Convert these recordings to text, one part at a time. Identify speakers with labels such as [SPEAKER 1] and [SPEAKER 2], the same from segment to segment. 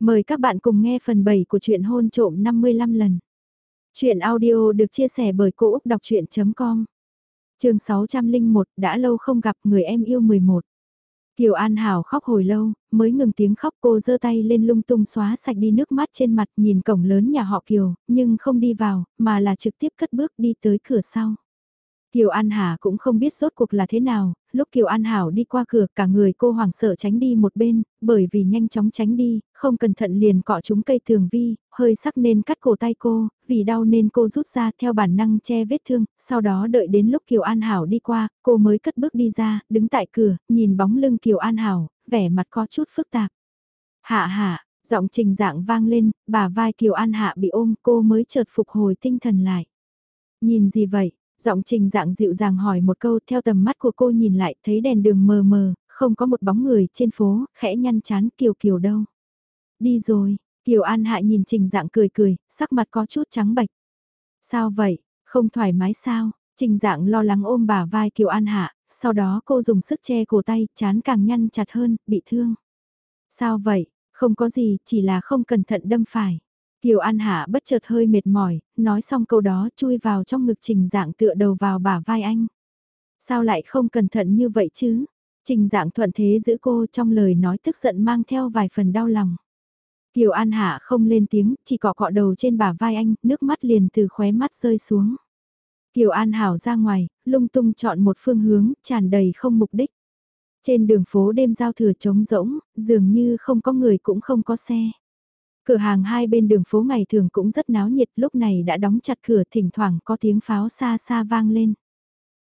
[SPEAKER 1] Mời các bạn cùng nghe phần 7 của truyện hôn trộm 55 lần. Chuyện audio được chia sẻ bởi Cô Úc Đọc Chuyện.com Trường 601 đã lâu không gặp người em yêu 11. Kiều An Hảo khóc hồi lâu, mới ngừng tiếng khóc cô giơ tay lên lung tung xóa sạch đi nước mắt trên mặt nhìn cổng lớn nhà họ Kiều, nhưng không đi vào, mà là trực tiếp cất bước đi tới cửa sau. Kiều An Hà cũng không biết rốt cuộc là thế nào, lúc Kiều An Hảo đi qua cửa cả người cô hoảng sợ tránh đi một bên, bởi vì nhanh chóng tránh đi, không cẩn thận liền cọ trúng cây thường vi, hơi sắc nên cắt cổ tay cô, vì đau nên cô rút ra theo bản năng che vết thương, sau đó đợi đến lúc Kiều An Hảo đi qua, cô mới cất bước đi ra, đứng tại cửa, nhìn bóng lưng Kiều An Hảo, vẻ mặt có chút phức tạp. Hạ hạ, giọng trình dạng vang lên, bà vai Kiều An Hạ bị ôm cô mới chợt phục hồi tinh thần lại. Nhìn gì vậy? Giọng trình dạng dịu dàng hỏi một câu theo tầm mắt của cô nhìn lại thấy đèn đường mờ mờ, không có một bóng người trên phố, khẽ nhăn chán Kiều Kiều đâu. Đi rồi, Kiều An Hạ nhìn trình dạng cười cười, sắc mặt có chút trắng bạch. Sao vậy, không thoải mái sao? Trình dạng lo lắng ôm bà vai Kiều An Hạ, sau đó cô dùng sức che cổ tay, chán càng nhăn chặt hơn, bị thương. Sao vậy, không có gì, chỉ là không cẩn thận đâm phải. Kiều An Hạ bất chợt hơi mệt mỏi, nói xong câu đó chui vào trong ngực trình dạng tựa đầu vào bả vai anh. Sao lại không cẩn thận như vậy chứ? Trình dạng thuận thế giữ cô trong lời nói tức giận mang theo vài phần đau lòng. Kiều An Hạ không lên tiếng, chỉ cọ cọ đầu trên bả vai anh, nước mắt liền từ khóe mắt rơi xuống. Kiều An Hảo ra ngoài, lung tung chọn một phương hướng, tràn đầy không mục đích. Trên đường phố đêm giao thừa trống rỗng, dường như không có người cũng không có xe. Cửa hàng hai bên đường phố ngày thường cũng rất náo nhiệt lúc này đã đóng chặt cửa thỉnh thoảng có tiếng pháo xa xa vang lên.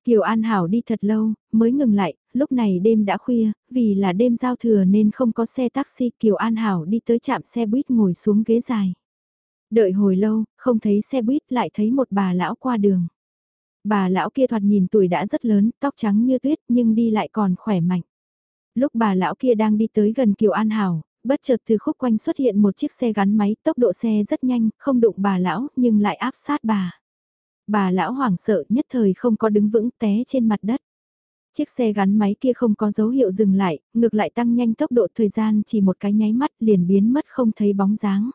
[SPEAKER 1] Kiều An Hảo đi thật lâu, mới ngừng lại, lúc này đêm đã khuya, vì là đêm giao thừa nên không có xe taxi Kiều An Hảo đi tới trạm xe buýt ngồi xuống ghế dài. Đợi hồi lâu, không thấy xe buýt lại thấy một bà lão qua đường. Bà lão kia thoạt nhìn tuổi đã rất lớn, tóc trắng như tuyết nhưng đi lại còn khỏe mạnh. Lúc bà lão kia đang đi tới gần Kiều An Hảo, bất chợt từ khúc quanh xuất hiện một chiếc xe gắn máy, tốc độ xe rất nhanh, không đụng bà lão, nhưng lại áp sát bà. Bà lão hoảng sợ nhất thời không có đứng vững té trên mặt đất. Chiếc xe gắn máy kia không có dấu hiệu dừng lại, ngược lại tăng nhanh tốc độ thời gian chỉ một cái nháy mắt liền biến mất không thấy bóng dáng.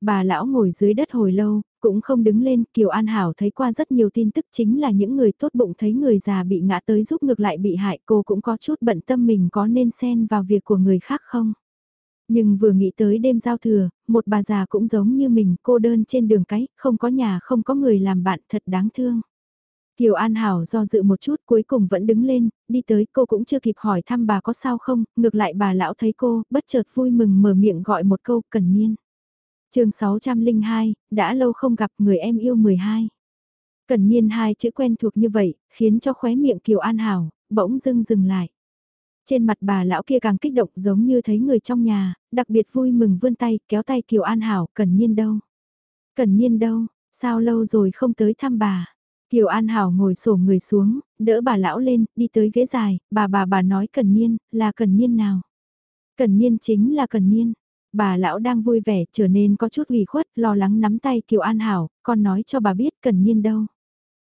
[SPEAKER 1] Bà lão ngồi dưới đất hồi lâu, cũng không đứng lên, Kiều An Hảo thấy qua rất nhiều tin tức chính là những người tốt bụng thấy người già bị ngã tới giúp ngược lại bị hại cô cũng có chút bận tâm mình có nên xen vào việc của người khác không. Nhưng vừa nghĩ tới đêm giao thừa, một bà già cũng giống như mình cô đơn trên đường cái, không có nhà không có người làm bạn thật đáng thương. Kiều An Hảo do dự một chút cuối cùng vẫn đứng lên, đi tới cô cũng chưa kịp hỏi thăm bà có sao không, ngược lại bà lão thấy cô, bất chợt vui mừng mở miệng gọi một câu cần niên. chương 602, đã lâu không gặp người em yêu 12. Cần niên hai chữ quen thuộc như vậy, khiến cho khóe miệng Kiều An Hảo, bỗng dưng dừng lại. Trên mặt bà lão kia càng kích động giống như thấy người trong nhà, đặc biệt vui mừng vươn tay, kéo tay Kiều An Hảo, cần niên đâu? Cần niên đâu? Sao lâu rồi không tới thăm bà? Kiều An Hảo ngồi sổ người xuống, đỡ bà lão lên, đi tới ghế dài, bà bà bà nói cần niên, là cần niên nào? Cần niên chính là cần niên. Bà lão đang vui vẻ trở nên có chút ủy khuất, lo lắng nắm tay Kiều An Hảo, con nói cho bà biết cần niên đâu.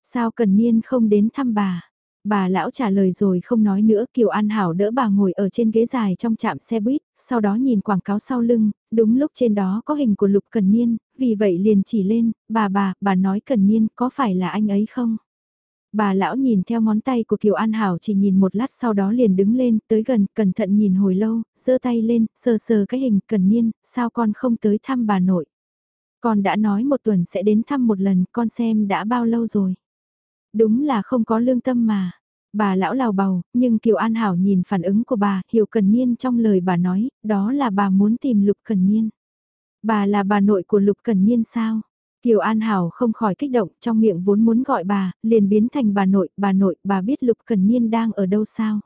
[SPEAKER 1] Sao cần niên không đến thăm bà? Bà lão trả lời rồi không nói nữa Kiều An Hảo đỡ bà ngồi ở trên ghế dài trong trạm xe buýt, sau đó nhìn quảng cáo sau lưng, đúng lúc trên đó có hình của Lục Cần Niên, vì vậy liền chỉ lên, bà bà, bà nói Cần Niên có phải là anh ấy không? Bà lão nhìn theo ngón tay của Kiều An Hảo chỉ nhìn một lát sau đó liền đứng lên, tới gần, cẩn thận nhìn hồi lâu, giơ tay lên, sờ sờ cái hình Cần Niên, sao con không tới thăm bà nội? Con đã nói một tuần sẽ đến thăm một lần, con xem đã bao lâu rồi? Đúng là không có lương tâm mà. Bà lão lào bầu, nhưng Kiều An Hảo nhìn phản ứng của bà, hiểu Cần Niên trong lời bà nói, đó là bà muốn tìm Lục Cần Niên. Bà là bà nội của Lục Cần Niên sao? Kiều An Hảo không khỏi kích động, trong miệng vốn muốn gọi bà, liền biến thành bà nội, bà nội, bà biết Lục Cần Niên đang ở đâu sao?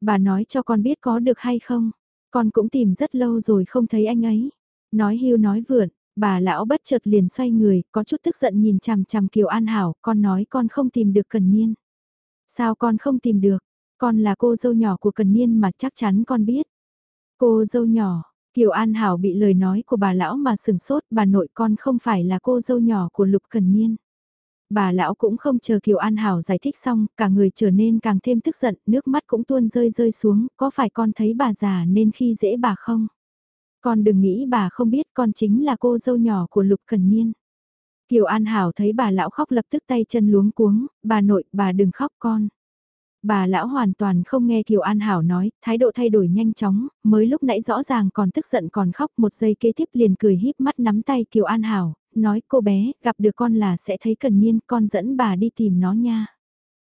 [SPEAKER 1] Bà nói cho con biết có được hay không? Con cũng tìm rất lâu rồi không thấy anh ấy. Nói hưu nói vượn, Bà lão bất chợt liền xoay người, có chút tức giận nhìn chằm chằm Kiều An Hảo, con nói con không tìm được Cần Niên. Sao con không tìm được? Con là cô dâu nhỏ của Cần Niên mà chắc chắn con biết. Cô dâu nhỏ, Kiều An Hảo bị lời nói của bà lão mà sừng sốt, bà nội con không phải là cô dâu nhỏ của Lục Cần Niên. Bà lão cũng không chờ Kiều An Hảo giải thích xong, cả người trở nên càng thêm tức giận, nước mắt cũng tuôn rơi rơi xuống, có phải con thấy bà già nên khi dễ bà không? Con đừng nghĩ bà không biết con chính là cô dâu nhỏ của Lục Cần Niên. Kiều An Hảo thấy bà lão khóc lập tức tay chân luống cuống, bà nội, bà đừng khóc con. Bà lão hoàn toàn không nghe Kiều An Hảo nói, thái độ thay đổi nhanh chóng, mới lúc nãy rõ ràng còn tức giận còn khóc một giây kế tiếp liền cười híp mắt nắm tay Kiều An Hảo, nói cô bé, gặp được con là sẽ thấy cần niên, con dẫn bà đi tìm nó nha.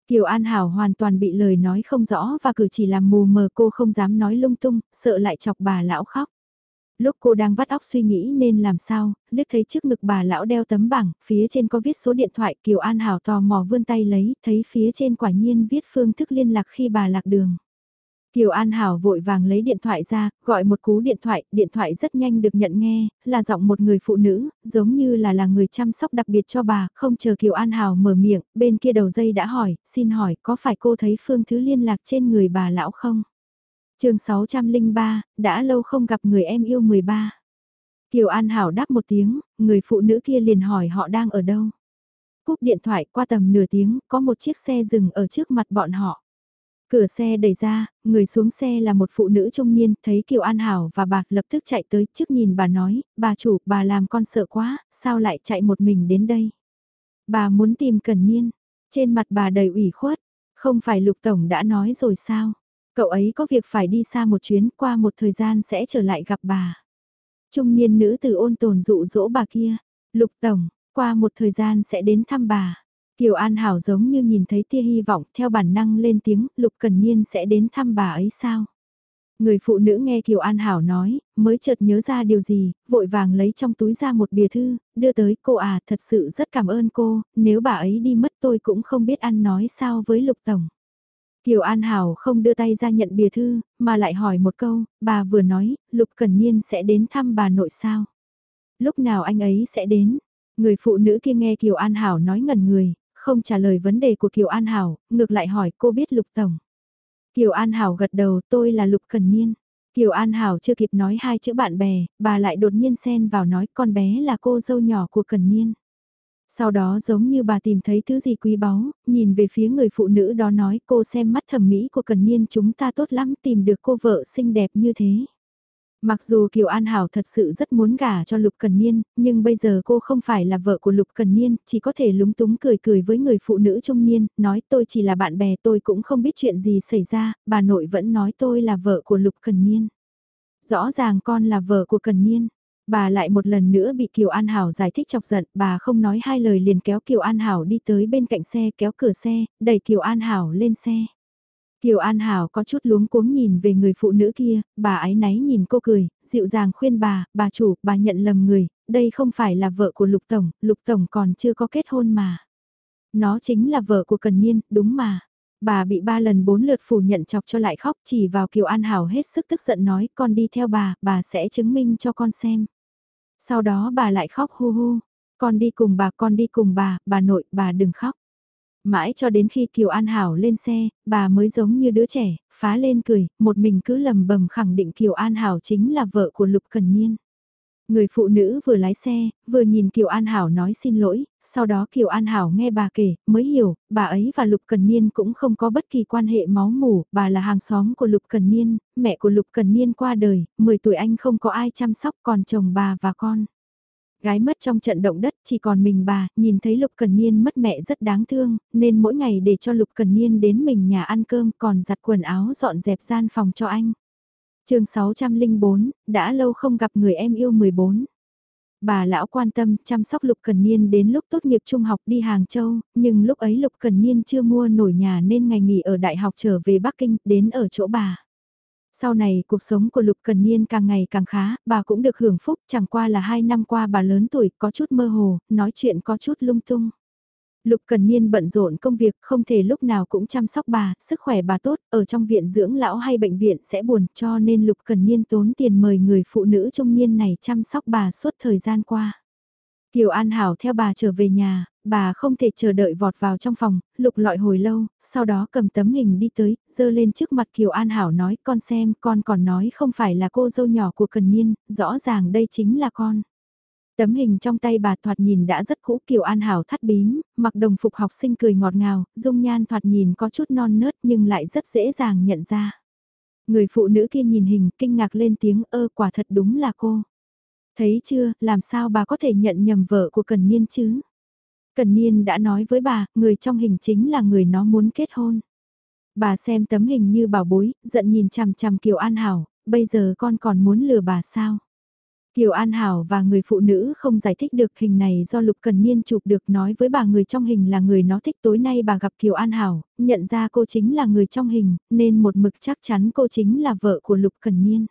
[SPEAKER 1] Kiều An Hảo hoàn toàn bị lời nói không rõ và cử chỉ làm mù mờ cô không dám nói lung tung, sợ lại chọc bà lão khóc. Lúc cô đang vắt óc suy nghĩ nên làm sao, liếc thấy trước ngực bà lão đeo tấm bảng, phía trên có viết số điện thoại Kiều An Hảo tò mò vươn tay lấy, thấy phía trên quả nhiên viết phương thức liên lạc khi bà lạc đường. Kiều An Hảo vội vàng lấy điện thoại ra, gọi một cú điện thoại, điện thoại rất nhanh được nhận nghe, là giọng một người phụ nữ, giống như là là người chăm sóc đặc biệt cho bà, không chờ Kiều An Hảo mở miệng, bên kia đầu dây đã hỏi, xin hỏi có phải cô thấy phương thứ liên lạc trên người bà lão không? Chương 603, đã lâu không gặp người em yêu 13. Kiều An Hảo đáp một tiếng, người phụ nữ kia liền hỏi họ đang ở đâu. Cúp điện thoại qua tầm nửa tiếng, có một chiếc xe dừng ở trước mặt bọn họ. Cửa xe đẩy ra, người xuống xe là một phụ nữ trung niên, thấy Kiều An Hảo và bà lập tức chạy tới trước nhìn bà nói, bà chủ, bà làm con sợ quá, sao lại chạy một mình đến đây? Bà muốn tìm Cần Niên, trên mặt bà đầy ủy khuất, không phải Lục Tổng đã nói rồi sao? Cậu ấy có việc phải đi xa một chuyến qua một thời gian sẽ trở lại gặp bà. Trung niên nữ từ ôn tồn dụ dỗ bà kia. Lục Tổng, qua một thời gian sẽ đến thăm bà. Kiều An Hảo giống như nhìn thấy tia hy vọng theo bản năng lên tiếng Lục Cần Niên sẽ đến thăm bà ấy sao? Người phụ nữ nghe Kiều An Hảo nói, mới chợt nhớ ra điều gì, vội vàng lấy trong túi ra một bìa thư, đưa tới cô à thật sự rất cảm ơn cô, nếu bà ấy đi mất tôi cũng không biết ăn nói sao với Lục Tổng. Kiều An Hảo không đưa tay ra nhận bìa thư, mà lại hỏi một câu, bà vừa nói, Lục Cần Niên sẽ đến thăm bà nội sao? Lúc nào anh ấy sẽ đến? Người phụ nữ kia nghe Kiều An Hảo nói ngẩn người, không trả lời vấn đề của Kiều An Hảo, ngược lại hỏi cô biết Lục Tổng. Kiều An Hảo gật đầu tôi là Lục Cần Niên. Kiều An Hảo chưa kịp nói hai chữ bạn bè, bà lại đột nhiên xen vào nói con bé là cô dâu nhỏ của Cần Niên. Sau đó giống như bà tìm thấy thứ gì quý báu, nhìn về phía người phụ nữ đó nói cô xem mắt thẩm mỹ của Cần Niên chúng ta tốt lắm tìm được cô vợ xinh đẹp như thế. Mặc dù Kiều An Hảo thật sự rất muốn gả cho Lục Cần Niên, nhưng bây giờ cô không phải là vợ của Lục Cần Niên, chỉ có thể lúng túng cười cười với người phụ nữ trung niên, nói tôi chỉ là bạn bè tôi cũng không biết chuyện gì xảy ra, bà nội vẫn nói tôi là vợ của Lục Cần Niên. Rõ ràng con là vợ của Cần Niên. Bà lại một lần nữa bị Kiều An Hảo giải thích chọc giận, bà không nói hai lời liền kéo Kiều An Hảo đi tới bên cạnh xe kéo cửa xe, đẩy Kiều An Hảo lên xe. Kiều An Hảo có chút luống cuống nhìn về người phụ nữ kia, bà ái náy nhìn cô cười, dịu dàng khuyên bà, bà chủ, bà nhận lầm người, đây không phải là vợ của Lục Tổng, Lục Tổng còn chưa có kết hôn mà. Nó chính là vợ của Cần Niên, đúng mà. Bà bị ba lần bốn lượt phủ nhận chọc cho lại khóc chỉ vào Kiều An Hảo hết sức tức giận nói con đi theo bà, bà sẽ chứng minh cho con xem. Sau đó bà lại khóc hu hu, con đi cùng bà, con đi cùng bà, bà nội, bà đừng khóc. Mãi cho đến khi Kiều An Hảo lên xe, bà mới giống như đứa trẻ, phá lên cười, một mình cứ lầm bầm khẳng định Kiều An Hảo chính là vợ của Lục Cần Niên. Người phụ nữ vừa lái xe, vừa nhìn Kiều An Hảo nói xin lỗi, sau đó Kiều An Hảo nghe bà kể, mới hiểu, bà ấy và Lục Cần Niên cũng không có bất kỳ quan hệ máu mủ, bà là hàng xóm của Lục Cần Niên, mẹ của Lục Cần Niên qua đời, 10 tuổi anh không có ai chăm sóc còn chồng bà và con. Gái mất trong trận động đất chỉ còn mình bà, nhìn thấy Lục Cần Niên mất mẹ rất đáng thương, nên mỗi ngày để cho Lục Cần Niên đến mình nhà ăn cơm còn giặt quần áo dọn dẹp gian phòng cho anh chương 604, đã lâu không gặp người em yêu 14. Bà lão quan tâm chăm sóc Lục Cần Niên đến lúc tốt nghiệp trung học đi Hàng Châu, nhưng lúc ấy Lục Cần Niên chưa mua nổi nhà nên ngày nghỉ ở đại học trở về Bắc Kinh, đến ở chỗ bà. Sau này cuộc sống của Lục Cần Niên càng ngày càng khá, bà cũng được hưởng phúc, chẳng qua là hai năm qua bà lớn tuổi, có chút mơ hồ, nói chuyện có chút lung tung. Lục Cần Niên bận rộn công việc, không thể lúc nào cũng chăm sóc bà, sức khỏe bà tốt, ở trong viện dưỡng lão hay bệnh viện sẽ buồn, cho nên Lục Cần Niên tốn tiền mời người phụ nữ trung niên này chăm sóc bà suốt thời gian qua. Kiều An Hảo theo bà trở về nhà, bà không thể chờ đợi vọt vào trong phòng, lục lọi hồi lâu, sau đó cầm tấm hình đi tới, dơ lên trước mặt Kiều An Hảo nói con xem, con còn nói không phải là cô dâu nhỏ của Cần Niên, rõ ràng đây chính là con. Tấm hình trong tay bà thoạt nhìn đã rất cũ Kiều An Hảo thắt bím, mặc đồng phục học sinh cười ngọt ngào, dung nhan thoạt nhìn có chút non nớt nhưng lại rất dễ dàng nhận ra. Người phụ nữ kia nhìn hình kinh ngạc lên tiếng ơ quả thật đúng là cô. Thấy chưa, làm sao bà có thể nhận nhầm vợ của Cần Niên chứ? Cần Niên đã nói với bà, người trong hình chính là người nó muốn kết hôn. Bà xem tấm hình như bảo bối, giận nhìn chằm chằm Kiều An Hảo, bây giờ con còn muốn lừa bà sao? Kiều An Hảo và người phụ nữ không giải thích được hình này do Lục Cần Niên chụp được nói với bà người trong hình là người nó thích tối nay bà gặp Kiều An Hảo, nhận ra cô chính là người trong hình, nên một mực chắc chắn cô chính là vợ của Lục Cần Niên.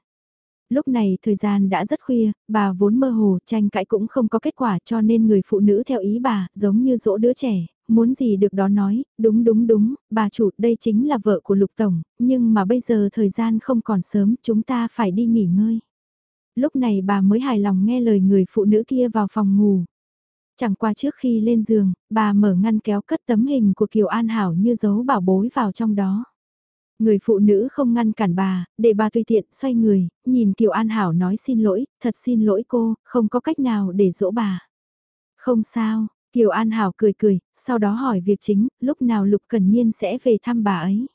[SPEAKER 1] Lúc này thời gian đã rất khuya, bà vốn mơ hồ, tranh cãi cũng không có kết quả cho nên người phụ nữ theo ý bà, giống như dỗ đứa trẻ, muốn gì được đó nói, đúng đúng đúng, bà chủ đây chính là vợ của Lục Tổng, nhưng mà bây giờ thời gian không còn sớm, chúng ta phải đi nghỉ ngơi. Lúc này bà mới hài lòng nghe lời người phụ nữ kia vào phòng ngủ. Chẳng qua trước khi lên giường, bà mở ngăn kéo cất tấm hình của Kiều An Hảo như giấu bảo bối vào trong đó. Người phụ nữ không ngăn cản bà, để bà tùy tiện xoay người, nhìn Kiều An Hảo nói xin lỗi, thật xin lỗi cô, không có cách nào để dỗ bà. Không sao, Kiều An Hảo cười cười, sau đó hỏi việc chính, lúc nào Lục Cần Niên sẽ về thăm bà ấy.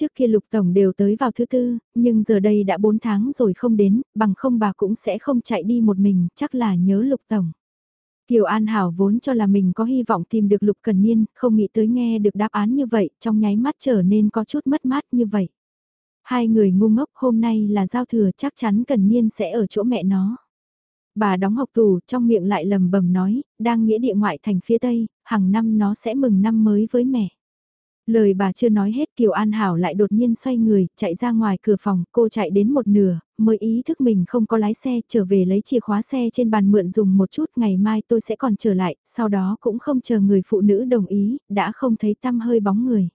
[SPEAKER 1] Trước kia Lục Tổng đều tới vào thứ tư, nhưng giờ đây đã 4 tháng rồi không đến, bằng không bà cũng sẽ không chạy đi một mình, chắc là nhớ Lục Tổng. Kiều An Hảo vốn cho là mình có hy vọng tìm được Lục Cần Niên, không nghĩ tới nghe được đáp án như vậy, trong nháy mắt trở nên có chút mất mát như vậy. Hai người ngu ngốc hôm nay là giao thừa chắc chắn Cần Niên sẽ ở chỗ mẹ nó. Bà đóng học tù, trong miệng lại lầm bầm nói, đang nghĩa địa ngoại thành phía Tây, hàng năm nó sẽ mừng năm mới với mẹ. Lời bà chưa nói hết Kiều An Hảo lại đột nhiên xoay người, chạy ra ngoài cửa phòng, cô chạy đến một nửa, mới ý thức mình không có lái xe, trở về lấy chìa khóa xe trên bàn mượn dùng một chút, ngày mai tôi sẽ còn trở lại, sau đó cũng không chờ người phụ nữ đồng ý, đã không thấy tăm hơi bóng người.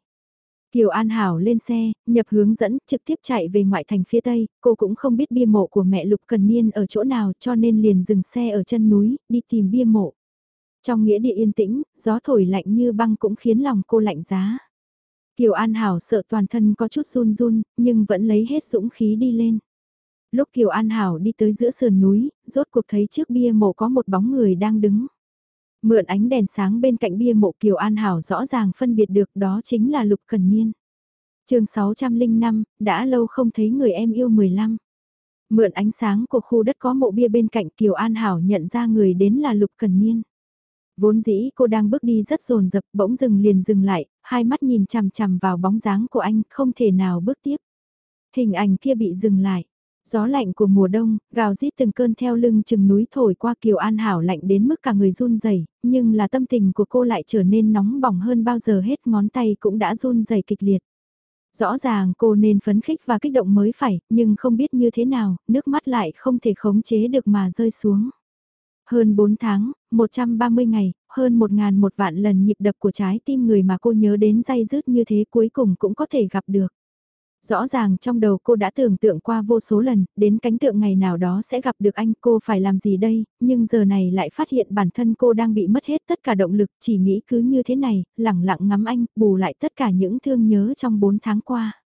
[SPEAKER 1] Kiều An Hảo lên xe, nhập hướng dẫn, trực tiếp chạy về ngoại thành phía Tây, cô cũng không biết bia mộ của mẹ Lục Cần Niên ở chỗ nào cho nên liền dừng xe ở chân núi, đi tìm bia mộ. Trong nghĩa địa yên tĩnh, gió thổi lạnh như băng cũng khiến lòng cô lạnh giá. Kiều An Hảo sợ toàn thân có chút run run, nhưng vẫn lấy hết dũng khí đi lên. Lúc Kiều An Hảo đi tới giữa sườn núi, rốt cuộc thấy trước bia mộ có một bóng người đang đứng. Mượn ánh đèn sáng bên cạnh bia mộ Kiều An Hảo rõ ràng phân biệt được đó chính là Lục Cần Niên. chương 605, đã lâu không thấy người em yêu 15. Mượn ánh sáng của khu đất có mộ bia bên cạnh Kiều An Hảo nhận ra người đến là Lục Cần Niên. Vốn dĩ cô đang bước đi rất rồn rập bỗng dừng liền dừng lại, hai mắt nhìn chằm chằm vào bóng dáng của anh không thể nào bước tiếp. Hình ảnh kia bị dừng lại. Gió lạnh của mùa đông, gào rít từng cơn theo lưng chừng núi thổi qua Kiều An Hảo lạnh đến mức cả người run rẩy, nhưng là tâm tình của cô lại trở nên nóng bỏng hơn bao giờ hết ngón tay cũng đã run rẩy kịch liệt. Rõ ràng cô nên phấn khích và kích động mới phải, nhưng không biết như thế nào, nước mắt lại không thể khống chế được mà rơi xuống. Hơn 4 tháng, 130 ngày, hơn 1.000 một vạn lần nhịp đập của trái tim người mà cô nhớ đến day dứt như thế cuối cùng cũng có thể gặp được. Rõ ràng trong đầu cô đã tưởng tượng qua vô số lần, đến cánh tượng ngày nào đó sẽ gặp được anh cô phải làm gì đây, nhưng giờ này lại phát hiện bản thân cô đang bị mất hết tất cả động lực, chỉ nghĩ cứ như thế này, lẳng lặng ngắm anh, bù lại tất cả những thương nhớ trong 4 tháng qua.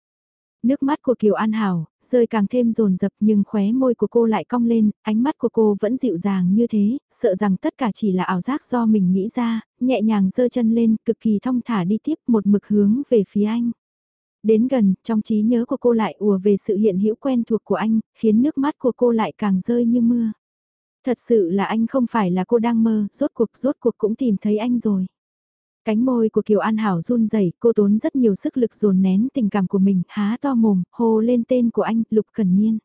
[SPEAKER 1] Nước mắt của Kiều An Hảo, rơi càng thêm rồn rập nhưng khóe môi của cô lại cong lên, ánh mắt của cô vẫn dịu dàng như thế, sợ rằng tất cả chỉ là ảo giác do mình nghĩ ra, nhẹ nhàng giơ chân lên, cực kỳ thong thả đi tiếp một mực hướng về phía anh. Đến gần, trong trí nhớ của cô lại ùa về sự hiện hữu quen thuộc của anh, khiến nước mắt của cô lại càng rơi như mưa. Thật sự là anh không phải là cô đang mơ, rốt cuộc rốt cuộc cũng tìm thấy anh rồi. Cánh môi của Kiều An Hảo run rẩy, cô tốn rất nhiều sức lực dồn nén tình cảm của mình, há to mồm, hô lên tên của anh, Lục Cần Niên.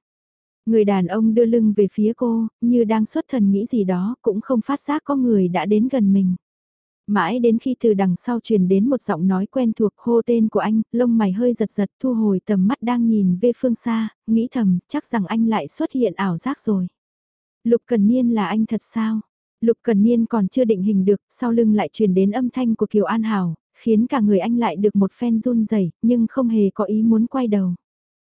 [SPEAKER 1] Người đàn ông đưa lưng về phía cô, như đang xuất thần nghĩ gì đó, cũng không phát giác có người đã đến gần mình. Mãi đến khi từ đằng sau truyền đến một giọng nói quen thuộc hô tên của anh, lông mày hơi giật giật thu hồi tầm mắt đang nhìn về phương xa, nghĩ thầm, chắc rằng anh lại xuất hiện ảo giác rồi. Lục Cần Niên là anh thật sao? Lục Cần Niên còn chưa định hình được, sau lưng lại truyền đến âm thanh của Kiều An Hảo, khiến cả người anh lại được một phen run rẩy, nhưng không hề có ý muốn quay đầu.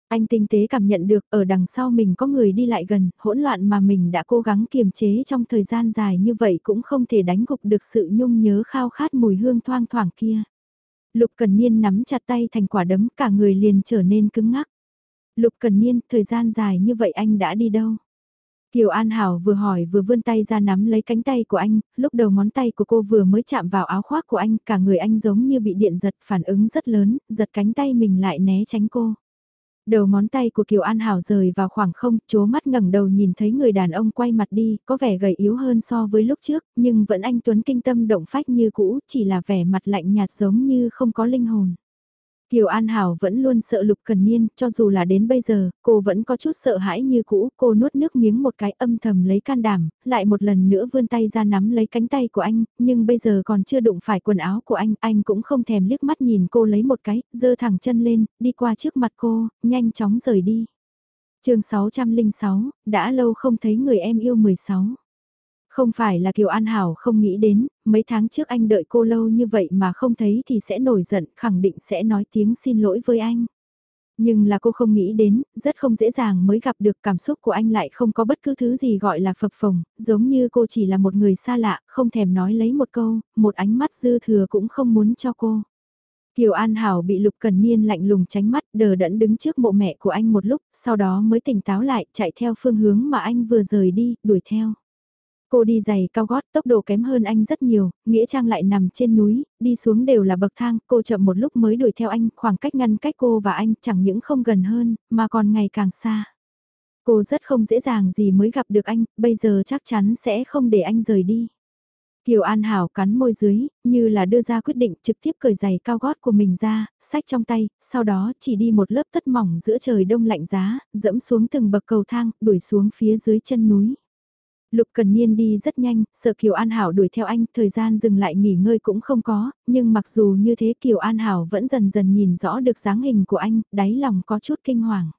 [SPEAKER 1] Anh tinh tế cảm nhận được ở đằng sau mình có người đi lại gần, hỗn loạn mà mình đã cố gắng kiềm chế trong thời gian dài như vậy cũng không thể đánh gục được sự nhung nhớ khao khát mùi hương thoang thoảng kia. Lục Cần Niên nắm chặt tay thành quả đấm cả người liền trở nên cứng ngắc. Lục Cần Niên, thời gian dài như vậy anh đã đi đâu? Kiều An Hảo vừa hỏi vừa vươn tay ra nắm lấy cánh tay của anh, lúc đầu ngón tay của cô vừa mới chạm vào áo khoác của anh, cả người anh giống như bị điện giật phản ứng rất lớn, giật cánh tay mình lại né tránh cô. Đầu ngón tay của Kiều An Hảo rời vào khoảng không, chố mắt ngẩng đầu nhìn thấy người đàn ông quay mặt đi, có vẻ gầy yếu hơn so với lúc trước, nhưng vẫn anh Tuấn kinh tâm động phách như cũ, chỉ là vẻ mặt lạnh nhạt giống như không có linh hồn. Kiều An Hảo vẫn luôn sợ Lục Cần Niên, cho dù là đến bây giờ, cô vẫn có chút sợ hãi như cũ, cô nuốt nước miếng một cái âm thầm lấy can đảm, lại một lần nữa vươn tay ra nắm lấy cánh tay của anh, nhưng bây giờ còn chưa đụng phải quần áo của anh, anh cũng không thèm liếc mắt nhìn cô lấy một cái, giơ thẳng chân lên, đi qua trước mặt cô, nhanh chóng rời đi. chương 606, đã lâu không thấy người em yêu 16. Không phải là Kiều An Hảo không nghĩ đến, mấy tháng trước anh đợi cô lâu như vậy mà không thấy thì sẽ nổi giận, khẳng định sẽ nói tiếng xin lỗi với anh. Nhưng là cô không nghĩ đến, rất không dễ dàng mới gặp được cảm xúc của anh lại không có bất cứ thứ gì gọi là phập phồng, giống như cô chỉ là một người xa lạ, không thèm nói lấy một câu, một ánh mắt dư thừa cũng không muốn cho cô. Kiều An Hảo bị Lục Cần Niên lạnh lùng tránh mắt đờ đẫn đứng trước mộ mẹ của anh một lúc, sau đó mới tỉnh táo lại chạy theo phương hướng mà anh vừa rời đi, đuổi theo. Cô đi giày cao gót tốc độ kém hơn anh rất nhiều, Nghĩa Trang lại nằm trên núi, đi xuống đều là bậc thang, cô chậm một lúc mới đuổi theo anh, khoảng cách ngăn cách cô và anh chẳng những không gần hơn, mà còn ngày càng xa. Cô rất không dễ dàng gì mới gặp được anh, bây giờ chắc chắn sẽ không để anh rời đi. Kiều An Hảo cắn môi dưới, như là đưa ra quyết định trực tiếp cởi giày cao gót của mình ra, sách trong tay, sau đó chỉ đi một lớp tất mỏng giữa trời đông lạnh giá, dẫm xuống từng bậc cầu thang, đuổi xuống phía dưới chân núi. Lục Cần Niên đi rất nhanh, sợ Kiều An Hảo đuổi theo anh, thời gian dừng lại nghỉ ngơi cũng không có, nhưng mặc dù như thế Kiều An Hảo vẫn dần dần nhìn rõ được dáng hình của anh, đáy lòng có chút kinh hoàng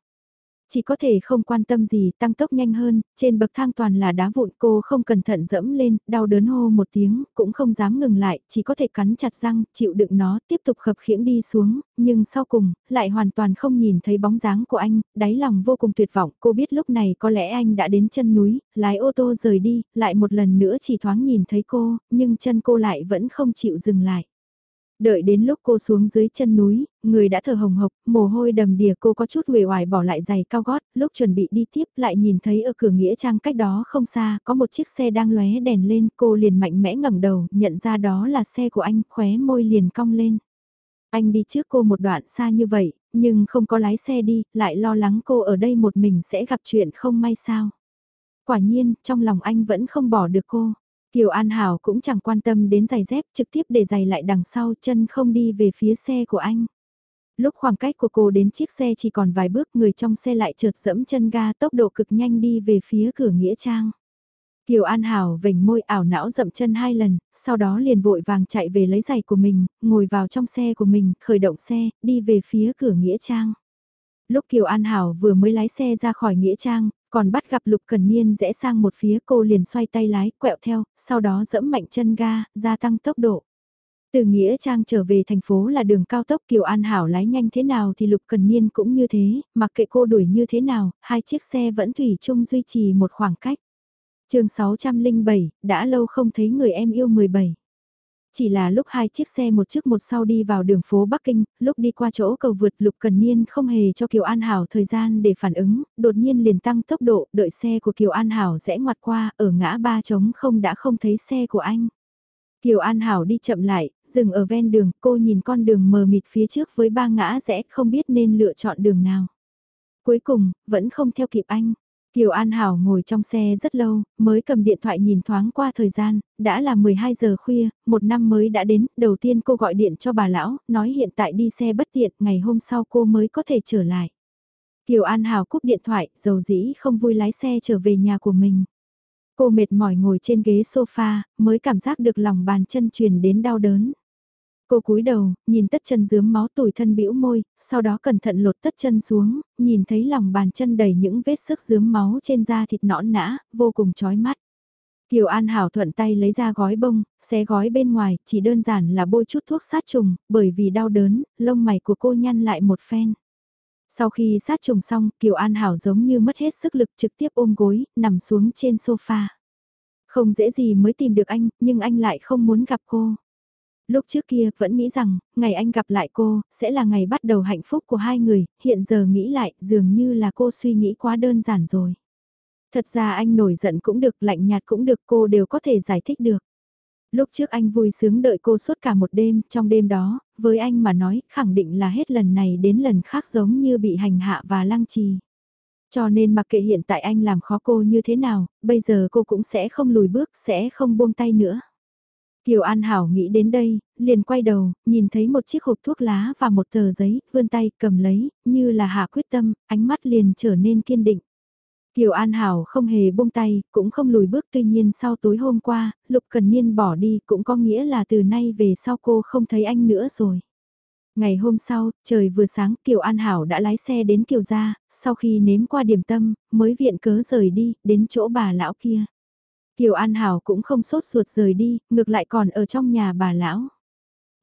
[SPEAKER 1] chỉ có thể không quan tâm gì, tăng tốc nhanh hơn, trên bậc thang toàn là đá vụn cô không cẩn thận dẫm lên, đau đớn hô một tiếng, cũng không dám ngừng lại, chỉ có thể cắn chặt răng, chịu đựng nó, tiếp tục khập khiễng đi xuống, nhưng sau cùng, lại hoàn toàn không nhìn thấy bóng dáng của anh, đáy lòng vô cùng tuyệt vọng, cô biết lúc này có lẽ anh đã đến chân núi, lái ô tô rời đi, lại một lần nữa chỉ thoáng nhìn thấy cô, nhưng chân cô lại vẫn không chịu dừng lại. Đợi đến lúc cô xuống dưới chân núi, người đã thở hồng hộc, mồ hôi đầm đìa cô có chút uể oải bỏ lại giày cao gót, lúc chuẩn bị đi tiếp lại nhìn thấy ở cửa nghĩa trang cách đó không xa, có một chiếc xe đang lóe đèn lên, cô liền mạnh mẽ ngẩng đầu, nhận ra đó là xe của anh, khóe môi liền cong lên. Anh đi trước cô một đoạn xa như vậy, nhưng không có lái xe đi, lại lo lắng cô ở đây một mình sẽ gặp chuyện không may sao. Quả nhiên, trong lòng anh vẫn không bỏ được cô. Kiều An Hảo cũng chẳng quan tâm đến giày dép trực tiếp để giày lại đằng sau chân không đi về phía xe của anh. Lúc khoảng cách của cô đến chiếc xe chỉ còn vài bước người trong xe lại trượt dẫm chân ga tốc độ cực nhanh đi về phía cửa Nghĩa Trang. Kiều An Hảo vểnh môi ảo não dậm chân hai lần, sau đó liền vội vàng chạy về lấy giày của mình, ngồi vào trong xe của mình, khởi động xe, đi về phía cửa Nghĩa Trang. Lúc Kiều An Hảo vừa mới lái xe ra khỏi Nghĩa Trang, còn bắt gặp Lục Cần Niên rẽ sang một phía cô liền xoay tay lái, quẹo theo, sau đó dẫm mạnh chân ga, gia tăng tốc độ. Từ Nghĩa Trang trở về thành phố là đường cao tốc Kiều An Hảo lái nhanh thế nào thì Lục Cần Niên cũng như thế, mặc kệ cô đuổi như thế nào, hai chiếc xe vẫn thủy chung duy trì một khoảng cách. chương 607, đã lâu không thấy người em yêu 17. Chỉ là lúc hai chiếc xe một trước một sau đi vào đường phố Bắc Kinh, lúc đi qua chỗ cầu vượt Lục Cần Niên không hề cho Kiều An Hảo thời gian để phản ứng, đột nhiên liền tăng tốc độ, đợi xe của Kiều An Hảo rẽ ngoặt qua, ở ngã ba trống không đã không thấy xe của anh. Kiều An Hảo đi chậm lại, dừng ở ven đường, cô nhìn con đường mờ mịt phía trước với ba ngã rẽ không biết nên lựa chọn đường nào. Cuối cùng, vẫn không theo kịp anh. Kiều An Hảo ngồi trong xe rất lâu, mới cầm điện thoại nhìn thoáng qua thời gian, đã là 12 giờ khuya, một năm mới đã đến, đầu tiên cô gọi điện cho bà lão, nói hiện tại đi xe bất tiện, ngày hôm sau cô mới có thể trở lại. Kiều An Hảo cúp điện thoại, dầu dĩ không vui lái xe trở về nhà của mình. Cô mệt mỏi ngồi trên ghế sofa, mới cảm giác được lòng bàn chân truyền đến đau đớn. Cô cúi đầu, nhìn tất chân dướm máu tủi thân bĩu môi, sau đó cẩn thận lột tất chân xuống, nhìn thấy lòng bàn chân đầy những vết sức dướm máu trên da thịt nõn nã, vô cùng chói mắt. Kiều An Hảo thuận tay lấy ra gói bông, xé gói bên ngoài, chỉ đơn giản là bôi chút thuốc sát trùng, bởi vì đau đớn, lông mày của cô nhăn lại một phen. Sau khi sát trùng xong, Kiều An Hảo giống như mất hết sức lực trực tiếp ôm gối, nằm xuống trên sofa. Không dễ gì mới tìm được anh, nhưng anh lại không muốn gặp cô. Lúc trước kia vẫn nghĩ rằng, ngày anh gặp lại cô, sẽ là ngày bắt đầu hạnh phúc của hai người, hiện giờ nghĩ lại dường như là cô suy nghĩ quá đơn giản rồi. Thật ra anh nổi giận cũng được, lạnh nhạt cũng được, cô đều có thể giải thích được. Lúc trước anh vui sướng đợi cô suốt cả một đêm, trong đêm đó, với anh mà nói khẳng định là hết lần này đến lần khác giống như bị hành hạ và lăng trì. Cho nên mặc kệ hiện tại anh làm khó cô như thế nào, bây giờ cô cũng sẽ không lùi bước, sẽ không buông tay nữa. Kiều An Hảo nghĩ đến đây, liền quay đầu, nhìn thấy một chiếc hộp thuốc lá và một tờ giấy, vươn tay cầm lấy, như là hạ quyết tâm, ánh mắt liền trở nên kiên định. Kiều An Hảo không hề buông tay, cũng không lùi bước tuy nhiên sau tối hôm qua, Lục Cần Niên bỏ đi cũng có nghĩa là từ nay về sau cô không thấy anh nữa rồi. Ngày hôm sau, trời vừa sáng Kiều An Hảo đã lái xe đến Kiều Gia, sau khi nếm qua điểm tâm, mới viện cớ rời đi, đến chỗ bà lão kia. Kiều An Hảo cũng không sốt ruột rời đi, ngược lại còn ở trong nhà bà lão.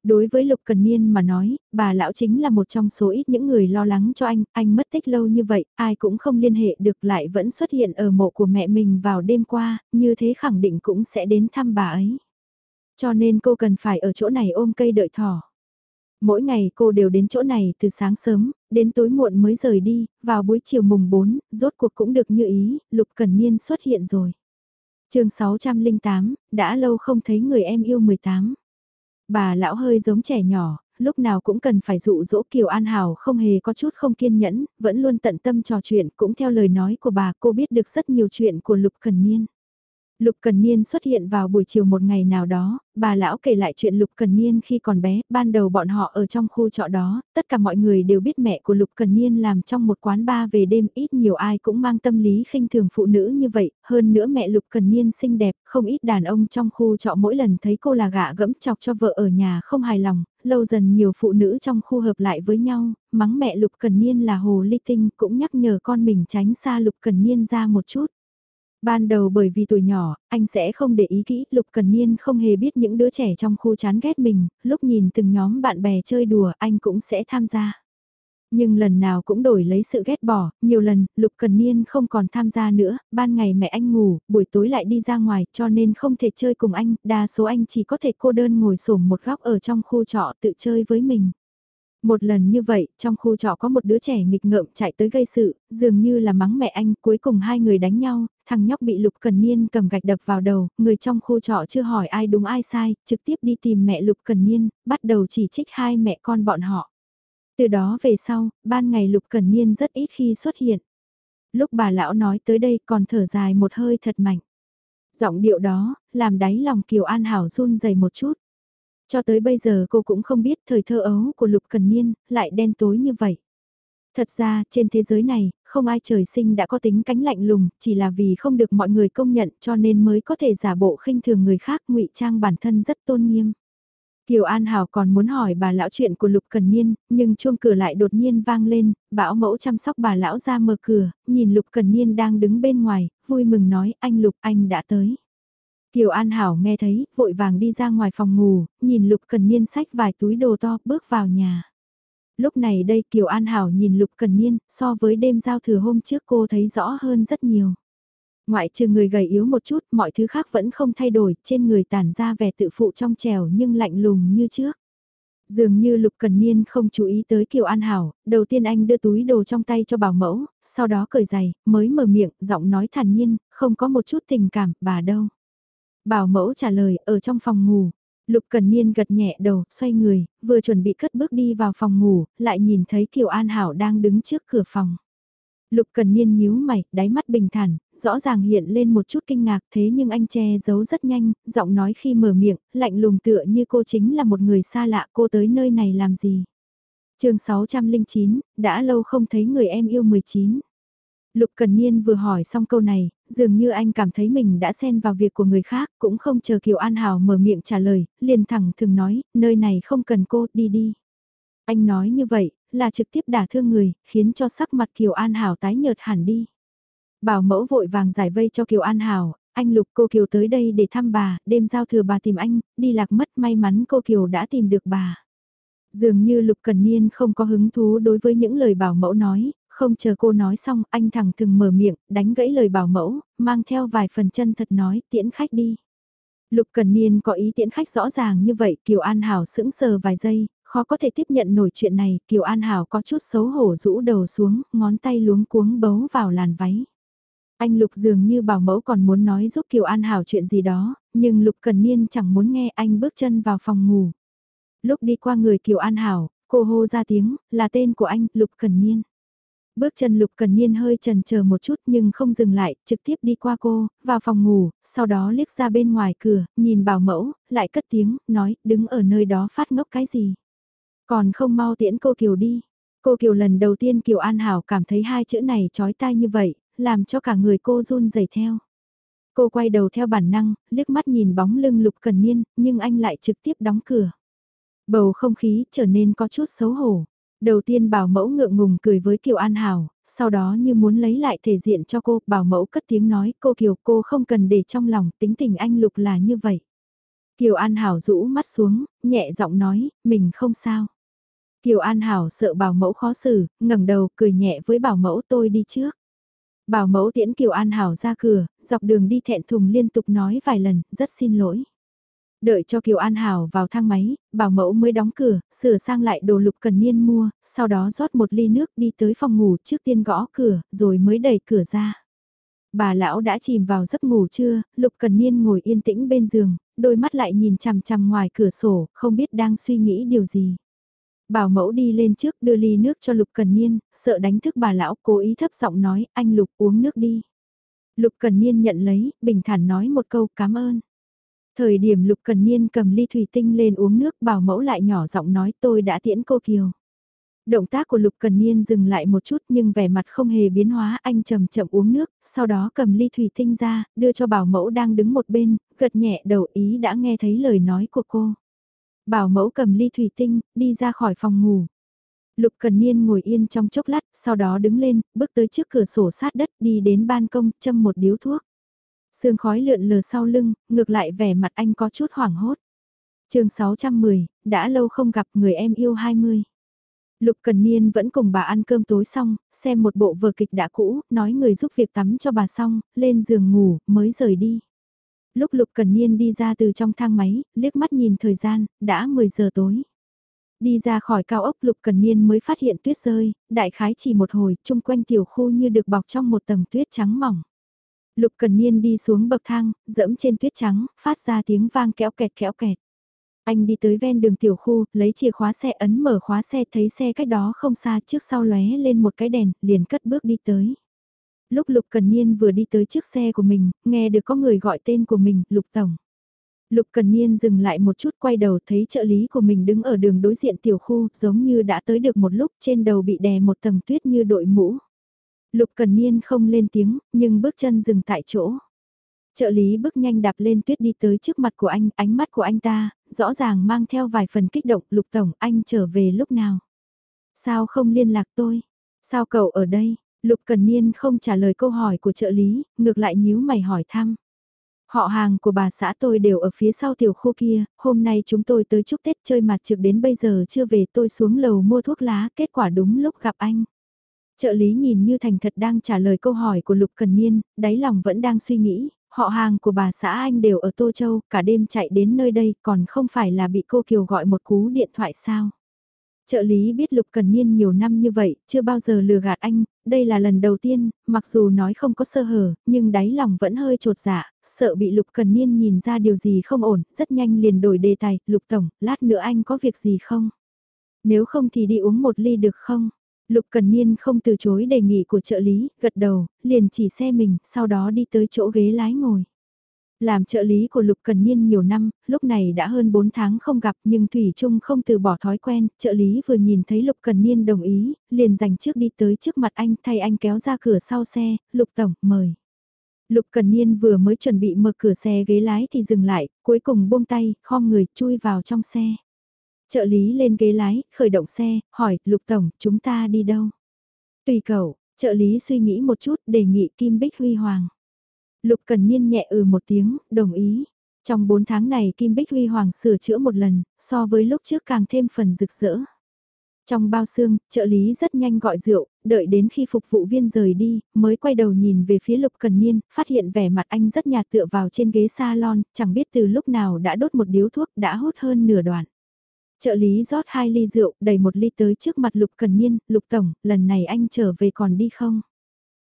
[SPEAKER 1] Đối với Lục Cần Niên mà nói, bà lão chính là một trong số ít những người lo lắng cho anh, anh mất tích lâu như vậy, ai cũng không liên hệ được lại vẫn xuất hiện ở mộ của mẹ mình vào đêm qua, như thế khẳng định cũng sẽ đến thăm bà ấy. Cho nên cô cần phải ở chỗ này ôm cây đợi thỏ. Mỗi ngày cô đều đến chỗ này từ sáng sớm, đến tối muộn mới rời đi, vào buổi chiều mùng 4, rốt cuộc cũng được như ý, Lục Cần Niên xuất hiện rồi chương 608, đã lâu không thấy người em yêu 18. Bà lão hơi giống trẻ nhỏ, lúc nào cũng cần phải dụ dỗ Kiều An Hảo không hề có chút không kiên nhẫn, vẫn luôn tận tâm trò chuyện cũng theo lời nói của bà cô biết được rất nhiều chuyện của Lục Cần Niên. Lục Cần Niên xuất hiện vào buổi chiều một ngày nào đó, bà lão kể lại chuyện Lục Cần Niên khi còn bé, ban đầu bọn họ ở trong khu trọ đó, tất cả mọi người đều biết mẹ của Lục Cần Niên làm trong một quán bar về đêm ít nhiều ai cũng mang tâm lý khinh thường phụ nữ như vậy, hơn nữa mẹ Lục Cần Niên xinh đẹp, không ít đàn ông trong khu trọ mỗi lần thấy cô là gạ gẫm chọc cho vợ ở nhà không hài lòng, lâu dần nhiều phụ nữ trong khu hợp lại với nhau, mắng mẹ Lục Cần Niên là hồ ly tinh cũng nhắc nhở con mình tránh xa Lục Cần Niên ra một chút. Ban đầu bởi vì tuổi nhỏ, anh sẽ không để ý kỹ, Lục Cần Niên không hề biết những đứa trẻ trong khu chán ghét mình, lúc nhìn từng nhóm bạn bè chơi đùa anh cũng sẽ tham gia. Nhưng lần nào cũng đổi lấy sự ghét bỏ, nhiều lần, Lục Cần Niên không còn tham gia nữa, ban ngày mẹ anh ngủ, buổi tối lại đi ra ngoài cho nên không thể chơi cùng anh, đa số anh chỉ có thể cô đơn ngồi sổm một góc ở trong khu trọ tự chơi với mình. Một lần như vậy, trong khu trọ có một đứa trẻ nghịch ngợm chạy tới gây sự, dường như là mắng mẹ anh, cuối cùng hai người đánh nhau, thằng nhóc bị Lục Cần Niên cầm gạch đập vào đầu, người trong khu trọ chưa hỏi ai đúng ai sai, trực tiếp đi tìm mẹ Lục Cần Niên, bắt đầu chỉ trích hai mẹ con bọn họ. Từ đó về sau, ban ngày Lục Cần Niên rất ít khi xuất hiện. Lúc bà lão nói tới đây còn thở dài một hơi thật mạnh. Giọng điệu đó, làm đáy lòng Kiều An Hảo run dày một chút. Cho tới bây giờ cô cũng không biết thời thơ ấu của Lục Cần Niên lại đen tối như vậy. Thật ra, trên thế giới này, không ai trời sinh đã có tính cánh lạnh lùng, chỉ là vì không được mọi người công nhận cho nên mới có thể giả bộ khinh thường người khác ngụy trang bản thân rất tôn nghiêm. Kiều An Hảo còn muốn hỏi bà lão chuyện của Lục Cần Niên, nhưng chuông cửa lại đột nhiên vang lên, bảo mẫu chăm sóc bà lão ra mở cửa, nhìn Lục Cần Niên đang đứng bên ngoài, vui mừng nói anh Lục anh đã tới. Kiều An Hảo nghe thấy, vội vàng đi ra ngoài phòng ngủ, nhìn Lục Cần Niên sách vài túi đồ to, bước vào nhà. Lúc này đây Kiều An Hảo nhìn Lục Cần Niên, so với đêm giao thừa hôm trước cô thấy rõ hơn rất nhiều. Ngoại trừ người gầy yếu một chút, mọi thứ khác vẫn không thay đổi, trên người tản ra vẻ tự phụ trong trèo nhưng lạnh lùng như trước. Dường như Lục Cần Niên không chú ý tới Kiều An Hảo, đầu tiên anh đưa túi đồ trong tay cho bảo mẫu, sau đó cởi giày, mới mở miệng, giọng nói thản nhiên, không có một chút tình cảm, bà đâu. Bảo mẫu trả lời, ở trong phòng ngủ. Lục Cần Niên gật nhẹ đầu, xoay người, vừa chuẩn bị cất bước đi vào phòng ngủ, lại nhìn thấy Kiều An Hảo đang đứng trước cửa phòng. Lục Cần Niên nhíu mày, đáy mắt bình thản, rõ ràng hiện lên một chút kinh ngạc thế nhưng anh che giấu rất nhanh, giọng nói khi mở miệng, lạnh lùng tựa như cô chính là một người xa lạ cô tới nơi này làm gì. chương 609, đã lâu không thấy người em yêu 19. Lục Cần Niên vừa hỏi xong câu này, dường như anh cảm thấy mình đã xen vào việc của người khác, cũng không chờ Kiều An Hảo mở miệng trả lời, liền thẳng thường nói, nơi này không cần cô, đi đi. Anh nói như vậy, là trực tiếp đả thương người, khiến cho sắc mặt Kiều An Hảo tái nhợt hẳn đi. Bảo mẫu vội vàng giải vây cho Kiều An Hảo, anh Lục cô Kiều tới đây để thăm bà, đêm giao thừa bà tìm anh, đi lạc mất may mắn cô Kiều đã tìm được bà. Dường như Lục Cần Niên không có hứng thú đối với những lời bảo mẫu nói, không chờ cô nói xong, anh thẳng thừng mở miệng, đánh gãy lời bảo mẫu, mang theo vài phần chân thật nói, tiễn khách đi. Lục Cần Niên có ý tiễn khách rõ ràng như vậy, Kiều An Hảo sững sờ vài giây, khó có thể tiếp nhận nổi chuyện này, Kiều An Hảo có chút xấu hổ rũ đầu xuống, ngón tay luống cuống bấu vào làn váy. Anh Lục dường như bảo mẫu còn muốn nói giúp Kiều An Hảo chuyện gì đó, nhưng Lục Cần Niên chẳng muốn nghe anh bước chân vào phòng ngủ. Lúc đi qua người Kiều An Hảo, cô hô ra tiếng, là tên của anh, Lục Cần Niên. Bước chân Lục Cần Niên hơi trần chờ một chút nhưng không dừng lại, trực tiếp đi qua cô, vào phòng ngủ, sau đó liếc ra bên ngoài cửa, nhìn bảo mẫu, lại cất tiếng, nói, đứng ở nơi đó phát ngốc cái gì. Còn không mau tiễn cô Kiều đi. Cô Kiều lần đầu tiên Kiều An Hảo cảm thấy hai chữ này chói tai như vậy, làm cho cả người cô run rẩy theo. Cô quay đầu theo bản năng, liếc mắt nhìn bóng lưng Lục Cần Niên, nhưng anh lại trực tiếp đóng cửa. Bầu không khí trở nên có chút xấu hổ. Đầu tiên bảo mẫu ngượng ngùng cười với Kiều An Hảo, sau đó như muốn lấy lại thể diện cho cô, bảo mẫu cất tiếng nói, cô Kiều cô không cần để trong lòng, tính tình anh Lục là như vậy. Kiều An Hảo rũ mắt xuống, nhẹ giọng nói, mình không sao. Kiều An Hảo sợ bảo mẫu khó xử, ngẩng đầu cười nhẹ với bảo mẫu tôi đi trước. Bảo mẫu tiễn Kiều An Hảo ra cửa, dọc đường đi thẹn thùng liên tục nói vài lần, rất xin lỗi. Đợi cho Kiều An Hảo vào thang máy, bảo mẫu mới đóng cửa, sửa sang lại đồ lục cần niên mua, sau đó rót một ly nước đi tới phòng ngủ trước tiên gõ cửa, rồi mới đẩy cửa ra. Bà lão đã chìm vào giấc ngủ chưa, lục cần niên ngồi yên tĩnh bên giường, đôi mắt lại nhìn chằm chằm ngoài cửa sổ, không biết đang suy nghĩ điều gì. Bảo mẫu đi lên trước đưa ly nước cho Lục Cần Niên, sợ đánh thức bà lão cố ý thấp giọng nói, anh Lục uống nước đi. Lục Cần Niên nhận lấy, bình thản nói một câu cảm ơn. Thời điểm Lục Cần Niên cầm ly thủy tinh lên uống nước bảo mẫu lại nhỏ giọng nói tôi đã tiễn cô Kiều. Động tác của Lục Cần Niên dừng lại một chút nhưng vẻ mặt không hề biến hóa anh chậm chậm uống nước, sau đó cầm ly thủy tinh ra, đưa cho bảo mẫu đang đứng một bên, gật nhẹ đầu ý đã nghe thấy lời nói của cô. Bảo mẫu cầm ly thủy tinh, đi ra khỏi phòng ngủ. Lục Cần Niên ngồi yên trong chốc lát, sau đó đứng lên, bước tới trước cửa sổ sát đất, đi đến ban công, châm một điếu thuốc. Sương khói lượn lờ sau lưng, ngược lại vẻ mặt anh có chút hoảng hốt. chương 610, đã lâu không gặp người em yêu 20. Lục Cần Niên vẫn cùng bà ăn cơm tối xong, xem một bộ vở kịch đã cũ, nói người giúp việc tắm cho bà xong, lên giường ngủ, mới rời đi. Lúc Lục Cần Niên đi ra từ trong thang máy, liếc mắt nhìn thời gian, đã 10 giờ tối. Đi ra khỏi cao ốc Lục Cần Niên mới phát hiện tuyết rơi, đại khái chỉ một hồi, chung quanh tiểu khu như được bọc trong một tầng tuyết trắng mỏng. Lục Cần Niên đi xuống bậc thang, dẫm trên tuyết trắng, phát ra tiếng vang kéo kẹt kéo kẹt. Anh đi tới ven đường tiểu khu, lấy chìa khóa xe ấn mở khóa xe thấy xe cách đó không xa trước sau lóe lên một cái đèn, liền cất bước đi tới lúc Lục Cần Niên vừa đi tới trước xe của mình, nghe được có người gọi tên của mình, Lục Tổng. Lục Cần Niên dừng lại một chút quay đầu thấy trợ lý của mình đứng ở đường đối diện tiểu khu giống như đã tới được một lúc trên đầu bị đè một tầng tuyết như đội mũ. Lục Cần Niên không lên tiếng, nhưng bước chân dừng tại chỗ. Trợ lý bước nhanh đạp lên tuyết đi tới trước mặt của anh, ánh mắt của anh ta, rõ ràng mang theo vài phần kích động, Lục Tổng, anh trở về lúc nào? Sao không liên lạc tôi? Sao cậu ở đây? Lục Cần Niên không trả lời câu hỏi của trợ lý, ngược lại nhíu mày hỏi thăm. Họ hàng của bà xã tôi đều ở phía sau tiểu khu kia, hôm nay chúng tôi tới chúc Tết chơi mặt trực đến bây giờ chưa về tôi xuống lầu mua thuốc lá, kết quả đúng lúc gặp anh. Trợ lý nhìn như thành thật đang trả lời câu hỏi của Lục Cần Niên, đáy lòng vẫn đang suy nghĩ, họ hàng của bà xã anh đều ở Tô Châu, cả đêm chạy đến nơi đây còn không phải là bị cô Kiều gọi một cú điện thoại sao. Trợ lý biết Lục Cần Niên nhiều năm như vậy, chưa bao giờ lừa gạt anh, đây là lần đầu tiên, mặc dù nói không có sơ hở, nhưng đáy lòng vẫn hơi trột dạ, sợ bị Lục Cần Niên nhìn ra điều gì không ổn, rất nhanh liền đổi đề tài, Lục Tổng, lát nữa anh có việc gì không? Nếu không thì đi uống một ly được không? Lục Cần Niên không từ chối đề nghị của trợ lý, gật đầu, liền chỉ xe mình, sau đó đi tới chỗ ghế lái ngồi. Làm trợ lý của Lục Cần Niên nhiều năm, lúc này đã hơn 4 tháng không gặp nhưng Thủy Trung không từ bỏ thói quen, trợ lý vừa nhìn thấy Lục Cần Niên đồng ý, liền dành trước đi tới trước mặt anh thay anh kéo ra cửa sau xe, Lục Tổng, mời. Lục Cần Niên vừa mới chuẩn bị mở cửa xe ghế lái thì dừng lại, cuối cùng buông tay, khom người chui vào trong xe. Trợ lý lên ghế lái, khởi động xe, hỏi, Lục Tổng, chúng ta đi đâu? Tùy cậu, trợ lý suy nghĩ một chút, đề nghị Kim Bích Huy Hoàng. Lục Cần Niên nhẹ ừ một tiếng, đồng ý. Trong 4 tháng này Kim Bích Huy Hoàng sửa chữa một lần, so với lúc trước càng thêm phần rực rỡ. Trong bao xương, trợ lý rất nhanh gọi rượu, đợi đến khi phục vụ viên rời đi, mới quay đầu nhìn về phía Lục Cần Niên, phát hiện vẻ mặt anh rất nhạt tựa vào trên ghế salon, chẳng biết từ lúc nào đã đốt một điếu thuốc đã hút hơn nửa đoạn. Trợ lý rót hai ly rượu, đầy một ly tới trước mặt Lục Cần Niên, Lục Tổng, lần này anh trở về còn đi không?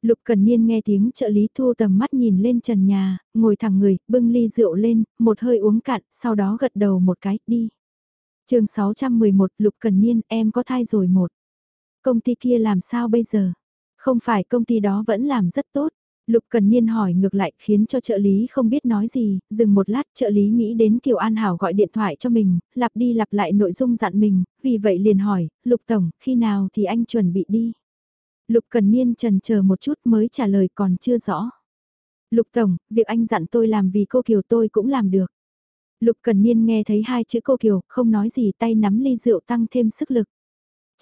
[SPEAKER 1] Lục Cần Niên nghe tiếng trợ lý thu tầm mắt nhìn lên trần nhà, ngồi thẳng người, bưng ly rượu lên, một hơi uống cạn, sau đó gật đầu một cái, đi. chương 611 Lục Cần Niên em có thai rồi một. Công ty kia làm sao bây giờ? Không phải công ty đó vẫn làm rất tốt. Lục Cần Niên hỏi ngược lại khiến cho trợ lý không biết nói gì, dừng một lát trợ lý nghĩ đến Kiều An Hảo gọi điện thoại cho mình, lặp đi lặp lại nội dung dặn mình, vì vậy liền hỏi, Lục Tổng, khi nào thì anh chuẩn bị đi? Lục Cần Niên trần chờ một chút mới trả lời còn chưa rõ. Lục Tổng, việc anh dặn tôi làm vì cô Kiều tôi cũng làm được. Lục Cần Niên nghe thấy hai chữ cô Kiều, không nói gì tay nắm ly rượu tăng thêm sức lực.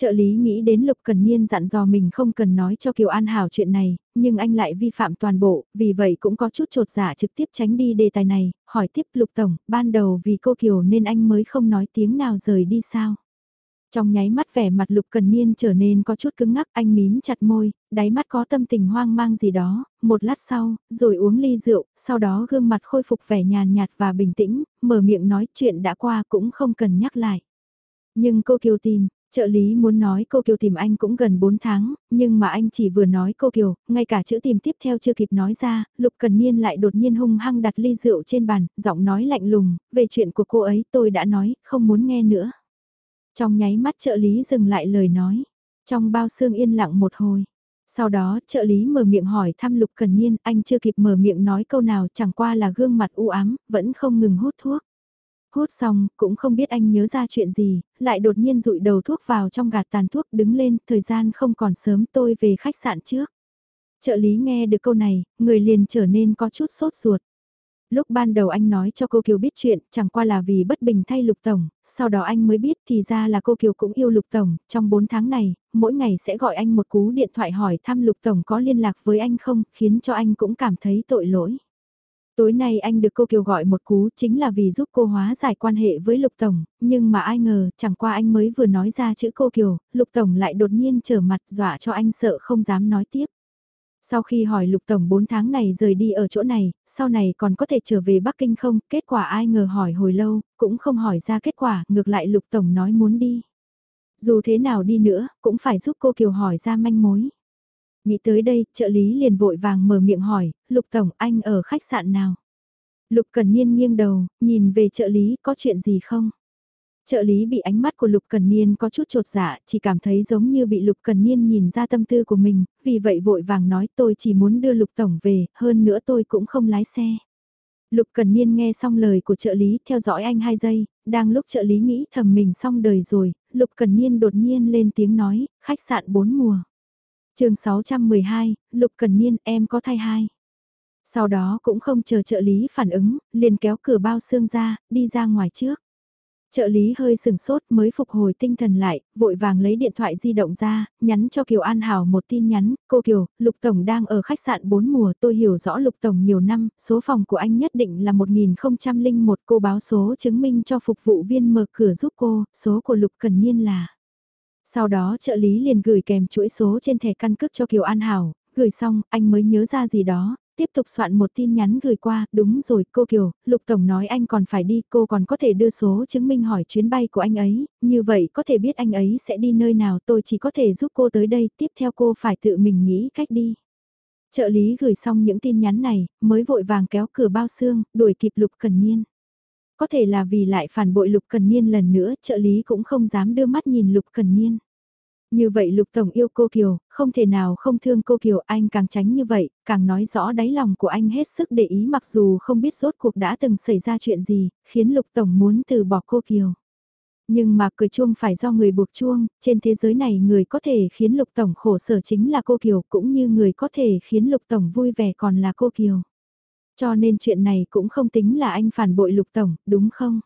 [SPEAKER 1] Trợ lý nghĩ đến Lục Cần Niên dặn dò mình không cần nói cho Kiều An Hảo chuyện này, nhưng anh lại vi phạm toàn bộ, vì vậy cũng có chút trột dạ trực tiếp tránh đi đề tài này, hỏi tiếp Lục Tổng, ban đầu vì cô Kiều nên anh mới không nói tiếng nào rời đi sao? Trong nháy mắt vẻ mặt Lục Cần Niên trở nên có chút cứng ngắc, anh mím chặt môi, đáy mắt có tâm tình hoang mang gì đó, một lát sau, rồi uống ly rượu, sau đó gương mặt khôi phục vẻ nhàn nhạt và bình tĩnh, mở miệng nói chuyện đã qua cũng không cần nhắc lại. Nhưng cô Kiều tìm, Trợ lý muốn nói cô Kiều tìm anh cũng gần 4 tháng, nhưng mà anh chỉ vừa nói cô Kiều, ngay cả chữ tìm tiếp theo chưa kịp nói ra, Lục Cần Niên lại đột nhiên hung hăng đặt ly rượu trên bàn, giọng nói lạnh lùng, về chuyện của cô ấy tôi đã nói, không muốn nghe nữa. Trong nháy mắt trợ lý dừng lại lời nói, trong bao xương yên lặng một hồi. Sau đó, trợ lý mở miệng hỏi thăm Lục Cần Niên, anh chưa kịp mở miệng nói câu nào chẳng qua là gương mặt u ám, vẫn không ngừng hút thuốc. Hút xong, cũng không biết anh nhớ ra chuyện gì, lại đột nhiên rụi đầu thuốc vào trong gạt tàn thuốc đứng lên, thời gian không còn sớm tôi về khách sạn trước. Trợ lý nghe được câu này, người liền trở nên có chút sốt ruột. Lúc ban đầu anh nói cho cô Kiều biết chuyện, chẳng qua là vì bất bình thay Lục Tổng, sau đó anh mới biết thì ra là cô Kiều cũng yêu Lục Tổng, trong 4 tháng này, mỗi ngày sẽ gọi anh một cú điện thoại hỏi thăm Lục Tổng có liên lạc với anh không, khiến cho anh cũng cảm thấy tội lỗi. Tối nay anh được cô Kiều gọi một cú chính là vì giúp cô hóa giải quan hệ với Lục Tổng, nhưng mà ai ngờ chẳng qua anh mới vừa nói ra chữ cô Kiều, Lục Tổng lại đột nhiên trở mặt dọa cho anh sợ không dám nói tiếp. Sau khi hỏi Lục Tổng 4 tháng này rời đi ở chỗ này, sau này còn có thể trở về Bắc Kinh không, kết quả ai ngờ hỏi hồi lâu, cũng không hỏi ra kết quả, ngược lại Lục Tổng nói muốn đi. Dù thế nào đi nữa, cũng phải giúp cô Kiều hỏi ra manh mối. Nghĩ tới đây, trợ lý liền vội vàng mở miệng hỏi, Lục Tổng anh ở khách sạn nào? Lục Cần Niên nghiêng đầu, nhìn về trợ lý có chuyện gì không? Trợ lý bị ánh mắt của Lục Cần Niên có chút trột dạ, chỉ cảm thấy giống như bị Lục Cần Niên nhìn ra tâm tư của mình, vì vậy vội vàng nói tôi chỉ muốn đưa Lục Tổng về, hơn nữa tôi cũng không lái xe. Lục Cần Niên nghe xong lời của trợ lý theo dõi anh 2 giây, đang lúc trợ lý nghĩ thầm mình xong đời rồi, Lục Cần Niên đột nhiên lên tiếng nói, khách sạn bốn mùa chương 612, Lục Cần Niên em có thai hai. Sau đó cũng không chờ trợ lý phản ứng, liền kéo cửa bao xương ra, đi ra ngoài trước. Trợ lý hơi sừng sốt mới phục hồi tinh thần lại, vội vàng lấy điện thoại di động ra, nhắn cho Kiều An Hảo một tin nhắn, cô Kiều, Lục Tổng đang ở khách sạn 4 mùa, tôi hiểu rõ Lục Tổng nhiều năm, số phòng của anh nhất định là 1001 cô báo số chứng minh cho phục vụ viên mở cửa giúp cô, số của Lục Cần Niên là sau đó trợ lý liền gửi kèm chuỗi số trên thẻ căn cước cho Kiều An Hảo, gửi xong, anh mới nhớ ra gì đó, tiếp tục soạn một tin nhắn gửi qua, đúng rồi, cô Kiều, Lục Tổng nói anh còn phải đi, cô còn có thể đưa số chứng minh hỏi chuyến bay của anh ấy, như vậy có thể biết anh ấy sẽ đi nơi nào, tôi chỉ có thể giúp cô tới đây, tiếp theo cô phải tự mình nghĩ cách đi. Trợ lý gửi xong những tin nhắn này, mới vội vàng kéo cửa bao xương, đuổi kịp Lục Cần Niên. Có thể là vì lại phản bội Lục Cần Niên lần nữa, trợ lý cũng không dám đưa mắt nhìn Lục Cần Niên. Như vậy Lục Tổng yêu cô Kiều, không thể nào không thương cô Kiều, anh càng tránh như vậy, càng nói rõ đáy lòng của anh hết sức để ý mặc dù không biết rốt cuộc đã từng xảy ra chuyện gì, khiến Lục Tổng muốn từ bỏ cô Kiều. Nhưng mà cười chuông phải do người buộc chuông, trên thế giới này người có thể khiến Lục Tổng khổ sở chính là cô Kiều cũng như người có thể khiến Lục Tổng vui vẻ còn là cô Kiều. Cho nên chuyện này cũng không tính là anh phản bội Lục Tổng, đúng không?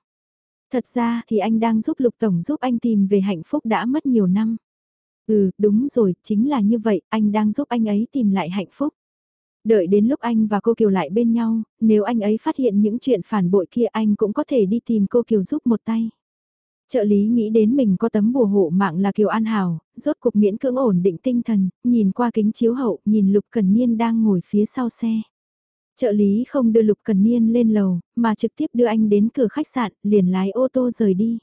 [SPEAKER 1] Thật ra thì anh đang giúp Lục Tổng giúp anh tìm về hạnh phúc đã mất nhiều năm. Ừ, đúng rồi, chính là như vậy, anh đang giúp anh ấy tìm lại hạnh phúc. Đợi đến lúc anh và cô Kiều lại bên nhau, nếu anh ấy phát hiện những chuyện phản bội kia anh cũng có thể đi tìm cô Kiều giúp một tay. Trợ lý nghĩ đến mình có tấm bùa hộ mạng là Kiều An hào, rốt cuộc miễn cưỡng ổn định tinh thần, nhìn qua kính chiếu hậu, nhìn Lục Cần Niên đang ngồi phía sau xe. Trợ lý không đưa Lục Cần Niên lên lầu, mà trực tiếp đưa anh đến cửa khách sạn, liền lái ô tô rời đi.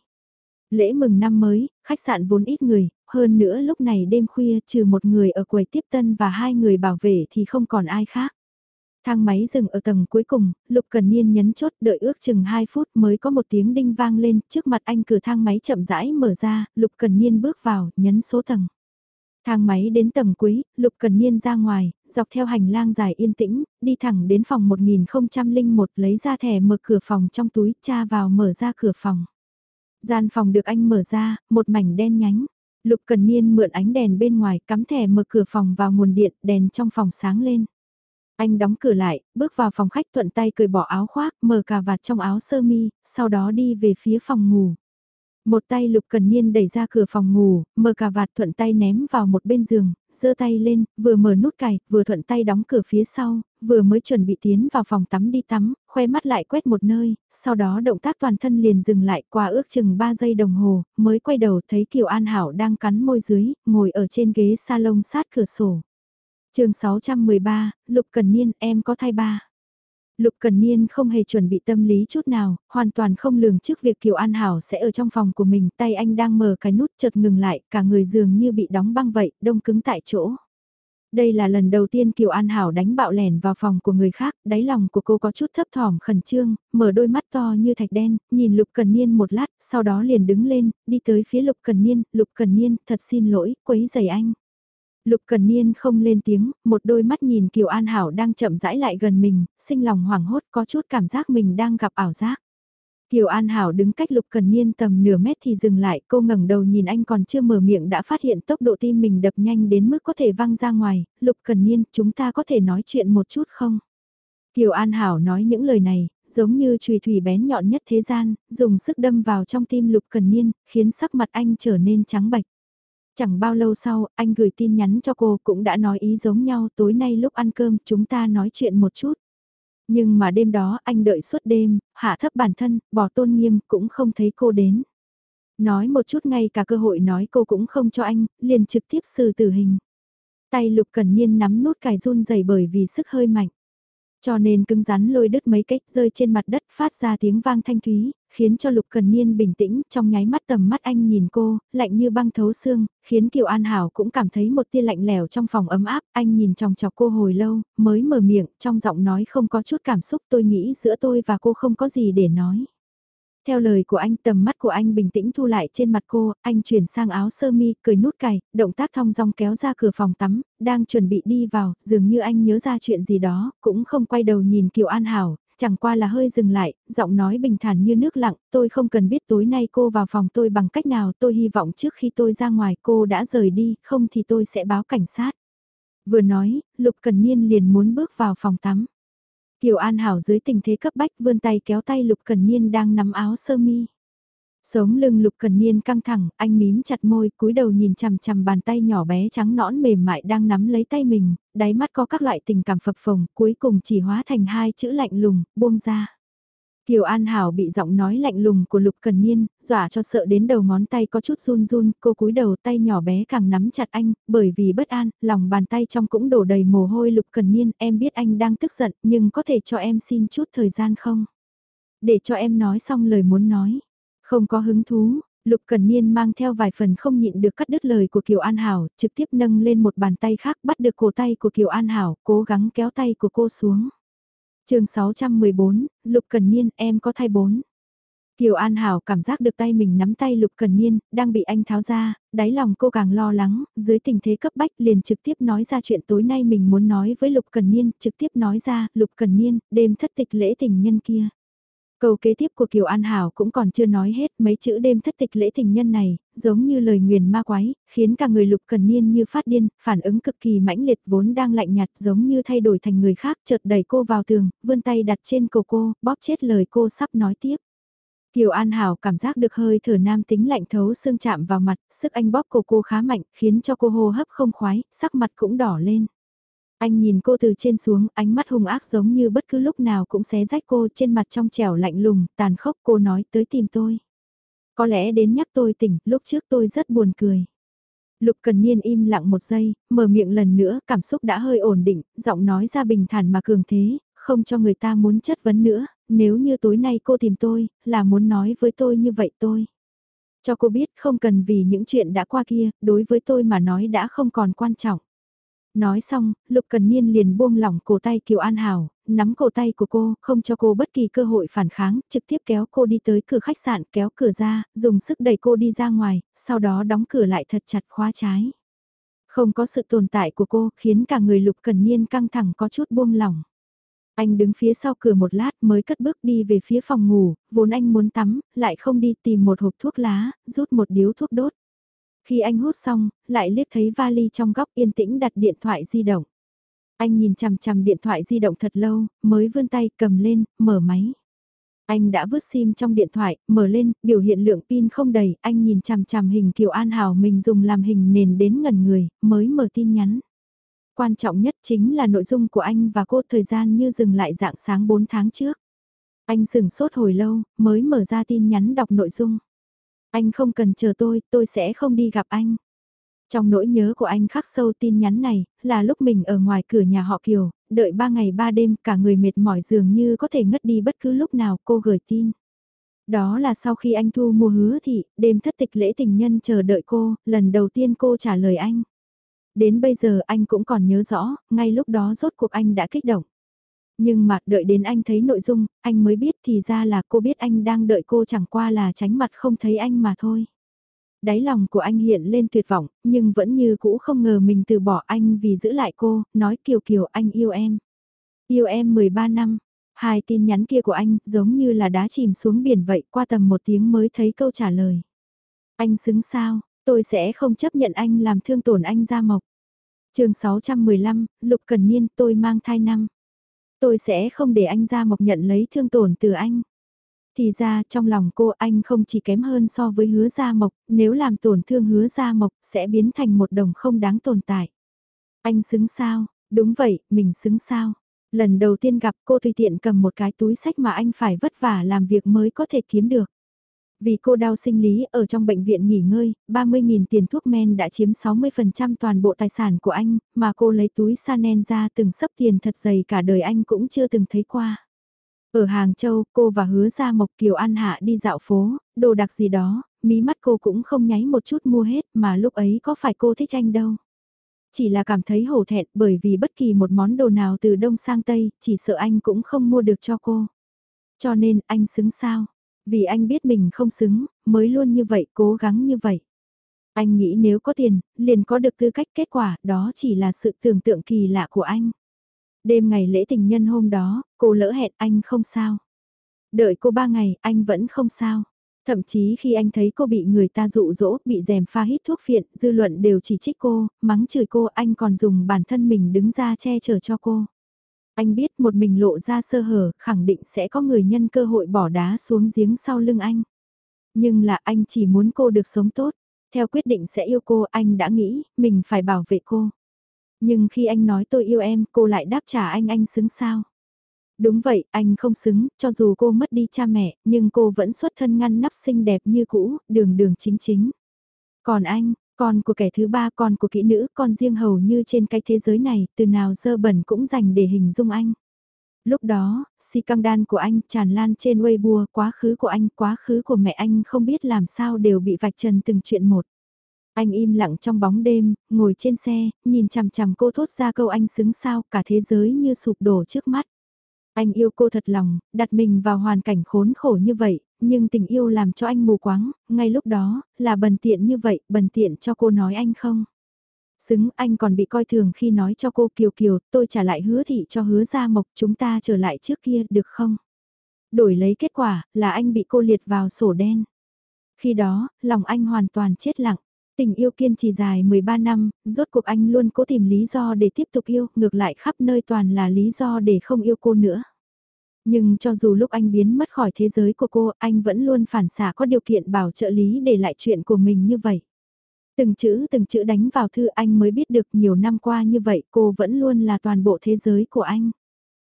[SPEAKER 1] Lễ mừng năm mới, khách sạn vốn ít người, hơn nữa lúc này đêm khuya trừ một người ở quầy tiếp tân và hai người bảo vệ thì không còn ai khác. Thang máy dừng ở tầng cuối cùng, Lục Cần Niên nhấn chốt đợi ước chừng 2 phút mới có một tiếng đinh vang lên, trước mặt anh cửa thang máy chậm rãi mở ra, Lục Cần Niên bước vào, nhấn số tầng. Thang máy đến tầng cuối, Lục Cần Niên ra ngoài, dọc theo hành lang dài yên tĩnh, đi thẳng đến phòng 1001 lấy ra thẻ mở cửa phòng trong túi, cha vào mở ra cửa phòng. Gian phòng được anh mở ra, một mảnh đen nhánh. Lục Cần Niên mượn ánh đèn bên ngoài, cắm thẻ mở cửa phòng vào nguồn điện, đèn trong phòng sáng lên. Anh đóng cửa lại, bước vào phòng khách thuận tay cởi bỏ áo khoác, mở cà vạt trong áo sơ mi, sau đó đi về phía phòng ngủ. Một tay Lục Cần Niên đẩy ra cửa phòng ngủ, mở cà vạt thuận tay ném vào một bên giường, giơ tay lên, vừa mở nút cài, vừa thuận tay đóng cửa phía sau, vừa mới chuẩn bị tiến vào phòng tắm đi tắm, khoe mắt lại quét một nơi, sau đó động tác toàn thân liền dừng lại qua ước chừng 3 giây đồng hồ, mới quay đầu thấy Kiều An Hảo đang cắn môi dưới, ngồi ở trên ghế salon sát cửa sổ chương 613, Lục Cần Niên em có thai ba. Lục Cần Niên không hề chuẩn bị tâm lý chút nào, hoàn toàn không lường trước việc Kiều An Hảo sẽ ở trong phòng của mình, tay anh đang mở cái nút chợt ngừng lại, cả người dường như bị đóng băng vậy, đông cứng tại chỗ. Đây là lần đầu tiên Kiều An Hảo đánh bạo lẻn vào phòng của người khác, đáy lòng của cô có chút thấp thỏm khẩn trương, mở đôi mắt to như thạch đen, nhìn Lục Cần Niên một lát, sau đó liền đứng lên, đi tới phía Lục Cần Niên, Lục Cần Niên, thật xin lỗi, quấy giày anh. Lục Cần Niên không lên tiếng, một đôi mắt nhìn Kiều An Hảo đang chậm rãi lại gần mình, sinh lòng hoảng hốt có chút cảm giác mình đang gặp ảo giác. Kiều An Hảo đứng cách Lục Cần Niên tầm nửa mét thì dừng lại, cô ngẩng đầu nhìn anh còn chưa mở miệng đã phát hiện tốc độ tim mình đập nhanh đến mức có thể văng ra ngoài, Lục Cần Niên, chúng ta có thể nói chuyện một chút không? Kiều An Hảo nói những lời này, giống như chùy thủy bén nhọn nhất thế gian, dùng sức đâm vào trong tim Lục Cần Niên, khiến sắc mặt anh trở nên trắng bạch. Chẳng bao lâu sau, anh gửi tin nhắn cho cô cũng đã nói ý giống nhau tối nay lúc ăn cơm chúng ta nói chuyện một chút. Nhưng mà đêm đó anh đợi suốt đêm, hạ thấp bản thân, bỏ tôn nghiêm cũng không thấy cô đến. Nói một chút ngay cả cơ hội nói cô cũng không cho anh, liền trực tiếp xử tử hình. Tay lục cần niên nắm nút cài run dày bởi vì sức hơi mạnh. Cho nên cứng rắn lôi đứt mấy cách rơi trên mặt đất phát ra tiếng vang thanh thúy, khiến cho Lục Cần Niên bình tĩnh, trong nháy mắt tầm mắt anh nhìn cô, lạnh như băng thấu xương, khiến Kiều An Hảo cũng cảm thấy một tia lạnh lẽo trong phòng ấm áp, anh nhìn chòng chọc cô hồi lâu, mới mở miệng, trong giọng nói không có chút cảm xúc tôi nghĩ giữa tôi và cô không có gì để nói. Theo lời của anh tầm mắt của anh bình tĩnh thu lại trên mặt cô, anh chuyển sang áo sơ mi, cười nút cài, động tác thong dong kéo ra cửa phòng tắm, đang chuẩn bị đi vào, dường như anh nhớ ra chuyện gì đó, cũng không quay đầu nhìn Kiều An Hảo, chẳng qua là hơi dừng lại, giọng nói bình thản như nước lặng, tôi không cần biết tối nay cô vào phòng tôi bằng cách nào, tôi hy vọng trước khi tôi ra ngoài cô đã rời đi, không thì tôi sẽ báo cảnh sát. Vừa nói, Lục Cần Niên liền muốn bước vào phòng tắm. Kiều An Hảo dưới tình thế cấp bách vươn tay kéo tay Lục Cần Niên đang nắm áo sơ mi. Sống lưng Lục Cần Niên căng thẳng, anh mím chặt môi, cúi đầu nhìn chằm chằm bàn tay nhỏ bé trắng nõn mềm mại đang nắm lấy tay mình, đáy mắt có các loại tình cảm phập phồng, cuối cùng chỉ hóa thành hai chữ lạnh lùng, buông ra. Kiều An Hảo bị giọng nói lạnh lùng của Lục Cần Niên, dọa cho sợ đến đầu ngón tay có chút run run, cô cúi đầu tay nhỏ bé càng nắm chặt anh, bởi vì bất an, lòng bàn tay trong cũng đổ đầy mồ hôi Lục Cần Niên, em biết anh đang tức giận, nhưng có thể cho em xin chút thời gian không? Để cho em nói xong lời muốn nói. Không có hứng thú, Lục Cần Niên mang theo vài phần không nhịn được cắt đứt lời của Kiều An Hảo, trực tiếp nâng lên một bàn tay khác bắt được cổ tay của Kiều An Hảo, cố gắng kéo tay của cô xuống chương 614, Lục Cần Niên em có thai bốn. Kiều An Hảo cảm giác được tay mình nắm tay Lục Cần Niên, đang bị anh tháo ra, đáy lòng cô càng lo lắng, dưới tình thế cấp bách liền trực tiếp nói ra chuyện tối nay mình muốn nói với Lục Cần Niên, trực tiếp nói ra, Lục Cần Niên, đêm thất tịch lễ tình nhân kia. Câu kế tiếp của Kiều An Hảo cũng còn chưa nói hết mấy chữ đêm thất tịch lễ tình nhân này, giống như lời nguyền ma quái, khiến cả người lục cần niên như phát điên, phản ứng cực kỳ mãnh liệt vốn đang lạnh nhạt giống như thay đổi thành người khác chợt đẩy cô vào tường, vươn tay đặt trên cổ cô, bóp chết lời cô sắp nói tiếp. Kiều An Hảo cảm giác được hơi thở nam tính lạnh thấu xương chạm vào mặt, sức anh bóp cổ cô khá mạnh, khiến cho cô hô hấp không khoái, sắc mặt cũng đỏ lên. Anh nhìn cô từ trên xuống, ánh mắt hung ác giống như bất cứ lúc nào cũng xé rách cô trên mặt trong trẻo lạnh lùng, tàn khốc cô nói tới tìm tôi. Có lẽ đến nhắc tôi tỉnh, lúc trước tôi rất buồn cười. Lục Cần Niên im lặng một giây, mở miệng lần nữa, cảm xúc đã hơi ổn định, giọng nói ra bình thản mà cường thế, không cho người ta muốn chất vấn nữa, nếu như tối nay cô tìm tôi, là muốn nói với tôi như vậy tôi. Cho cô biết không cần vì những chuyện đã qua kia, đối với tôi mà nói đã không còn quan trọng. Nói xong, Lục Cần Niên liền buông lỏng cổ tay Kiều An Hảo, nắm cổ tay của cô, không cho cô bất kỳ cơ hội phản kháng, trực tiếp kéo cô đi tới cửa khách sạn, kéo cửa ra, dùng sức đẩy cô đi ra ngoài, sau đó đóng cửa lại thật chặt khóa trái. Không có sự tồn tại của cô, khiến cả người Lục Cần Niên căng thẳng có chút buông lỏng. Anh đứng phía sau cửa một lát mới cất bước đi về phía phòng ngủ, vốn anh muốn tắm, lại không đi tìm một hộp thuốc lá, rút một điếu thuốc đốt. Khi anh hút xong, lại liếc thấy vali trong góc yên tĩnh đặt điện thoại di động. Anh nhìn chằm chằm điện thoại di động thật lâu, mới vươn tay cầm lên, mở máy. Anh đã vứt sim trong điện thoại, mở lên, biểu hiện lượng pin không đầy, anh nhìn chằm chằm hình Kiều An Hảo mình dùng làm hình nền đến ngần người, mới mở tin nhắn. Quan trọng nhất chính là nội dung của anh và cô thời gian như dừng lại dạng sáng 4 tháng trước. Anh sừng sốt hồi lâu, mới mở ra tin nhắn đọc nội dung. Anh không cần chờ tôi, tôi sẽ không đi gặp anh. Trong nỗi nhớ của anh khắc sâu tin nhắn này, là lúc mình ở ngoài cửa nhà họ Kiều, đợi ba ngày ba đêm cả người mệt mỏi dường như có thể ngất đi bất cứ lúc nào cô gửi tin. Đó là sau khi anh thu mua hứa thị, đêm thất tịch lễ tình nhân chờ đợi cô, lần đầu tiên cô trả lời anh. Đến bây giờ anh cũng còn nhớ rõ, ngay lúc đó rốt cuộc anh đã kích động. Nhưng mà đợi đến anh thấy nội dung, anh mới biết thì ra là cô biết anh đang đợi cô chẳng qua là tránh mặt không thấy anh mà thôi. Đáy lòng của anh hiện lên tuyệt vọng, nhưng vẫn như cũ không ngờ mình từ bỏ anh vì giữ lại cô, nói kiều kiều anh yêu em. Yêu em 13 năm, hai tin nhắn kia của anh giống như là đá chìm xuống biển vậy qua tầm một tiếng mới thấy câu trả lời. Anh xứng sao, tôi sẽ không chấp nhận anh làm thương tổn anh ra mộc. chương 615, Lục Cần Niên tôi mang thai năm. Tôi sẽ không để anh ra mộc nhận lấy thương tổn từ anh. Thì ra trong lòng cô anh không chỉ kém hơn so với hứa gia mộc, nếu làm tổn thương hứa gia mộc sẽ biến thành một đồng không đáng tồn tại. Anh xứng sao, đúng vậy, mình xứng sao. Lần đầu tiên gặp cô tùy tiện cầm một cái túi sách mà anh phải vất vả làm việc mới có thể kiếm được. Vì cô đau sinh lý ở trong bệnh viện nghỉ ngơi, 30.000 tiền thuốc men đã chiếm 60% toàn bộ tài sản của anh, mà cô lấy túi Sanen ra từng sấp tiền thật dày cả đời anh cũng chưa từng thấy qua. Ở Hàng Châu, cô và hứa ra Mộc Kiều An Hạ đi dạo phố, đồ đặc gì đó, mí mắt cô cũng không nháy một chút mua hết mà lúc ấy có phải cô thích anh đâu. Chỉ là cảm thấy hổ thẹn bởi vì bất kỳ một món đồ nào từ Đông sang Tây, chỉ sợ anh cũng không mua được cho cô. Cho nên anh xứng sao? Vì anh biết mình không xứng, mới luôn như vậy, cố gắng như vậy. Anh nghĩ nếu có tiền, liền có được tư cách kết quả, đó chỉ là sự tưởng tượng kỳ lạ của anh. Đêm ngày lễ tình nhân hôm đó, cô lỡ hẹn anh không sao. Đợi cô ba ngày, anh vẫn không sao. Thậm chí khi anh thấy cô bị người ta dụ dỗ, bị dèm pha hít thuốc phiện, dư luận đều chỉ trích cô, mắng chửi cô, anh còn dùng bản thân mình đứng ra che chở cho cô. Anh biết một mình lộ ra sơ hở, khẳng định sẽ có người nhân cơ hội bỏ đá xuống giếng sau lưng anh. Nhưng là anh chỉ muốn cô được sống tốt. Theo quyết định sẽ yêu cô, anh đã nghĩ, mình phải bảo vệ cô. Nhưng khi anh nói tôi yêu em, cô lại đáp trả anh anh xứng sao. Đúng vậy, anh không xứng, cho dù cô mất đi cha mẹ, nhưng cô vẫn xuất thân ngăn nắp xinh đẹp như cũ, đường đường chính chính. Còn anh, con của kẻ thứ ba, con của kỹ nữ, con riêng hầu như trên cái thế giới này, từ nào dơ bẩn cũng dành để hình dung anh. Lúc đó, si căng đan của anh tràn lan trên Weibo, quá khứ của anh, quá khứ của mẹ anh không biết làm sao đều bị vạch trần từng chuyện một. Anh im lặng trong bóng đêm, ngồi trên xe, nhìn chằm chằm cô thốt ra câu anh xứng sao, cả thế giới như sụp đổ trước mắt. Anh yêu cô thật lòng, đặt mình vào hoàn cảnh khốn khổ như vậy, nhưng tình yêu làm cho anh mù quáng, ngay lúc đó, là bần tiện như vậy, bần tiện cho cô nói anh không. Xứng anh còn bị coi thường khi nói cho cô Kiều Kiều, tôi trả lại hứa thị cho hứa ra mộc chúng ta trở lại trước kia, được không? Đổi lấy kết quả, là anh bị cô liệt vào sổ đen. Khi đó, lòng anh hoàn toàn chết lặng. Tình yêu kiên trì dài 13 năm, rốt cuộc anh luôn cố tìm lý do để tiếp tục yêu, ngược lại khắp nơi toàn là lý do để không yêu cô nữa. Nhưng cho dù lúc anh biến mất khỏi thế giới của cô, anh vẫn luôn phản xạ có điều kiện bảo trợ lý để lại chuyện của mình như vậy. Từng chữ từng chữ đánh vào thư anh mới biết được nhiều năm qua như vậy cô vẫn luôn là toàn bộ thế giới của anh.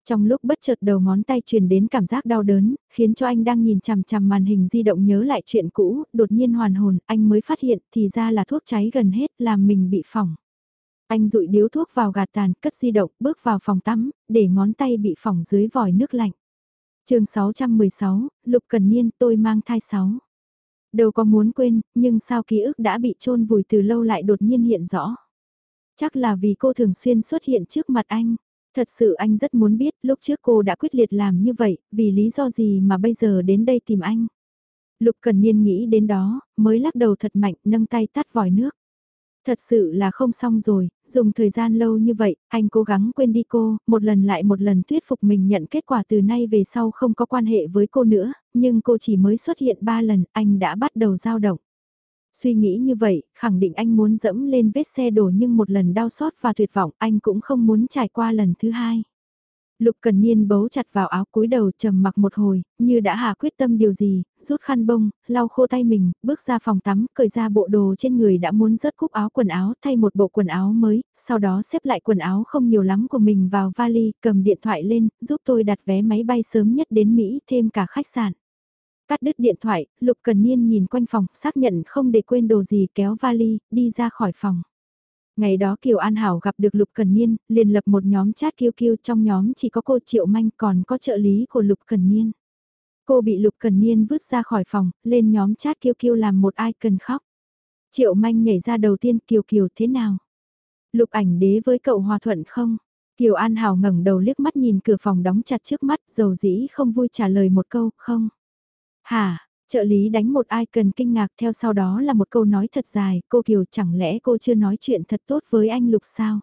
[SPEAKER 1] Trong lúc bất chợt đầu ngón tay truyền đến cảm giác đau đớn, khiến cho anh đang nhìn chằm chằm màn hình di động nhớ lại chuyện cũ, đột nhiên hoàn hồn, anh mới phát hiện thì ra là thuốc cháy gần hết làm mình bị phỏng. Anh rụi điếu thuốc vào gạt tàn, cất di động, bước vào phòng tắm, để ngón tay bị phỏng dưới vòi nước lạnh. chương 616, Lục Cần Niên tôi mang thai 6. Đâu có muốn quên, nhưng sao ký ức đã bị chôn vùi từ lâu lại đột nhiên hiện rõ. Chắc là vì cô thường xuyên xuất hiện trước mặt anh. Thật sự anh rất muốn biết lúc trước cô đã quyết liệt làm như vậy, vì lý do gì mà bây giờ đến đây tìm anh. Lục Cần Niên nghĩ đến đó, mới lắc đầu thật mạnh, nâng tay tắt vòi nước. Thật sự là không xong rồi, dùng thời gian lâu như vậy, anh cố gắng quên đi cô, một lần lại một lần thuyết phục mình nhận kết quả từ nay về sau không có quan hệ với cô nữa, nhưng cô chỉ mới xuất hiện ba lần, anh đã bắt đầu dao động. Suy nghĩ như vậy, khẳng định anh muốn dẫm lên vết xe đổ nhưng một lần đau xót và tuyệt vọng anh cũng không muốn trải qua lần thứ hai. Lục Cần Niên bấu chặt vào áo cúi đầu trầm mặc một hồi, như đã hạ quyết tâm điều gì, rút khăn bông, lau khô tay mình, bước ra phòng tắm, cởi ra bộ đồ trên người đã muốn rớt cúc áo quần áo thay một bộ quần áo mới, sau đó xếp lại quần áo không nhiều lắm của mình vào vali, cầm điện thoại lên, giúp tôi đặt vé máy bay sớm nhất đến Mỹ thêm cả khách sạn. Cắt đứt điện thoại, Lục Cần Niên nhìn quanh phòng, xác nhận không để quên đồ gì kéo vali, đi ra khỏi phòng. Ngày đó Kiều An Hảo gặp được Lục Cần Niên, liền lập một nhóm chat kiêu kiêu trong nhóm chỉ có cô Triệu Manh còn có trợ lý của Lục Cần Niên. Cô bị Lục Cần Niên vứt ra khỏi phòng, lên nhóm chat kiêu kiêu làm một ai cần khóc. Triệu Manh nhảy ra đầu tiên Kiều Kiều thế nào? Lục ảnh đế với cậu hòa thuận không? Kiều An Hảo ngẩng đầu liếc mắt nhìn cửa phòng đóng chặt trước mắt, dầu dĩ không vui trả lời một câu, không. Hả, trợ lý đánh một ai cần kinh ngạc theo sau đó là một câu nói thật dài, cô Kiều chẳng lẽ cô chưa nói chuyện thật tốt với anh Lục sao?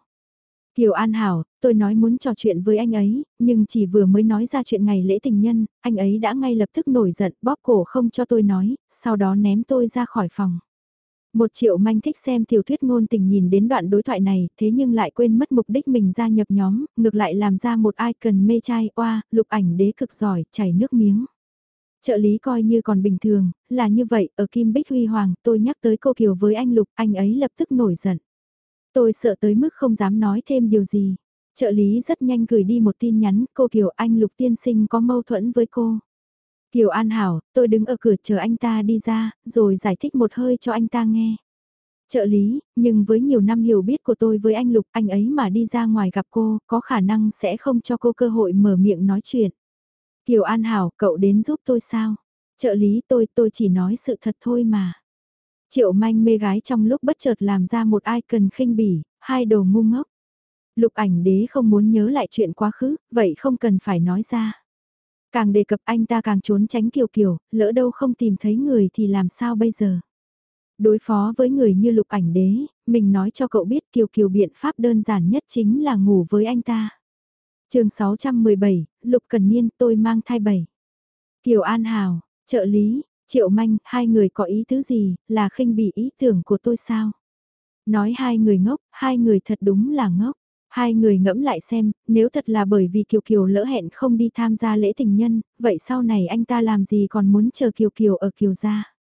[SPEAKER 1] Kiều An Hảo, tôi nói muốn trò chuyện với anh ấy, nhưng chỉ vừa mới nói ra chuyện ngày lễ tình nhân, anh ấy đã ngay lập tức nổi giận bóp cổ không cho tôi nói, sau đó ném tôi ra khỏi phòng. Một triệu manh thích xem tiểu thuyết ngôn tình nhìn đến đoạn đối thoại này, thế nhưng lại quên mất mục đích mình gia nhập nhóm, ngược lại làm ra một icon mê trai, oa, lục ảnh đế cực giỏi, chảy nước miếng. Trợ lý coi như còn bình thường, là như vậy, ở Kim Bích Huy Hoàng, tôi nhắc tới cô Kiều với anh Lục, anh ấy lập tức nổi giận. Tôi sợ tới mức không dám nói thêm điều gì. Trợ lý rất nhanh gửi đi một tin nhắn, cô Kiều anh Lục tiên sinh có mâu thuẫn với cô. Kiều An Hảo, tôi đứng ở cửa chờ anh ta đi ra, rồi giải thích một hơi cho anh ta nghe. Trợ lý, nhưng với nhiều năm hiểu biết của tôi với anh Lục, anh ấy mà đi ra ngoài gặp cô, có khả năng sẽ không cho cô cơ hội mở miệng nói chuyện. Kiều An Hảo, cậu đến giúp tôi sao? Trợ lý tôi, tôi chỉ nói sự thật thôi mà. Triệu manh mê gái trong lúc bất chợt làm ra một icon khinh bỉ, hai đồ ngu ngốc. Lục ảnh đế không muốn nhớ lại chuyện quá khứ, vậy không cần phải nói ra. Càng đề cập anh ta càng trốn tránh kiều kiều, lỡ đâu không tìm thấy người thì làm sao bây giờ. Đối phó với người như lục ảnh đế, mình nói cho cậu biết kiều kiều biện pháp đơn giản nhất chính là ngủ với anh ta chương 617, Lục Cần Niên tôi mang thai bảy. Kiều An Hào, trợ lý, Triệu Manh, hai người có ý tứ gì, là khinh bỉ ý tưởng của tôi sao? Nói hai người ngốc, hai người thật đúng là ngốc. Hai người ngẫm lại xem, nếu thật là bởi vì Kiều Kiều lỡ hẹn không đi tham gia lễ tình nhân, vậy sau này anh ta làm gì còn muốn chờ Kiều Kiều ở Kiều gia?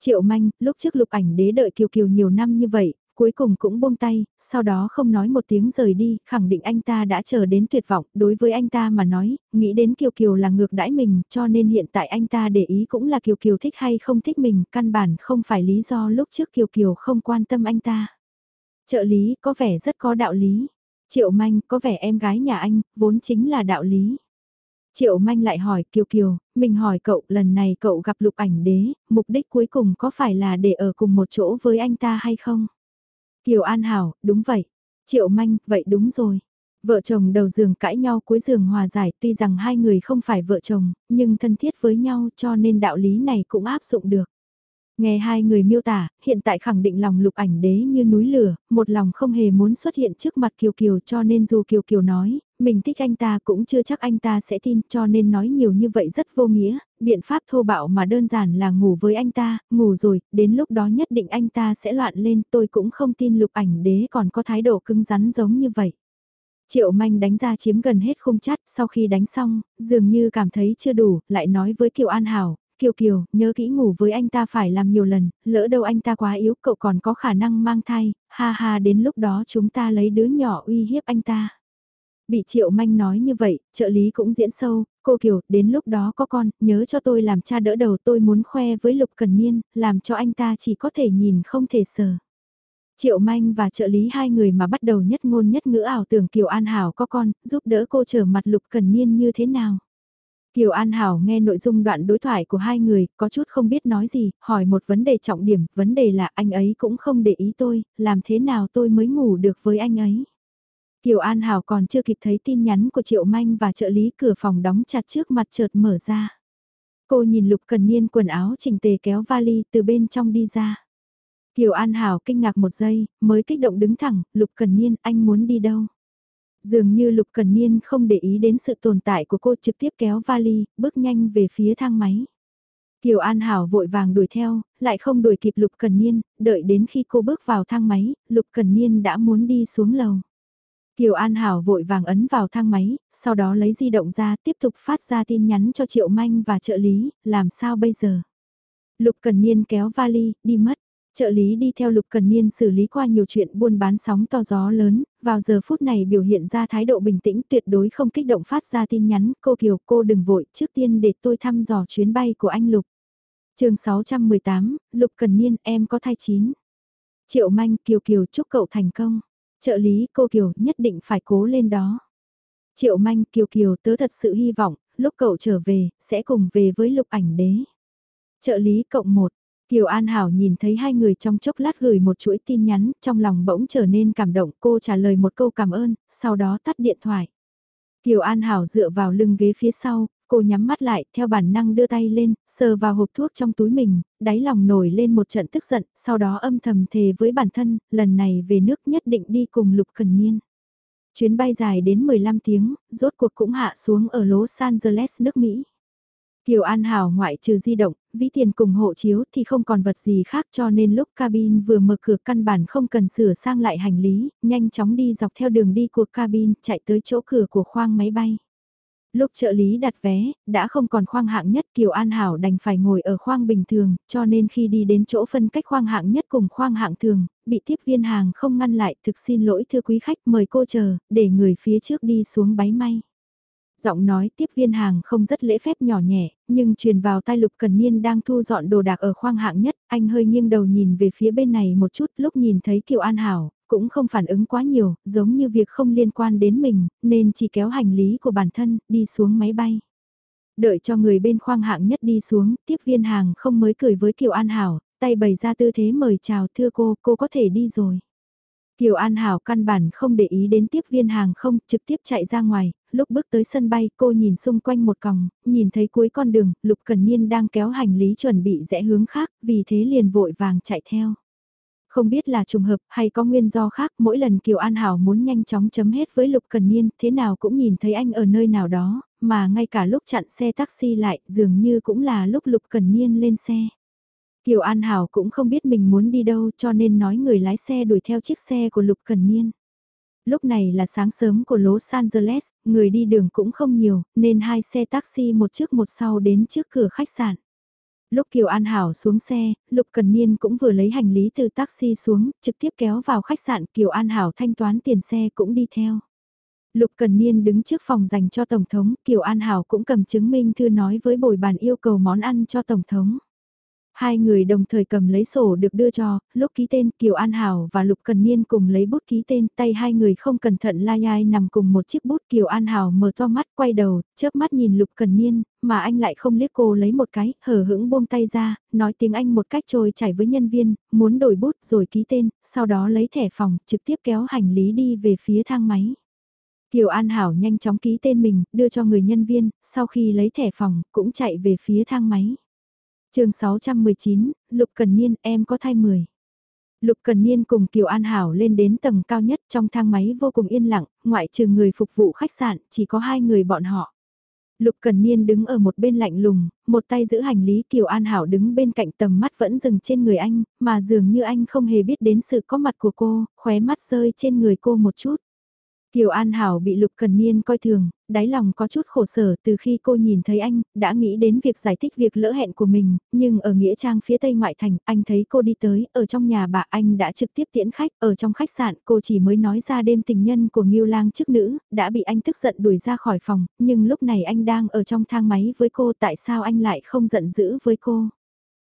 [SPEAKER 1] Triệu Manh, lúc trước lục ảnh đế đợi Kiều Kiều nhiều năm như vậy, cuối cùng cũng buông tay, sau đó không nói một tiếng rời đi, khẳng định anh ta đã chờ đến tuyệt vọng, đối với anh ta mà nói, nghĩ đến Kiều Kiều là ngược đãi mình, cho nên hiện tại anh ta để ý cũng là Kiều Kiều thích hay không thích mình, căn bản không phải lý do lúc trước Kiều Kiều không quan tâm anh ta. Trợ lý có vẻ rất có đạo lý. Triệu Manh có vẻ em gái nhà anh, vốn chính là đạo lý. Triệu Manh lại hỏi Kiều Kiều, mình hỏi cậu lần này cậu gặp lục ảnh đế, mục đích cuối cùng có phải là để ở cùng một chỗ với anh ta hay không? Kiều An Hảo, đúng vậy. Triệu Manh, vậy đúng rồi. Vợ chồng đầu giường cãi nhau cuối giường hòa giải tuy rằng hai người không phải vợ chồng, nhưng thân thiết với nhau cho nên đạo lý này cũng áp dụng được. Nghe hai người miêu tả, hiện tại khẳng định lòng lục ảnh đế như núi lửa, một lòng không hề muốn xuất hiện trước mặt Kiều Kiều cho nên dù Kiều Kiều nói, mình thích anh ta cũng chưa chắc anh ta sẽ tin cho nên nói nhiều như vậy rất vô nghĩa, biện pháp thô bạo mà đơn giản là ngủ với anh ta, ngủ rồi, đến lúc đó nhất định anh ta sẽ loạn lên tôi cũng không tin lục ảnh đế còn có thái độ cứng rắn giống như vậy. Triệu manh đánh ra chiếm gần hết khung chắt, sau khi đánh xong, dường như cảm thấy chưa đủ, lại nói với Kiều An Hảo, Kiều Kiều, nhớ kỹ ngủ với anh ta phải làm nhiều lần, lỡ đâu anh ta quá yếu cậu còn có khả năng mang thai, ha ha đến lúc đó chúng ta lấy đứa nhỏ uy hiếp anh ta. Bị Triệu Manh nói như vậy, trợ lý cũng diễn sâu, cô Kiều, đến lúc đó có con, nhớ cho tôi làm cha đỡ đầu tôi muốn khoe với Lục Cần Niên, làm cho anh ta chỉ có thể nhìn không thể sờ. Triệu Manh và trợ lý hai người mà bắt đầu nhất ngôn nhất ngữ ảo tưởng Kiều An Hảo có con, giúp đỡ cô trở mặt Lục Cần Niên như thế nào. Kiều An Hảo nghe nội dung đoạn đối thoại của hai người, có chút không biết nói gì, hỏi một vấn đề trọng điểm, vấn đề là anh ấy cũng không để ý tôi, làm thế nào tôi mới ngủ được với anh ấy. Kiều An Hảo còn chưa kịp thấy tin nhắn của Triệu Manh và trợ lý cửa phòng đóng chặt trước mặt chợt mở ra. Cô nhìn Lục Cần Niên quần áo chỉnh tề kéo vali từ bên trong đi ra. Kiều An Hảo kinh ngạc một giây, mới kích động đứng thẳng, Lục Cần Niên anh muốn đi đâu? Dường như Lục Cần Niên không để ý đến sự tồn tại của cô trực tiếp kéo vali, bước nhanh về phía thang máy. Kiều An Hảo vội vàng đuổi theo, lại không đuổi kịp Lục Cần Niên, đợi đến khi cô bước vào thang máy, Lục Cần Niên đã muốn đi xuống lầu. Kiều An Hảo vội vàng ấn vào thang máy, sau đó lấy di động ra tiếp tục phát ra tin nhắn cho Triệu Manh và trợ lý, làm sao bây giờ? Lục Cần Niên kéo vali, đi mất. Trợ lý đi theo Lục Cần Niên xử lý qua nhiều chuyện buôn bán sóng to gió lớn, vào giờ phút này biểu hiện ra thái độ bình tĩnh tuyệt đối không kích động phát ra tin nhắn, cô Kiều cô đừng vội, trước tiên để tôi thăm dò chuyến bay của anh Lục. chương 618, Lục Cần Niên em có thai chín. Triệu Manh Kiều Kiều chúc cậu thành công. Trợ lý cô Kiều nhất định phải cố lên đó. Triệu Manh Kiều Kiều tớ thật sự hy vọng, lúc cậu trở về, sẽ cùng về với lục ảnh đế. Trợ lý cộng một Kiều An Hảo nhìn thấy hai người trong chốc lát gửi một chuỗi tin nhắn, trong lòng bỗng trở nên cảm động, cô trả lời một câu cảm ơn, sau đó tắt điện thoại. Kiều An Hảo dựa vào lưng ghế phía sau, cô nhắm mắt lại, theo bản năng đưa tay lên, sờ vào hộp thuốc trong túi mình, đáy lòng nổi lên một trận tức giận, sau đó âm thầm thề với bản thân, lần này về nước nhất định đi cùng Lục Cần Niên. Chuyến bay dài đến 15 tiếng, rốt cuộc cũng hạ xuống ở Los Angeles nước Mỹ. Kiều An Hảo ngoại trừ di động, ví tiền cùng hộ chiếu thì không còn vật gì khác cho nên lúc cabin vừa mở cửa căn bản không cần sửa sang lại hành lý, nhanh chóng đi dọc theo đường đi của cabin chạy tới chỗ cửa của khoang máy bay. Lúc trợ lý đặt vé, đã không còn khoang hạng nhất Kiều An Hảo đành phải ngồi ở khoang bình thường, cho nên khi đi đến chỗ phân cách khoang hạng nhất cùng khoang hạng thường, bị tiếp viên hàng không ngăn lại thực xin lỗi thưa quý khách mời cô chờ, để người phía trước đi xuống bái may. Giọng nói tiếp viên hàng không rất lễ phép nhỏ nhẹ, nhưng truyền vào tai Lục Cần Niên đang thu dọn đồ đạc ở khoang hạng nhất, anh hơi nghiêng đầu nhìn về phía bên này một chút lúc nhìn thấy Kiều An Hảo, cũng không phản ứng quá nhiều, giống như việc không liên quan đến mình, nên chỉ kéo hành lý của bản thân, đi xuống máy bay. Đợi cho người bên khoang hạng nhất đi xuống, tiếp viên hàng không mới cười với Kiều An Hảo, tay bày ra tư thế mời chào thưa cô, cô có thể đi rồi. Kiều An Hảo căn bản không để ý đến tiếp viên hàng không, trực tiếp chạy ra ngoài, lúc bước tới sân bay cô nhìn xung quanh một còng, nhìn thấy cuối con đường, Lục Cần Niên đang kéo hành lý chuẩn bị rẽ hướng khác, vì thế liền vội vàng chạy theo. Không biết là trùng hợp hay có nguyên do khác, mỗi lần Kiều An Hảo muốn nhanh chóng chấm hết với Lục Cần Niên, thế nào cũng nhìn thấy anh ở nơi nào đó, mà ngay cả lúc chặn xe taxi lại, dường như cũng là lúc Lục Cần Niên lên xe. Kiều An Hảo cũng không biết mình muốn đi đâu cho nên nói người lái xe đuổi theo chiếc xe của Lục Cần Niên. Lúc này là sáng sớm của Los Angeles, người đi đường cũng không nhiều, nên hai xe taxi một trước một sau đến trước cửa khách sạn. Lúc Kiều An Hảo xuống xe, Lục Cần Niên cũng vừa lấy hành lý từ taxi xuống, trực tiếp kéo vào khách sạn Kiều An Hảo thanh toán tiền xe cũng đi theo. Lục Cần Niên đứng trước phòng dành cho Tổng thống, Kiều An Hảo cũng cầm chứng minh thư nói với bồi bàn yêu cầu món ăn cho Tổng thống. Hai người đồng thời cầm lấy sổ được đưa cho, lúc ký tên Kiều An Hảo và Lục Cần Niên cùng lấy bút ký tên, tay hai người không cẩn thận lai ai nằm cùng một chiếc bút Kiều An Hảo mở to mắt quay đầu, chớp mắt nhìn Lục Cần Niên, mà anh lại không liếc cô lấy một cái, hở hững buông tay ra, nói tiếng Anh một cách trôi chảy với nhân viên, muốn đổi bút rồi ký tên, sau đó lấy thẻ phòng, trực tiếp kéo hành lý đi về phía thang máy. Kiều An Hảo nhanh chóng ký tên mình, đưa cho người nhân viên, sau khi lấy thẻ phòng, cũng chạy về phía thang máy chương 619, Lục Cần Niên em có thai 10. Lục Cần Niên cùng Kiều An Hảo lên đến tầng cao nhất trong thang máy vô cùng yên lặng, ngoại trừ người phục vụ khách sạn, chỉ có hai người bọn họ. Lục Cần Niên đứng ở một bên lạnh lùng, một tay giữ hành lý Kiều An Hảo đứng bên cạnh tầm mắt vẫn dừng trên người anh, mà dường như anh không hề biết đến sự có mặt của cô, khóe mắt rơi trên người cô một chút. Kiều An Hảo bị Lục Cần Niên coi thường, đáy lòng có chút khổ sở từ khi cô nhìn thấy anh, đã nghĩ đến việc giải thích việc lỡ hẹn của mình, nhưng ở Nghĩa Trang phía tây ngoại thành, anh thấy cô đi tới, ở trong nhà bà anh đã trực tiếp tiễn khách, ở trong khách sạn cô chỉ mới nói ra đêm tình nhân của Ngưu Lang trước nữ, đã bị anh tức giận đuổi ra khỏi phòng, nhưng lúc này anh đang ở trong thang máy với cô, tại sao anh lại không giận dữ với cô?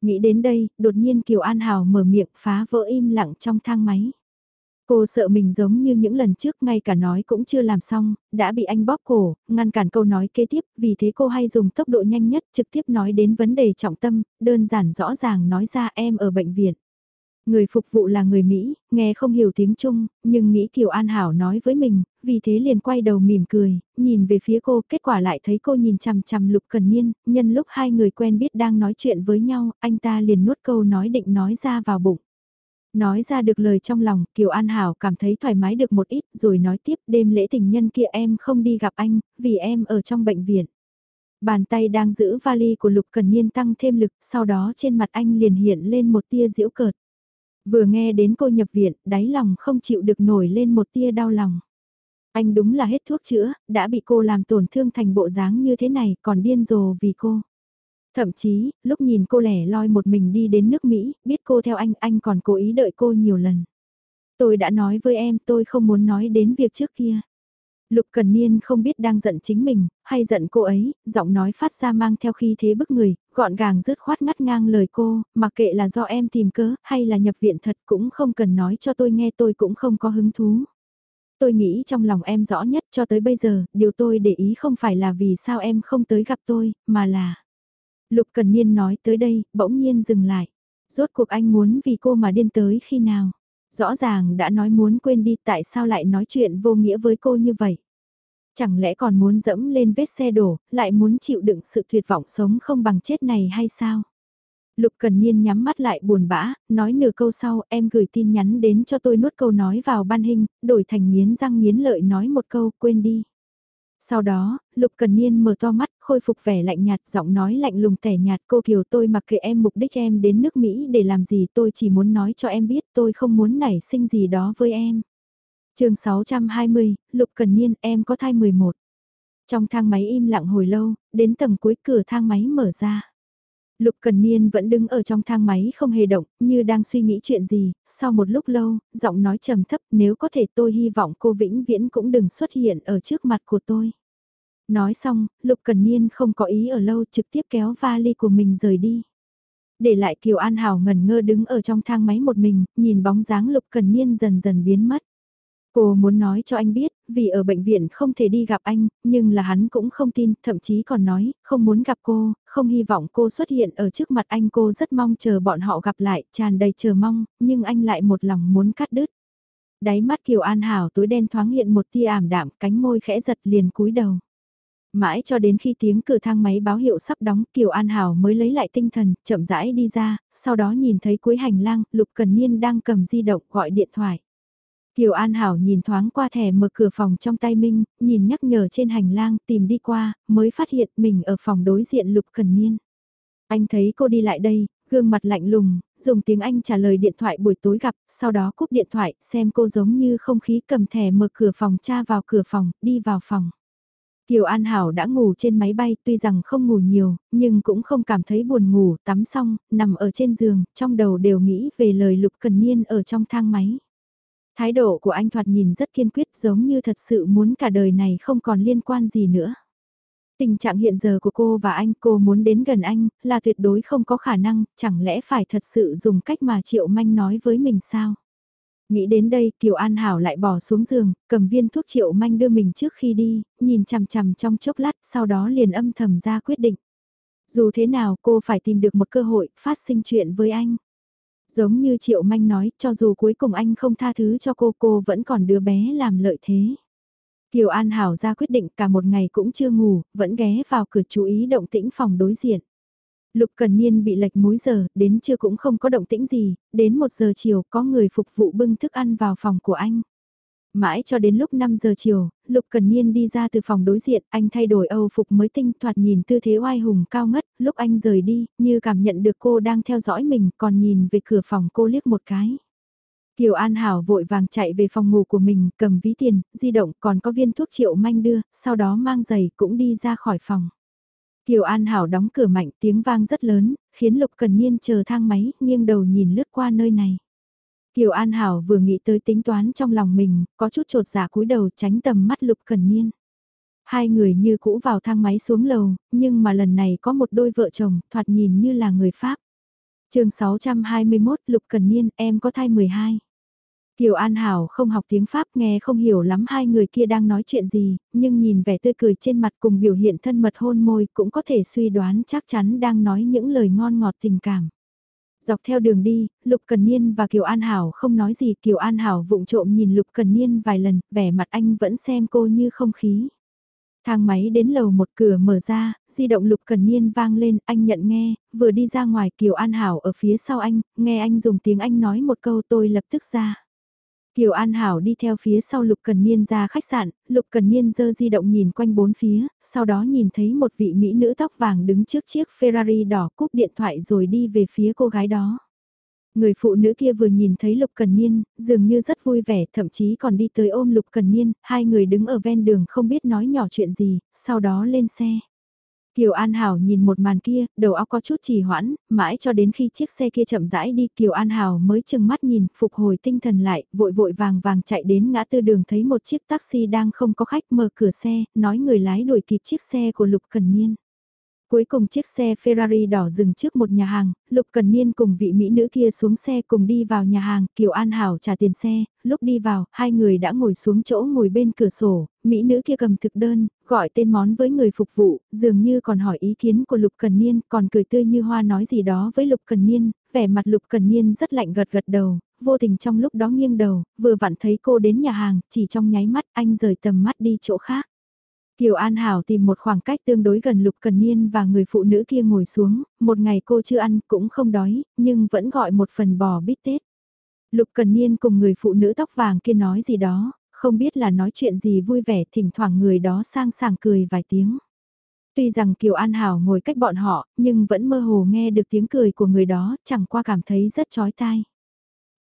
[SPEAKER 1] Nghĩ đến đây, đột nhiên Kiều An Hảo mở miệng phá vỡ im lặng trong thang máy. Cô sợ mình giống như những lần trước ngay cả nói cũng chưa làm xong, đã bị anh bóp cổ, ngăn cản câu nói kế tiếp, vì thế cô hay dùng tốc độ nhanh nhất trực tiếp nói đến vấn đề trọng tâm, đơn giản rõ ràng nói ra em ở bệnh viện. Người phục vụ là người Mỹ, nghe không hiểu tiếng Trung, nhưng nghĩ Kiều An Hảo nói với mình, vì thế liền quay đầu mỉm cười, nhìn về phía cô, kết quả lại thấy cô nhìn chằm chằm Lục Cần Niên, nhân lúc hai người quen biết đang nói chuyện với nhau, anh ta liền nuốt câu nói định nói ra vào bụng. Nói ra được lời trong lòng, Kiều An Hảo cảm thấy thoải mái được một ít, rồi nói tiếp đêm lễ tình nhân kia em không đi gặp anh, vì em ở trong bệnh viện. Bàn tay đang giữ vali của Lục Cần Niên tăng thêm lực, sau đó trên mặt anh liền hiện lên một tia diễu cợt. Vừa nghe đến cô nhập viện, đáy lòng không chịu được nổi lên một tia đau lòng. Anh đúng là hết thuốc chữa, đã bị cô làm tổn thương thành bộ dáng như thế này, còn điên rồ vì cô. Thậm chí, lúc nhìn cô lẻ loi một mình đi đến nước Mỹ, biết cô theo anh, anh còn cố ý đợi cô nhiều lần. Tôi đã nói với em tôi không muốn nói đến việc trước kia. Lục Cần Niên không biết đang giận chính mình, hay giận cô ấy, giọng nói phát ra mang theo khi thế bức người, gọn gàng dứt khoát ngắt ngang lời cô, mà kệ là do em tìm cớ, hay là nhập viện thật cũng không cần nói cho tôi nghe tôi cũng không có hứng thú. Tôi nghĩ trong lòng em rõ nhất cho tới bây giờ, điều tôi để ý không phải là vì sao em không tới gặp tôi, mà là... Lục Cần Niên nói tới đây, bỗng nhiên dừng lại. Rốt cuộc anh muốn vì cô mà điên tới khi nào? Rõ ràng đã nói muốn quên đi tại sao lại nói chuyện vô nghĩa với cô như vậy? Chẳng lẽ còn muốn dẫm lên vết xe đổ, lại muốn chịu đựng sự tuyệt vọng sống không bằng chết này hay sao? Lục Cần Niên nhắm mắt lại buồn bã, nói nửa câu sau em gửi tin nhắn đến cho tôi nuốt câu nói vào ban hình, đổi thành nghiến răng nghiến lợi nói một câu quên đi. Sau đó, Lục Cần Niên mở to mắt, khôi phục vẻ lạnh nhạt, giọng nói lạnh lùng tẻ nhạt cô Kiều tôi mặc kệ em mục đích em đến nước Mỹ để làm gì tôi chỉ muốn nói cho em biết tôi không muốn nảy sinh gì đó với em. chương 620, Lục Cần Niên em có thai 11. Trong thang máy im lặng hồi lâu, đến tầng cuối cửa thang máy mở ra. Lục Cần Niên vẫn đứng ở trong thang máy không hề động, như đang suy nghĩ chuyện gì, sau một lúc lâu, giọng nói trầm thấp nếu có thể tôi hy vọng cô vĩnh viễn cũng đừng xuất hiện ở trước mặt của tôi. Nói xong, Lục Cần Niên không có ý ở lâu trực tiếp kéo vali của mình rời đi. Để lại Kiều An Hảo ngẩn ngơ đứng ở trong thang máy một mình, nhìn bóng dáng Lục Cần Niên dần dần biến mất. Cô muốn nói cho anh biết, vì ở bệnh viện không thể đi gặp anh, nhưng là hắn cũng không tin, thậm chí còn nói, không muốn gặp cô, không hy vọng cô xuất hiện ở trước mặt anh cô rất mong chờ bọn họ gặp lại, tràn đầy chờ mong, nhưng anh lại một lòng muốn cắt đứt. Đáy mắt Kiều An Hảo tối đen thoáng hiện một tia ảm đạm, cánh môi khẽ giật liền cúi đầu. Mãi cho đến khi tiếng cửa thang máy báo hiệu sắp đóng Kiều An Hảo mới lấy lại tinh thần, chậm rãi đi ra, sau đó nhìn thấy cuối hành lang, Lục Cần Niên đang cầm di động gọi điện thoại. Kiều An Hảo nhìn thoáng qua thẻ mở cửa phòng trong tay Minh, nhìn nhắc nhở trên hành lang tìm đi qua, mới phát hiện mình ở phòng đối diện Lục Cần Niên. Anh thấy cô đi lại đây, gương mặt lạnh lùng, dùng tiếng Anh trả lời điện thoại buổi tối gặp, sau đó cúp điện thoại, xem cô giống như không khí cầm thẻ mở cửa phòng cha vào cửa phòng, đi vào phòng. Kiều An Hảo đã ngủ trên máy bay tuy rằng không ngủ nhiều, nhưng cũng không cảm thấy buồn ngủ, tắm xong, nằm ở trên giường, trong đầu đều nghĩ về lời Lục Cần Niên ở trong thang máy. Thái độ của anh thoạt nhìn rất kiên quyết giống như thật sự muốn cả đời này không còn liên quan gì nữa. Tình trạng hiện giờ của cô và anh, cô muốn đến gần anh, là tuyệt đối không có khả năng, chẳng lẽ phải thật sự dùng cách mà Triệu Manh nói với mình sao? Nghĩ đến đây, Kiều An Hảo lại bỏ xuống giường, cầm viên thuốc Triệu Manh đưa mình trước khi đi, nhìn chằm chằm trong chốc lát, sau đó liền âm thầm ra quyết định. Dù thế nào cô phải tìm được một cơ hội phát sinh chuyện với anh. Giống như Triệu Manh nói, cho dù cuối cùng anh không tha thứ cho cô, cô vẫn còn đứa bé làm lợi thế. Kiều An Hảo ra quyết định cả một ngày cũng chưa ngủ, vẫn ghé vào cửa chú ý động tĩnh phòng đối diện. Lục Cần Niên bị lệch múi giờ, đến trưa cũng không có động tĩnh gì, đến một giờ chiều có người phục vụ bưng thức ăn vào phòng của anh. Mãi cho đến lúc 5 giờ chiều, Lục Cần Niên đi ra từ phòng đối diện, anh thay đổi âu phục mới tinh thoạt nhìn tư thế oai hùng cao ngất, lúc anh rời đi, như cảm nhận được cô đang theo dõi mình, còn nhìn về cửa phòng cô liếc một cái. Kiều An Hảo vội vàng chạy về phòng ngủ của mình, cầm ví tiền, di động, còn có viên thuốc triệu manh đưa, sau đó mang giày cũng đi ra khỏi phòng. Kiều An Hảo đóng cửa mạnh tiếng vang rất lớn, khiến Lục Cần Niên chờ thang máy, nghiêng đầu nhìn lướt qua nơi này. Kiều An Hảo vừa nghĩ tới tính toán trong lòng mình, có chút trột giả dạ cúi đầu tránh tầm mắt Lục Cần Niên. Hai người như cũ vào thang máy xuống lầu, nhưng mà lần này có một đôi vợ chồng, thoạt nhìn như là người Pháp. chương 621 Lục Cần Niên, em có thai 12. Kiều An Hảo không học tiếng Pháp nghe không hiểu lắm hai người kia đang nói chuyện gì, nhưng nhìn vẻ tươi cười trên mặt cùng biểu hiện thân mật hôn môi cũng có thể suy đoán chắc chắn đang nói những lời ngon ngọt tình cảm. Dọc theo đường đi, Lục Cần Niên và Kiều An Hảo không nói gì, Kiều An Hảo vụng trộm nhìn Lục Cần Niên vài lần, vẻ mặt anh vẫn xem cô như không khí. Thang máy đến lầu một cửa mở ra, di động Lục Cần Niên vang lên, anh nhận nghe, vừa đi ra ngoài Kiều An Hảo ở phía sau anh, nghe anh dùng tiếng Anh nói một câu tôi lập tức ra. Kiều An Hảo đi theo phía sau Lục Cần Niên ra khách sạn, Lục Cần Niên dơ di động nhìn quanh bốn phía, sau đó nhìn thấy một vị mỹ nữ tóc vàng đứng trước chiếc Ferrari đỏ cúp điện thoại rồi đi về phía cô gái đó. Người phụ nữ kia vừa nhìn thấy Lục Cần Niên, dường như rất vui vẻ, thậm chí còn đi tới ôm Lục Cần Niên, hai người đứng ở ven đường không biết nói nhỏ chuyện gì, sau đó lên xe. Kiều An Hảo nhìn một màn kia, đầu óc có chút trì hoãn, mãi cho đến khi chiếc xe kia chậm rãi đi Kiều An Hảo mới chừng mắt nhìn, phục hồi tinh thần lại, vội vội vàng vàng chạy đến ngã tư đường thấy một chiếc taxi đang không có khách mở cửa xe, nói người lái đuổi kịp chiếc xe của Lục Cần Niên. Cuối cùng chiếc xe Ferrari đỏ dừng trước một nhà hàng, Lục Cần Niên cùng vị mỹ nữ kia xuống xe cùng đi vào nhà hàng, Kiều An Hảo trả tiền xe, lúc đi vào, hai người đã ngồi xuống chỗ ngồi bên cửa sổ, mỹ nữ kia cầm thực đơn, gọi tên món với người phục vụ, dường như còn hỏi ý kiến của Lục Cần Niên, còn cười tươi như hoa nói gì đó với Lục Cần Niên, vẻ mặt Lục Cần Niên rất lạnh gật gật đầu, vô tình trong lúc đó nghiêng đầu, vừa vặn thấy cô đến nhà hàng, chỉ trong nháy mắt anh rời tầm mắt đi chỗ khác. Kiều An Hảo tìm một khoảng cách tương đối gần Lục Cần Niên và người phụ nữ kia ngồi xuống, một ngày cô chưa ăn cũng không đói, nhưng vẫn gọi một phần bò bít tết. Lục Cần Niên cùng người phụ nữ tóc vàng kia nói gì đó, không biết là nói chuyện gì vui vẻ, thỉnh thoảng người đó sang sảng cười vài tiếng. Tuy rằng Kiều An Hảo ngồi cách bọn họ, nhưng vẫn mơ hồ nghe được tiếng cười của người đó, chẳng qua cảm thấy rất chói tai.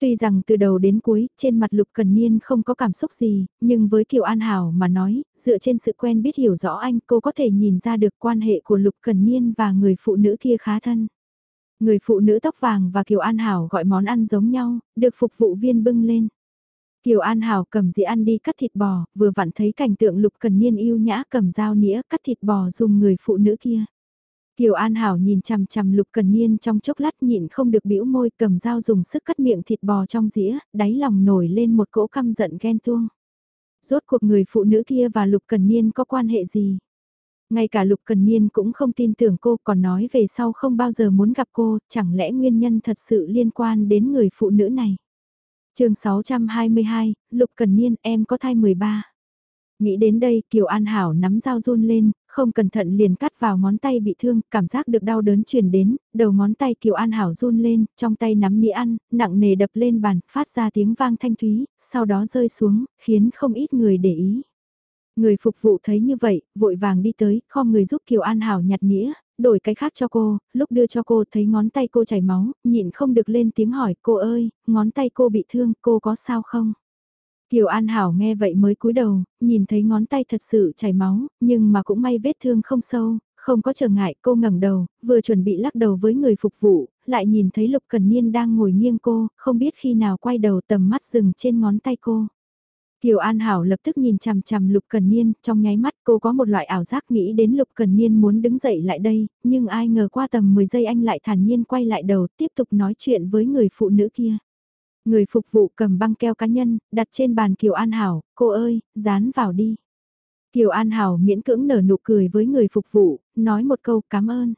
[SPEAKER 1] Tuy rằng từ đầu đến cuối, trên mặt Lục Cần Niên không có cảm xúc gì, nhưng với Kiều An Hảo mà nói, dựa trên sự quen biết hiểu rõ anh, cô có thể nhìn ra được quan hệ của Lục Cần Niên và người phụ nữ kia khá thân. Người phụ nữ tóc vàng và Kiều An Hảo gọi món ăn giống nhau, được phục vụ viên bưng lên. Kiều An Hảo cầm dĩa ăn đi cắt thịt bò, vừa vặn thấy cảnh tượng Lục Cần Niên yêu nhã cầm dao nĩa cắt thịt bò dùng người phụ nữ kia. Kiều An Hảo nhìn chằm chằm Lục Cần Niên trong chốc lát nhịn không được bĩu môi cầm dao dùng sức cắt miệng thịt bò trong dĩa, đáy lòng nổi lên một cỗ căm giận ghen tuông. Rốt cuộc người phụ nữ kia và Lục Cần Niên có quan hệ gì? Ngay cả Lục Cần Niên cũng không tin tưởng cô còn nói về sau không bao giờ muốn gặp cô, chẳng lẽ nguyên nhân thật sự liên quan đến người phụ nữ này? chương 622, Lục Cần Niên em có thai 13. Nghĩ đến đây Kiều An Hảo nắm dao run lên, không cẩn thận liền cắt vào ngón tay bị thương, cảm giác được đau đớn truyền đến, đầu ngón tay Kiều An Hảo run lên, trong tay nắm nĩa ăn, nặng nề đập lên bàn, phát ra tiếng vang thanh thúy, sau đó rơi xuống, khiến không ít người để ý. Người phục vụ thấy như vậy, vội vàng đi tới, kho người giúp Kiều An Hảo nhặt nĩa, đổi cái khác cho cô, lúc đưa cho cô thấy ngón tay cô chảy máu, nhịn không được lên tiếng hỏi, cô ơi, ngón tay cô bị thương, cô có sao không? Kiều An Hảo nghe vậy mới cúi đầu, nhìn thấy ngón tay thật sự chảy máu, nhưng mà cũng may vết thương không sâu, không có trở ngại, cô ngẩng đầu, vừa chuẩn bị lắc đầu với người phục vụ, lại nhìn thấy Lục Cần Niên đang ngồi nghiêng cô, không biết khi nào quay đầu tầm mắt dừng trên ngón tay cô. Kiều An Hảo lập tức nhìn chằm chằm Lục Cần Niên, trong nháy mắt cô có một loại ảo giác nghĩ đến Lục Cần Niên muốn đứng dậy lại đây, nhưng ai ngờ qua tầm 10 giây anh lại thản nhiên quay lại đầu tiếp tục nói chuyện với người phụ nữ kia. Người phục vụ cầm băng keo cá nhân, đặt trên bàn Kiều An Hảo, cô ơi, dán vào đi. Kiều An Hảo miễn cưỡng nở nụ cười với người phục vụ, nói một câu cảm ơn.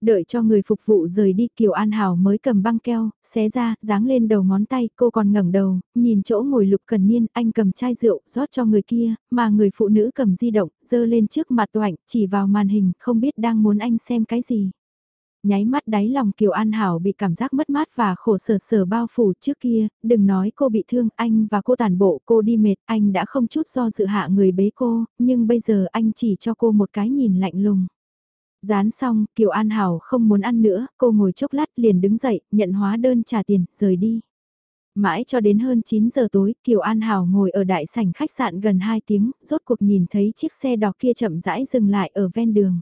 [SPEAKER 1] Đợi cho người phục vụ rời đi Kiều An Hảo mới cầm băng keo, xé ra, dáng lên đầu ngón tay, cô còn ngẩng đầu, nhìn chỗ ngồi lục cần niên, anh cầm chai rượu, rót cho người kia, mà người phụ nữ cầm di động, dơ lên trước mặt toạnh, chỉ vào màn hình, không biết đang muốn anh xem cái gì. Nháy mắt đáy lòng Kiều An Hảo bị cảm giác mất mát và khổ sở sở bao phủ trước kia, đừng nói cô bị thương, anh và cô tàn bộ, cô đi mệt, anh đã không chút do dự hạ người bế cô, nhưng bây giờ anh chỉ cho cô một cái nhìn lạnh lùng. Dán xong, Kiều An Hảo không muốn ăn nữa, cô ngồi chốc lát liền đứng dậy, nhận hóa đơn trả tiền, rời đi. Mãi cho đến hơn 9 giờ tối, Kiều An Hảo ngồi ở đại sảnh khách sạn gần 2 tiếng, rốt cuộc nhìn thấy chiếc xe đỏ kia chậm rãi dừng lại ở ven đường.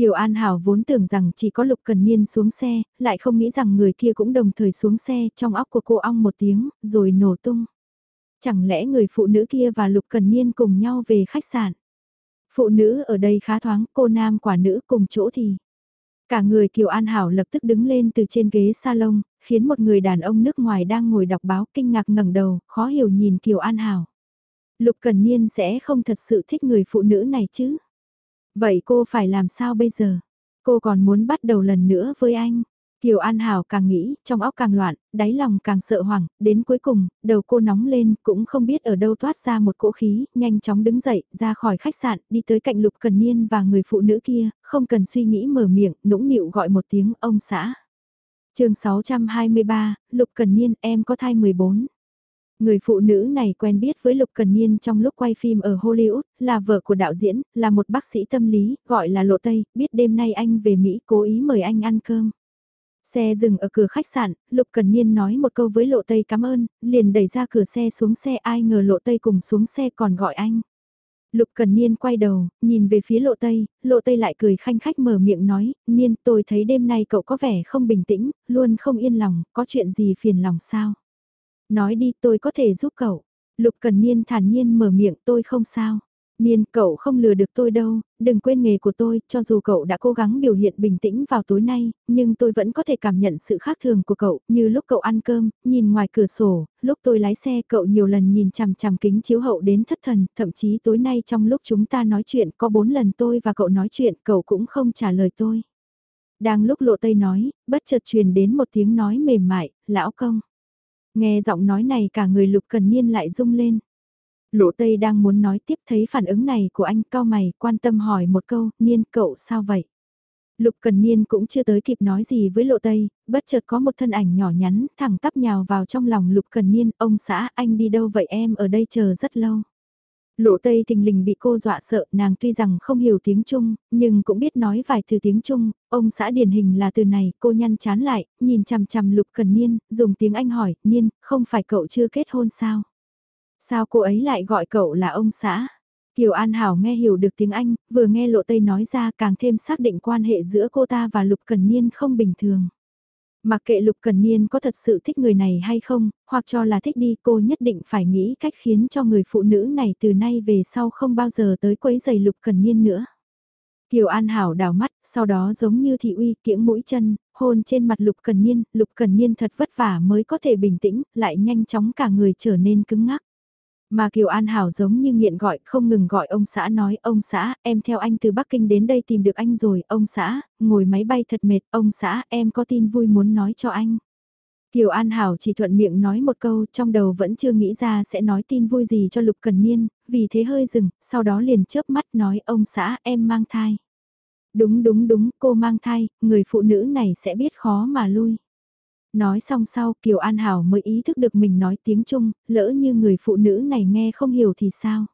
[SPEAKER 1] Kiều An Hảo vốn tưởng rằng chỉ có Lục Cần Niên xuống xe, lại không nghĩ rằng người kia cũng đồng thời xuống xe trong óc của cô ong một tiếng, rồi nổ tung. Chẳng lẽ người phụ nữ kia và Lục Cần Niên cùng nhau về khách sạn? Phụ nữ ở đây khá thoáng, cô nam quả nữ cùng chỗ thì. Cả người Kiều An Hảo lập tức đứng lên từ trên ghế salon, khiến một người đàn ông nước ngoài đang ngồi đọc báo kinh ngạc ngẩng đầu, khó hiểu nhìn Kiều An Hảo. Lục Cần Niên sẽ không thật sự thích người phụ nữ này chứ? Vậy cô phải làm sao bây giờ? Cô còn muốn bắt đầu lần nữa với anh. Kiều An Hảo càng nghĩ, trong óc càng loạn, đáy lòng càng sợ hoảng, đến cuối cùng, đầu cô nóng lên, cũng không biết ở đâu toát ra một cỗ khí, nhanh chóng đứng dậy, ra khỏi khách sạn, đi tới cạnh Lục Cần Niên và người phụ nữ kia, không cần suy nghĩ mở miệng, nũng nịu gọi một tiếng ông xã. chương 623, Lục Cần Niên em có thai 14. Người phụ nữ này quen biết với Lục Cần Niên trong lúc quay phim ở Hollywood, là vợ của đạo diễn, là một bác sĩ tâm lý, gọi là Lộ Tây, biết đêm nay anh về Mỹ cố ý mời anh ăn cơm. Xe dừng ở cửa khách sạn, Lục Cần Niên nói một câu với Lộ Tây cảm ơn, liền đẩy ra cửa xe xuống xe ai ngờ Lộ Tây cùng xuống xe còn gọi anh. Lục Cần Niên quay đầu, nhìn về phía Lộ Tây, Lộ Tây lại cười khanh khách mở miệng nói, Niên tôi thấy đêm nay cậu có vẻ không bình tĩnh, luôn không yên lòng, có chuyện gì phiền lòng sao? Nói đi tôi có thể giúp cậu. Lục Cần Niên thản nhiên mở miệng tôi không sao. Niên, cậu không lừa được tôi đâu, đừng quên nghề của tôi, cho dù cậu đã cố gắng biểu hiện bình tĩnh vào tối nay, nhưng tôi vẫn có thể cảm nhận sự khác thường của cậu, như lúc cậu ăn cơm, nhìn ngoài cửa sổ, lúc tôi lái xe cậu nhiều lần nhìn chằm chằm kính chiếu hậu đến thất thần, thậm chí tối nay trong lúc chúng ta nói chuyện có bốn lần tôi và cậu nói chuyện, cậu cũng không trả lời tôi. Đang lúc lộ tây nói, bất chợt truyền đến một tiếng nói mềm mại, lão công. Nghe giọng nói này cả người lục cần niên lại rung lên. Lộ Tây đang muốn nói tiếp thấy phản ứng này của anh cao mày quan tâm hỏi một câu, Niên cậu sao vậy? Lục Cần Niên cũng chưa tới kịp nói gì với Lộ Tây, bất chợt có một thân ảnh nhỏ nhắn thẳng tắp nhào vào trong lòng Lục Cần Niên, ông xã anh đi đâu vậy em ở đây chờ rất lâu. Lộ Tây thình lình bị cô dọa sợ, nàng tuy rằng không hiểu tiếng Trung, nhưng cũng biết nói vài từ tiếng Trung, ông xã điển hình là từ này, cô nhăn chán lại, nhìn chằm chằm Lục Cần Niên, dùng tiếng Anh hỏi, Niên, không phải cậu chưa kết hôn sao? Sao cô ấy lại gọi cậu là ông xã? Kiều An Hảo nghe hiểu được tiếng Anh, vừa nghe Lộ Tây nói ra càng thêm xác định quan hệ giữa cô ta và Lục Cần Niên không bình thường. Mặc kệ Lục Cần Niên có thật sự thích người này hay không, hoặc cho là thích đi cô nhất định phải nghĩ cách khiến cho người phụ nữ này từ nay về sau không bao giờ tới quấy giày Lục Cần Niên nữa. Kiều An Hảo đào mắt, sau đó giống như thị uy kiễng mũi chân, hôn trên mặt Lục Cần Niên, Lục Cần Niên thật vất vả mới có thể bình tĩnh, lại nhanh chóng cả người trở nên cứng ngắc. Mà Kiều An Hảo giống như nghiện gọi, không ngừng gọi ông xã nói, ông xã, em theo anh từ Bắc Kinh đến đây tìm được anh rồi, ông xã, ngồi máy bay thật mệt, ông xã, em có tin vui muốn nói cho anh. Kiều An Hảo chỉ thuận miệng nói một câu, trong đầu vẫn chưa nghĩ ra sẽ nói tin vui gì cho Lục Cần Niên, vì thế hơi dừng, sau đó liền chớp mắt nói, ông xã, em mang thai. Đúng đúng đúng, cô mang thai, người phụ nữ này sẽ biết khó mà lui. Nói xong sau Kiều An Hảo mới ý thức được mình nói tiếng Trung, lỡ như người phụ nữ này nghe không hiểu thì sao.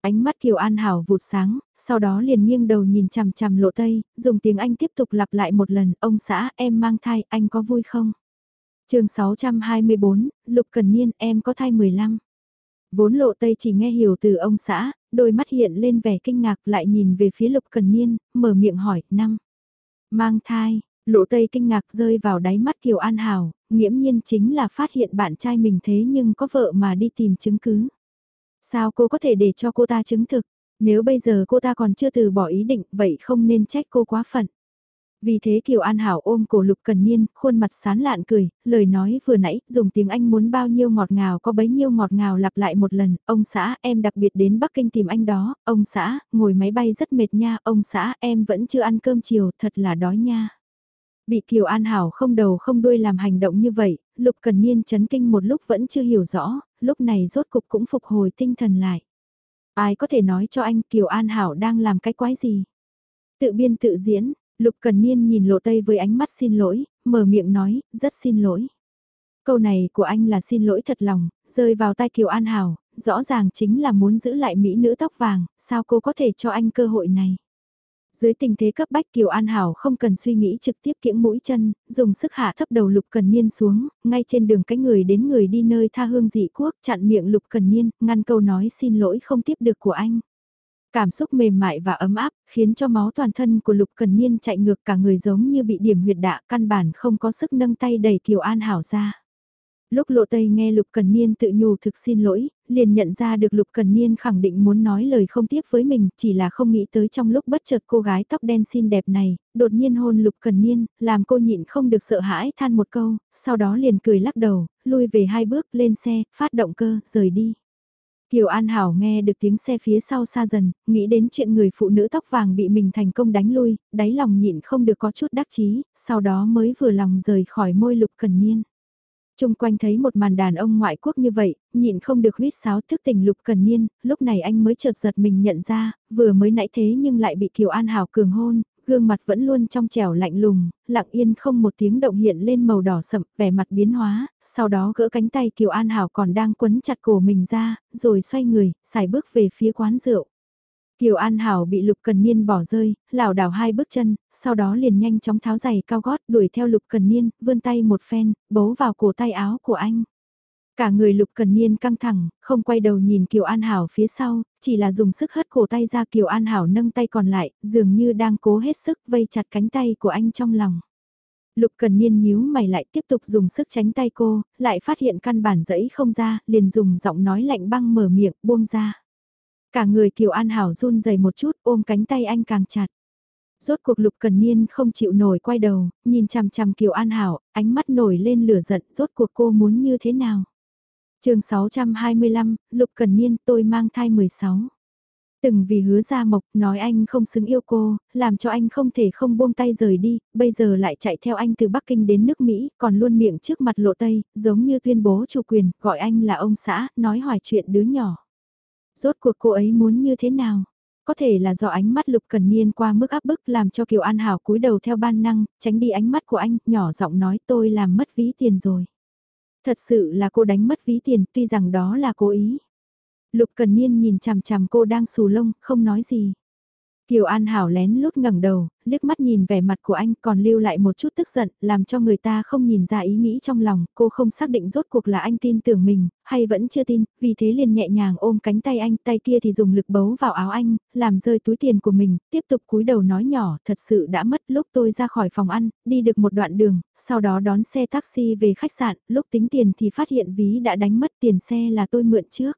[SPEAKER 1] Ánh mắt Kiều An Hảo vụt sáng, sau đó liền nghiêng đầu nhìn chằm chằm lộ tây, dùng tiếng Anh tiếp tục lặp lại một lần, ông xã em mang thai, anh có vui không? chương 624, Lục Cần Niên em có thai 15. Vốn lộ tây chỉ nghe hiểu từ ông xã, đôi mắt hiện lên vẻ kinh ngạc lại nhìn về phía Lục Cần Niên, mở miệng hỏi, năm. Mang thai, Lộ Tây kinh ngạc rơi vào đáy mắt Kiều An Hảo, nghiễm nhiên chính là phát hiện bạn trai mình thế nhưng có vợ mà đi tìm chứng cứ. Sao cô có thể để cho cô ta chứng thực? Nếu bây giờ cô ta còn chưa từ bỏ ý định vậy không nên trách cô quá phận. Vì thế Kiều An Hảo ôm cổ Lục Cần Niên, khuôn mặt sán lạn cười, lời nói vừa nãy, dùng tiếng Anh muốn bao nhiêu ngọt ngào có bấy nhiêu ngọt ngào lặp lại một lần, ông xã em đặc biệt đến Bắc Kinh tìm anh đó, ông xã, ngồi máy bay rất mệt nha, ông xã em vẫn chưa ăn cơm chiều, thật là đói nha. Bị Kiều An Hảo không đầu không đuôi làm hành động như vậy, Lục Cần Niên chấn kinh một lúc vẫn chưa hiểu rõ, lúc này rốt cục cũng phục hồi tinh thần lại. Ai có thể nói cho anh Kiều An Hảo đang làm cái quái gì? Tự biên tự diễn, Lục Cần Niên nhìn Lộ Tây với ánh mắt xin lỗi, mở miệng nói, rất xin lỗi. Câu này của anh là xin lỗi thật lòng, rơi vào tai Kiều An Hảo, rõ ràng chính là muốn giữ lại mỹ nữ tóc vàng, sao cô có thể cho anh cơ hội này? Dưới tình thế cấp bách Kiều An Hảo không cần suy nghĩ trực tiếp kiễng mũi chân, dùng sức hạ thấp đầu Lục Cần Niên xuống, ngay trên đường cái người đến người đi nơi tha hương dị quốc chặn miệng Lục Cần Niên, ngăn câu nói xin lỗi không tiếp được của anh. Cảm xúc mềm mại và ấm áp, khiến cho máu toàn thân của Lục Cần Niên chạy ngược cả người giống như bị điểm huyệt đạ căn bản không có sức nâng tay đẩy Kiều An Hảo ra. Lúc Lộ Tây nghe Lục Cần Niên tự nhủ thực xin lỗi, liền nhận ra được Lục Cần Niên khẳng định muốn nói lời không tiếp với mình, chỉ là không nghĩ tới trong lúc bất chợt cô gái tóc đen xinh đẹp này, đột nhiên hôn Lục Cần Niên, làm cô nhịn không được sợ hãi than một câu, sau đó liền cười lắc đầu, lui về hai bước lên xe, phát động cơ, rời đi. Kiều An Hảo nghe được tiếng xe phía sau xa dần, nghĩ đến chuyện người phụ nữ tóc vàng bị mình thành công đánh lui, đáy lòng nhịn không được có chút đắc chí, sau đó mới vừa lòng rời khỏi môi lục cần niên. Trung quanh thấy một màn đàn ông ngoại quốc như vậy, nhịn không được huyết sáo thức tình lục cần niên, lúc này anh mới chợt giật mình nhận ra, vừa mới nãy thế nhưng lại bị Kiều An Hảo cường hôn, gương mặt vẫn luôn trong trẻo lạnh lùng, lặng yên không một tiếng động hiện lên màu đỏ sậm, vẻ mặt biến hóa, sau đó gỡ cánh tay Kiều An Hảo còn đang quấn chặt cổ mình ra, rồi xoay người, xài bước về phía quán rượu. Kiều An Hảo bị Lục Cần Niên bỏ rơi, lảo đảo hai bước chân, sau đó liền nhanh chóng tháo giày cao gót đuổi theo Lục Cần Niên, vươn tay một phen, bấu vào cổ tay áo của anh. Cả người Lục Cần Niên căng thẳng, không quay đầu nhìn Kiều An Hảo phía sau, chỉ là dùng sức hất cổ tay ra Kiều An Hảo nâng tay còn lại, dường như đang cố hết sức vây chặt cánh tay của anh trong lòng. Lục Cần Niên nhíu mày lại tiếp tục dùng sức tránh tay cô, lại phát hiện căn bản dẫy không ra, liền dùng giọng nói lạnh băng mở miệng, buông ra. Cả người Kiều An Hảo run rẩy một chút, ôm cánh tay anh càng chặt. Rốt cuộc Lục Cần Niên không chịu nổi quay đầu, nhìn chằm chằm Kiều An Hảo, ánh mắt nổi lên lửa giận, rốt cuộc cô muốn như thế nào? chương 625, Lục Cần Niên tôi mang thai 16. Từng vì hứa ra mộc nói anh không xứng yêu cô, làm cho anh không thể không buông tay rời đi, bây giờ lại chạy theo anh từ Bắc Kinh đến nước Mỹ, còn luôn miệng trước mặt lộ Tây, giống như tuyên bố chủ quyền, gọi anh là ông xã, nói hỏi chuyện đứa nhỏ. Rốt cuộc cô ấy muốn như thế nào? Có thể là do ánh mắt Lục Cần Niên qua mức áp bức làm cho Kiều An Hảo cúi đầu theo ban năng, tránh đi ánh mắt của anh, nhỏ giọng nói tôi làm mất ví tiền rồi. Thật sự là cô đánh mất ví tiền tuy rằng đó là cố ý. Lục Cần Niên nhìn chằm chằm cô đang xù lông, không nói gì. Kiều An Hảo lén lút ngẩng đầu, liếc mắt nhìn vẻ mặt của anh còn lưu lại một chút tức giận, làm cho người ta không nhìn ra ý nghĩ trong lòng, cô không xác định rốt cuộc là anh tin tưởng mình, hay vẫn chưa tin, vì thế liền nhẹ nhàng ôm cánh tay anh, tay kia thì dùng lực bấu vào áo anh, làm rơi túi tiền của mình, tiếp tục cúi đầu nói nhỏ, thật sự đã mất lúc tôi ra khỏi phòng ăn, đi được một đoạn đường, sau đó đón xe taxi về khách sạn, lúc tính tiền thì phát hiện ví đã đánh mất tiền xe là tôi mượn trước.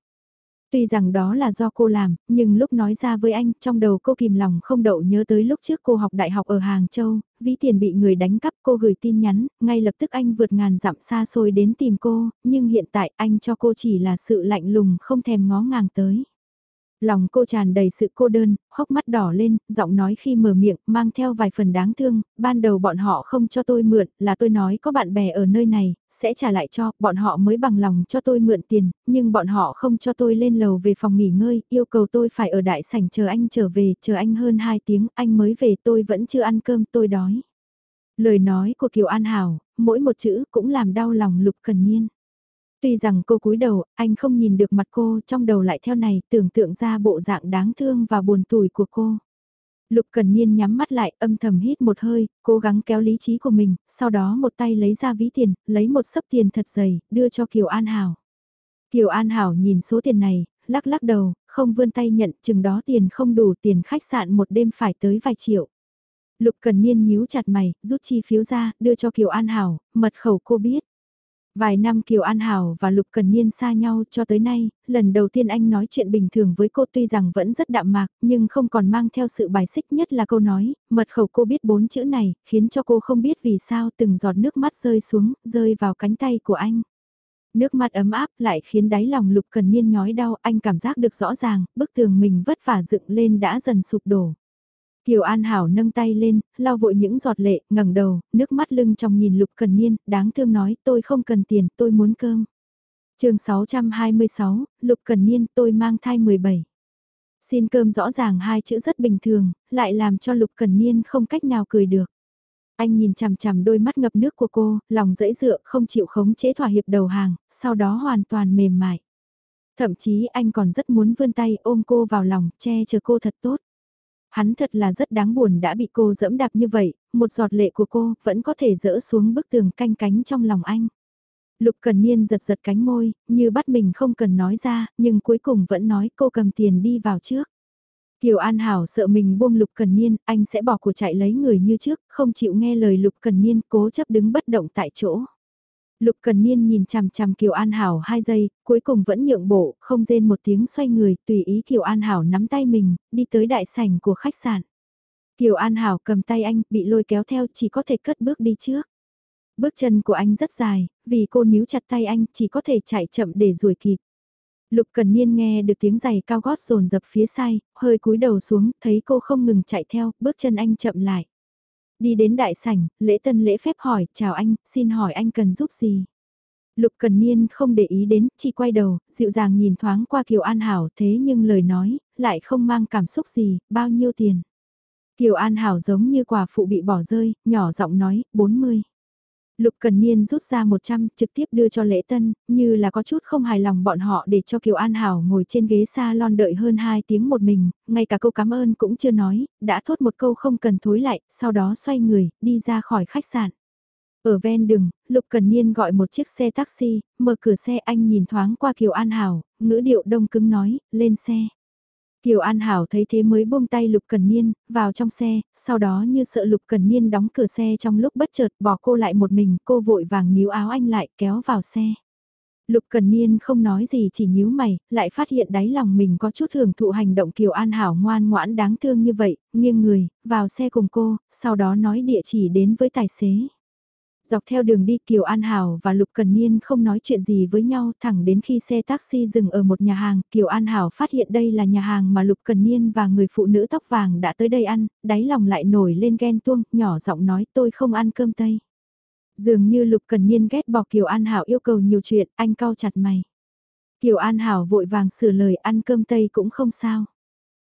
[SPEAKER 1] Tuy rằng đó là do cô làm, nhưng lúc nói ra với anh, trong đầu cô kìm lòng không đậu nhớ tới lúc trước cô học đại học ở Hàng Châu, ví tiền bị người đánh cắp cô gửi tin nhắn, ngay lập tức anh vượt ngàn dặm xa xôi đến tìm cô, nhưng hiện tại anh cho cô chỉ là sự lạnh lùng không thèm ngó ngàng tới. Lòng cô tràn đầy sự cô đơn, hốc mắt đỏ lên, giọng nói khi mở miệng, mang theo vài phần đáng thương, ban đầu bọn họ không cho tôi mượn, là tôi nói có bạn bè ở nơi này, sẽ trả lại cho, bọn họ mới bằng lòng cho tôi mượn tiền, nhưng bọn họ không cho tôi lên lầu về phòng nghỉ ngơi, yêu cầu tôi phải ở đại sảnh chờ anh trở về, chờ anh hơn 2 tiếng, anh mới về tôi vẫn chưa ăn cơm, tôi đói. Lời nói của Kiều An Hảo, mỗi một chữ cũng làm đau lòng Lục Cần Niên. Tuy rằng cô cúi đầu, anh không nhìn được mặt cô, trong đầu lại theo này, tưởng tượng ra bộ dạng đáng thương và buồn tủi của cô. Lục Cần Niên nhắm mắt lại, âm thầm hít một hơi, cố gắng kéo lý trí của mình, sau đó một tay lấy ra ví tiền, lấy một sấp tiền thật dày, đưa cho Kiều An Hảo. Kiều An Hảo nhìn số tiền này, lắc lắc đầu, không vươn tay nhận, chừng đó tiền không đủ tiền khách sạn một đêm phải tới vài triệu. Lục Cần Niên nhíu chặt mày, rút chi phiếu ra, đưa cho Kiều An Hảo, mật khẩu cô biết. Vài năm Kiều An Hảo và Lục Cần Niên xa nhau cho tới nay, lần đầu tiên anh nói chuyện bình thường với cô tuy rằng vẫn rất đạm mạc, nhưng không còn mang theo sự bài xích nhất là câu nói, mật khẩu cô biết bốn chữ này, khiến cho cô không biết vì sao từng giọt nước mắt rơi xuống, rơi vào cánh tay của anh. Nước mắt ấm áp lại khiến đáy lòng Lục Cần Niên nhói đau, anh cảm giác được rõ ràng, bức tường mình vất vả dựng lên đã dần sụp đổ. Kiều An Hảo nâng tay lên, lau vội những giọt lệ, ngẩng đầu, nước mắt lưng trong nhìn Lục Cần Niên, đáng thương nói, tôi không cần tiền, tôi muốn cơm. chương 626, Lục Cần Niên, tôi mang thai 17. Xin cơm rõ ràng hai chữ rất bình thường, lại làm cho Lục Cần Niên không cách nào cười được. Anh nhìn chằm chằm đôi mắt ngập nước của cô, lòng dẫy dựa không chịu khống chế thỏa hiệp đầu hàng, sau đó hoàn toàn mềm mại. Thậm chí anh còn rất muốn vươn tay ôm cô vào lòng, che chở cô thật tốt. Hắn thật là rất đáng buồn đã bị cô dẫm đạp như vậy, một giọt lệ của cô vẫn có thể dỡ xuống bức tường canh cánh trong lòng anh. Lục Cần Niên giật giật cánh môi, như bắt mình không cần nói ra, nhưng cuối cùng vẫn nói cô cầm tiền đi vào trước. Kiều An Hảo sợ mình buông Lục Cần Niên, anh sẽ bỏ của chạy lấy người như trước, không chịu nghe lời Lục Cần Niên cố chấp đứng bất động tại chỗ. Lục Cần Niên nhìn chằm chằm Kiều An Hảo hai giây, cuối cùng vẫn nhượng bộ, không rên một tiếng xoay người, tùy ý Kiều An Hảo nắm tay mình, đi tới đại sảnh của khách sạn. Kiều An Hảo cầm tay anh, bị lôi kéo theo chỉ có thể cất bước đi trước. Bước chân của anh rất dài, vì cô níu chặt tay anh chỉ có thể chạy chậm để đuổi kịp. Lục Cần Niên nghe được tiếng giày cao gót rồn dập phía sai, hơi cúi đầu xuống, thấy cô không ngừng chạy theo, bước chân anh chậm lại. Đi đến đại sảnh, lễ tân lễ phép hỏi, chào anh, xin hỏi anh cần giúp gì? Lục Cần Niên không để ý đến, chỉ quay đầu, dịu dàng nhìn thoáng qua Kiều An Hảo thế nhưng lời nói, lại không mang cảm xúc gì, bao nhiêu tiền. Kiều An Hảo giống như quả phụ bị bỏ rơi, nhỏ giọng nói, 40. Lục Cần Niên rút ra 100 trực tiếp đưa cho lễ tân, như là có chút không hài lòng bọn họ để cho Kiều An Hảo ngồi trên ghế salon đợi hơn 2 tiếng một mình, ngay cả câu cảm ơn cũng chưa nói, đã thốt một câu không cần thối lại, sau đó xoay người, đi ra khỏi khách sạn. Ở ven đường, Lục Cần Niên gọi một chiếc xe taxi, mở cửa xe anh nhìn thoáng qua Kiều An Hảo, ngữ điệu đông cứng nói, lên xe. Kiều An Hảo thấy thế mới buông tay Lục Cần Niên, vào trong xe, sau đó như sợ Lục Cần Niên đóng cửa xe trong lúc bất chợt bỏ cô lại một mình, cô vội vàng níu áo anh lại kéo vào xe. Lục Cần Niên không nói gì chỉ nhíu mày, lại phát hiện đáy lòng mình có chút hưởng thụ hành động Kiều An Hảo ngoan ngoãn đáng thương như vậy, nghiêng người, vào xe cùng cô, sau đó nói địa chỉ đến với tài xế. Dọc theo đường đi Kiều An Hảo và Lục Cần Niên không nói chuyện gì với nhau thẳng đến khi xe taxi dừng ở một nhà hàng, Kiều An Hảo phát hiện đây là nhà hàng mà Lục Cần Niên và người phụ nữ tóc vàng đã tới đây ăn, đáy lòng lại nổi lên ghen tuông, nhỏ giọng nói tôi không ăn cơm Tây. Dường như Lục Cần Niên ghét bỏ Kiều An Hảo yêu cầu nhiều chuyện, anh cau chặt mày. Kiều An Hảo vội vàng sửa lời ăn cơm Tây cũng không sao.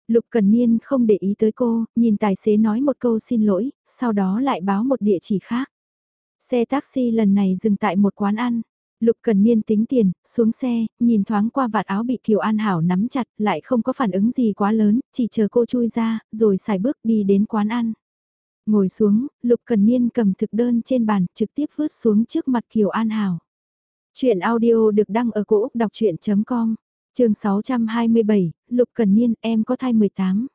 [SPEAKER 1] Lục Cần Niên không để ý tới cô, nhìn tài xế nói một câu xin lỗi, sau đó lại báo một địa chỉ khác. Xe taxi lần này dừng tại một quán ăn. Lục Cần Niên tính tiền, xuống xe, nhìn thoáng qua vạt áo bị Kiều An Hảo nắm chặt, lại không có phản ứng gì quá lớn, chỉ chờ cô chui ra, rồi xài bước đi đến quán ăn. Ngồi xuống, Lục Cần Niên cầm thực đơn trên bàn, trực tiếp vứt xuống trước mặt Kiều An Hảo. Chuyện audio được đăng ở cổ Úc đọc chuyện.com, trường 627, Lục Cần Niên, em có thai 18.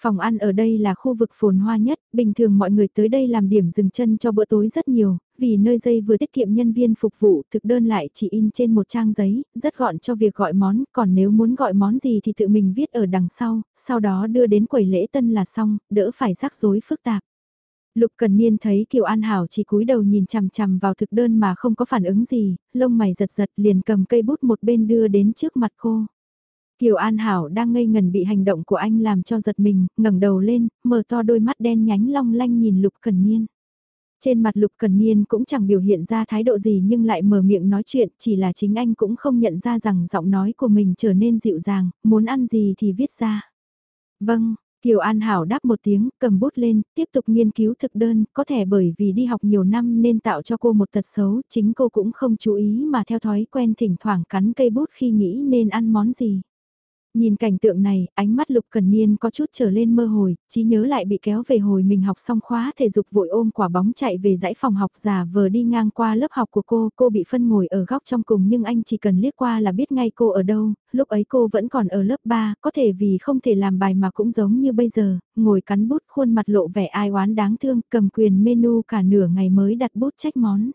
[SPEAKER 1] Phòng ăn ở đây là khu vực phồn hoa nhất, bình thường mọi người tới đây làm điểm dừng chân cho bữa tối rất nhiều, vì nơi dây vừa tiết kiệm nhân viên phục vụ thực đơn lại chỉ in trên một trang giấy, rất gọn cho việc gọi món, còn nếu muốn gọi món gì thì tự mình viết ở đằng sau, sau đó đưa đến quầy lễ tân là xong, đỡ phải rắc rối phức tạp. Lục Cần Niên thấy Kiều An Hảo chỉ cúi đầu nhìn chằm chằm vào thực đơn mà không có phản ứng gì, lông mày giật giật liền cầm cây bút một bên đưa đến trước mặt cô. Kiều An Hảo đang ngây ngần bị hành động của anh làm cho giật mình, ngẩng đầu lên, mở to đôi mắt đen nhánh long lanh nhìn Lục Cần Niên. Trên mặt Lục Cần Niên cũng chẳng biểu hiện ra thái độ gì nhưng lại mở miệng nói chuyện, chỉ là chính anh cũng không nhận ra rằng giọng nói của mình trở nên dịu dàng, muốn ăn gì thì viết ra. Vâng, Kiều An Hảo đáp một tiếng, cầm bút lên, tiếp tục nghiên cứu thực đơn, có thể bởi vì đi học nhiều năm nên tạo cho cô một tật xấu, chính cô cũng không chú ý mà theo thói quen thỉnh thoảng cắn cây bút khi nghĩ nên ăn món gì. Nhìn cảnh tượng này, ánh mắt Lục Cần Niên có chút trở lên mơ hồi, trí nhớ lại bị kéo về hồi mình học xong khóa thể dục vội ôm quả bóng chạy về dãy phòng học già vờ đi ngang qua lớp học của cô, cô bị phân ngồi ở góc trong cùng nhưng anh chỉ cần liếc qua là biết ngay cô ở đâu, lúc ấy cô vẫn còn ở lớp 3, có thể vì không thể làm bài mà cũng giống như bây giờ, ngồi cắn bút khuôn mặt lộ vẻ ai oán đáng thương, cầm quyền menu cả nửa ngày mới đặt bút trách món.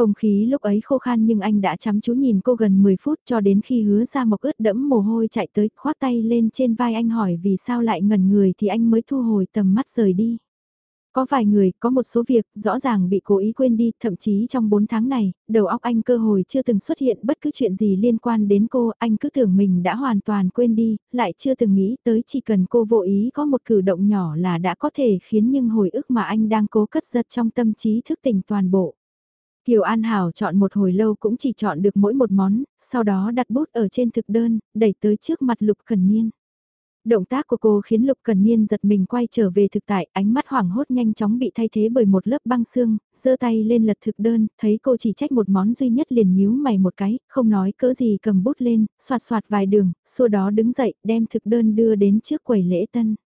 [SPEAKER 1] Không khí lúc ấy khô khan nhưng anh đã chăm chú nhìn cô gần 10 phút cho đến khi hứa ra mộc ướt đẫm mồ hôi chạy tới khoác tay lên trên vai anh hỏi vì sao lại ngẩn người thì anh mới thu hồi tầm mắt rời đi. Có vài người, có một số việc, rõ ràng bị cố ý quên đi, thậm chí trong 4 tháng này, đầu óc anh cơ hội chưa từng xuất hiện bất cứ chuyện gì liên quan đến cô, anh cứ tưởng mình đã hoàn toàn quên đi, lại chưa từng nghĩ tới chỉ cần cô vô ý có một cử động nhỏ là đã có thể khiến những hồi ức mà anh đang cố cất giật trong tâm trí thức tỉnh toàn bộ. Kiều An Hảo chọn một hồi lâu cũng chỉ chọn được mỗi một món, sau đó đặt bút ở trên thực đơn, đẩy tới trước mặt Lục Cần Niên. Động tác của cô khiến Lục Cần Niên giật mình quay trở về thực tại, ánh mắt hoảng hốt nhanh chóng bị thay thế bởi một lớp băng xương, giơ tay lên lật thực đơn, thấy cô chỉ trách một món duy nhất liền nhíu mày một cái, không nói cỡ gì cầm bút lên, soạt soạt vài đường, sau đó đứng dậy, đem thực đơn đưa đến trước quầy lễ tân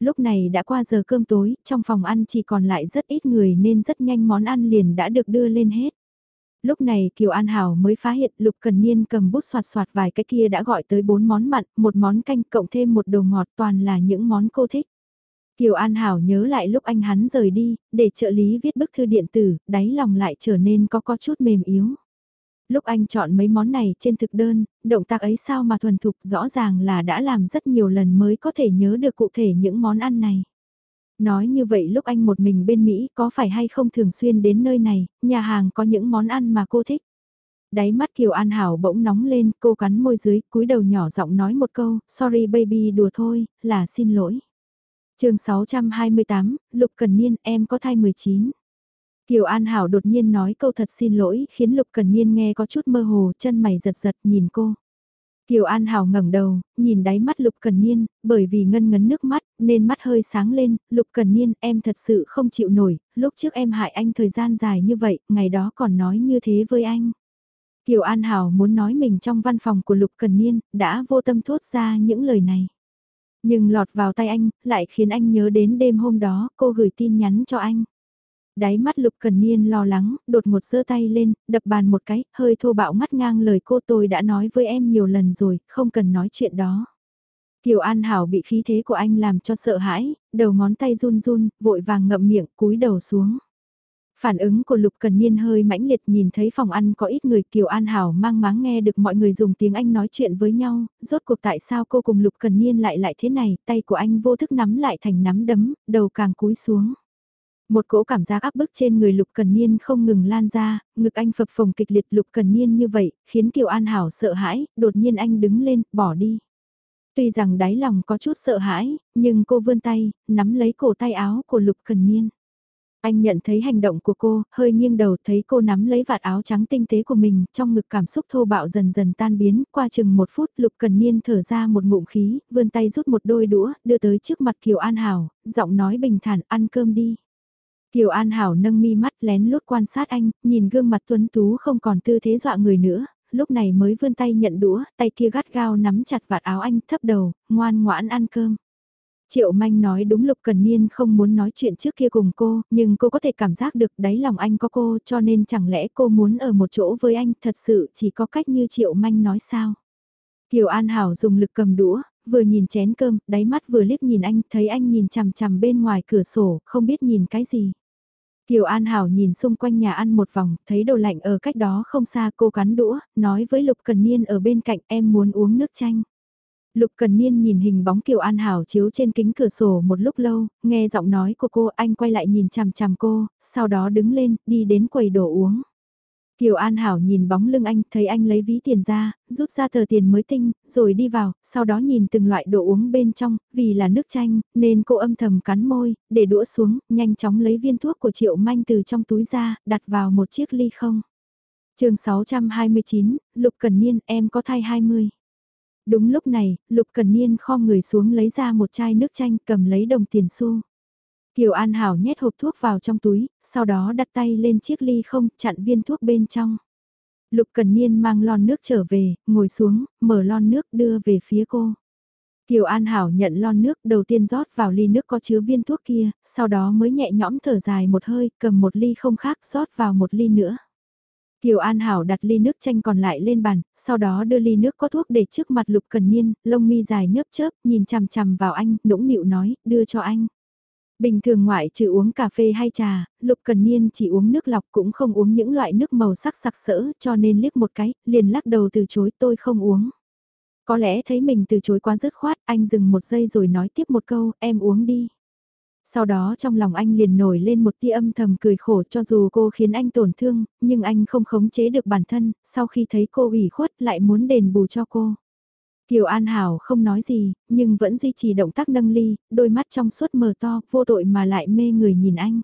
[SPEAKER 1] lúc này đã qua giờ cơm tối, trong phòng ăn chỉ còn lại rất ít người nên rất nhanh món ăn liền đã được đưa lên hết. Lúc này Kiều An Hảo mới phá hiện Lục Cần Niên cầm bút soạt soạt vài cái kia đã gọi tới bốn món mặn, một món canh cộng thêm một đồ ngọt toàn là những món cô thích. Kiều An Hảo nhớ lại lúc anh hắn rời đi, để trợ lý viết bức thư điện tử, đáy lòng lại trở nên có có chút mềm yếu. Lúc anh chọn mấy món này trên thực đơn, động tác ấy sao mà thuần thục rõ ràng là đã làm rất nhiều lần mới có thể nhớ được cụ thể những món ăn này. Nói như vậy lúc anh một mình bên Mỹ có phải hay không thường xuyên đến nơi này, nhà hàng có những món ăn mà cô thích. Đáy mắt Kiều An Hảo bỗng nóng lên, cô cắn môi dưới, cúi đầu nhỏ giọng nói một câu, sorry baby đùa thôi, là xin lỗi. chương 628, Lục Cần Niên, em có thai 19. Kiều An Hảo đột nhiên nói câu thật xin lỗi, khiến Lục Cần Niên nghe có chút mơ hồ, chân mày giật giật nhìn cô. Kiều An Hảo ngẩng đầu, nhìn đáy mắt Lục Cần Niên, bởi vì ngân ngấn nước mắt, nên mắt hơi sáng lên, Lục Cần Niên, em thật sự không chịu nổi, lúc trước em hại anh thời gian dài như vậy, ngày đó còn nói như thế với anh. Kiều An Hảo muốn nói mình trong văn phòng của Lục Cần Niên, đã vô tâm thốt ra những lời này. Nhưng lọt vào tay anh, lại khiến anh nhớ đến đêm hôm đó, cô gửi tin nhắn cho anh. Đáy mắt Lục Cần Niên lo lắng, đột ngột giơ tay lên, đập bàn một cái, hơi thô bạo ngắt ngang lời cô tôi đã nói với em nhiều lần rồi, không cần nói chuyện đó. Kiều An Hảo bị khí thế của anh làm cho sợ hãi, đầu ngón tay run run, vội vàng ngậm miệng, cúi đầu xuống. Phản ứng của Lục Cần Niên hơi mãnh liệt nhìn thấy phòng ăn có ít người Kiều An Hảo mang máng nghe được mọi người dùng tiếng Anh nói chuyện với nhau, rốt cuộc tại sao cô cùng Lục Cần Niên lại lại thế này, tay của anh vô thức nắm lại thành nắm đấm, đầu càng cúi xuống. Một cỗ cảm giác áp bức trên người Lục Cần Niên không ngừng lan ra, ngực anh phập phồng kịch liệt Lục Cần Niên như vậy, khiến Kiều An Hảo sợ hãi, đột nhiên anh đứng lên, bỏ đi. Tuy rằng đáy lòng có chút sợ hãi, nhưng cô vươn tay, nắm lấy cổ tay áo của Lục Cần Niên. Anh nhận thấy hành động của cô, hơi nghiêng đầu thấy cô nắm lấy vạt áo trắng tinh tế của mình, trong ngực cảm xúc thô bạo dần dần tan biến, qua chừng một phút Lục Cần Niên thở ra một ngụm khí, vươn tay rút một đôi đũa, đưa tới trước mặt Kiều An Hảo, giọng nói bình thản ăn cơm đi. Kiều An Hảo nâng mi mắt lén lút quan sát anh, nhìn gương mặt tuấn tú không còn tư thế dọa người nữa, lúc này mới vươn tay nhận đũa, tay kia gắt gao nắm chặt vạt áo anh thấp đầu, ngoan ngoãn ăn cơm. Triệu Manh nói đúng Lục Cần Niên không muốn nói chuyện trước kia cùng cô, nhưng cô có thể cảm giác được đáy lòng anh có cô cho nên chẳng lẽ cô muốn ở một chỗ với anh thật sự chỉ có cách như Triệu Manh nói sao. Kiều An Hảo dùng lực cầm đũa, vừa nhìn chén cơm, đáy mắt vừa liếc nhìn anh, thấy anh nhìn chằm chằm bên ngoài cửa sổ, không biết nhìn cái gì. Kiều An Hảo nhìn xung quanh nhà ăn một vòng, thấy đồ lạnh ở cách đó không xa cô cắn đũa, nói với Lục Cần Niên ở bên cạnh em muốn uống nước chanh. Lục Cần Niên nhìn hình bóng Kiều An Hảo chiếu trên kính cửa sổ một lúc lâu, nghe giọng nói của cô anh quay lại nhìn chằm chằm cô, sau đó đứng lên, đi đến quầy đồ uống. Kiều An Hảo nhìn bóng lưng anh, thấy anh lấy ví tiền ra, rút ra tờ tiền mới tinh, rồi đi vào, sau đó nhìn từng loại đồ uống bên trong, vì là nước chanh, nên cô âm thầm cắn môi, để đũa xuống, nhanh chóng lấy viên thuốc của Triệu Manh từ trong túi ra, đặt vào một chiếc ly không. chương 629, Lục Cần Niên, em có thai 20. Đúng lúc này, Lục Cần Niên kho người xuống lấy ra một chai nước chanh cầm lấy đồng tiền xu. Kiều An Hảo nhét hộp thuốc vào trong túi, sau đó đặt tay lên chiếc ly không chặn viên thuốc bên trong. Lục Cần Niên mang lon nước trở về, ngồi xuống, mở lon nước đưa về phía cô. Kiều An Hảo nhận lon nước đầu tiên rót vào ly nước có chứa viên thuốc kia, sau đó mới nhẹ nhõm thở dài một hơi, cầm một ly không khác rót vào một ly nữa. Kiều An Hảo đặt ly nước chanh còn lại lên bàn, sau đó đưa ly nước có thuốc để trước mặt Lục Cần Niên, lông mi dài nhấp chớp, nhìn chằm chằm vào anh, nũng nịu nói, đưa cho anh. Bình thường ngoại trừ uống cà phê hay trà, Lục Cần Niên chỉ uống nước lọc cũng không uống những loại nước màu sắc sặc sỡ cho nên liếc một cái, liền lắc đầu từ chối tôi không uống. Có lẽ thấy mình từ chối quá dứt khoát, anh dừng một giây rồi nói tiếp một câu, em uống đi. Sau đó trong lòng anh liền nổi lên một tia âm thầm cười khổ cho dù cô khiến anh tổn thương, nhưng anh không khống chế được bản thân, sau khi thấy cô ủy khuất lại muốn đền bù cho cô. Kiều An Hảo không nói gì, nhưng vẫn duy trì động tác nâng ly, đôi mắt trong suốt mờ to, vô tội mà lại mê người nhìn anh.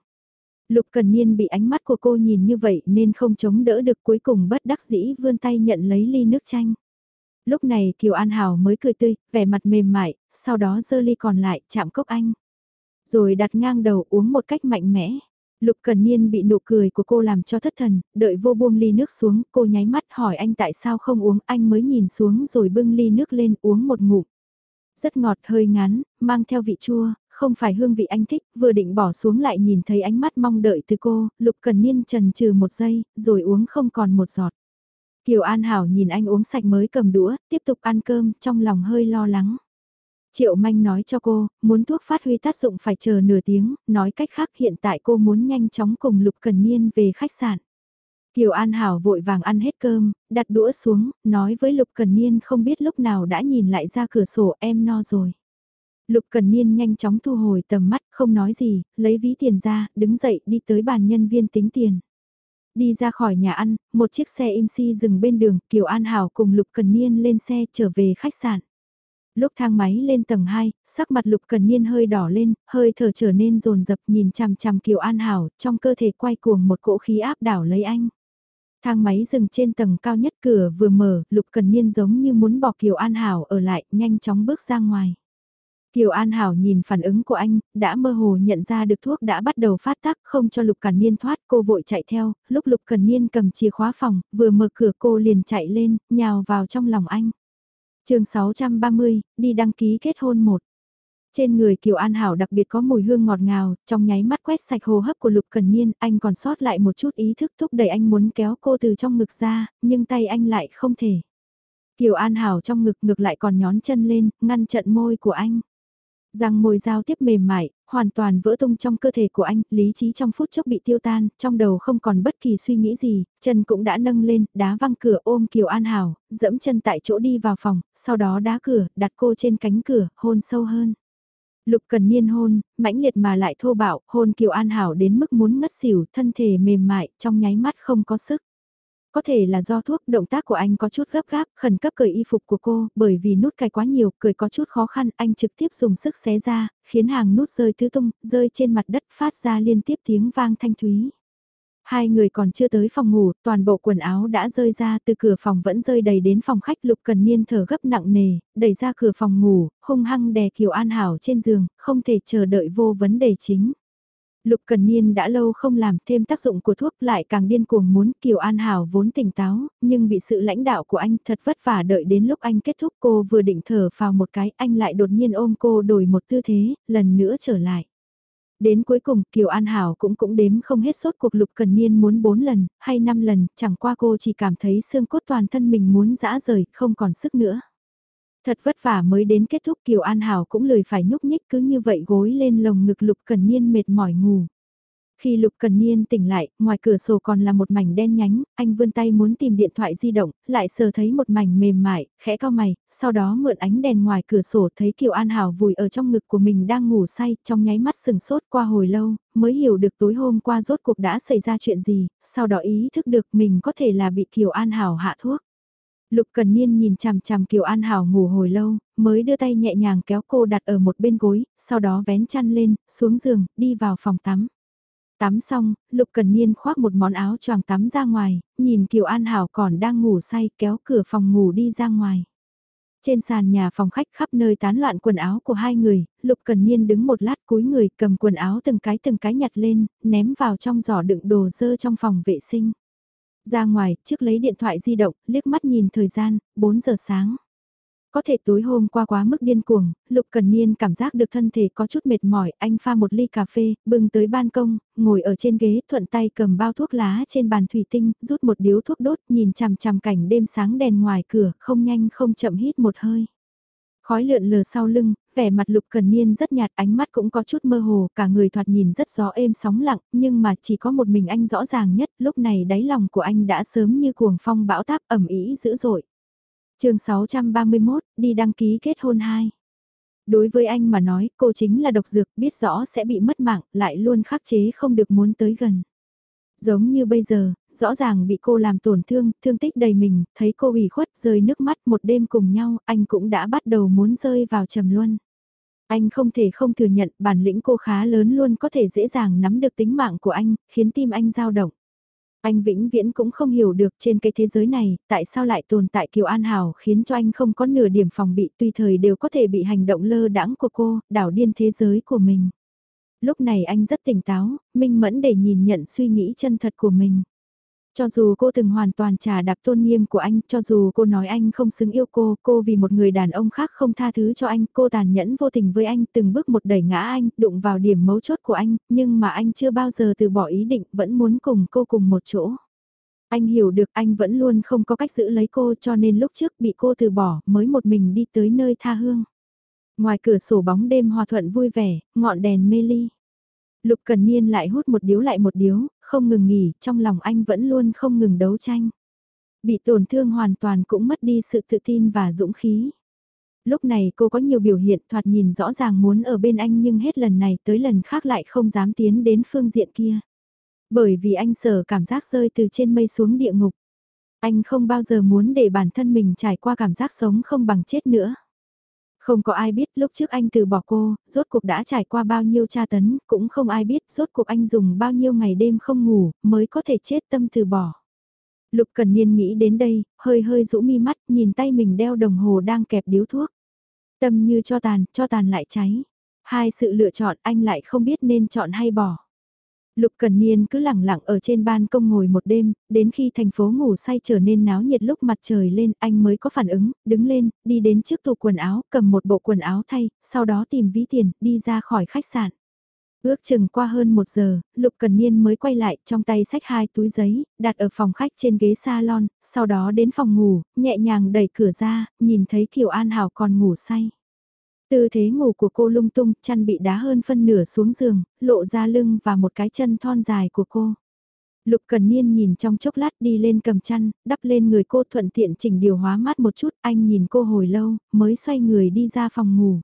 [SPEAKER 1] Lục Cần Niên bị ánh mắt của cô nhìn như vậy nên không chống đỡ được cuối cùng bất đắc dĩ vươn tay nhận lấy ly nước chanh. Lúc này Kiều An Hảo mới cười tươi, vẻ mặt mềm mại, sau đó dơ ly còn lại chạm cốc anh. Rồi đặt ngang đầu uống một cách mạnh mẽ. Lục Cần Niên bị nụ cười của cô làm cho thất thần, đợi vô buông ly nước xuống, cô nháy mắt hỏi anh tại sao không uống, anh mới nhìn xuống rồi bưng ly nước lên uống một ngụm. Rất ngọt hơi ngắn, mang theo vị chua, không phải hương vị anh thích, vừa định bỏ xuống lại nhìn thấy ánh mắt mong đợi từ cô, Lục Cần Niên trần trừ một giây, rồi uống không còn một giọt. Kiều An Hảo nhìn anh uống sạch mới cầm đũa, tiếp tục ăn cơm, trong lòng hơi lo lắng. Triệu Manh nói cho cô, muốn thuốc phát huy tác dụng phải chờ nửa tiếng, nói cách khác hiện tại cô muốn nhanh chóng cùng Lục Cần Niên về khách sạn. Kiều An Hảo vội vàng ăn hết cơm, đặt đũa xuống, nói với Lục Cần Niên không biết lúc nào đã nhìn lại ra cửa sổ em no rồi. Lục Cần Niên nhanh chóng thu hồi tầm mắt, không nói gì, lấy ví tiền ra, đứng dậy đi tới bàn nhân viên tính tiền. Đi ra khỏi nhà ăn, một chiếc xe IMSI dừng bên đường, Kiều An Hảo cùng Lục Cần Niên lên xe trở về khách sạn. Lúc thang máy lên tầng 2, sắc mặt Lục Cần Niên hơi đỏ lên, hơi thở trở nên rồn rập nhìn chằm chằm Kiều An Hảo, trong cơ thể quay cuồng một cỗ khí áp đảo lấy anh. Thang máy dừng trên tầng cao nhất cửa vừa mở, Lục Cần Niên giống như muốn bỏ Kiều An Hảo ở lại, nhanh chóng bước ra ngoài. Kiều An Hảo nhìn phản ứng của anh, đã mơ hồ nhận ra được thuốc đã bắt đầu phát tác không cho Lục Cần Niên thoát cô vội chạy theo, lúc Lục Cần Niên cầm chìa khóa phòng, vừa mở cửa cô liền chạy lên, nhào vào trong lòng anh chương 630, đi đăng ký kết hôn một. Trên người Kiều An Hảo đặc biệt có mùi hương ngọt ngào, trong nháy mắt quét sạch hồ hấp của Lục Cần Niên, anh còn sót lại một chút ý thức thúc đẩy anh muốn kéo cô từ trong ngực ra, nhưng tay anh lại không thể. Kiều An Hảo trong ngực ngực lại còn nhón chân lên, ngăn trận môi của anh. Răng môi giao tiếp mềm mại, hoàn toàn vỡ tung trong cơ thể của anh, lý trí trong phút chốc bị tiêu tan, trong đầu không còn bất kỳ suy nghĩ gì, chân cũng đã nâng lên, đá văng cửa ôm Kiều An Hảo, dẫm chân tại chỗ đi vào phòng, sau đó đá cửa, đặt cô trên cánh cửa, hôn sâu hơn. Lục cần niên hôn, mãnh liệt mà lại thô bạo, hôn Kiều An Hảo đến mức muốn ngất xỉu, thân thể mềm mại, trong nháy mắt không có sức. Có thể là do thuốc, động tác của anh có chút gấp gáp, khẩn cấp cởi y phục của cô, bởi vì nút cài quá nhiều, cởi có chút khó khăn, anh trực tiếp dùng sức xé ra, khiến hàng nút rơi tứ tung, rơi trên mặt đất phát ra liên tiếp tiếng vang thanh thúy. Hai người còn chưa tới phòng ngủ, toàn bộ quần áo đã rơi ra từ cửa phòng vẫn rơi đầy đến phòng khách Lục Cần Niên thở gấp nặng nề, đẩy ra cửa phòng ngủ, hung hăng đè Kiều An Hảo trên giường, không thể chờ đợi vô vấn đề chính. Lục Cần Niên đã lâu không làm thêm tác dụng của thuốc lại càng điên cuồng muốn Kiều An Hảo vốn tỉnh táo, nhưng bị sự lãnh đạo của anh thật vất vả đợi đến lúc anh kết thúc cô vừa định thở vào một cái anh lại đột nhiên ôm cô đổi một tư thế, lần nữa trở lại. Đến cuối cùng Kiều An Hảo cũng cũng đếm không hết sốt cuộc Lục Cần Niên muốn 4 lần, hay 5 lần, chẳng qua cô chỉ cảm thấy xương cốt toàn thân mình muốn dã rời, không còn sức nữa. Thật vất vả mới đến kết thúc Kiều An Hảo cũng lười phải nhúc nhích cứ như vậy gối lên lồng ngực Lục Cần Niên mệt mỏi ngủ. Khi Lục Cần Niên tỉnh lại, ngoài cửa sổ còn là một mảnh đen nhánh, anh vươn tay muốn tìm điện thoại di động, lại sờ thấy một mảnh mềm mại, khẽ cao mày, sau đó mượn ánh đèn ngoài cửa sổ thấy Kiều An Hảo vùi ở trong ngực của mình đang ngủ say, trong nháy mắt sừng sốt qua hồi lâu, mới hiểu được tối hôm qua rốt cuộc đã xảy ra chuyện gì, sau đó ý thức được mình có thể là bị Kiều An Hảo hạ thuốc. Lục Cần Niên nhìn chằm chằm Kiều An Hảo ngủ hồi lâu, mới đưa tay nhẹ nhàng kéo cô đặt ở một bên gối, sau đó vén chăn lên, xuống giường, đi vào phòng tắm. Tắm xong, Lục Cần Niên khoác một món áo choàng tắm ra ngoài, nhìn Kiều An Hảo còn đang ngủ say kéo cửa phòng ngủ đi ra ngoài. Trên sàn nhà phòng khách khắp nơi tán loạn quần áo của hai người, Lục Cần Niên đứng một lát cúi người cầm quần áo từng cái từng cái nhặt lên, ném vào trong giỏ đựng đồ dơ trong phòng vệ sinh. Ra ngoài, trước lấy điện thoại di động, liếc mắt nhìn thời gian, 4 giờ sáng. Có thể tối hôm qua quá mức điên cuồng, Lục Cần Niên cảm giác được thân thể có chút mệt mỏi, anh pha một ly cà phê, bưng tới ban công, ngồi ở trên ghế thuận tay cầm bao thuốc lá trên bàn thủy tinh, rút một điếu thuốc đốt, nhìn chằm chằm cảnh đêm sáng đèn ngoài cửa, không nhanh không chậm hít một hơi. Khói lượn lờ sau lưng, vẻ mặt lục cần niên rất nhạt ánh mắt cũng có chút mơ hồ, cả người thoạt nhìn rất gió êm sóng lặng, nhưng mà chỉ có một mình anh rõ ràng nhất, lúc này đáy lòng của anh đã sớm như cuồng phong bão táp ẩm ý dữ dội. chương 631, đi đăng ký kết hôn 2. Đối với anh mà nói, cô chính là độc dược, biết rõ sẽ bị mất mạng, lại luôn khắc chế không được muốn tới gần. Giống như bây giờ, rõ ràng bị cô làm tổn thương, thương tích đầy mình, thấy cô ủy khuất rơi nước mắt một đêm cùng nhau, anh cũng đã bắt đầu muốn rơi vào trầm luân. Anh không thể không thừa nhận bản lĩnh cô khá lớn luôn có thể dễ dàng nắm được tính mạng của anh, khiến tim anh dao động. Anh vĩnh viễn cũng không hiểu được trên cái thế giới này, tại sao lại tồn tại Kiều An Hảo khiến cho anh không có nửa điểm phòng bị tùy thời đều có thể bị hành động lơ đãng của cô, đảo điên thế giới của mình. Lúc này anh rất tỉnh táo, minh mẫn để nhìn nhận suy nghĩ chân thật của mình. Cho dù cô từng hoàn toàn trả đạp tôn nghiêm của anh, cho dù cô nói anh không xứng yêu cô, cô vì một người đàn ông khác không tha thứ cho anh, cô tàn nhẫn vô tình với anh, từng bước một đẩy ngã anh, đụng vào điểm mấu chốt của anh, nhưng mà anh chưa bao giờ từ bỏ ý định, vẫn muốn cùng cô cùng một chỗ. Anh hiểu được anh vẫn luôn không có cách giữ lấy cô cho nên lúc trước bị cô từ bỏ mới một mình đi tới nơi tha hương. Ngoài cửa sổ bóng đêm hòa thuận vui vẻ, ngọn đèn mê ly. Lục Cần Niên lại hút một điếu lại một điếu, không ngừng nghỉ, trong lòng anh vẫn luôn không ngừng đấu tranh. Bị tổn thương hoàn toàn cũng mất đi sự tự tin và dũng khí. Lúc này cô có nhiều biểu hiện thoạt nhìn rõ ràng muốn ở bên anh nhưng hết lần này tới lần khác lại không dám tiến đến phương diện kia. Bởi vì anh sợ cảm giác rơi từ trên mây xuống địa ngục. Anh không bao giờ muốn để bản thân mình trải qua cảm giác sống không bằng chết nữa. Không có ai biết lúc trước anh từ bỏ cô, rốt cuộc đã trải qua bao nhiêu tra tấn, cũng không ai biết rốt cuộc anh dùng bao nhiêu ngày đêm không ngủ, mới có thể chết tâm từ bỏ. Lục Cần Niên nghĩ đến đây, hơi hơi rũ mi mắt, nhìn tay mình đeo đồng hồ đang kẹp điếu thuốc. Tâm như cho tàn, cho tàn lại cháy. Hai sự lựa chọn anh lại không biết nên chọn hay bỏ. Lục Cần Niên cứ lẳng lặng ở trên ban công ngồi một đêm, đến khi thành phố ngủ say trở nên náo nhiệt lúc mặt trời lên anh mới có phản ứng, đứng lên, đi đến trước tủ quần áo, cầm một bộ quần áo thay, sau đó tìm ví tiền, đi ra khỏi khách sạn. Ước chừng qua hơn một giờ, Lục Cần Niên mới quay lại trong tay sách hai túi giấy, đặt ở phòng khách trên ghế salon, sau đó đến phòng ngủ, nhẹ nhàng đẩy cửa ra, nhìn thấy Kiều An Hảo còn ngủ say. Tư thế ngủ của cô lung tung, chăn bị đá hơn phân nửa xuống giường, lộ ra lưng và một cái chân thon dài của cô. Lục Cần Niên nhìn trong chốc lát đi lên cầm chăn, đắp lên người cô thuận tiện chỉnh điều hóa mát một chút, anh nhìn cô hồi lâu, mới xoay người đi ra phòng ngủ.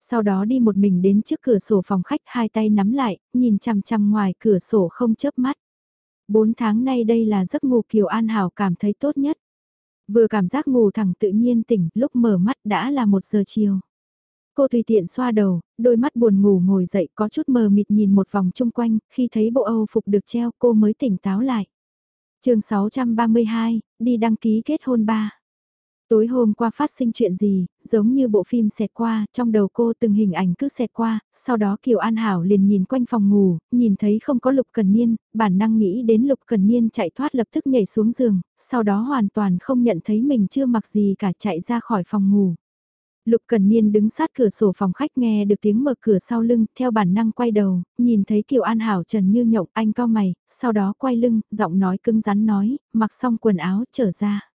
[SPEAKER 1] Sau đó đi một mình đến trước cửa sổ phòng khách hai tay nắm lại, nhìn chằm chằm ngoài cửa sổ không chớp mắt. Bốn tháng nay đây là giấc ngủ Kiều An Hảo cảm thấy tốt nhất. Vừa cảm giác ngủ thẳng tự nhiên tỉnh, lúc mở mắt đã là một giờ chiều. Cô tùy tiện xoa đầu, đôi mắt buồn ngủ ngồi dậy có chút mờ mịt nhìn một vòng chung quanh, khi thấy bộ Âu phục được treo cô mới tỉnh táo lại. chương 632, đi đăng ký kết hôn ba. Tối hôm qua phát sinh chuyện gì, giống như bộ phim xẹt qua, trong đầu cô từng hình ảnh cứ xẹt qua, sau đó Kiều An Hảo liền nhìn quanh phòng ngủ, nhìn thấy không có Lục Cần Niên, bản năng nghĩ đến Lục Cần Niên chạy thoát lập tức nhảy xuống giường, sau đó hoàn toàn không nhận thấy mình chưa mặc gì cả chạy ra khỏi phòng ngủ. Lục Cần Niên đứng sát cửa sổ phòng khách nghe được tiếng mở cửa sau lưng, theo bản năng quay đầu, nhìn thấy Kiều An Hảo trần như nhộng, anh cao mày, sau đó quay lưng, giọng nói cứng rắn nói, mặc xong quần áo trở ra.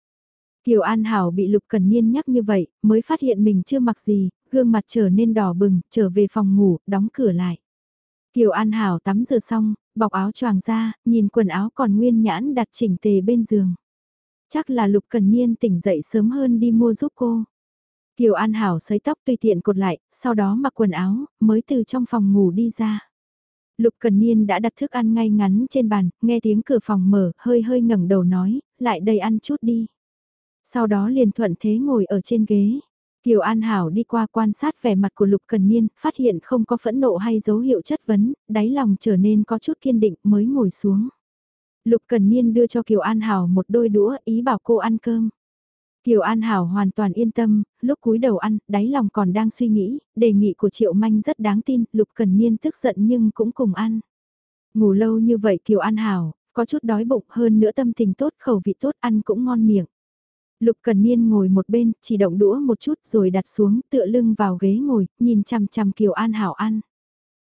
[SPEAKER 1] Kiều An Hảo bị Lục Cần Niên nhắc như vậy, mới phát hiện mình chưa mặc gì, gương mặt trở nên đỏ bừng, trở về phòng ngủ, đóng cửa lại. Kiều An Hảo tắm rửa xong, bọc áo choàng ra, nhìn quần áo còn nguyên nhãn đặt chỉnh tề bên giường. Chắc là Lục Cần Niên tỉnh dậy sớm hơn đi mua giúp cô. Kiều An Hảo sấy tóc tùy tiện cột lại, sau đó mặc quần áo, mới từ trong phòng ngủ đi ra. Lục Cần Niên đã đặt thức ăn ngay ngắn trên bàn, nghe tiếng cửa phòng mở, hơi hơi ngẩng đầu nói, lại đây ăn chút đi. Sau đó liền thuận thế ngồi ở trên ghế. Kiều An Hảo đi qua quan sát vẻ mặt của Lục Cần Niên, phát hiện không có phẫn nộ hay dấu hiệu chất vấn, đáy lòng trở nên có chút kiên định mới ngồi xuống. Lục Cần Niên đưa cho Kiều An Hảo một đôi đũa ý bảo cô ăn cơm. Kiều An Hảo hoàn toàn yên tâm, lúc cúi đầu ăn, đáy lòng còn đang suy nghĩ, đề nghị của Triệu Manh rất đáng tin, Lục Cần Niên tức giận nhưng cũng cùng ăn. Ngủ lâu như vậy Kiều An Hảo, có chút đói bụng hơn nữa tâm tình tốt, khẩu vị tốt, ăn cũng ngon miệng. Lục Cần Niên ngồi một bên, chỉ động đũa một chút rồi đặt xuống, tựa lưng vào ghế ngồi, nhìn chằm chằm Kiều An Hảo ăn.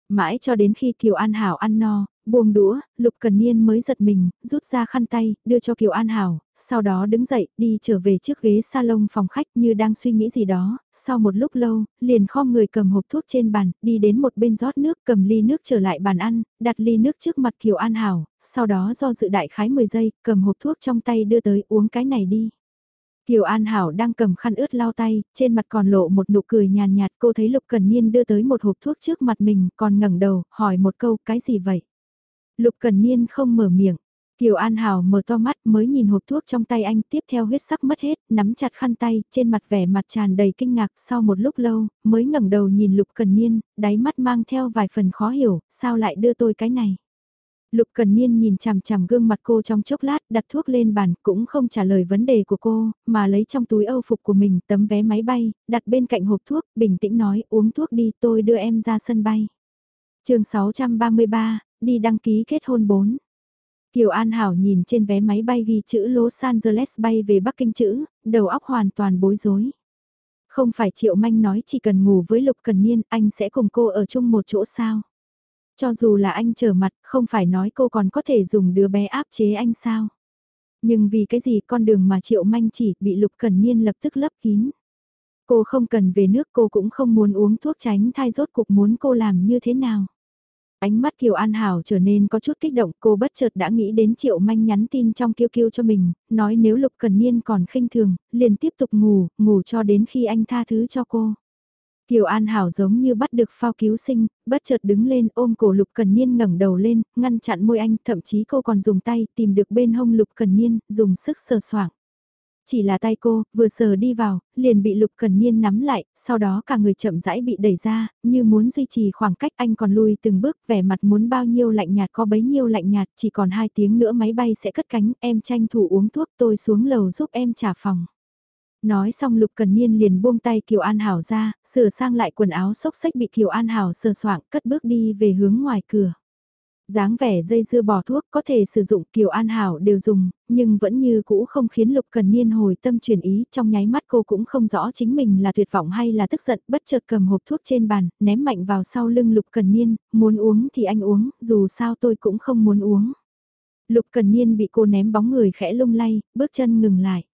[SPEAKER 1] Mãi cho đến khi Kiều An Hảo ăn no, buông đũa, Lục Cần Niên mới giật mình, rút ra khăn tay, đưa cho Kiều An Hảo, sau đó đứng dậy, đi trở về trước ghế salon phòng khách như đang suy nghĩ gì đó, sau một lúc lâu, liền khom người cầm hộp thuốc trên bàn, đi đến một bên rót nước cầm ly nước trở lại bàn ăn, đặt ly nước trước mặt Kiều An Hảo, sau đó do dự đại khái 10 giây, cầm hộp thuốc trong tay đưa tới uống cái này đi. Kiều An Hảo đang cầm khăn ướt lau tay, trên mặt còn lộ một nụ cười nhàn nhạt, cô thấy Lục Cần Niên đưa tới một hộp thuốc trước mặt mình, còn ngẩng đầu, hỏi một câu, cái gì vậy? Lục Cần Niên không mở miệng. Kiều An Hảo mở to mắt mới nhìn hộp thuốc trong tay anh tiếp theo huyết sắc mất hết, nắm chặt khăn tay, trên mặt vẻ mặt tràn đầy kinh ngạc sau một lúc lâu, mới ngẩng đầu nhìn Lục Cần Niên, đáy mắt mang theo vài phần khó hiểu, sao lại đưa tôi cái này. Lục Cần Niên nhìn chằm chằm gương mặt cô trong chốc lát, đặt thuốc lên bàn, cũng không trả lời vấn đề của cô, mà lấy trong túi âu phục của mình tấm vé máy bay, đặt bên cạnh hộp thuốc, bình tĩnh nói uống thuốc đi tôi đưa em ra sân bay. chương 633, đi đăng ký kết hôn 4. Kiều An Hảo nhìn trên vé máy bay ghi chữ Los Angeles bay về Bắc Kinh chữ, đầu óc hoàn toàn bối rối. Không phải Triệu Manh nói chỉ cần ngủ với Lục Cần Niên anh sẽ cùng cô ở chung một chỗ sao? Cho dù là anh trở mặt, không phải nói cô còn có thể dùng đứa bé áp chế anh sao? Nhưng vì cái gì con đường mà Triệu Manh chỉ bị Lục Cần Niên lập tức lấp kín. Cô không cần về nước cô cũng không muốn uống thuốc tránh thai rốt cuộc muốn cô làm như thế nào. Ánh mắt Kiều An Hảo trở nên có chút kích động, cô bất chợt đã nghĩ đến Triệu Manh nhắn tin trong kiêu kiêu cho mình, nói nếu Lục Cần Niên còn khinh thường, liền tiếp tục ngủ, ngủ cho đến khi anh tha thứ cho cô. Kiều An Hảo giống như bắt được phao cứu sinh, bất chợt đứng lên ôm cổ Lục Cần Niên ngẩng đầu lên, ngăn chặn môi anh, thậm chí cô còn dùng tay tìm được bên hông Lục Cần Niên, dùng sức sờ soạng. Chỉ là tay cô, vừa sờ đi vào, liền bị Lục Cần Niên nắm lại, sau đó cả người chậm rãi bị đẩy ra, như muốn duy trì khoảng cách anh còn lùi từng bước, vẻ mặt muốn bao nhiêu lạnh nhạt có bấy nhiêu lạnh nhạt, chỉ còn hai tiếng nữa máy bay sẽ cất cánh, em tranh thủ uống thuốc tôi xuống lầu giúp em trả phòng. Nói xong Lục Cần Niên liền buông tay Kiều An Hảo ra, sửa sang lại quần áo xốc xách bị Kiều An Hảo sờ soạng cất bước đi về hướng ngoài cửa dáng vẻ dây dưa bỏ thuốc có thể sử dụng Kiều An Hảo đều dùng, nhưng vẫn như cũ không khiến Lục Cần Niên hồi tâm chuyển ý, trong nháy mắt cô cũng không rõ chính mình là tuyệt vọng hay là tức giận, bất chợt cầm hộp thuốc trên bàn, ném mạnh vào sau lưng Lục Cần Niên, muốn uống thì anh uống, dù sao tôi cũng không muốn uống. Lục Cần Niên bị cô ném bóng người khẽ lung lay, bước chân ngừng lại.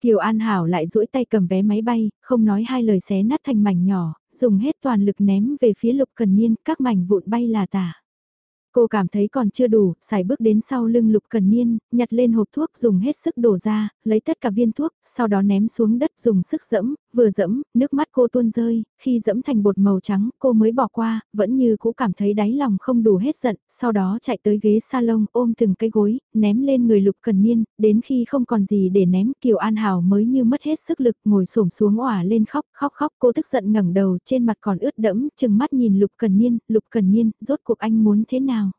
[SPEAKER 1] Kiều An Hảo lại duỗi tay cầm vé máy bay, không nói hai lời xé nát thành mảnh nhỏ, dùng hết toàn lực ném về phía Lục Cần Niên, các mảnh vụn bay là tả. Cô cảm thấy còn chưa đủ, xài bước đến sau lưng Lục Cần Niên, nhặt lên hộp thuốc dùng hết sức đổ ra, lấy tất cả viên thuốc, sau đó ném xuống đất dùng sức dẫm, vừa dẫm, nước mắt cô tuôn rơi, khi dẫm thành bột màu trắng cô mới bỏ qua, vẫn như cũ cảm thấy đáy lòng không đủ hết giận, sau đó chạy tới ghế salon ôm từng cây gối, ném lên người Lục Cần Niên, đến khi không còn gì để ném Kiều An Hảo mới như mất hết sức lực ngồi xổm xuống òa lên khóc, khóc khóc cô tức giận ngẩng đầu trên mặt còn ướt đẫm, chừng mắt nhìn Lục Cần Niên, Lục Cần Niên, rốt cuộc anh muốn thế nào?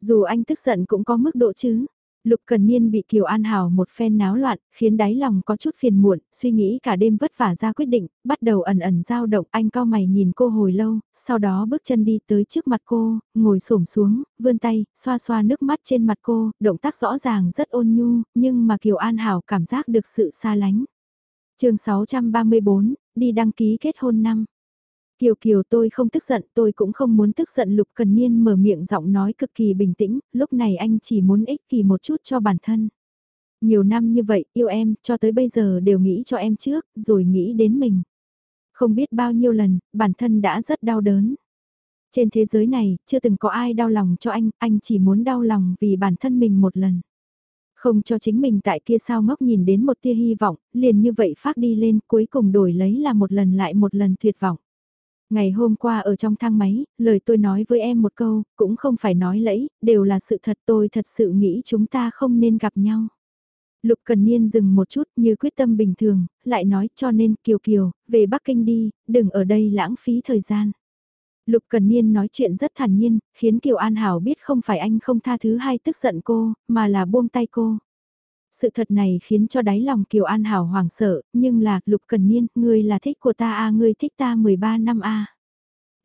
[SPEAKER 1] Dù anh tức giận cũng có mức độ chứ. Lục Cần Niên bị Kiều An Hảo một phen náo loạn, khiến đáy lòng có chút phiền muộn, suy nghĩ cả đêm vất vả ra quyết định, bắt đầu ẩn ẩn dao động, anh cao mày nhìn cô hồi lâu, sau đó bước chân đi tới trước mặt cô, ngồi xổm xuống, vươn tay, xoa xoa nước mắt trên mặt cô, động tác rõ ràng rất ôn nhu, nhưng mà Kiều An Hảo cảm giác được sự xa lánh. chương 634, đi đăng ký kết hôn năm. Kiều Kiều tôi không tức giận, tôi cũng không muốn tức giận Lục Cần Niên mở miệng giọng nói cực kỳ bình tĩnh, lúc này anh chỉ muốn ích kỷ một chút cho bản thân. Nhiều năm như vậy, yêu em, cho tới bây giờ đều nghĩ cho em trước, rồi nghĩ đến mình. Không biết bao nhiêu lần, bản thân đã rất đau đớn. Trên thế giới này, chưa từng có ai đau lòng cho anh, anh chỉ muốn đau lòng vì bản thân mình một lần. Không cho chính mình tại kia sao ngốc nhìn đến một tia hy vọng, liền như vậy phát đi lên cuối cùng đổi lấy là một lần lại một lần tuyệt vọng. Ngày hôm qua ở trong thang máy, lời tôi nói với em một câu, cũng không phải nói lẫy, đều là sự thật tôi thật sự nghĩ chúng ta không nên gặp nhau. Lục Cần Niên dừng một chút như quyết tâm bình thường, lại nói cho nên Kiều Kiều, về Bắc Kinh đi, đừng ở đây lãng phí thời gian. Lục Cần Niên nói chuyện rất thản nhiên, khiến Kiều An Hảo biết không phải anh không tha thứ hay tức giận cô, mà là buông tay cô. Sự thật này khiến cho đáy lòng Kiều An Hảo hoảng sợ, nhưng là, Lục Cần Niên, ngươi là thích của ta à, ngươi thích ta 13 năm à.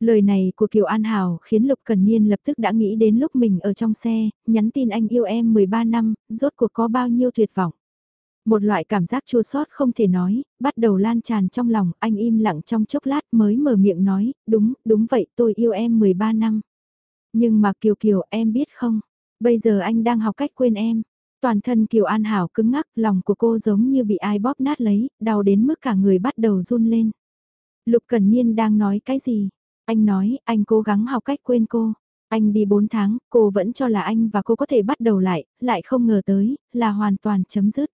[SPEAKER 1] Lời này của Kiều An Hảo khiến Lục Cần Niên lập tức đã nghĩ đến lúc mình ở trong xe, nhắn tin anh yêu em 13 năm, rốt cuộc có bao nhiêu tuyệt vọng. Một loại cảm giác chua xót không thể nói, bắt đầu lan tràn trong lòng, anh im lặng trong chốc lát mới mở miệng nói, đúng, đúng vậy tôi yêu em 13 năm. Nhưng mà Kiều Kiều em biết không, bây giờ anh đang học cách quên em. Toàn thân Kiều An Hảo cứng ngắc, lòng của cô giống như bị ai bóp nát lấy, đau đến mức cả người bắt đầu run lên. Lục Cần Niên đang nói cái gì? Anh nói, anh cố gắng học cách quên cô. Anh đi 4 tháng, cô vẫn cho là anh và cô có thể bắt đầu lại, lại không ngờ tới, là hoàn toàn chấm dứt.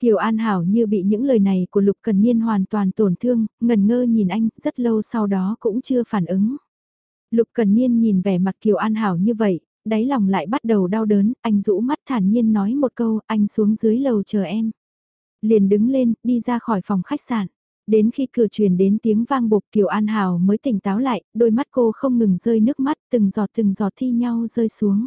[SPEAKER 1] Kiều An Hảo như bị những lời này của Lục Cần Niên hoàn toàn tổn thương, ngần ngơ nhìn anh, rất lâu sau đó cũng chưa phản ứng. Lục Cần Niên nhìn vẻ mặt Kiều An Hảo như vậy, đáy lòng lại bắt đầu đau đớn, anh rũ mắt thản nhiên nói một câu, anh xuống dưới lầu chờ em. Liền đứng lên, đi ra khỏi phòng khách sạn. Đến khi cửa truyền đến tiếng vang bục Kiều An Hảo mới tỉnh táo lại, đôi mắt cô không ngừng rơi nước mắt, từng giọt từng giọt thi nhau rơi xuống.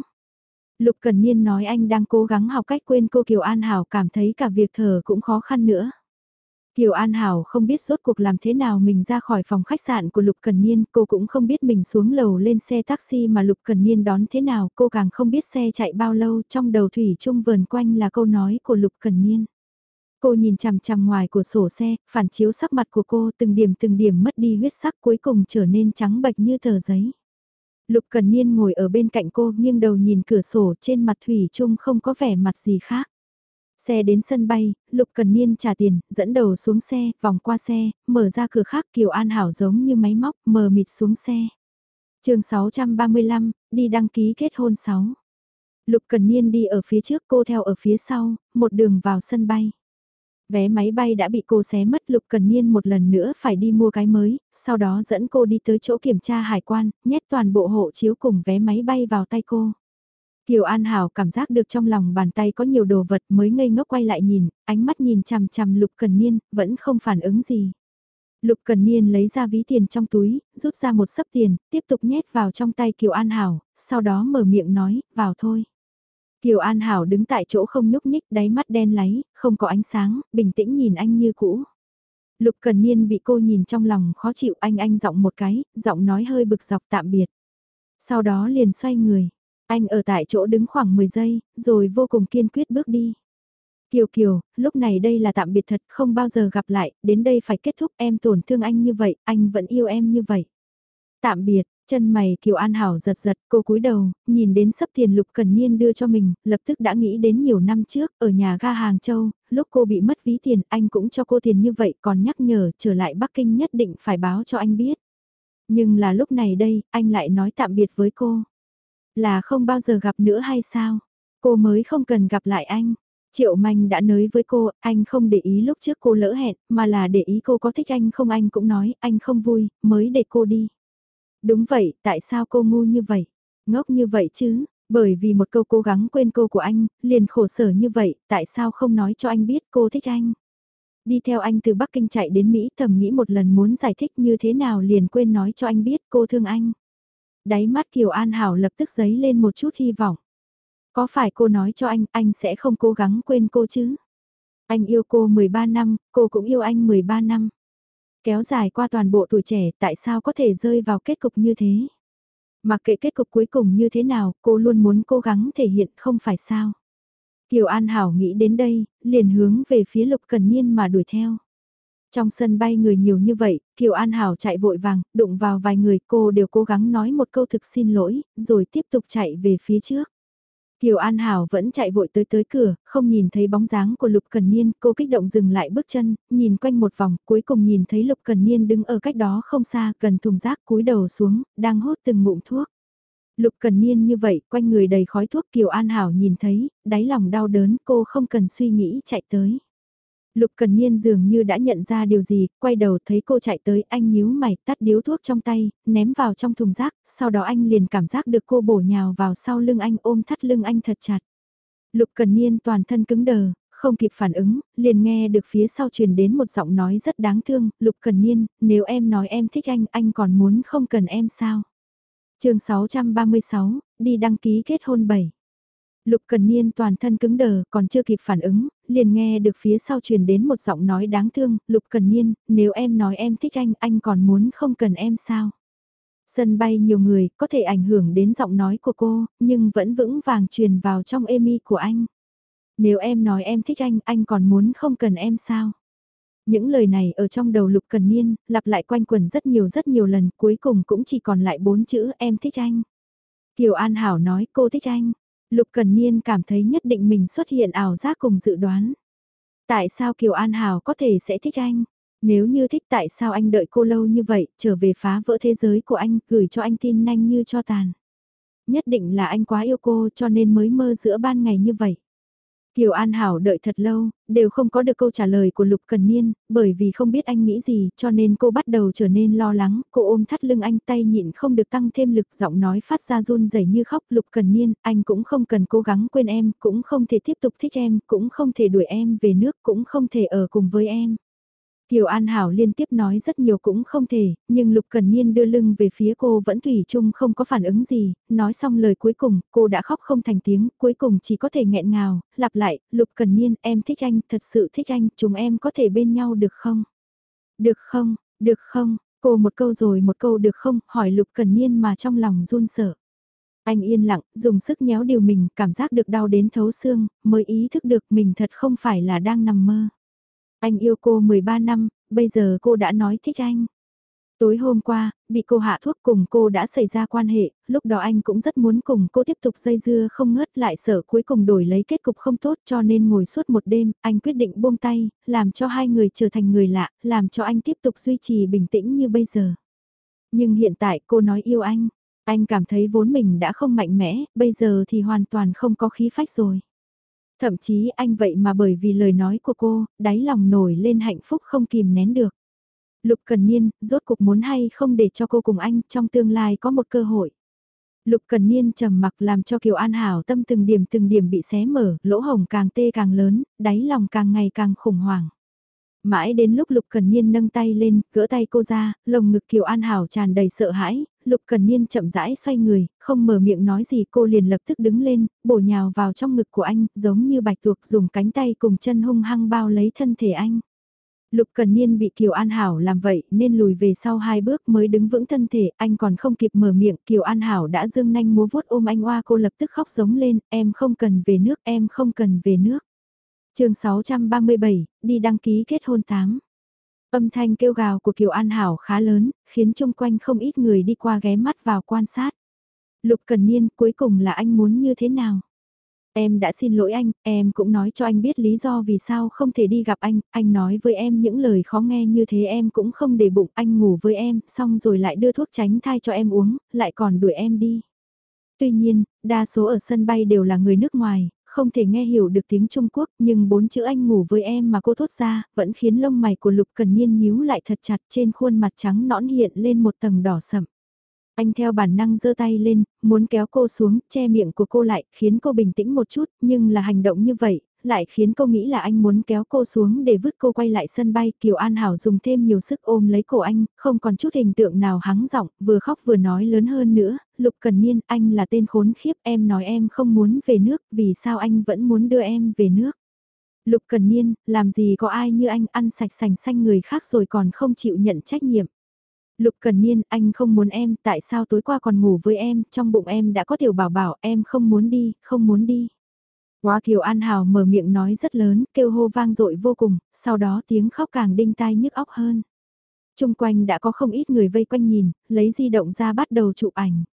[SPEAKER 1] Lục Cần Niên nói anh đang cố gắng học cách quên cô Kiều An Hảo cảm thấy cả việc thở cũng khó khăn nữa. Kiều An Hảo không biết rốt cuộc làm thế nào mình ra khỏi phòng khách sạn của Lục Cần Niên, cô cũng không biết mình xuống lầu lên xe taxi mà Lục Cần Niên đón thế nào, cô càng không biết xe chạy bao lâu, trong đầu thủy chung vờn quanh là câu nói của Lục Cần Niên. Cô nhìn chằm chằm ngoài của sổ xe, phản chiếu sắc mặt của cô từng điểm từng điểm mất đi huyết sắc cuối cùng trở nên trắng bệch như tờ giấy. Lục Cần Niên ngồi ở bên cạnh cô nghiêng đầu nhìn cửa sổ trên mặt thủy chung không có vẻ mặt gì khác. Xe đến sân bay, Lục Cần Niên trả tiền, dẫn đầu xuống xe, vòng qua xe, mở ra cửa khác Kiều An Hảo giống như máy móc, mờ mịt xuống xe. chương 635, đi đăng ký kết hôn 6. Lục Cần Niên đi ở phía trước cô theo ở phía sau, một đường vào sân bay. Vé máy bay đã bị cô xé mất Lục Cần Niên một lần nữa phải đi mua cái mới, sau đó dẫn cô đi tới chỗ kiểm tra hải quan, nhét toàn bộ hộ chiếu cùng vé máy bay vào tay cô. Kiều An Hảo cảm giác được trong lòng bàn tay có nhiều đồ vật mới ngây ngốc quay lại nhìn, ánh mắt nhìn chằm chằm Lục Cần Niên, vẫn không phản ứng gì. Lục Cần Niên lấy ra ví tiền trong túi, rút ra một sấp tiền, tiếp tục nhét vào trong tay Kiều An Hảo, sau đó mở miệng nói, vào thôi. Kiều An Hảo đứng tại chỗ không nhúc nhích, đáy mắt đen láy, không có ánh sáng, bình tĩnh nhìn anh như cũ. Lục Cần Niên bị cô nhìn trong lòng khó chịu anh anh giọng một cái, giọng nói hơi bực dọc tạm biệt. Sau đó liền xoay người, anh ở tại chỗ đứng khoảng 10 giây, rồi vô cùng kiên quyết bước đi. Kiều Kiều, lúc này đây là tạm biệt thật, không bao giờ gặp lại, đến đây phải kết thúc em tổn thương anh như vậy, anh vẫn yêu em như vậy. Tạm biệt, chân mày Kiều An Hảo giật giật, cô cúi đầu, nhìn đến sắp tiền Lục Cần Niên đưa cho mình, lập tức đã nghĩ đến nhiều năm trước, ở nhà ga Hàng Châu, lúc cô bị mất ví tiền, anh cũng cho cô tiền như vậy, còn nhắc nhở trở lại Bắc Kinh nhất định phải báo cho anh biết. Nhưng là lúc này đây, anh lại nói tạm biệt với cô. Là không bao giờ gặp nữa hay sao? Cô mới không cần gặp lại anh. Triệu Manh đã nói với cô, anh không để ý lúc trước cô lỡ hẹn, mà là để ý cô có thích anh không anh cũng nói, anh không vui, mới để cô đi. Đúng vậy, tại sao cô ngu như vậy? Ngốc như vậy chứ? Bởi vì một câu cố gắng quên cô của anh, liền khổ sở như vậy, tại sao không nói cho anh biết cô thích anh? Đi theo anh từ Bắc Kinh chạy đến Mỹ thầm nghĩ một lần muốn giải thích như thế nào liền quên nói cho anh biết cô thương anh. Đáy mắt Kiều An Hảo lập tức giấy lên một chút hy vọng. Có phải cô nói cho anh, anh sẽ không cố gắng quên cô chứ? Anh yêu cô 13 năm, cô cũng yêu anh 13 năm. Kéo dài qua toàn bộ tuổi trẻ tại sao có thể rơi vào kết cục như thế? Mặc kệ kết cục cuối cùng như thế nào, cô luôn muốn cố gắng thể hiện không phải sao? Kiều An Hảo nghĩ đến đây, liền hướng về phía Lục Cần Niên mà đuổi theo. Trong sân bay người nhiều như vậy, Kiều An Hảo chạy vội vàng, đụng vào vài người cô đều cố gắng nói một câu thực xin lỗi, rồi tiếp tục chạy về phía trước. Kiều An Hảo vẫn chạy vội tới tới cửa, không nhìn thấy bóng dáng của Lục Cần Niên, cô kích động dừng lại bước chân, nhìn quanh một vòng, cuối cùng nhìn thấy Lục Cần Niên đứng ở cách đó không xa, gần thùng rác cúi đầu xuống, đang hốt từng ngụm thuốc. Lục Cần Niên như vậy, quanh người đầy khói thuốc Kiều An Hảo nhìn thấy, đáy lòng đau đớn, cô không cần suy nghĩ chạy tới. Lục Cần Niên dường như đã nhận ra điều gì, quay đầu thấy cô chạy tới, anh nhíu mày, tắt điếu thuốc trong tay, ném vào trong thùng rác, sau đó anh liền cảm giác được cô bổ nhào vào sau lưng anh ôm thắt lưng anh thật chặt. Lục Cần Niên toàn thân cứng đờ, không kịp phản ứng, liền nghe được phía sau truyền đến một giọng nói rất đáng thương, Lục Cần Niên, nếu em nói em thích anh, anh còn muốn không cần em sao? chương 636, đi đăng ký kết hôn 7. Lục Cần Niên toàn thân cứng đờ, còn chưa kịp phản ứng, liền nghe được phía sau truyền đến một giọng nói đáng thương, Lục Cần Niên, nếu em nói em thích anh, anh còn muốn không cần em sao? Sân bay nhiều người, có thể ảnh hưởng đến giọng nói của cô, nhưng vẫn vững vàng truyền vào trong emi của anh. Nếu em nói em thích anh, anh còn muốn không cần em sao? Những lời này ở trong đầu Lục Cần Niên, lặp lại quanh quẩn rất nhiều rất nhiều lần, cuối cùng cũng chỉ còn lại bốn chữ em thích anh. Kiều An Hảo nói cô thích anh. Lục Cần Niên cảm thấy nhất định mình xuất hiện ảo giác cùng dự đoán. Tại sao Kiều An Hảo có thể sẽ thích anh? Nếu như thích tại sao anh đợi cô lâu như vậy, trở về phá vỡ thế giới của anh, gửi cho anh tin nhanh như cho tàn. Nhất định là anh quá yêu cô cho nên mới mơ giữa ban ngày như vậy. Kiều An Hảo đợi thật lâu, đều không có được câu trả lời của Lục Cần Niên, bởi vì không biết anh nghĩ gì cho nên cô bắt đầu trở nên lo lắng, cô ôm thắt lưng anh tay nhịn không được tăng thêm lực giọng nói phát ra run rẩy như khóc Lục Cần Niên, anh cũng không cần cố gắng quên em, cũng không thể tiếp tục thích em, cũng không thể đuổi em về nước, cũng không thể ở cùng với em. Kiều An Hảo liên tiếp nói rất nhiều cũng không thể, nhưng Lục Cần Niên đưa lưng về phía cô vẫn thủy chung không có phản ứng gì, nói xong lời cuối cùng, cô đã khóc không thành tiếng, cuối cùng chỉ có thể nghẹn ngào, lặp lại, Lục Cần Niên, em thích anh, thật sự thích anh, chúng em có thể bên nhau được không? Được không, được không, cô một câu rồi một câu được không, hỏi Lục Cần Niên mà trong lòng run sợ. Anh yên lặng, dùng sức nhéo điều mình, cảm giác được đau đến thấu xương, mới ý thức được mình thật không phải là đang nằm mơ. Anh yêu cô 13 năm, bây giờ cô đã nói thích anh. Tối hôm qua, bị cô hạ thuốc cùng cô đã xảy ra quan hệ, lúc đó anh cũng rất muốn cùng cô tiếp tục dây dưa không ngớt lại sợ cuối cùng đổi lấy kết cục không tốt cho nên ngồi suốt một đêm, anh quyết định buông tay, làm cho hai người trở thành người lạ, làm cho anh tiếp tục duy trì bình tĩnh như bây giờ. Nhưng hiện tại cô nói yêu anh, anh cảm thấy vốn mình đã không mạnh mẽ, bây giờ thì hoàn toàn không có khí phách rồi. Thậm chí anh vậy mà bởi vì lời nói của cô, đáy lòng nổi lên hạnh phúc không kìm nén được. Lục Cần Niên, rốt cuộc muốn hay không để cho cô cùng anh trong tương lai có một cơ hội. Lục Cần Niên trầm mặc làm cho Kiều An Hảo tâm từng điểm từng điểm bị xé mở, lỗ hồng càng tê càng lớn, đáy lòng càng ngày càng khủng hoảng. Mãi đến lúc Lục Cần Niên nâng tay lên, gỡ tay cô ra, lồng ngực Kiều An Hảo tràn đầy sợ hãi, Lục Cần Niên chậm rãi xoay người, không mở miệng nói gì cô liền lập tức đứng lên, bổ nhào vào trong ngực của anh, giống như bạch tuộc dùng cánh tay cùng chân hung hăng bao lấy thân thể anh. Lục Cần Niên bị Kiều An Hảo làm vậy nên lùi về sau hai bước mới đứng vững thân thể, anh còn không kịp mở miệng, Kiều An Hảo đã dương nanh múa vuốt ôm anh oa cô lập tức khóc giống lên, em không cần về nước, em không cần về nước. chương 637, đi đăng ký kết hôn 8. Âm thanh kêu gào của Kiều An Hảo khá lớn, khiến chung quanh không ít người đi qua ghé mắt vào quan sát. Lục Cần Niên cuối cùng là anh muốn như thế nào? Em đã xin lỗi anh, em cũng nói cho anh biết lý do vì sao không thể đi gặp anh, anh nói với em những lời khó nghe như thế em cũng không để bụng, anh ngủ với em, xong rồi lại đưa thuốc tránh thai cho em uống, lại còn đuổi em đi. Tuy nhiên, đa số ở sân bay đều là người nước ngoài, không thể nghe hiểu được tiếng Trung Quốc, nhưng bốn chữ anh ngủ với em mà cô thốt ra, vẫn khiến lông mày của Lục Cần Niên nhíu lại thật chặt trên khuôn mặt trắng nõn hiện lên một tầng đỏ sậm. Anh theo bản năng giơ tay lên, muốn kéo cô xuống, che miệng của cô lại, khiến cô bình tĩnh một chút, nhưng là hành động như vậy, lại khiến cô nghĩ là anh muốn kéo cô xuống để vứt cô quay lại sân bay. Kiều An Hảo dùng thêm nhiều sức ôm lấy cổ anh, không còn chút hình tượng nào hắng giọng, vừa khóc vừa nói lớn hơn nữa, Lục Cần Niên, anh là tên khốn khiếp, em nói em không muốn về nước, vì sao anh vẫn muốn đưa em về nước. Lục Cần Niên, làm gì có ai như anh ăn sạch sành xanh người khác rồi còn không chịu nhận trách nhiệm. Lục Cần Niên, anh không muốn em, tại sao tối qua còn ngủ với em, trong bụng em đã có tiểu bảo bảo, em không muốn đi, không muốn đi. Quá Kiều An Hào mở miệng nói rất lớn, kêu hô vang dội vô cùng, sau đó tiếng khóc càng đinh tai nhức óc hơn. Trung quanh đã có không ít người vây quanh nhìn, lấy di động ra bắt đầu chụp ảnh.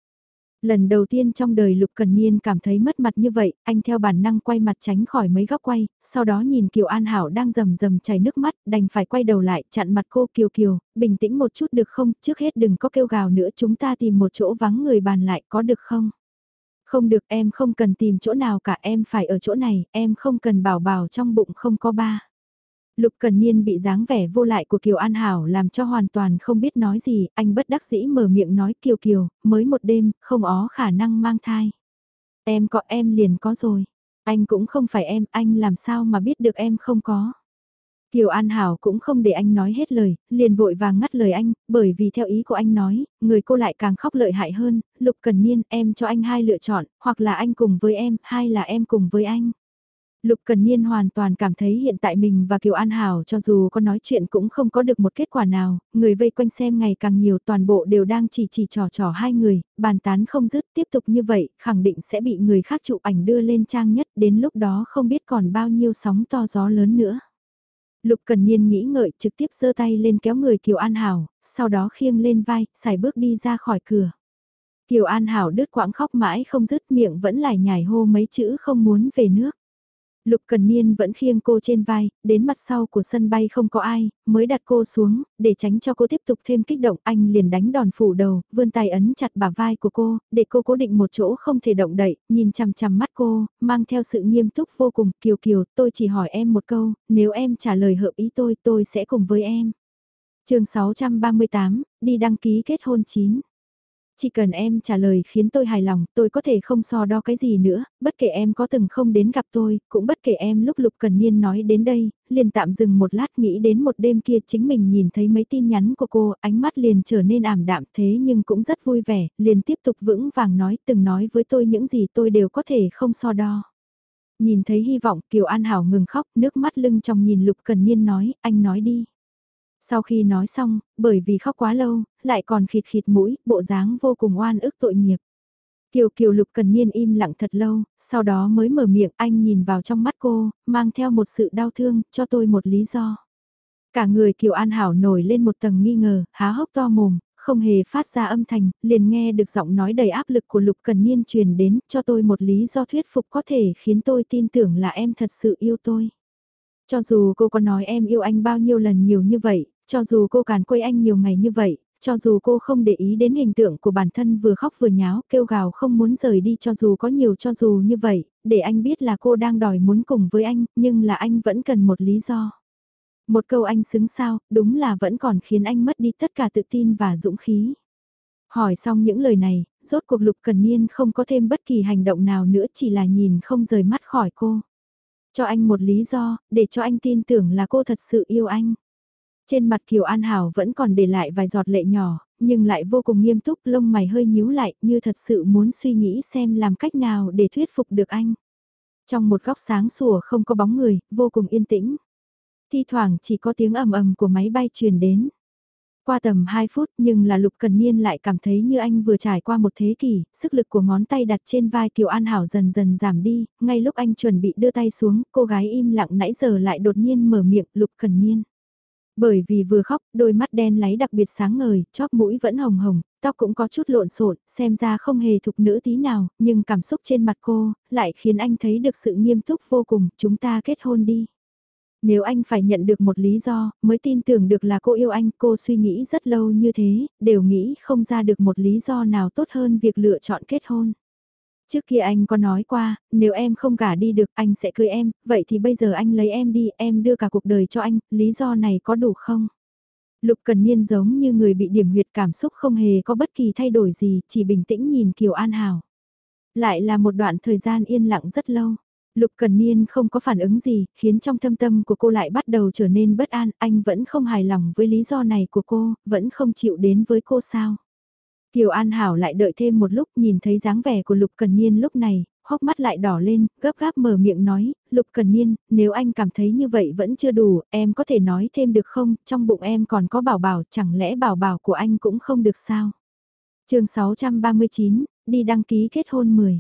[SPEAKER 1] Lần đầu tiên trong đời Lục Cần Niên cảm thấy mất mặt như vậy, anh theo bản năng quay mặt tránh khỏi mấy góc quay, sau đó nhìn Kiều An Hảo đang rầm rầm chảy nước mắt, đành phải quay đầu lại, chặn mặt cô Kiều Kiều, bình tĩnh một chút được không, trước hết đừng có kêu gào nữa chúng ta tìm một chỗ vắng người bàn lại có được không? Không được em không cần tìm chỗ nào cả em phải ở chỗ này, em không cần bảo bảo trong bụng không có ba. Lục Cần Niên bị dáng vẻ vô lại của Kiều An Hảo làm cho hoàn toàn không biết nói gì, anh bất đắc dĩ mở miệng nói Kiều Kiều, mới một đêm, không ó khả năng mang thai. Em có em liền có rồi, anh cũng không phải em, anh làm sao mà biết được em không có. Kiều An Hảo cũng không để anh nói hết lời, liền vội vàng ngắt lời anh, bởi vì theo ý của anh nói, người cô lại càng khóc lợi hại hơn, Lục Cần Niên em cho anh hai lựa chọn, hoặc là anh cùng với em, hay là em cùng với anh. Lục Cần Niên hoàn toàn cảm thấy hiện tại mình và Kiều An Hảo cho dù có nói chuyện cũng không có được một kết quả nào, người vây quanh xem ngày càng nhiều toàn bộ đều đang chỉ chỉ trò trò hai người, bàn tán không dứt tiếp tục như vậy, khẳng định sẽ bị người khác chụp ảnh đưa lên trang nhất đến lúc đó không biết còn bao nhiêu sóng to gió lớn nữa. Lục Cần Niên nghĩ ngợi trực tiếp giơ tay lên kéo người Kiều An Hảo, sau đó khiêng lên vai, xài bước đi ra khỏi cửa. Kiều An Hảo đứt quãng khóc mãi không dứt miệng vẫn lại nhảy hô mấy chữ không muốn về nước. Lục Cần Niên vẫn khiêng cô trên vai, đến mặt sau của sân bay không có ai, mới đặt cô xuống, để tránh cho cô tiếp tục thêm kích động, anh liền đánh đòn phủ đầu, vươn tay ấn chặt bả vai của cô, để cô cố định một chỗ không thể động đậy, nhìn chằm chằm mắt cô, mang theo sự nghiêm túc vô cùng, Kiều Kiều, tôi chỉ hỏi em một câu, nếu em trả lời hợp ý tôi, tôi sẽ cùng với em. chương 638, đi đăng ký kết hôn 9 chỉ cần em trả lời khiến tôi hài lòng, tôi có thể không so đo cái gì nữa, bất kể em có từng không đến gặp tôi, cũng bất kể em lúc Lục Cần Niên nói đến đây, liền tạm dừng một lát nghĩ đến một đêm kia chính mình nhìn thấy mấy tin nhắn của cô, ánh mắt liền trở nên ảm đạm thế nhưng cũng rất vui vẻ, liền tiếp tục vững vàng nói từng nói với tôi những gì tôi đều có thể không so đo. Nhìn thấy hy vọng Kiều An Hảo ngừng khóc, nước mắt lưng trong nhìn Lục Cần Niên nói, anh nói đi. Sau khi nói xong, bởi vì khóc quá lâu, lại còn khịt khịt mũi, bộ dáng vô cùng oan ức tội nghiệp. Kiều Kiều Lục Cần Niên im lặng thật lâu, sau đó mới mở miệng anh nhìn vào trong mắt cô, mang theo một sự đau thương, cho tôi một lý do. Cả người Kiều An Hảo nổi lên một tầng nghi ngờ, há hốc to mồm, không hề phát ra âm thanh, liền nghe được giọng nói đầy áp lực của Lục Cần Niên truyền đến, cho tôi một lý do thuyết phục có thể khiến tôi tin tưởng là em thật sự yêu tôi. Cho dù cô có nói em yêu anh bao nhiêu lần nhiều như vậy, cho dù cô càn quấy anh nhiều ngày như vậy, cho dù cô không để ý đến hình tượng của bản thân vừa khóc vừa nháo, kêu gào không muốn rời đi cho dù có nhiều cho dù như vậy, để anh biết là cô đang đòi muốn cùng với anh, nhưng là anh vẫn cần một lý do. Một câu anh xứng sao, đúng là vẫn còn khiến anh mất đi tất cả tự tin và dũng khí. Hỏi xong những lời này, rốt cuộc Lục Cần Niên không có thêm bất kỳ hành động nào nữa chỉ là nhìn không rời mắt khỏi cô. Cho anh một lý do, để cho anh tin tưởng là cô thật sự yêu anh. Trên mặt Kiều An Hảo vẫn còn để lại vài giọt lệ nhỏ, nhưng lại vô cùng nghiêm túc lông mày hơi nhíu lại như thật sự muốn suy nghĩ xem làm cách nào để thuyết phục được anh. Trong một góc sáng sủa không có bóng người, vô cùng yên tĩnh. Thi thoảng chỉ có tiếng ầm ầm của máy bay truyền đến. Qua tầm 2 phút nhưng là Lục Cần Niên lại cảm thấy như anh vừa trải qua một thế kỷ, sức lực của ngón tay đặt trên vai Kiều An Hảo dần dần giảm đi, ngay lúc anh chuẩn bị đưa tay xuống, cô gái im lặng nãy giờ lại đột nhiên mở miệng Lục Cần Niên. Bởi vì vừa khóc, đôi mắt đen láy đặc biệt sáng ngời, chóp mũi vẫn hồng hồng, tóc cũng có chút lộn xộn, xem ra không hề thục nữ tí nào, nhưng cảm xúc trên mặt cô, lại khiến anh thấy được sự nghiêm túc vô cùng, chúng ta kết hôn đi. Nếu anh phải nhận được một lý do, mới tin tưởng được là cô yêu anh, cô suy nghĩ rất lâu như thế, đều nghĩ không ra được một lý do nào tốt hơn việc lựa chọn kết hôn. Trước kia anh có nói qua, nếu em không gả đi được anh sẽ cưới em, vậy thì bây giờ anh lấy em đi, em đưa cả cuộc đời cho anh, lý do này có đủ không? Lục Cần Niên giống như người bị điểm huyệt cảm xúc không hề có bất kỳ thay đổi gì, chỉ bình tĩnh nhìn Kiều An Hảo. Lại là một đoạn thời gian yên lặng rất lâu. Lục Cần Niên không có phản ứng gì, khiến trong thâm tâm của cô lại bắt đầu trở nên bất an, anh vẫn không hài lòng với lý do này của cô, vẫn không chịu đến với cô sao. Kiều An Hảo lại đợi thêm một lúc nhìn thấy dáng vẻ của Lục Cần Niên lúc này, hốc mắt lại đỏ lên, gấp gáp mở miệng nói, Lục Cần Niên, nếu anh cảm thấy như vậy vẫn chưa đủ, em có thể nói thêm được không, trong bụng em còn có bảo bảo, chẳng lẽ bảo bảo của anh cũng không được sao? chương 639, đi đăng ký kết hôn 10.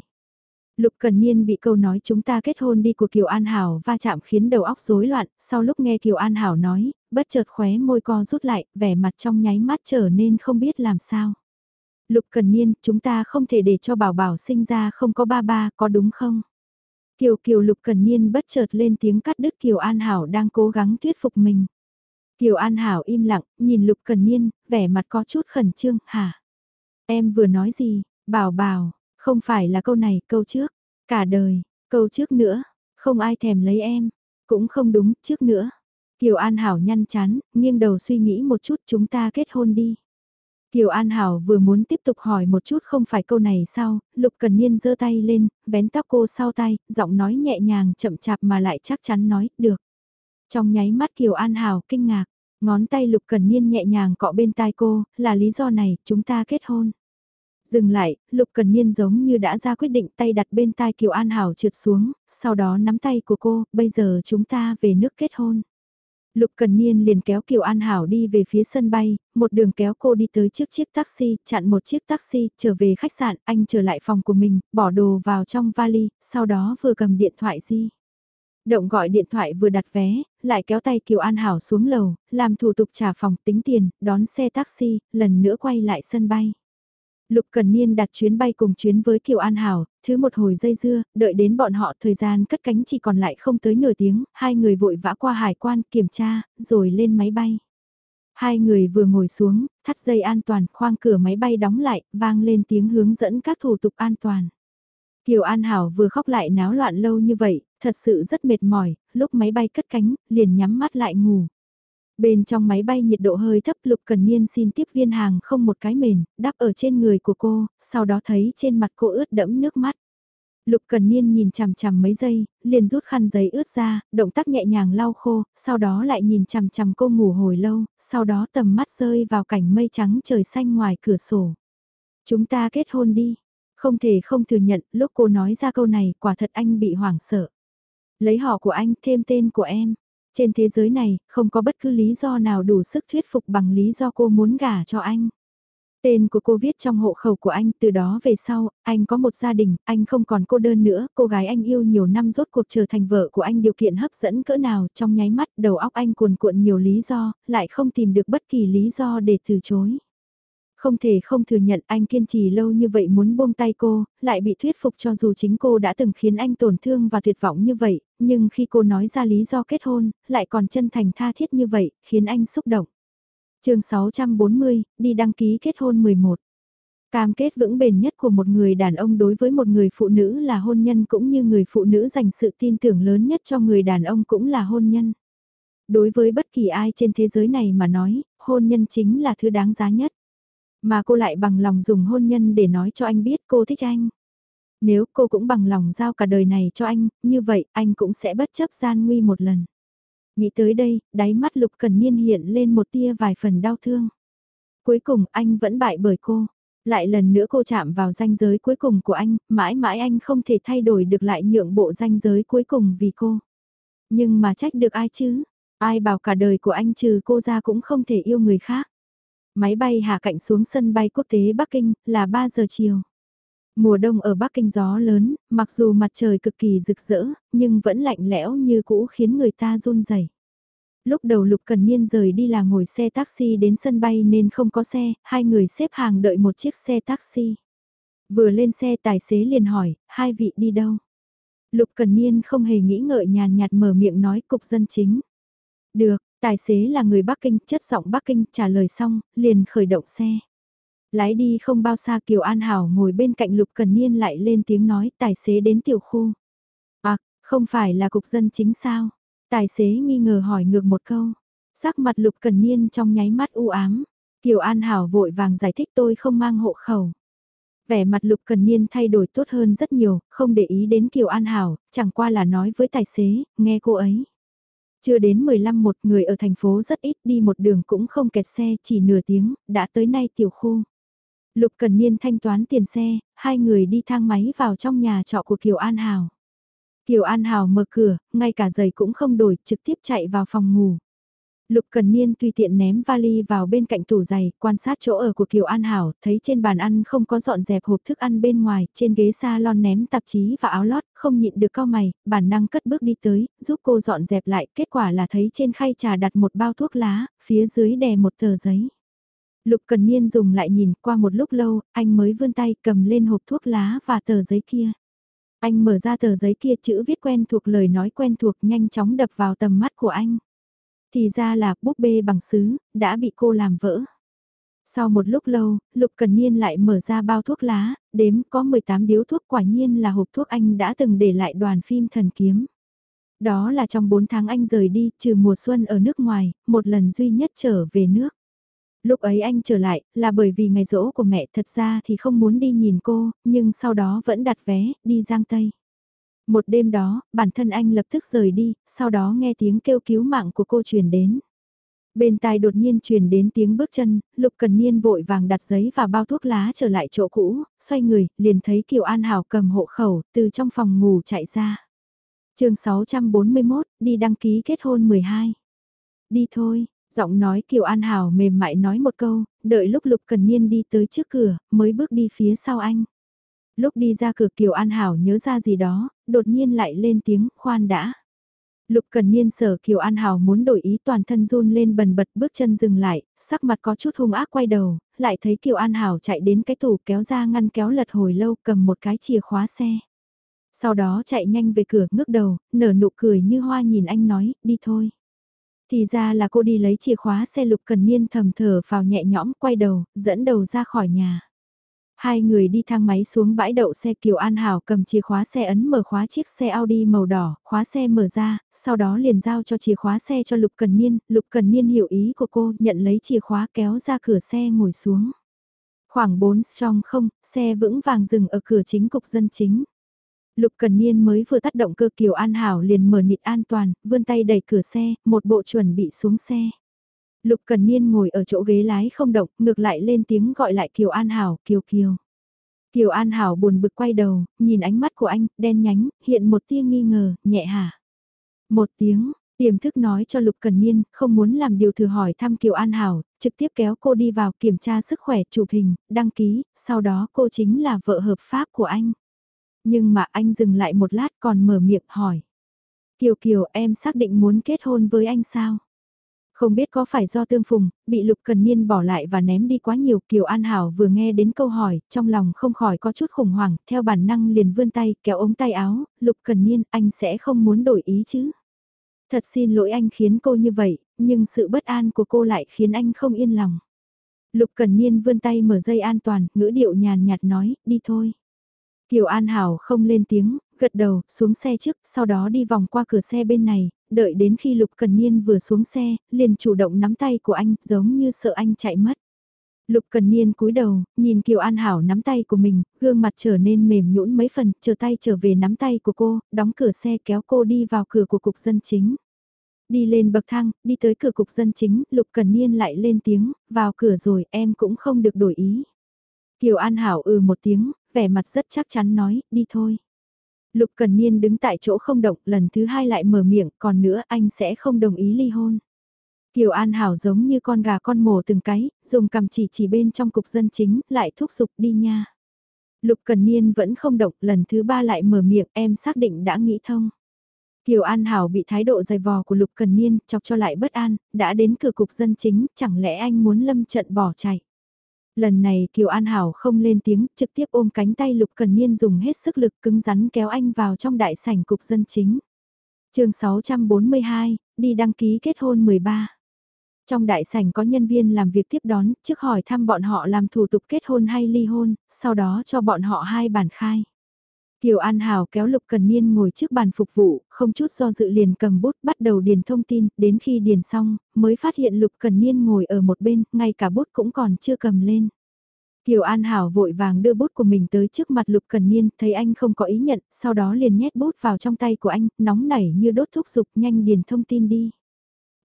[SPEAKER 1] Lục Cần Niên bị câu nói chúng ta kết hôn đi của Kiều An Hảo va chạm khiến đầu óc rối loạn, sau lúc nghe Kiều An Hảo nói, bất chợt khóe môi co rút lại, vẻ mặt trong nháy mắt trở nên không biết làm sao. Lục Cần Niên, chúng ta không thể để cho bảo bảo sinh ra không có ba ba, có đúng không? Kiều Kiều Lục Cần Niên bất chợt lên tiếng cắt đứt Kiều An Hảo đang cố gắng thuyết phục mình. Kiều An Hảo im lặng, nhìn Lục Cần Niên, vẻ mặt có chút khẩn trương, hả? Em vừa nói gì, bảo bảo, không phải là câu này, câu trước, cả đời, câu trước nữa, không ai thèm lấy em, cũng không đúng, trước nữa. Kiều An Hảo nhăn chán, nghiêng đầu suy nghĩ một chút chúng ta kết hôn đi. Kiều An Hảo vừa muốn tiếp tục hỏi một chút không phải câu này sao, Lục Cần Niên giơ tay lên, vén tóc cô sau tay, giọng nói nhẹ nhàng chậm chạp mà lại chắc chắn nói, được. Trong nháy mắt Kiều An Hảo kinh ngạc, ngón tay Lục Cần Niên nhẹ nhàng cọ bên tai cô, là lý do này, chúng ta kết hôn. Dừng lại, Lục Cần Niên giống như đã ra quyết định tay đặt bên tai Kiều An Hảo trượt xuống, sau đó nắm tay của cô, bây giờ chúng ta về nước kết hôn. Lục Cần Niên liền kéo Kiều An Hảo đi về phía sân bay, một đường kéo cô đi tới trước chiếc taxi, chặn một chiếc taxi, trở về khách sạn, anh trở lại phòng của mình, bỏ đồ vào trong vali, sau đó vừa cầm điện thoại di. Động gọi điện thoại vừa đặt vé, lại kéo tay Kiều An Hảo xuống lầu, làm thủ tục trả phòng tính tiền, đón xe taxi, lần nữa quay lại sân bay. Lục Cần Niên đặt chuyến bay cùng chuyến với Kiều An Hảo, thứ một hồi dây dưa, đợi đến bọn họ thời gian cất cánh chỉ còn lại không tới nửa tiếng, hai người vội vã qua hải quan kiểm tra, rồi lên máy bay. Hai người vừa ngồi xuống, thắt dây an toàn, khoang cửa máy bay đóng lại, vang lên tiếng hướng dẫn các thủ tục an toàn. Kiều An Hảo vừa khóc lại náo loạn lâu như vậy, thật sự rất mệt mỏi, lúc máy bay cất cánh, liền nhắm mắt lại ngủ. Bên trong máy bay nhiệt độ hơi thấp Lục Cần Niên xin tiếp viên hàng không một cái mền, đắp ở trên người của cô, sau đó thấy trên mặt cô ướt đẫm nước mắt. Lục Cần Niên nhìn chằm chằm mấy giây, liền rút khăn giấy ướt ra, động tác nhẹ nhàng lau khô, sau đó lại nhìn chằm chằm cô ngủ hồi lâu, sau đó tầm mắt rơi vào cảnh mây trắng trời xanh ngoài cửa sổ. Chúng ta kết hôn đi. Không thể không thừa nhận, lúc cô nói ra câu này, quả thật anh bị hoảng sợ. Lấy họ của anh, thêm tên của em. Trên thế giới này, không có bất cứ lý do nào đủ sức thuyết phục bằng lý do cô muốn gả cho anh. Tên của cô viết trong hộ khẩu của anh, từ đó về sau, anh có một gia đình, anh không còn cô đơn nữa, cô gái anh yêu nhiều năm rốt cuộc trở thành vợ của anh điều kiện hấp dẫn cỡ nào, trong nháy mắt đầu óc anh cuồn cuộn nhiều lý do, lại không tìm được bất kỳ lý do để từ chối. Không thể không thừa nhận anh kiên trì lâu như vậy muốn buông tay cô, lại bị thuyết phục cho dù chính cô đã từng khiến anh tổn thương và tuyệt vọng như vậy, nhưng khi cô nói ra lý do kết hôn, lại còn chân thành tha thiết như vậy, khiến anh xúc động. chương 640, đi đăng ký kết hôn 11. Cam kết vững bền nhất của một người đàn ông đối với một người phụ nữ là hôn nhân cũng như người phụ nữ dành sự tin tưởng lớn nhất cho người đàn ông cũng là hôn nhân. Đối với bất kỳ ai trên thế giới này mà nói, hôn nhân chính là thứ đáng giá nhất. Mà cô lại bằng lòng dùng hôn nhân để nói cho anh biết cô thích anh. Nếu cô cũng bằng lòng giao cả đời này cho anh, như vậy anh cũng sẽ bất chấp gian nguy một lần. Nghĩ tới đây, đáy mắt Lục Cần Niên hiện lên một tia vài phần đau thương. Cuối cùng anh vẫn bại bởi cô. Lại lần nữa cô chạm vào ranh giới cuối cùng của anh, mãi mãi anh không thể thay đổi được lại nhượng bộ ranh giới cuối cùng vì cô. Nhưng mà trách được ai chứ? Ai bảo cả đời của anh trừ cô ra cũng không thể yêu người khác. Máy bay hạ cạnh xuống sân bay quốc tế Bắc Kinh là 3 giờ chiều. Mùa đông ở Bắc Kinh gió lớn, mặc dù mặt trời cực kỳ rực rỡ, nhưng vẫn lạnh lẽo như cũ khiến người ta run rẩy. Lúc đầu Lục Cần Niên rời đi là ngồi xe taxi đến sân bay nên không có xe, hai người xếp hàng đợi một chiếc xe taxi. Vừa lên xe tài xế liền hỏi, hai vị đi đâu? Lục Cần Niên không hề nghĩ ngợi nhàn nhạt mở miệng nói cục dân chính. Được, tài xế là người Bắc Kinh, chất giọng Bắc Kinh trả lời xong, liền khởi động xe. Lái đi không bao xa Kiều An Hảo ngồi bên cạnh Lục Cần Niên lại lên tiếng nói tài xế đến tiểu khu. À, không phải là cục dân chính sao? Tài xế nghi ngờ hỏi ngược một câu. Sắc mặt Lục Cần Niên trong nháy mắt u ám. Kiều An Hảo vội vàng giải thích tôi không mang hộ khẩu. Vẻ mặt Lục Cần Niên thay đổi tốt hơn rất nhiều, không để ý đến Kiều An Hảo, chẳng qua là nói với tài xế, nghe cô ấy. Chưa đến 15 một người ở thành phố rất ít đi một đường cũng không kẹt xe chỉ nửa tiếng, đã tới nay tiểu khu. Lục Cần Niên thanh toán tiền xe, hai người đi thang máy vào trong nhà trọ của Kiều An Hảo. Kiều An Hảo mở cửa, ngay cả giày cũng không đổi, trực tiếp chạy vào phòng ngủ. Lục Cần Niên tùy tiện ném vali vào bên cạnh tủ giày, quan sát chỗ ở của Kiều An Hảo, thấy trên bàn ăn không có dọn dẹp hộp thức ăn bên ngoài, trên ghế salon ném tạp chí và áo lót, không nhịn được cao mày, bản năng cất bước đi tới, giúp cô dọn dẹp lại, kết quả là thấy trên khay trà đặt một bao thuốc lá, phía dưới đè một tờ giấy. Lục Cần Niên dùng lại nhìn qua một lúc lâu, anh mới vươn tay cầm lên hộp thuốc lá và tờ giấy kia. Anh mở ra tờ giấy kia chữ viết quen thuộc lời nói quen thuộc nhanh chóng đập vào tầm mắt của anh. Thì ra là búp bê bằng sứ, đã bị cô làm vỡ. Sau một lúc lâu, Lục Cần Niên lại mở ra bao thuốc lá, đếm có 18 điếu thuốc quả nhiên là hộp thuốc anh đã từng để lại đoàn phim thần kiếm. Đó là trong 4 tháng anh rời đi, trừ mùa xuân ở nước ngoài, một lần duy nhất trở về nước. Lúc ấy anh trở lại, là bởi vì ngày rỗ của mẹ thật ra thì không muốn đi nhìn cô, nhưng sau đó vẫn đặt vé, đi Giang Tây. Một đêm đó, bản thân anh lập tức rời đi, sau đó nghe tiếng kêu cứu mạng của cô truyền đến. Bên tai đột nhiên truyền đến tiếng bước chân, Lục Cần Niên vội vàng đặt giấy và bao thuốc lá trở lại chỗ cũ, xoay người, liền thấy Kiều An Hảo cầm hộ khẩu, từ trong phòng ngủ chạy ra. chương 641, đi đăng ký kết hôn 12. Đi thôi, Giọng nói Kiều An Hảo mềm mại nói một câu, đợi lúc Lục Cần Niên đi tới trước cửa, mới bước đi phía sau anh. Lúc đi ra cửa Kiều An Hảo nhớ ra gì đó, đột nhiên lại lên tiếng, khoan đã. Lục Cần Niên sở Kiều An Hảo muốn đổi ý toàn thân run lên bần bật bước chân dừng lại, sắc mặt có chút hung ác quay đầu, lại thấy Kiều An Hảo chạy đến cái tủ kéo ra ngăn kéo lật hồi lâu cầm một cái chìa khóa xe. Sau đó chạy nhanh về cửa ngước đầu, nở nụ cười như hoa nhìn anh nói, đi thôi. Thì ra là cô đi lấy chìa khóa xe lục cần niên thầm thở vào nhẹ nhõm quay đầu, dẫn đầu ra khỏi nhà. Hai người đi thang máy xuống bãi đậu xe Kiều An Hảo cầm chìa khóa xe ấn mở khóa chiếc xe Audi màu đỏ, khóa xe mở ra, sau đó liền giao cho chìa khóa xe cho Lục Cần Niên, Lục Cần Niên hiểu ý của cô, nhận lấy chìa khóa kéo ra cửa xe ngồi xuống. Khoảng 4 trong không, xe vững vàng dừng ở cửa chính cục dân chính. Lục Cần Niên mới vừa tắt động cơ Kiều An Hảo liền mở nịt an toàn, vươn tay đẩy cửa xe, một bộ chuẩn bị xuống xe. Lục Cần Niên ngồi ở chỗ ghế lái không động, ngược lại lên tiếng gọi lại Kiều An Hảo, Kiều Kiều. Kiều An Hảo buồn bực quay đầu, nhìn ánh mắt của anh, đen nhánh, hiện một tia nghi ngờ, nhẹ hả. Một tiếng, tiềm thức nói cho Lục Cần Niên, không muốn làm điều thừa hỏi thăm Kiều An Hảo, trực tiếp kéo cô đi vào kiểm tra sức khỏe chụp hình, đăng ký, sau đó cô chính là vợ hợp pháp của anh. Nhưng mà anh dừng lại một lát còn mở miệng hỏi. Kiều Kiều em xác định muốn kết hôn với anh sao? Không biết có phải do tương phùng, bị Lục Cần Niên bỏ lại và ném đi quá nhiều Kiều An Hảo vừa nghe đến câu hỏi, trong lòng không khỏi có chút khủng hoảng, theo bản năng liền vươn tay kéo ống tay áo, Lục Cần Niên anh sẽ không muốn đổi ý chứ? Thật xin lỗi anh khiến cô như vậy, nhưng sự bất an của cô lại khiến anh không yên lòng. Lục Cần Niên vươn tay mở dây an toàn, ngữ điệu nhàn nhạt nói, đi thôi. Kiều An Hảo không lên tiếng, gật đầu, xuống xe trước, sau đó đi vòng qua cửa xe bên này, đợi đến khi Lục Cần Niên vừa xuống xe, liền chủ động nắm tay của anh, giống như sợ anh chạy mất. Lục Cần Niên cúi đầu, nhìn Kiều An Hảo nắm tay của mình, gương mặt trở nên mềm nhũn mấy phần, chờ tay trở về nắm tay của cô, đóng cửa xe kéo cô đi vào cửa của cục dân chính. Đi lên bậc thang, đi tới cửa cục dân chính, Lục Cần Niên lại lên tiếng, vào cửa rồi em cũng không được đổi ý. Kiều An Hảo ừ một tiếng, vẻ mặt rất chắc chắn nói, đi thôi. Lục Cần Niên đứng tại chỗ không động, lần thứ hai lại mở miệng, còn nữa anh sẽ không đồng ý ly hôn. Kiều An Hảo giống như con gà con mổ từng cái, dùng cầm chỉ chỉ bên trong cục dân chính, lại thúc giục đi nha. Lục Cần Niên vẫn không động, lần thứ ba lại mở miệng, em xác định đã nghĩ thông. Kiều An Hảo bị thái độ dày vò của Lục Cần Niên, chọc cho lại bất an, đã đến cửa cục dân chính, chẳng lẽ anh muốn lâm trận bỏ chạy. Lần này Kiều An Hảo không lên tiếng, trực tiếp ôm cánh tay Lục Cần Niên dùng hết sức lực cứng rắn kéo anh vào trong đại sảnh cục dân chính. chương 642, đi đăng ký kết hôn 13. Trong đại sảnh có nhân viên làm việc tiếp đón, trước hỏi thăm bọn họ làm thủ tục kết hôn hay ly hôn, sau đó cho bọn họ hai bản khai. Kiều An Hảo kéo Lục Cần Niên ngồi trước bàn phục vụ, không chút do dự liền cầm bút bắt đầu điền thông tin, đến khi điền xong, mới phát hiện Lục Cần Niên ngồi ở một bên, ngay cả bút cũng còn chưa cầm lên. Kiều An Hảo vội vàng đưa bút của mình tới trước mặt Lục Cần Niên, thấy anh không có ý nhận, sau đó liền nhét bút vào trong tay của anh, nóng nảy như đốt thúc dục nhanh điền thông tin đi.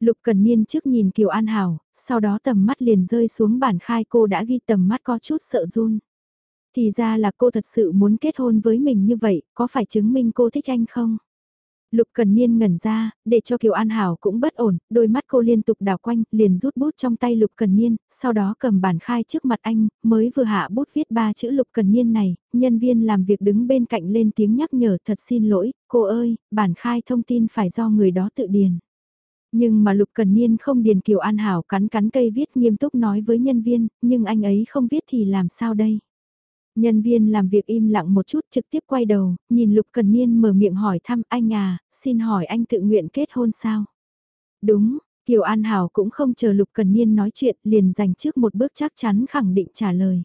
[SPEAKER 1] Lục Cần Niên trước nhìn Kiều An Hảo, sau đó tầm mắt liền rơi xuống bản khai cô đã ghi tầm mắt có chút sợ run. Thì ra là cô thật sự muốn kết hôn với mình như vậy, có phải chứng minh cô thích anh không? Lục Cần Niên ngẩn ra, để cho Kiều An Hảo cũng bất ổn, đôi mắt cô liên tục đảo quanh, liền rút bút trong tay Lục Cần Niên, sau đó cầm bản khai trước mặt anh, mới vừa hạ bút viết ba chữ Lục Cần Niên này, nhân viên làm việc đứng bên cạnh lên tiếng nhắc nhở thật xin lỗi, cô ơi, bản khai thông tin phải do người đó tự điền. Nhưng mà Lục Cần Niên không điền Kiều An Hảo cắn cắn cây viết nghiêm túc nói với nhân viên, nhưng anh ấy không viết thì làm sao đây? Nhân viên làm việc im lặng một chút trực tiếp quay đầu, nhìn Lục Cần Niên mở miệng hỏi thăm anh à, xin hỏi anh tự nguyện kết hôn sao? Đúng, Kiều An Hảo cũng không chờ Lục Cần Niên nói chuyện liền dành trước một bước chắc chắn khẳng định trả lời.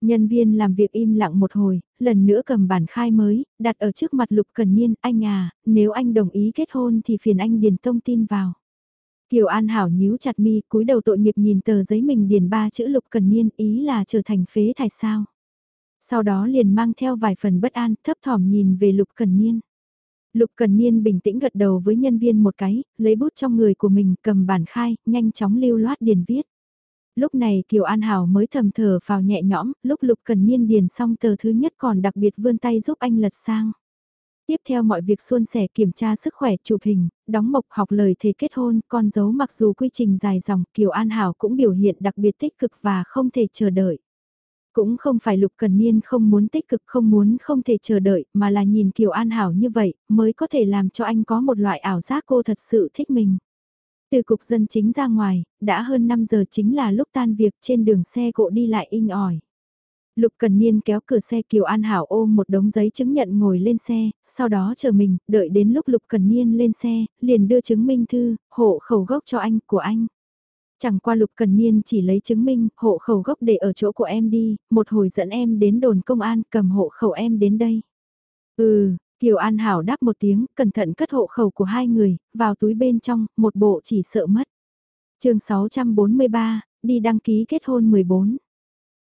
[SPEAKER 1] Nhân viên làm việc im lặng một hồi, lần nữa cầm bản khai mới, đặt ở trước mặt Lục Cần Niên, anh à, nếu anh đồng ý kết hôn thì phiền anh điền thông tin vào. Kiều An Hảo nhíu chặt mi, cúi đầu tội nghiệp nhìn tờ giấy mình điền ba chữ Lục Cần Niên, ý là trở thành phế thải sao. Sau đó liền mang theo vài phần bất an, thấp thỏm nhìn về Lục Cần Niên. Lục Cần Niên bình tĩnh gật đầu với nhân viên một cái, lấy bút trong người của mình cầm bản khai, nhanh chóng lưu loát điền viết. Lúc này Kiều An Hảo mới thầm thở vào nhẹ nhõm, lúc Lục Cần Niên điền xong tờ thứ nhất còn đặc biệt vươn tay giúp anh lật sang. Tiếp theo mọi việc suôn sẻ kiểm tra sức khỏe chụp hình, đóng mộc học lời thề kết hôn, con dấu mặc dù quy trình dài dòng Kiều An Hảo cũng biểu hiện đặc biệt tích cực và không thể chờ đợi. Cũng không phải Lục Cần Niên không muốn tích cực không muốn không thể chờ đợi mà là nhìn Kiều An Hảo như vậy mới có thể làm cho anh có một loại ảo giác cô thật sự thích mình. Từ cục dân chính ra ngoài, đã hơn 5 giờ chính là lúc tan việc trên đường xe cộ đi lại inh ỏi. Lục Cần Niên kéo cửa xe Kiều An Hảo ôm một đống giấy chứng nhận ngồi lên xe, sau đó chờ mình, đợi đến lúc Lục Cần Niên lên xe, liền đưa chứng minh thư, hộ khẩu gốc cho anh, của anh. Chẳng qua Lục Cần Niên chỉ lấy chứng minh, hộ khẩu gốc để ở chỗ của em đi, một hồi dẫn em đến đồn công an cầm hộ khẩu em đến đây. Ừ, Kiều An Hảo đáp một tiếng, cẩn thận cất hộ khẩu của hai người, vào túi bên trong, một bộ chỉ sợ mất. chương 643, đi đăng ký kết hôn 14.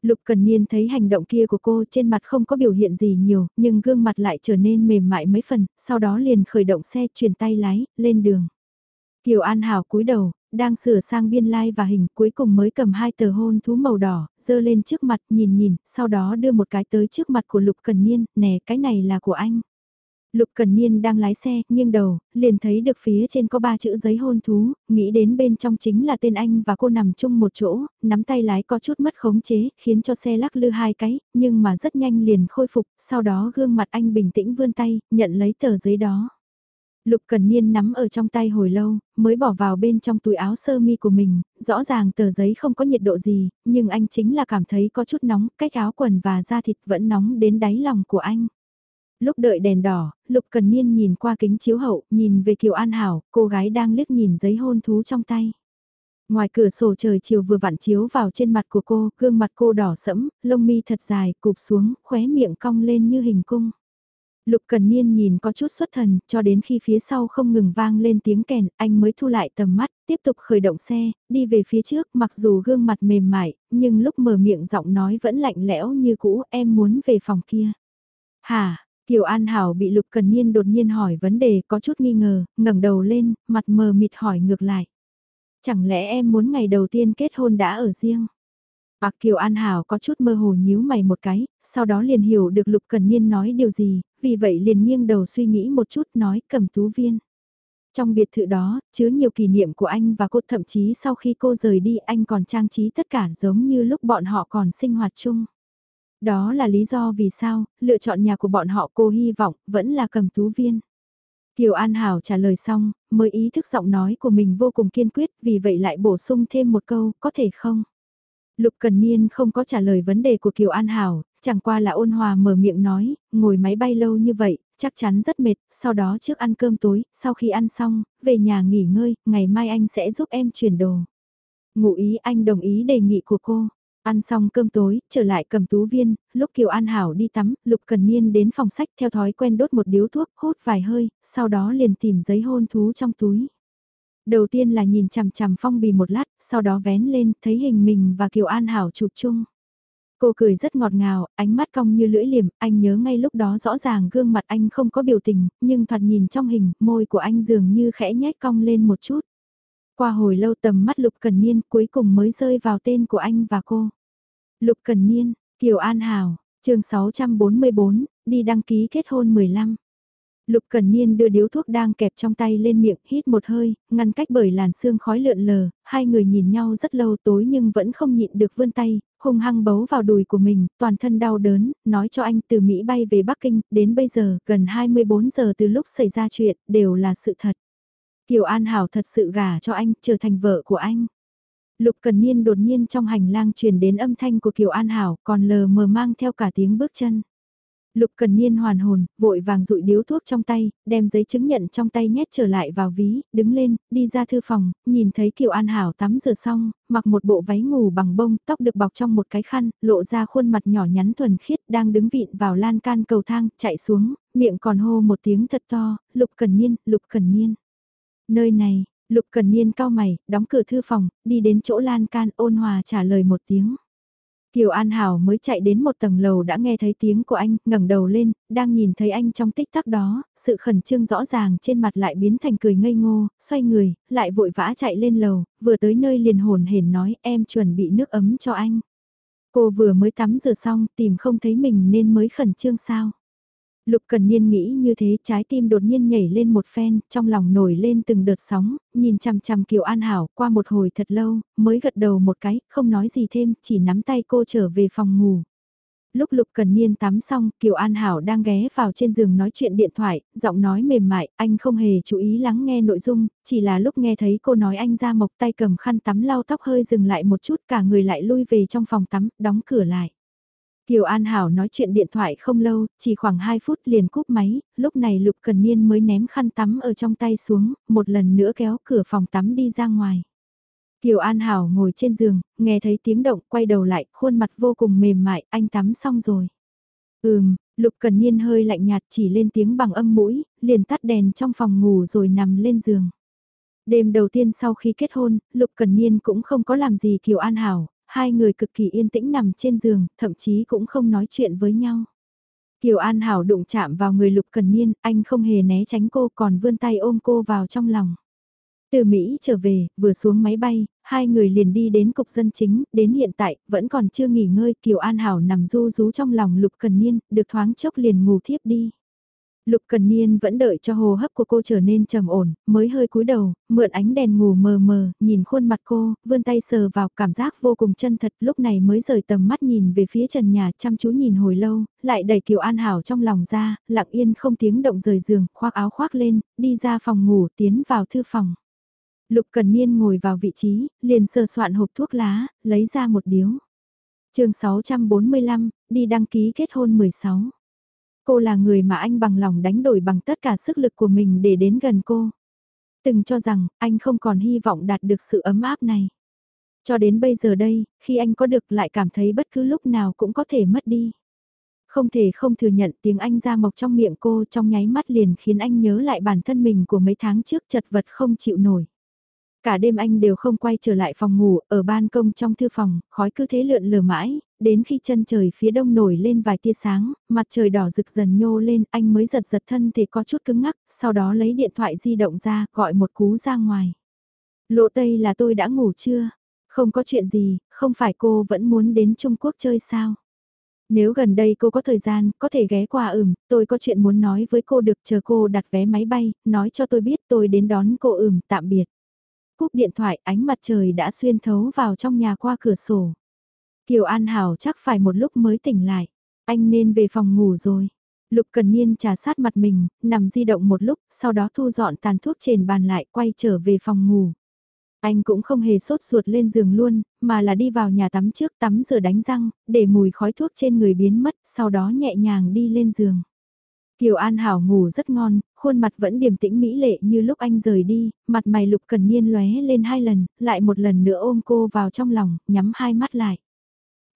[SPEAKER 1] Lục Cần Niên thấy hành động kia của cô trên mặt không có biểu hiện gì nhiều, nhưng gương mặt lại trở nên mềm mại mấy phần, sau đó liền khởi động xe chuyển tay lái, lên đường. Kiều An Hảo cúi đầu, đang sửa sang biên lai like và hình cuối cùng mới cầm hai tờ hôn thú màu đỏ, dơ lên trước mặt nhìn nhìn, sau đó đưa một cái tới trước mặt của Lục Cần Niên, nè cái này là của anh. Lục Cần Niên đang lái xe, nghiêng đầu, liền thấy được phía trên có ba chữ giấy hôn thú, nghĩ đến bên trong chính là tên anh và cô nằm chung một chỗ, nắm tay lái có chút mất khống chế, khiến cho xe lắc lư hai cái, nhưng mà rất nhanh liền khôi phục, sau đó gương mặt anh bình tĩnh vươn tay, nhận lấy tờ giấy đó. Lục Cần Niên nắm ở trong tay hồi lâu, mới bỏ vào bên trong túi áo sơ mi của mình, rõ ràng tờ giấy không có nhiệt độ gì, nhưng anh chính là cảm thấy có chút nóng, cách áo quần và da thịt vẫn nóng đến đáy lòng của anh. Lúc đợi đèn đỏ, Lục Cần Niên nhìn qua kính chiếu hậu, nhìn về Kiều An Hảo, cô gái đang liếc nhìn giấy hôn thú trong tay. Ngoài cửa sổ trời chiều vừa vặn chiếu vào trên mặt của cô, gương mặt cô đỏ sẫm, lông mi thật dài, cụp xuống, khóe miệng cong lên như hình cung. Lục Cần Niên nhìn có chút xuất thần, cho đến khi phía sau không ngừng vang lên tiếng kèn, anh mới thu lại tầm mắt, tiếp tục khởi động xe, đi về phía trước, mặc dù gương mặt mềm mại, nhưng lúc mở miệng giọng nói vẫn lạnh lẽo như cũ, em muốn về phòng kia. Hả, Kiều An Hảo bị Lục Cần Niên đột nhiên hỏi vấn đề có chút nghi ngờ, ngẩng đầu lên, mặt mờ mịt hỏi ngược lại. Chẳng lẽ em muốn ngày đầu tiên kết hôn đã ở riêng? Bạc Kiều An Hảo có chút mơ hồ nhíu mày một cái, sau đó liền hiểu được Lục Cần Niên nói điều gì, vì vậy liền nghiêng đầu suy nghĩ một chút nói cầm tú viên. Trong biệt thự đó, chứa nhiều kỷ niệm của anh và cô thậm chí sau khi cô rời đi anh còn trang trí tất cả giống như lúc bọn họ còn sinh hoạt chung. Đó là lý do vì sao, lựa chọn nhà của bọn họ cô hy vọng vẫn là cầm tú viên. Kiều An Hảo trả lời xong, mới ý thức giọng nói của mình vô cùng kiên quyết vì vậy lại bổ sung thêm một câu, có thể không? Lục Cần Niên không có trả lời vấn đề của Kiều An Hảo, chẳng qua là ôn hòa mở miệng nói, ngồi máy bay lâu như vậy, chắc chắn rất mệt, sau đó trước ăn cơm tối, sau khi ăn xong, về nhà nghỉ ngơi, ngày mai anh sẽ giúp em chuyển đồ. Ngụ ý anh đồng ý đề nghị của cô. Ăn xong cơm tối, trở lại cầm tú viên, lúc Kiều An Hảo đi tắm, Lục Cần Niên đến phòng sách theo thói quen đốt một điếu thuốc, hút vài hơi, sau đó liền tìm giấy hôn thú trong túi. Đầu tiên là nhìn chằm chằm phong bì một lát, sau đó vén lên, thấy hình mình và Kiều An Hảo chụp chung. Cô cười rất ngọt ngào, ánh mắt cong như lưỡi liềm, anh nhớ ngay lúc đó rõ ràng gương mặt anh không có biểu tình, nhưng thoạt nhìn trong hình, môi của anh dường như khẽ nhếch cong lên một chút. Qua hồi lâu tầm mắt Lục Cần Niên cuối cùng mới rơi vào tên của anh và cô. Lục Cần Niên, Kiều An Hảo, chương 644, đi đăng ký kết hôn 15. Lục Cần Niên đưa điếu thuốc đang kẹp trong tay lên miệng, hít một hơi, ngăn cách bởi làn sương khói lượn lờ, hai người nhìn nhau rất lâu tối nhưng vẫn không nhịn được vươn tay, hung hăng bấu vào đùi của mình, toàn thân đau đớn, nói cho anh từ Mỹ bay về Bắc Kinh, đến bây giờ, gần 24 giờ từ lúc xảy ra chuyện, đều là sự thật. Kiều An Hảo thật sự gả cho anh, trở thành vợ của anh. Lục Cần Niên đột nhiên trong hành lang truyền đến âm thanh của Kiều An Hảo, còn lờ mờ mang theo cả tiếng bước chân. Lục Cần Niên hoàn hồn, vội vàng rụi điếu thuốc trong tay, đem giấy chứng nhận trong tay nhét trở lại vào ví, đứng lên, đi ra thư phòng, nhìn thấy Kiều An Hảo tắm rửa xong, mặc một bộ váy ngủ bằng bông, tóc được bọc trong một cái khăn, lộ ra khuôn mặt nhỏ nhắn thuần khiết đang đứng vịn vào lan can cầu thang, chạy xuống, miệng còn hô một tiếng thật to, Lục Cần Niên, Lục Cần Niên. Nơi này, Lục Cần Niên cao mày, đóng cửa thư phòng, đi đến chỗ lan can ôn hòa trả lời một tiếng. Kiều An Hảo mới chạy đến một tầng lầu đã nghe thấy tiếng của anh, ngẩng đầu lên, đang nhìn thấy anh trong tích tắc đó, sự khẩn trương rõ ràng trên mặt lại biến thành cười ngây ngô, xoay người, lại vội vã chạy lên lầu, vừa tới nơi liền hồn hển nói em chuẩn bị nước ấm cho anh. Cô vừa mới tắm rửa xong tìm không thấy mình nên mới khẩn trương sao. Lục Cần Niên nghĩ như thế trái tim đột nhiên nhảy lên một phen, trong lòng nổi lên từng đợt sóng, nhìn chằm chằm Kiều An Hảo qua một hồi thật lâu, mới gật đầu một cái, không nói gì thêm, chỉ nắm tay cô trở về phòng ngủ. Lúc Lục Cần Niên tắm xong, Kiều An Hảo đang ghé vào trên giường nói chuyện điện thoại, giọng nói mềm mại, anh không hề chú ý lắng nghe nội dung, chỉ là lúc nghe thấy cô nói anh ra mộc tay cầm khăn tắm lau tóc hơi dừng lại một chút cả người lại lui về trong phòng tắm, đóng cửa lại. Kiều An Hảo nói chuyện điện thoại không lâu, chỉ khoảng 2 phút liền cúp máy, lúc này Lục Cần Niên mới ném khăn tắm ở trong tay xuống, một lần nữa kéo cửa phòng tắm đi ra ngoài. Kiều An Hảo ngồi trên giường, nghe thấy tiếng động, quay đầu lại, khuôn mặt vô cùng mềm mại, anh tắm xong rồi. Ừm, Lục Cần Niên hơi lạnh nhạt chỉ lên tiếng bằng âm mũi, liền tắt đèn trong phòng ngủ rồi nằm lên giường. Đêm đầu tiên sau khi kết hôn, Lục Cần Niên cũng không có làm gì Kiều An Hảo, hai người cực kỳ yên tĩnh nằm trên giường, thậm chí cũng không nói chuyện với nhau. Kiều An Hảo đụng chạm vào người Lục Cần Niên, anh không hề né tránh cô còn vươn tay ôm cô vào trong lòng. Từ Mỹ trở về, vừa xuống máy bay, hai người liền đi đến cục dân chính, đến hiện tại, vẫn còn chưa nghỉ ngơi, Kiều An Hảo nằm du rú trong lòng Lục Cần Niên, được thoáng chốc liền ngủ thiếp đi. Lục Cần Niên vẫn đợi cho hồ hấp của cô trở nên trầm ổn, mới hơi cúi đầu, mượn ánh đèn ngủ mờ mờ, nhìn khuôn mặt cô, vươn tay sờ vào cảm giác vô cùng chân thật, lúc này mới rời tầm mắt nhìn về phía trần nhà chăm chú nhìn hồi lâu, lại đẩy Kiều An Hảo trong lòng ra, lặng yên không tiếng động rời giường, khoác áo khoác lên, đi ra phòng ngủ, tiến vào thư phòng. Lục Cần Niên ngồi vào vị trí, liền sờ soạn hộp thuốc lá, lấy ra một điếu. chương 645, đi đăng ký kết hôn 16. Cô là người mà anh bằng lòng đánh đổi bằng tất cả sức lực của mình để đến gần cô. Từng cho rằng anh không còn hy vọng đạt được sự ấm áp này. Cho đến bây giờ đây, khi anh có được lại cảm thấy bất cứ lúc nào cũng có thể mất đi. Không thể không thừa nhận tiếng anh ra mộc trong miệng cô trong nháy mắt liền khiến anh nhớ lại bản thân mình của mấy tháng trước chật vật không chịu nổi. Cả đêm anh đều không quay trở lại phòng ngủ, ở ban công trong thư phòng, khói cứ thế lượn lờ mãi, đến khi chân trời phía đông nổi lên vài tia sáng, mặt trời đỏ rực dần nhô lên, anh mới giật giật thân thì có chút cứng ngắc, sau đó lấy điện thoại di động ra, gọi một cú ra ngoài. Lộ Tây là tôi đã ngủ chưa? Không có chuyện gì, không phải cô vẫn muốn đến Trung Quốc chơi sao? Nếu gần đây cô có thời gian, có thể ghé qua ửm, tôi có chuyện muốn nói với cô được chờ cô đặt vé máy bay, nói cho tôi biết tôi đến đón cô ửm, tạm biệt. Cúp điện thoại, ánh mặt trời đã xuyên thấu vào trong nhà qua cửa sổ. Kiều An Hảo chắc phải một lúc mới tỉnh lại. Anh nên về phòng ngủ rồi. Lục Cần Niên trà sát mặt mình, nằm di động một lúc, sau đó thu dọn tàn thuốc trên bàn lại, quay trở về phòng ngủ. Anh cũng không hề sốt ruột lên giường luôn, mà là đi vào nhà tắm trước tắm rửa đánh răng, để mùi khói thuốc trên người biến mất, sau đó nhẹ nhàng đi lên giường. Kiều An Hảo ngủ rất ngon, khuôn mặt vẫn điềm tĩnh mỹ lệ như lúc anh rời đi, mặt mày lục cần niên lóe lên hai lần, lại một lần nữa ôm cô vào trong lòng, nhắm hai mắt lại.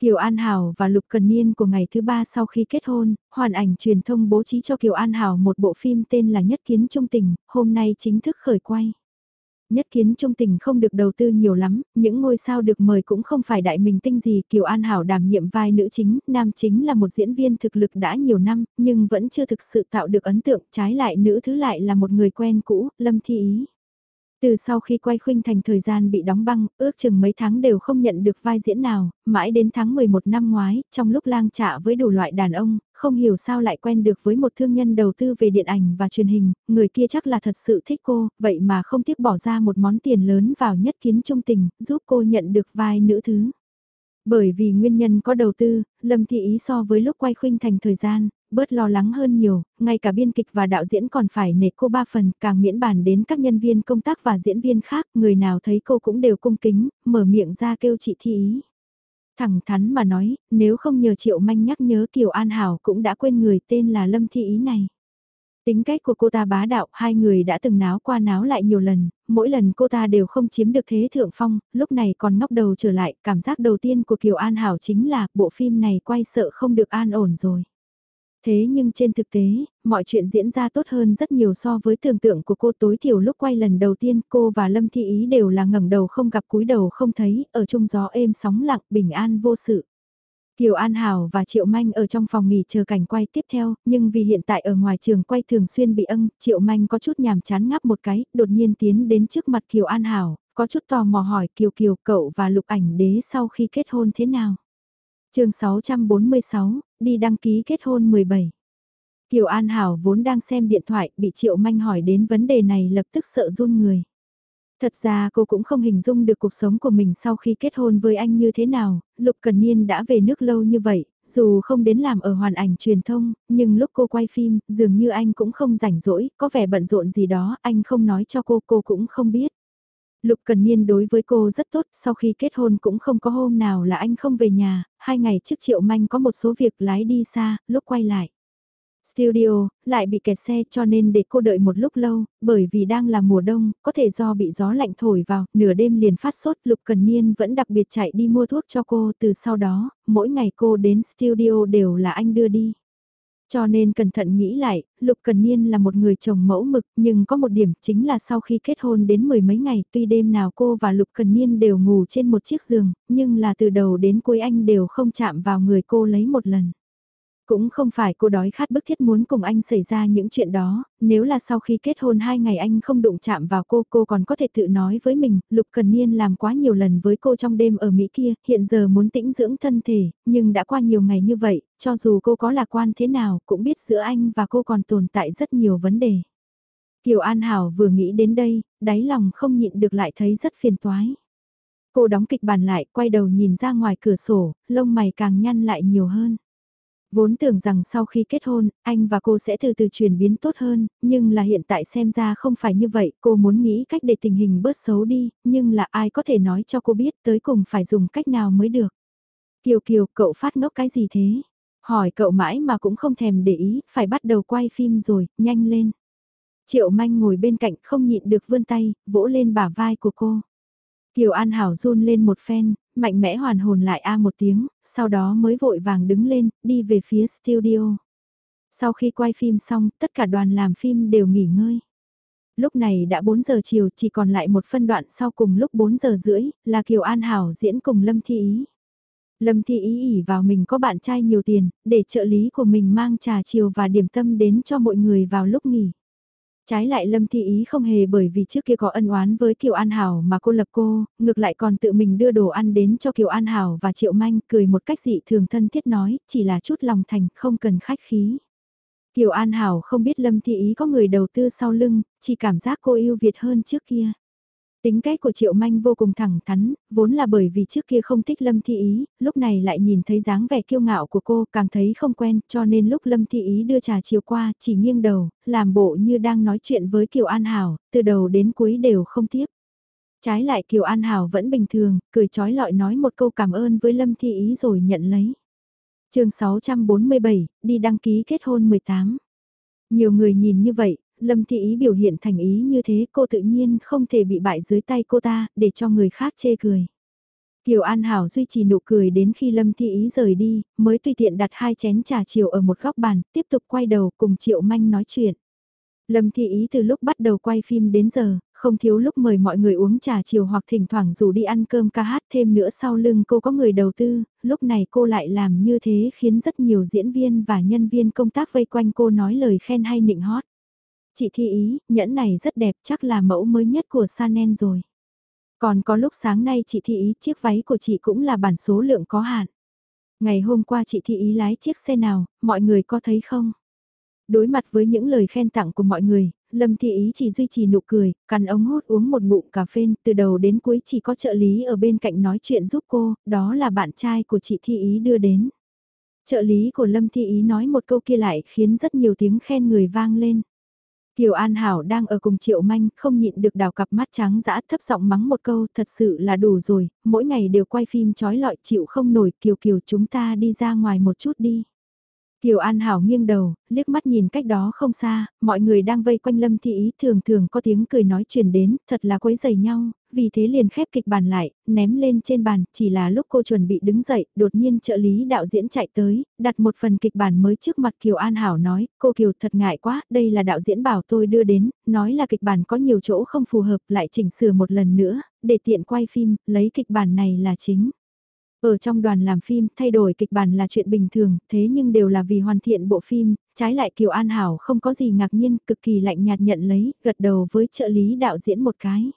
[SPEAKER 1] Kiều An Hảo và Lục Cần Niên của ngày thứ ba sau khi kết hôn, hoàn ảnh truyền thông bố trí cho Kiều An Hảo một bộ phim tên là Nhất Kiến Trung Tình, hôm nay chính thức khởi quay. Nhất kiến trung tình không được đầu tư nhiều lắm, những ngôi sao được mời cũng không phải đại mình tinh gì, Kiều An Hảo đảm nhiệm vai nữ chính, nam chính là một diễn viên thực lực đã nhiều năm, nhưng vẫn chưa thực sự tạo được ấn tượng, trái lại nữ thứ lại là một người quen cũ, Lâm Thi Ý. Từ sau khi quay khuynh thành thời gian bị đóng băng, ước chừng mấy tháng đều không nhận được vai diễn nào, mãi đến tháng 11 năm ngoái, trong lúc lang trạ với đủ loại đàn ông, không hiểu sao lại quen được với một thương nhân đầu tư về điện ảnh và truyền hình, người kia chắc là thật sự thích cô, vậy mà không tiếc bỏ ra một món tiền lớn vào nhất kiến trung tình, giúp cô nhận được vai nữ thứ. Bởi vì nguyên nhân có đầu tư, Lâm Thị Ý so với lúc quay khuynh thành thời gian, bớt lo lắng hơn nhiều, ngay cả biên kịch và đạo diễn còn phải nể cô ba phần, càng miễn bàn đến các nhân viên công tác và diễn viên khác, người nào thấy cô cũng đều cung kính, mở miệng ra kêu chị Thi Ý. Thẳng thắn mà nói, nếu không nhờ Triệu Manh nhắc nhớ Kiều An Hảo cũng đã quên người tên là Lâm Thi Ý này. Tính cách của cô ta bá đạo, hai người đã từng náo qua náo lại nhiều lần, mỗi lần cô ta đều không chiếm được thế thượng phong, lúc này còn ngóc đầu trở lại, cảm giác đầu tiên của Kiều An Hảo chính là bộ phim này quay sợ không được an ổn rồi. Thế nhưng trên thực tế, mọi chuyện diễn ra tốt hơn rất nhiều so với tưởng tượng của cô tối thiểu lúc quay lần đầu tiên cô và Lâm Thị Ý đều là ngẩng đầu không gặp cúi đầu không thấy, ở chung gió êm sóng lặng bình an vô sự. Kiều An Hảo và Triệu Manh ở trong phòng nghỉ chờ cảnh quay tiếp theo, nhưng vì hiện tại ở ngoài trường quay thường xuyên bị âng, Triệu Manh có chút nhàm chán ngáp một cái, đột nhiên tiến đến trước mặt Kiều An Hảo, có chút tò mò hỏi Kiều Kiều cậu và Lục Ảnh Đế sau khi kết hôn thế nào chương 646, đi đăng ký kết hôn 17. Kiều An Hảo vốn đang xem điện thoại, bị Triệu Manh hỏi đến vấn đề này lập tức sợ run người. Thật ra cô cũng không hình dung được cuộc sống của mình sau khi kết hôn với anh như thế nào, Lục Cần Niên đã về nước lâu như vậy, dù không đến làm ở hoàn ảnh truyền thông, nhưng lúc cô quay phim, dường như anh cũng không rảnh rỗi, có vẻ bận rộn gì đó, anh không nói cho cô, cô cũng không biết. Lục Cần Niên đối với cô rất tốt, sau khi kết hôn cũng không có hôm nào là anh không về nhà, hai ngày trước Triệu Manh có một số việc lái đi xa, lúc quay lại. Studio, lại bị kẹt xe cho nên để cô đợi một lúc lâu, bởi vì đang là mùa đông, có thể do bị gió lạnh thổi vào, nửa đêm liền phát sốt, Lục Cần Niên vẫn đặc biệt chạy đi mua thuốc cho cô từ sau đó, mỗi ngày cô đến studio đều là anh đưa đi. Cho nên cẩn thận nghĩ lại, Lục Cần Niên là một người chồng mẫu mực, nhưng có một điểm chính là sau khi kết hôn đến mười mấy ngày, tuy đêm nào cô và Lục Cần Niên đều ngủ trên một chiếc giường, nhưng là từ đầu đến cuối anh đều không chạm vào người cô lấy một lần. Cũng không phải cô đói khát bức thiết muốn cùng anh xảy ra những chuyện đó, nếu là sau khi kết hôn hai ngày anh không đụng chạm vào cô, cô còn có thể tự nói với mình, Lục Cần Niên làm quá nhiều lần với cô trong đêm ở Mỹ kia, hiện giờ muốn tĩnh dưỡng thân thể, nhưng đã qua nhiều ngày như vậy, cho dù cô có lạc quan thế nào, cũng biết giữa anh và cô còn tồn tại rất nhiều vấn đề. Kiều An Hảo vừa nghĩ đến đây, đáy lòng không nhịn được lại thấy rất phiền toái. Cô đóng kịch bàn lại, quay đầu nhìn ra ngoài cửa sổ, lông mày càng nhăn lại nhiều hơn. Vốn tưởng rằng sau khi kết hôn, anh và cô sẽ từ từ chuyển biến tốt hơn, nhưng là hiện tại xem ra không phải như vậy, cô muốn nghĩ cách để tình hình bớt xấu đi, nhưng là ai có thể nói cho cô biết tới cùng phải dùng cách nào mới được. Kiều Kiều, cậu phát ngốc cái gì thế? Hỏi cậu mãi mà cũng không thèm để ý, phải bắt đầu quay phim rồi, nhanh lên. Triệu manh ngồi bên cạnh không nhịn được vươn tay, vỗ lên bả vai của cô. Kiều An Hảo run lên một phen, mạnh mẽ hoàn hồn lại a một tiếng, sau đó mới vội vàng đứng lên, đi về phía studio. Sau khi quay phim xong, tất cả đoàn làm phim đều nghỉ ngơi. Lúc này đã 4 giờ chiều, chỉ còn lại một phân đoạn sau cùng lúc 4 giờ rưỡi, là Kiều An Hảo diễn cùng Lâm Thi Ý. Lâm Thi Ý ỉ vào mình có bạn trai nhiều tiền, để trợ lý của mình mang trà chiều và điểm tâm đến cho mọi người vào lúc nghỉ. Trái lại Lâm Thi Ý không hề bởi vì trước kia có ân oán với Kiều An Hảo mà cô lập cô, ngược lại còn tự mình đưa đồ ăn đến cho Kiều An Hảo và Triệu Manh cười một cách dị thường thân thiết nói, chỉ là chút lòng thành, không cần khách khí. Kiều An Hảo không biết Lâm Thi Ý có người đầu tư sau lưng, chỉ cảm giác cô yêu Việt hơn trước kia. Tính cách của Triệu Manh vô cùng thẳng thắn, vốn là bởi vì trước kia không thích Lâm Thi Ý, lúc này lại nhìn thấy dáng vẻ kiêu ngạo của cô càng thấy không quen cho nên lúc Lâm Thi Ý đưa trà chiều qua chỉ nghiêng đầu, làm bộ như đang nói chuyện với Kiều An Hảo, từ đầu đến cuối đều không tiếp. Trái lại Kiều An Hảo vẫn bình thường, cười chói lọi nói một câu cảm ơn với Lâm Thi Ý rồi nhận lấy. chương 647, đi đăng ký kết hôn 18. Nhiều người nhìn như vậy, Lâm Thị Ý biểu hiện thành ý như thế cô tự nhiên không thể bị bại dưới tay cô ta, để cho người khác chê cười. Kiều An Hảo duy trì nụ cười đến khi Lâm Thị Ý rời đi, mới tùy tiện đặt hai chén trà chiều ở một góc bàn, tiếp tục quay đầu cùng Triệu Manh nói chuyện. Lâm Thị Ý từ lúc bắt đầu quay phim đến giờ, không thiếu lúc mời mọi người uống trà chiều hoặc thỉnh thoảng rủ đi ăn cơm ca hát thêm nữa sau lưng cô có người đầu tư, lúc này cô lại làm như thế khiến rất nhiều diễn viên và nhân viên công tác vây quanh cô nói lời khen hay nịnh hót. Chị thi ý, nhẫn này rất đẹp chắc là mẫu mới nhất của Chanel rồi. Còn có lúc sáng nay chị thi ý chiếc váy của chị cũng là bản số lượng có hạn. Ngày hôm qua chị thi ý lái chiếc xe nào, mọi người có thấy không? Đối mặt với những lời khen tặng của mọi người, Lâm Thị Ý chỉ duy trì nụ cười, cắn ống hút uống một ngụm cà phê, từ đầu đến cuối chỉ có trợ lý ở bên cạnh nói chuyện giúp cô, đó là bạn trai của chị Thi Ý đưa đến. Trợ lý của Lâm Thị Ý nói một câu kia lại khiến rất nhiều tiếng khen người vang lên. Kiều An Hảo đang ở cùng Triệu Manh, không nhịn được đào cặp mắt trắng dã thấp giọng mắng một câu, thật sự là đủ rồi, mỗi ngày đều quay phim trói lọi chịu không nổi, Kiều Kiều chúng ta đi ra ngoài một chút đi. Kiều An Hảo nghiêng đầu, liếc mắt nhìn cách đó không xa, mọi người đang vây quanh Lâm Thị Ý thường thường có tiếng cười nói truyền đến, thật là quấy dày nhau, vì thế liền khép kịch bản lại, ném lên trên bàn, chỉ là lúc cô chuẩn bị đứng dậy, đột nhiên trợ lý đạo diễn chạy tới, đặt một phần kịch bản mới trước mặt Kiều An Hảo nói, cô Kiều thật ngại quá, đây là đạo diễn bảo tôi đưa đến, nói là kịch bản có nhiều chỗ không phù hợp lại chỉnh sửa một lần nữa, để tiện quay phim, lấy kịch bản này là chính. Ở trong đoàn làm phim, thay đổi kịch bản là chuyện bình thường, thế nhưng đều là vì hoàn thiện bộ phim, trái lại Kiều An Hảo không có gì ngạc nhiên, cực kỳ lạnh nhạt nhận lấy, gật đầu với trợ lý đạo diễn một cái.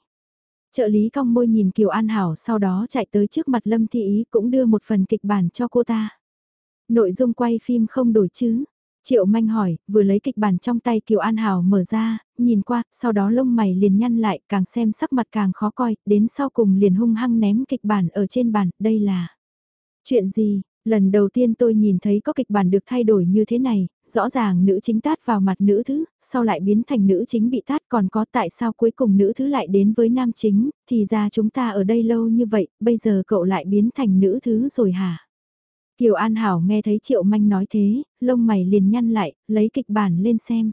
[SPEAKER 1] Trợ lý cong môi nhìn Kiều An Hảo sau đó chạy tới trước mặt Lâm Thị Ý cũng đưa một phần kịch bản cho cô ta. Nội dung quay phim không đổi chứ? Triệu Manh hỏi, vừa lấy kịch bản trong tay Kiều An Hảo mở ra, nhìn qua, sau đó lông mày liền nhăn lại, càng xem sắc mặt càng khó coi, đến sau cùng liền hung hăng ném kịch bản ở trên bàn, đây là... Chuyện gì, lần đầu tiên tôi nhìn thấy có kịch bản được thay đổi như thế này, rõ ràng nữ chính tát vào mặt nữ thứ, sau lại biến thành nữ chính bị tát còn có tại sao cuối cùng nữ thứ lại đến với nam chính, thì ra chúng ta ở đây lâu như vậy, bây giờ cậu lại biến thành nữ thứ rồi hả? Kiều An Hảo nghe thấy Triệu Manh nói thế, lông mày liền nhăn lại, lấy kịch bản lên xem.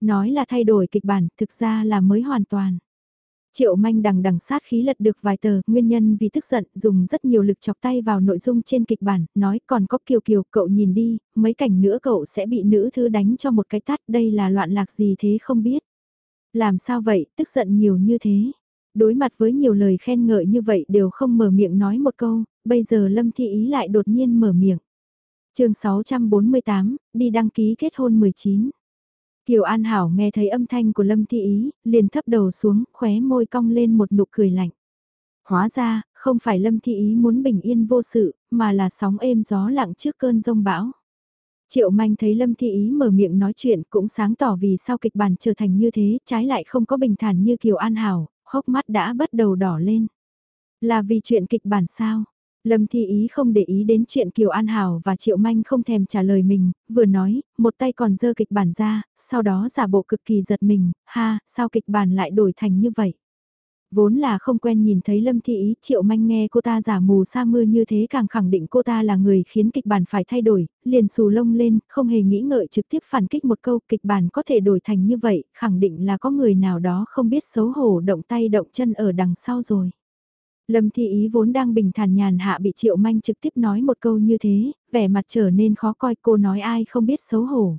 [SPEAKER 1] Nói là thay đổi kịch bản, thực ra là mới hoàn toàn. Triệu manh đằng đằng sát khí lật được vài tờ, nguyên nhân vì tức giận, dùng rất nhiều lực chọc tay vào nội dung trên kịch bản, nói còn có kiều kiều, cậu nhìn đi, mấy cảnh nữa cậu sẽ bị nữ thư đánh cho một cái tát, đây là loạn lạc gì thế không biết. Làm sao vậy, tức giận nhiều như thế. Đối mặt với nhiều lời khen ngợi như vậy đều không mở miệng nói một câu, bây giờ Lâm Thị Ý lại đột nhiên mở miệng. chương 648, đi đăng ký kết hôn 19. Kiều An Hảo nghe thấy âm thanh của Lâm Thi Ý, liền thấp đầu xuống, khóe môi cong lên một nụ cười lạnh. Hóa ra, không phải Lâm Thi Ý muốn bình yên vô sự, mà là sóng êm gió lặng trước cơn rông bão. Triệu Manh thấy Lâm Thi Ý mở miệng nói chuyện cũng sáng tỏ vì sao kịch bản trở thành như thế, trái lại không có bình thản như Kiều An Hảo, hốc mắt đã bắt đầu đỏ lên. Là vì chuyện kịch bản sao? Lâm Thi Ý không để ý đến chuyện Kiều An Hảo và Triệu Manh không thèm trả lời mình, vừa nói, một tay còn dơ kịch bản ra, sau đó giả bộ cực kỳ giật mình, ha, sao kịch bản lại đổi thành như vậy? Vốn là không quen nhìn thấy Lâm Thi Ý, Triệu Manh nghe cô ta giả mù sa mưa như thế càng khẳng định cô ta là người khiến kịch bản phải thay đổi, liền xù lông lên, không hề nghĩ ngợi trực tiếp phản kích một câu kịch bản có thể đổi thành như vậy, khẳng định là có người nào đó không biết xấu hổ động tay động chân ở đằng sau rồi. Lâm Thi Ý vốn đang bình thản nhàn hạ bị Triệu Manh trực tiếp nói một câu như thế, vẻ mặt trở nên khó coi cô nói ai không biết xấu hổ.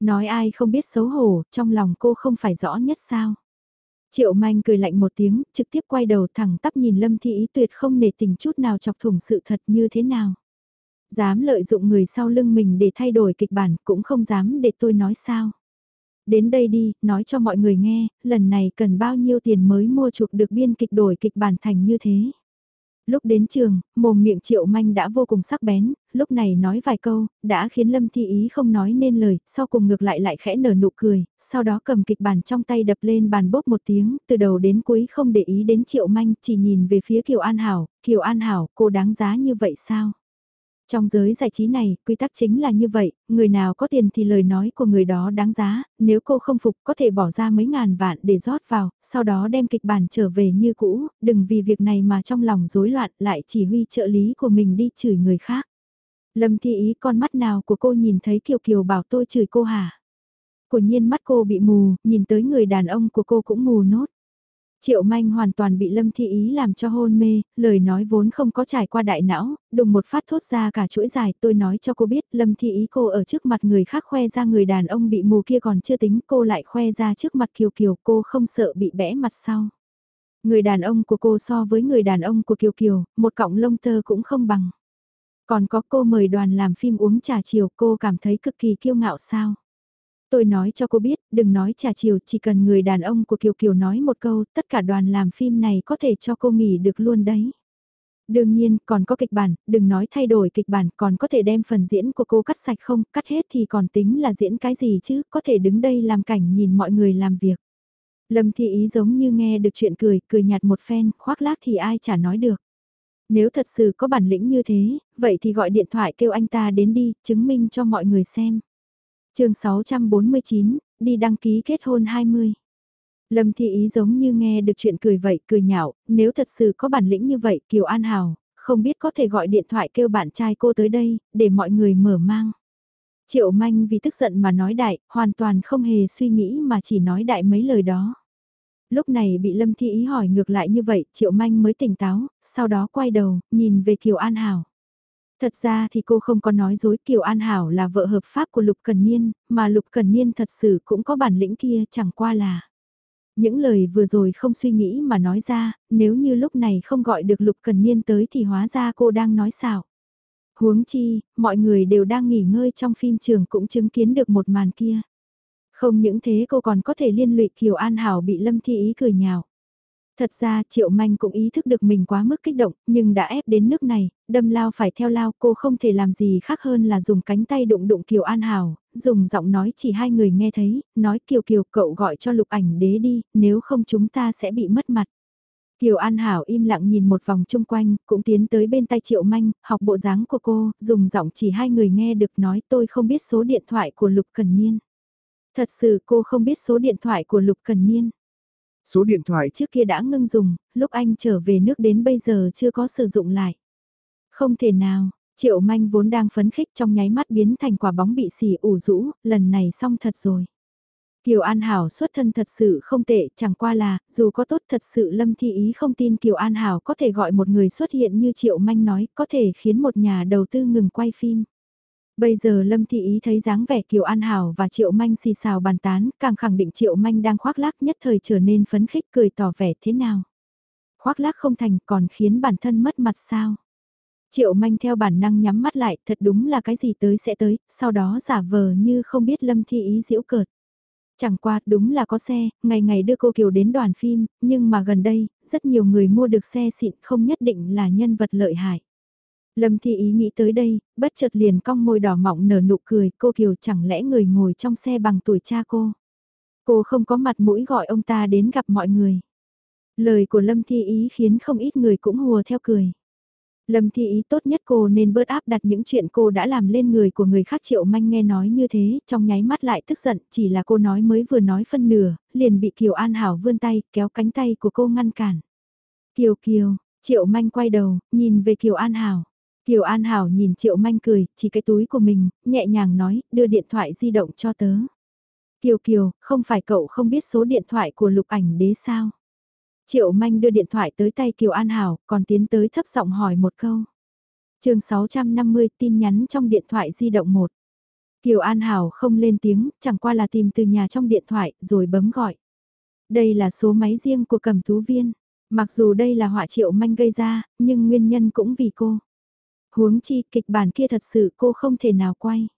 [SPEAKER 1] Nói ai không biết xấu hổ, trong lòng cô không phải rõ nhất sao. Triệu Manh cười lạnh một tiếng, trực tiếp quay đầu thẳng tắp nhìn Lâm Thi Ý tuyệt không nể tình chút nào chọc thủng sự thật như thế nào. Dám lợi dụng người sau lưng mình để thay đổi kịch bản cũng không dám để tôi nói sao. Đến đây đi, nói cho mọi người nghe, lần này cần bao nhiêu tiền mới mua chuộc được biên kịch đổi kịch bản thành như thế lúc đến trường, mồm miệng triệu manh đã vô cùng sắc bén, lúc này nói vài câu, đã khiến Lâm Thi Ý không nói nên lời, sau cùng ngược lại lại khẽ nở nụ cười, sau đó cầm kịch bản trong tay đập lên bàn bốp một tiếng, từ đầu đến cuối không để ý đến triệu manh, chỉ nhìn về phía Kiều An Hảo, Kiều An Hảo, cô đáng giá như vậy sao? Trong giới giải trí này, quy tắc chính là như vậy, người nào có tiền thì lời nói của người đó đáng giá, nếu cô không phục có thể bỏ ra mấy ngàn vạn để rót vào, sau đó đem kịch bản trở về như cũ, đừng vì việc này mà trong lòng rối loạn lại chỉ huy trợ lý của mình đi chửi người khác. Lâm thi ý con mắt nào của cô nhìn thấy Kiều Kiều bảo tôi chửi cô hả? Của nhiên mắt cô bị mù, nhìn tới người đàn ông của cô cũng mù nốt. Triệu manh hoàn toàn bị Lâm Thi Ý làm cho hôn mê, lời nói vốn không có trải qua đại não, đùng một phát thốt ra cả chuỗi dài tôi nói cho cô biết Lâm Thi Ý cô ở trước mặt người khác khoe ra người đàn ông bị mù kia còn chưa tính cô lại khoe ra trước mặt Kiều Kiều cô không sợ bị bẽ mặt sau. Người đàn ông của cô so với người đàn ông của Kiều Kiều, một cọng lông tơ cũng không bằng. Còn có cô mời đoàn làm phim uống trà chiều cô cảm thấy cực kỳ kiêu ngạo sao? Tôi nói cho cô biết, đừng nói trà chiều, chỉ cần người đàn ông của Kiều Kiều nói một câu, tất cả đoàn làm phim này có thể cho cô nghỉ được luôn đấy. Đương nhiên, còn có kịch bản, đừng nói thay đổi kịch bản, còn có thể đem phần diễn của cô cắt sạch không, cắt hết thì còn tính là diễn cái gì chứ, có thể đứng đây làm cảnh nhìn mọi người làm việc. Lâm Thị Ý giống như nghe được chuyện cười, cười nhạt một phen, khoác lác thì ai chả nói được. Nếu thật sự có bản lĩnh như thế, vậy thì gọi điện thoại kêu anh ta đến đi, chứng minh cho mọi người xem chương 649, đi đăng ký kết hôn 20. Lâm Thị Ý giống như nghe được chuyện cười vậy, cười nhạo, nếu thật sự có bản lĩnh như vậy, Kiều An hào không biết có thể gọi điện thoại kêu bạn trai cô tới đây, để mọi người mở mang. Triệu Manh vì tức giận mà nói đại, hoàn toàn không hề suy nghĩ mà chỉ nói đại mấy lời đó. Lúc này bị Lâm Thi Ý hỏi ngược lại như vậy, Triệu Manh mới tỉnh táo, sau đó quay đầu, nhìn về Kiều An Hảo. Thật ra thì cô không có nói dối Kiều An Hảo là vợ hợp pháp của Lục Cần Niên, mà Lục Cần Niên thật sự cũng có bản lĩnh kia chẳng qua là. Những lời vừa rồi không suy nghĩ mà nói ra, nếu như lúc này không gọi được Lục Cần Niên tới thì hóa ra cô đang nói xạo. Huống chi, mọi người đều đang nghỉ ngơi trong phim trường cũng chứng kiến được một màn kia. Không những thế cô còn có thể liên lụy Kiều An Hảo bị Lâm Thi Ý cười nhào. Thật ra Triệu Manh cũng ý thức được mình quá mức kích động, nhưng đã ép đến nước này, đâm lao phải theo lao cô không thể làm gì khác hơn là dùng cánh tay đụng đụng Kiều An Hảo, dùng giọng nói chỉ hai người nghe thấy, nói Kiều Kiều cậu gọi cho lục ảnh đế đi, nếu không chúng ta sẽ bị mất mặt. Kiều An Hảo im lặng nhìn một vòng chung quanh, cũng tiến tới bên tay Triệu Manh, học bộ dáng của cô, dùng giọng chỉ hai người nghe được nói tôi không biết số điện thoại của Lục Cần Niên. Thật sự cô không biết số điện thoại của Lục Cần Niên.
[SPEAKER 2] Số điện thoại
[SPEAKER 1] trước kia đã ngưng dùng, lúc anh trở về nước đến bây giờ chưa có sử dụng lại. Không thể nào, Triệu Manh vốn đang phấn khích trong nháy mắt biến thành quả bóng bị xỉ ủ rũ, lần này xong thật rồi. Kiều An Hảo xuất thân thật sự không tệ, chẳng qua là, dù có tốt thật sự Lâm Thi Ý không tin Kiều An Hảo có thể gọi một người xuất hiện như Triệu Manh nói, có thể khiến một nhà đầu tư ngừng quay phim. Bây giờ Lâm Thị Ý thấy dáng vẻ Kiều An Hảo và Triệu Manh xì xào bàn tán, càng khẳng định Triệu Manh đang khoác lác nhất thời trở nên phấn khích cười tỏ vẻ thế nào. Khoác lác không thành còn khiến bản thân mất mặt sao. Triệu Manh theo bản năng nhắm mắt lại, thật đúng là cái gì tới sẽ tới, sau đó giả vờ như không biết Lâm Thi Ý giễu cợt. Chẳng qua đúng là có xe, ngày ngày đưa cô Kiều đến đoàn phim, nhưng mà gần đây, rất nhiều người mua được xe xịn không nhất định là nhân vật lợi hại. Lâm Thi Ý nghĩ tới đây, bất chợt liền cong môi đỏ mọng nở nụ cười, cô Kiều chẳng lẽ người ngồi trong xe bằng tuổi cha cô. Cô không có mặt mũi gọi ông ta đến gặp mọi người. Lời của Lâm Thi Ý khiến không ít người cũng hùa theo cười. Lâm Thi Ý tốt nhất cô nên bớt áp đặt những chuyện cô đã làm lên người của người khác Triệu Manh nghe nói như thế, trong nháy mắt lại tức giận, chỉ là cô nói mới vừa nói phân nửa, liền bị Kiều An Hảo vươn tay, kéo cánh tay của cô ngăn cản. Kiều Kiều, Triệu Manh quay đầu, nhìn về Kiều An Hảo. Kiều An Hảo nhìn Triệu Manh cười, chỉ cái túi của mình, nhẹ nhàng nói, đưa điện thoại di động cho tớ. Kiều Kiều, không phải cậu không biết số điện thoại của lục ảnh đế sao? Triệu Manh đưa điện thoại tới tay Kiều An Hảo, còn tiến tới thấp giọng hỏi một câu. chương 650 tin nhắn trong điện thoại di động 1. Kiều An Hảo không lên tiếng, chẳng qua là tìm từ nhà trong điện thoại, rồi bấm gọi. Đây là số máy riêng của cầm tú viên. Mặc dù đây là họa triệu manh gây ra, nhưng nguyên nhân cũng vì cô. Huống chi kịch bản kia thật sự cô không thể nào quay.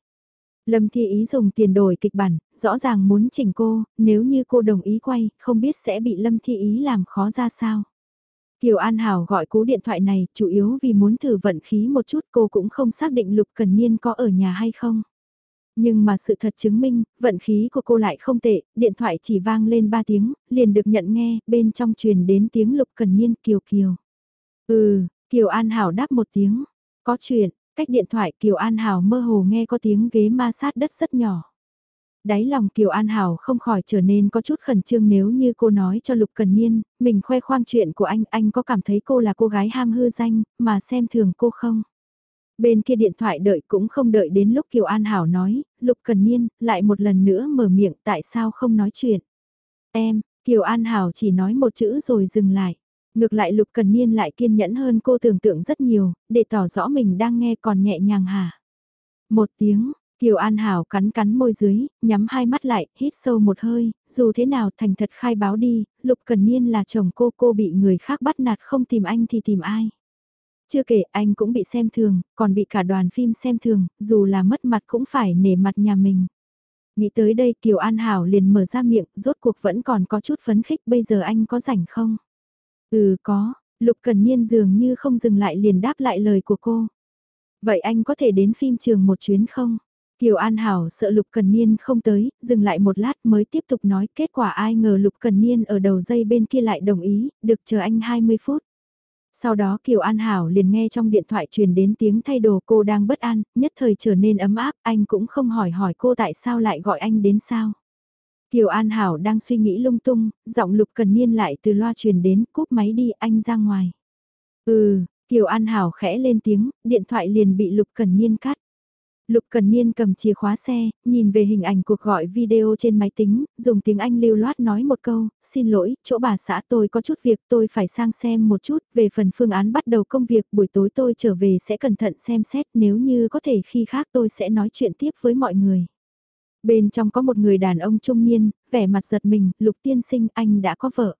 [SPEAKER 1] Lâm Thi Ý dùng tiền đổi kịch bản, rõ ràng muốn chỉnh cô, nếu như cô đồng ý quay, không biết sẽ bị Lâm Thi Ý làm khó ra sao. Kiều An Hảo gọi cú điện thoại này chủ yếu vì muốn thử vận khí một chút cô cũng không xác định Lục Cần Niên có ở nhà hay không. Nhưng mà sự thật chứng minh, vận khí của cô lại không tệ, điện thoại chỉ vang lên 3 tiếng, liền được nhận nghe, bên trong truyền đến tiếng Lục Cần Niên Kiều Kiều. Ừ, Kiều An Hảo đáp một tiếng, có chuyện, cách điện thoại Kiều An Hảo mơ hồ nghe có tiếng ghế ma sát đất rất nhỏ. Đáy lòng Kiều An Hảo không khỏi trở nên có chút khẩn trương nếu như cô nói cho Lục Cần Niên, mình khoe khoang chuyện của anh, anh có cảm thấy cô là cô gái ham hư danh, mà xem thường cô không? Bên kia điện thoại đợi cũng không đợi đến lúc Kiều An Hảo nói, Lục Cần Niên, lại một lần nữa mở miệng tại sao không nói chuyện. Em, Kiều An Hảo chỉ nói một chữ rồi dừng lại. Ngược lại Lục Cần Niên lại kiên nhẫn hơn cô tưởng tượng rất nhiều, để tỏ rõ mình đang nghe còn nhẹ nhàng hả. Một tiếng, Kiều An Hảo cắn cắn môi dưới, nhắm hai mắt lại, hít sâu một hơi, dù thế nào thành thật khai báo đi, Lục Cần Niên là chồng cô, cô bị người khác bắt nạt không tìm anh thì tìm ai. Chưa kể anh cũng bị xem thường, còn bị cả đoàn phim xem thường, dù là mất mặt cũng phải nể mặt nhà mình. Nghĩ tới đây Kiều An Hảo liền mở ra miệng, rốt cuộc vẫn còn có chút phấn khích bây giờ anh có rảnh không? Ừ có, Lục Cần Niên dường như không dừng lại liền đáp lại lời của cô. Vậy anh có thể đến phim trường một chuyến không? Kiều An Hảo sợ Lục Cần Niên không tới, dừng lại một lát mới tiếp tục nói kết quả ai ngờ Lục Cần Niên ở đầu dây bên kia lại đồng ý, được chờ anh 20 phút. Sau đó Kiều An Hảo liền nghe trong điện thoại truyền đến tiếng thay đồ cô đang bất an, nhất thời trở nên ấm áp, anh cũng không hỏi hỏi cô tại sao lại gọi anh đến sao. Kiều An Hảo đang suy nghĩ lung tung, giọng Lục Cần Niên lại từ loa truyền đến, cúp máy đi anh ra ngoài. Ừ, Kiều An Hảo khẽ lên tiếng, điện thoại liền bị Lục Cần Niên cắt. Lục Cần Niên cầm chìa khóa xe, nhìn về hình ảnh cuộc gọi video trên máy tính, dùng tiếng Anh lưu loát nói một câu, xin lỗi, chỗ bà xã tôi có chút việc tôi phải sang xem một chút, về phần phương án bắt đầu công việc buổi tối tôi trở về sẽ cẩn thận xem xét nếu như có thể khi khác tôi sẽ nói chuyện tiếp với mọi người. Bên trong có một người đàn ông trung niên, vẻ mặt giật mình, Lục tiên sinh anh đã có vợ.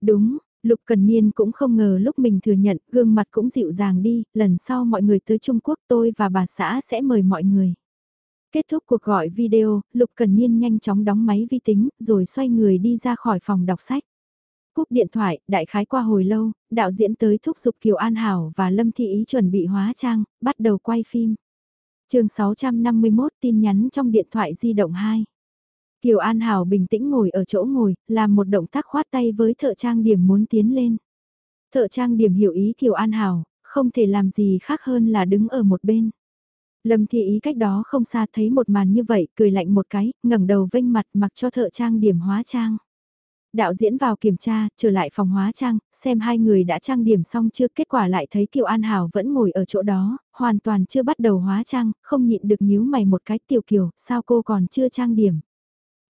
[SPEAKER 1] Đúng, Lục Cần Niên cũng không ngờ lúc mình thừa nhận, gương mặt cũng dịu dàng đi, lần sau mọi người tới Trung Quốc tôi và bà xã sẽ mời mọi người. Kết thúc cuộc gọi video, Lục Cần Niên nhanh chóng đóng máy vi tính, rồi xoay người đi ra khỏi phòng đọc sách. Cúp điện thoại, đại khái qua hồi lâu, đạo diễn tới thúc giục Kiều An Hảo và Lâm Thị Ý chuẩn bị hóa trang, bắt đầu quay phim chương 651 tin nhắn trong điện thoại di động 2. Kiều An Hảo bình tĩnh ngồi ở chỗ ngồi, làm một động tác khoát tay với thợ trang điểm muốn tiến lên. Thợ trang điểm hiểu ý Kiều An Hảo, không thể làm gì khác hơn là đứng ở một bên. Lâm Thị Ý cách đó không xa thấy một màn như vậy, cười lạnh một cái, ngẩng đầu vênh mặt mặc cho thợ trang điểm hóa trang. Đạo diễn vào kiểm tra, trở lại phòng hóa trang, xem hai người đã trang điểm xong chưa, kết quả lại thấy Kiều An Hảo vẫn ngồi ở chỗ đó, hoàn toàn chưa bắt đầu hóa trang, không nhịn được nhíu mày một cái tiểu kiều, sao cô còn chưa trang điểm.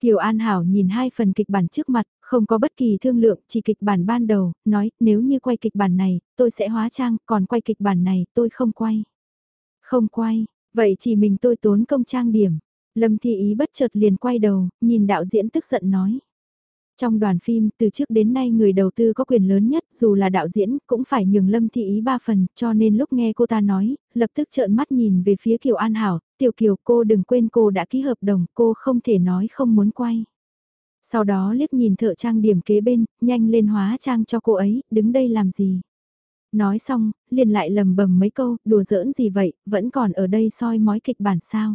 [SPEAKER 1] Kiều An Hảo nhìn hai phần kịch bản trước mặt, không có bất kỳ thương lượng, chỉ kịch bản ban đầu, nói nếu như quay kịch bản này, tôi sẽ hóa trang, còn quay kịch bản này, tôi không quay. Không quay, vậy chỉ mình tôi tốn công trang điểm. Lâm Thi Ý bất chợt liền quay đầu, nhìn đạo diễn tức giận nói. Trong đoàn phim, từ trước đến nay người đầu tư có quyền lớn nhất, dù là đạo diễn, cũng phải nhường Lâm Thị Ý ba phần, cho nên lúc nghe cô ta nói, lập tức trợn mắt nhìn về phía Kiều An Hảo, Tiểu Kiều cô đừng quên cô đã ký hợp đồng, cô không thể nói không muốn quay. Sau đó liếc nhìn thợ trang điểm kế bên, nhanh lên hóa trang cho cô ấy, đứng đây làm gì. Nói xong, liền lại lầm bầm mấy câu, đùa giỡn gì vậy, vẫn còn ở đây soi mói kịch bản sao.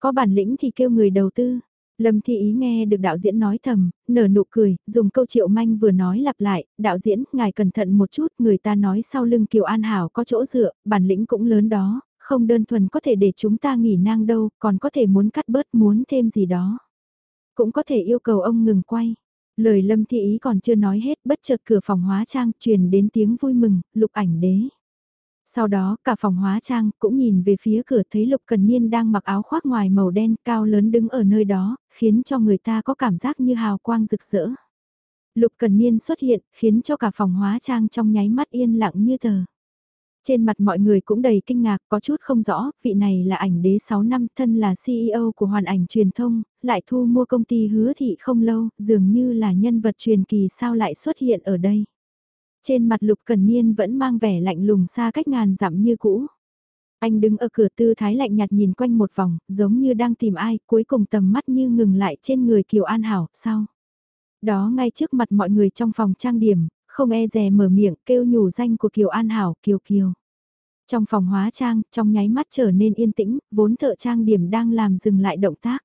[SPEAKER 1] Có bản lĩnh thì kêu người đầu tư, Lâm Thi Ý nghe được đạo diễn nói thầm, nở nụ cười, dùng câu triệu manh vừa nói lặp lại, đạo diễn, ngài cẩn thận một chút, người ta nói sau lưng Kiều An Hảo có chỗ dựa, bản lĩnh cũng lớn đó, không đơn thuần có thể để chúng ta nghỉ nang đâu, còn có thể muốn cắt bớt muốn thêm gì đó. Cũng có thể yêu cầu ông ngừng quay. Lời Lâm Thi Ý còn chưa nói hết, bất chợt cửa phòng hóa trang truyền đến tiếng vui mừng, lục ảnh đế. Sau đó cả phòng hóa trang cũng nhìn về phía cửa thấy Lục Cần Niên đang mặc áo khoác ngoài màu đen cao lớn đứng ở nơi đó, khiến cho người ta có cảm giác như hào quang rực rỡ. Lục Cần Niên xuất hiện, khiến cho cả phòng hóa trang trong nháy mắt yên lặng như tờ. Trên mặt mọi người cũng đầy kinh ngạc, có chút không rõ, vị này là ảnh đế 6 năm, thân là CEO của hoàn ảnh truyền thông, lại thu mua công ty hứa thị không lâu, dường như là nhân vật truyền kỳ sao lại xuất hiện ở đây. Trên mặt Lục Cần Niên vẫn mang vẻ lạnh lùng xa cách ngàn dặm như cũ. Anh đứng ở cửa tư thái lạnh nhạt nhìn quanh một vòng, giống như đang tìm ai, cuối cùng tầm mắt như ngừng lại trên người Kiều An Hảo, sau. Đó ngay trước mặt mọi người trong phòng trang điểm, không e dè mở miệng kêu nhủ danh của Kiều An Hảo, Kiều Kiều. Trong phòng hóa trang, trong nháy mắt trở nên yên tĩnh, vốn thợ trang điểm đang làm dừng lại động tác.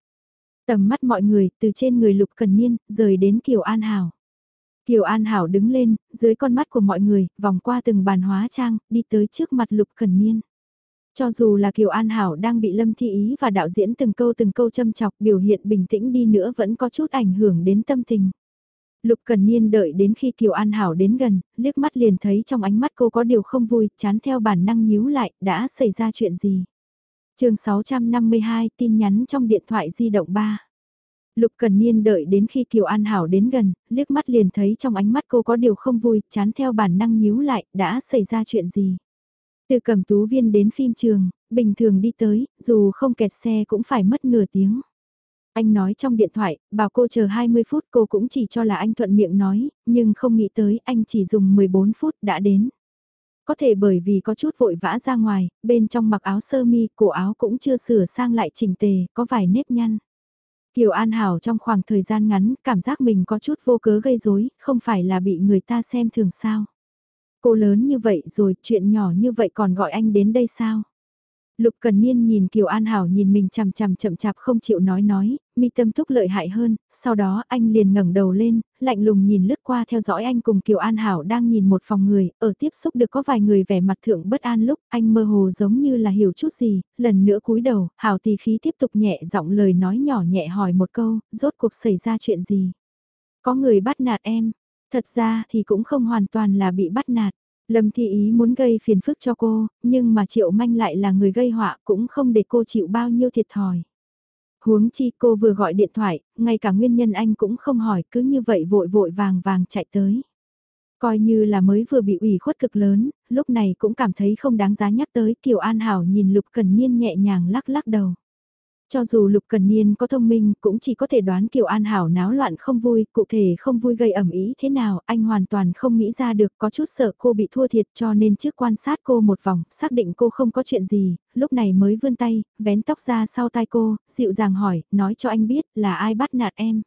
[SPEAKER 1] Tầm mắt mọi người, từ trên người Lục Cần Niên, rời đến Kiều An Hảo. Kiều An Hảo đứng lên, dưới con mắt của mọi người, vòng qua từng bàn hóa trang, đi tới trước mặt Lục Cần Niên. Cho dù là Kiều An Hảo đang bị Lâm Thi Ý và đạo diễn từng câu từng câu châm chọc biểu hiện bình tĩnh đi nữa vẫn có chút ảnh hưởng đến tâm tình. Lục Cần Niên đợi đến khi Kiều An Hảo đến gần, liếc mắt liền thấy trong ánh mắt cô có điều không vui, chán theo bản năng nhíu lại, đã xảy ra chuyện gì. chương 652 tin nhắn trong điện thoại di động 3. Lục Cần Niên đợi đến khi Kiều An Hảo đến gần, liếc mắt liền thấy trong ánh mắt cô có điều không vui, chán theo bản năng nhíu lại, đã xảy ra chuyện gì. Từ cầm tú viên đến phim trường, bình thường đi tới, dù không kẹt xe cũng phải mất nửa tiếng. Anh nói trong điện thoại, bảo cô chờ 20 phút cô cũng chỉ cho là anh thuận miệng nói, nhưng không nghĩ tới anh chỉ dùng 14 phút đã đến. Có thể bởi vì có chút vội vã ra ngoài, bên trong mặc áo sơ mi, cổ áo cũng chưa sửa sang lại chỉnh tề, có vài nếp nhăn. Kiều An Hảo trong khoảng thời gian ngắn, cảm giác mình có chút vô cớ gây rối, không phải là bị người ta xem thường sao. Cô lớn như vậy rồi, chuyện nhỏ như vậy còn gọi anh đến đây sao? Lục Cần Niên nhìn Kiều An Hảo nhìn mình chằm chằm chậm chạp không chịu nói nói, mi tâm thúc lợi hại hơn, sau đó anh liền ngẩng đầu lên, lạnh lùng nhìn lướt qua theo dõi anh cùng Kiều An Hảo đang nhìn một phòng người, ở tiếp xúc được có vài người vẻ mặt thượng bất an lúc anh mơ hồ giống như là hiểu chút gì, lần nữa cúi đầu, Hảo tì khí tiếp tục nhẹ giọng lời nói nhỏ nhẹ hỏi một câu, rốt cuộc xảy ra chuyện gì? Có người bắt nạt em, thật ra thì cũng không hoàn toàn là bị bắt nạt. Lâm Thi Ý muốn gây phiền phức cho cô, nhưng mà Triệu Manh lại là người gây họa cũng không để cô chịu bao nhiêu thiệt thòi. Huống chi cô vừa gọi điện thoại, ngay cả nguyên nhân anh cũng không hỏi cứ như vậy vội vội vàng vàng chạy tới. Coi như là mới vừa bị ủy khuất cực lớn, lúc này cũng cảm thấy không đáng giá nhắc tới Kiều An Hảo nhìn Lục Cần Niên nhẹ nhàng lắc lắc đầu. Cho dù Lục Cần Niên có thông minh cũng chỉ có thể đoán Kiều An Hảo náo loạn không vui, cụ thể không vui gây ẩm ý thế nào, anh hoàn toàn không nghĩ ra được có chút sợ cô bị thua thiệt cho nên trước quan sát cô một vòng, xác định cô không có chuyện gì, lúc này mới vươn tay, vén tóc ra sau tai cô, dịu dàng hỏi, nói cho anh biết là ai bắt nạt em.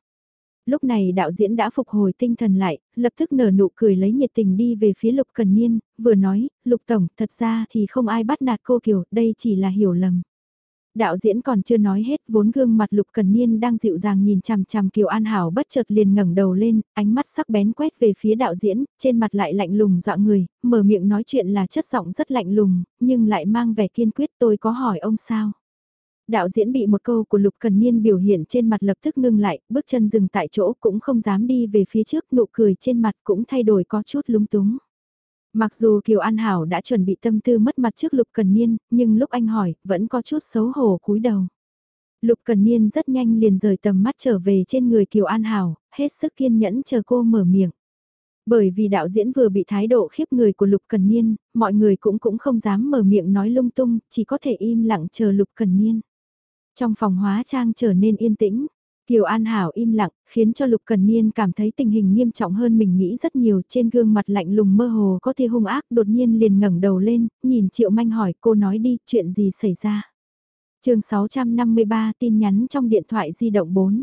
[SPEAKER 1] Lúc này đạo diễn đã phục hồi tinh thần lại, lập tức nở nụ cười lấy nhiệt tình đi về phía Lục Cần Niên, vừa nói, Lục Tổng, thật ra thì không ai bắt nạt cô Kiều, đây chỉ là hiểu lầm. Đạo diễn còn chưa nói hết vốn gương mặt Lục Cần Niên đang dịu dàng nhìn chằm chằm Kiều An Hảo bất chợt liền ngẩng đầu lên, ánh mắt sắc bén quét về phía đạo diễn, trên mặt lại lạnh lùng dọa người, mở miệng nói chuyện là chất giọng rất lạnh lùng, nhưng lại mang vẻ kiên quyết tôi có hỏi ông sao. Đạo diễn bị một câu của Lục Cần Niên biểu hiện trên mặt lập tức ngưng lại, bước chân dừng tại chỗ cũng không dám đi về phía trước, nụ cười trên mặt cũng thay đổi có chút lúng túng. Mặc dù Kiều An Hảo đã chuẩn bị tâm tư mất mặt trước Lục Cần Niên, nhưng lúc anh hỏi, vẫn có chút xấu hổ cúi đầu. Lục Cần Niên rất nhanh liền rời tầm mắt trở về trên người Kiều An Hảo, hết sức kiên nhẫn chờ cô mở miệng. Bởi vì đạo diễn vừa bị thái độ khiếp người của Lục Cần Niên, mọi người cũng cũng không dám mở miệng nói lung tung, chỉ có thể im lặng chờ Lục Cần Niên. Trong phòng hóa trang trở nên yên tĩnh, Kiều An Hảo im lặng, khiến cho Lục Cần Niên cảm thấy tình hình nghiêm trọng hơn mình nghĩ rất nhiều, trên gương mặt lạnh lùng mơ hồ có tia hung ác, đột nhiên liền ngẩng đầu lên, nhìn Triệu Manh hỏi cô nói đi, chuyện gì xảy ra. chương 653 tin nhắn trong điện thoại di động 4.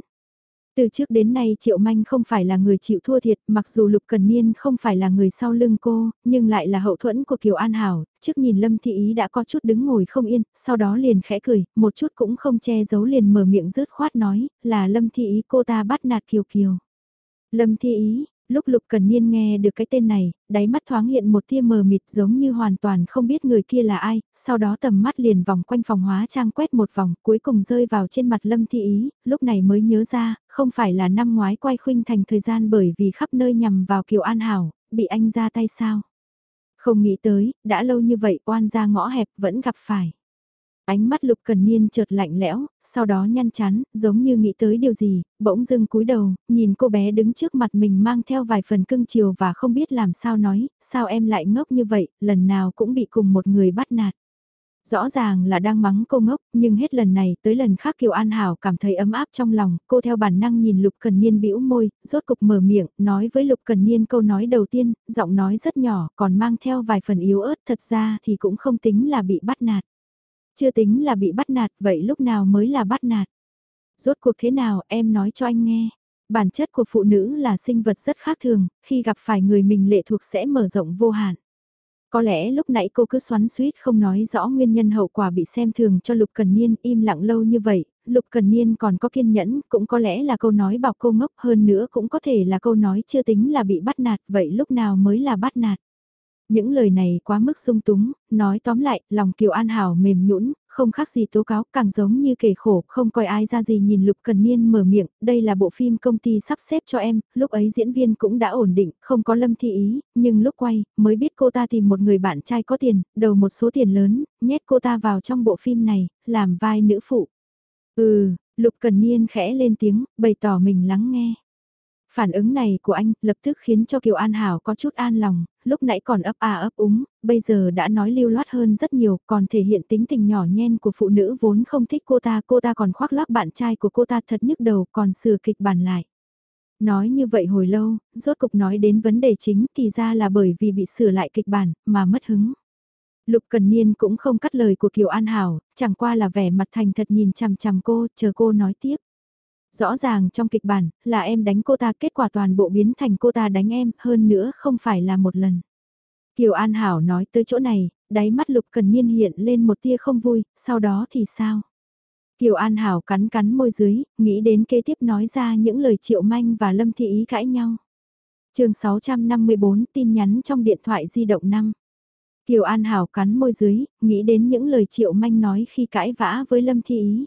[SPEAKER 1] Từ trước đến nay Triệu Manh không phải là người chịu thua thiệt, mặc dù Lục Cần Niên không phải là người sau lưng cô, nhưng lại là hậu thuẫn của Kiều An Hảo, trước nhìn Lâm Thị Ý đã có chút đứng ngồi không yên, sau đó liền khẽ cười, một chút cũng không che giấu liền mở miệng rớt khoát nói, là Lâm Thị Ý cô ta bắt nạt Kiều Kiều. Lâm Thị Ý, Lúc Lục Cần Niên nghe được cái tên này, đáy mắt thoáng hiện một tia mờ mịt giống như hoàn toàn không biết người kia là ai, sau đó tầm mắt liền vòng quanh phòng hóa trang quét một vòng cuối cùng rơi vào trên mặt Lâm Thị Ý, lúc này mới nhớ ra, không phải là năm ngoái quay khuynh thành thời gian bởi vì khắp nơi nhằm vào Kiều An Hảo, bị anh ra tay sao. Không nghĩ tới, đã lâu như vậy oan ra ngõ hẹp vẫn gặp phải. Ánh mắt Lục Cần Niên chợt lạnh lẽo, sau đó nhăn chán, giống như nghĩ tới điều gì, bỗng dưng cúi đầu, nhìn cô bé đứng trước mặt mình mang theo vài phần cưng chiều và không biết làm sao nói, sao em lại ngốc như vậy, lần nào cũng bị cùng một người bắt nạt. Rõ ràng là đang mắng cô ngốc, nhưng hết lần này tới lần khác Kiều An Hảo cảm thấy ấm áp trong lòng, cô theo bản năng nhìn Lục Cần Niên bĩu môi, rốt cục mở miệng, nói với Lục Cần Niên câu nói đầu tiên, giọng nói rất nhỏ, còn mang theo vài phần yếu ớt, thật ra thì cũng không tính là bị bắt nạt. Chưa tính là bị bắt nạt, vậy lúc nào mới là bắt nạt? Rốt cuộc thế nào em nói cho anh nghe. Bản chất của phụ nữ là sinh vật rất khác thường, khi gặp phải người mình lệ thuộc sẽ mở rộng vô hạn. Có lẽ lúc nãy cô cứ xoắn suýt không nói rõ nguyên nhân hậu quả bị xem thường cho Lục Cần Niên im lặng lâu như vậy, Lục Cần Niên còn có kiên nhẫn, cũng có lẽ là câu nói bảo cô ngốc hơn nữa cũng có thể là câu nói chưa tính là bị bắt nạt, vậy lúc nào mới là bắt nạt. Những lời này quá mức sung túng, nói tóm lại, lòng Kiều An Hảo mềm nhũn, không khác gì tố cáo, càng giống như kể khổ, không coi ai ra gì nhìn Lục Cần Niên mở miệng, đây là bộ phim công ty sắp xếp cho em, lúc ấy diễn viên cũng đã ổn định, không có lâm thi ý, nhưng lúc quay, mới biết cô ta tìm một người bạn trai có tiền, đầu một số tiền lớn, nhét cô ta vào trong bộ phim này, làm vai nữ phụ. Ừ, Lục Cần Niên khẽ lên tiếng, bày tỏ mình lắng nghe. Phản ứng này của anh lập tức khiến cho Kiều An Hảo có chút an lòng, lúc nãy còn ấp à ấp úng, bây giờ đã nói lưu loát hơn rất nhiều, còn thể hiện tính tình nhỏ nhen của phụ nữ vốn không thích cô ta, cô ta còn khoác lác bạn trai của cô ta thật nhức đầu còn sửa kịch bản lại. Nói như vậy hồi lâu, rốt cục nói đến vấn đề chính thì ra là bởi vì bị sửa lại kịch bản mà mất hứng. Lục Cần Niên cũng không cắt lời của Kiều An Hảo, chẳng qua là vẻ mặt thành thật nhìn chằm chằm cô, chờ cô nói tiếp. Rõ ràng trong kịch bản, là em đánh cô ta kết quả toàn bộ biến thành cô ta đánh em, hơn nữa không phải là một lần. Kiều An Hảo nói tới chỗ này, đáy mắt Lục Cần Niên hiện lên một tia không vui, sau đó thì sao? Kiều An Hảo cắn cắn môi dưới, nghĩ đến kế tiếp nói ra những lời Triệu Manh và Lâm Thị Ý cãi nhau. chương 654 tin nhắn trong điện thoại di động 5. Kiều An Hảo cắn môi dưới, nghĩ đến những lời Triệu Manh nói khi cãi vã với Lâm Thị Ý.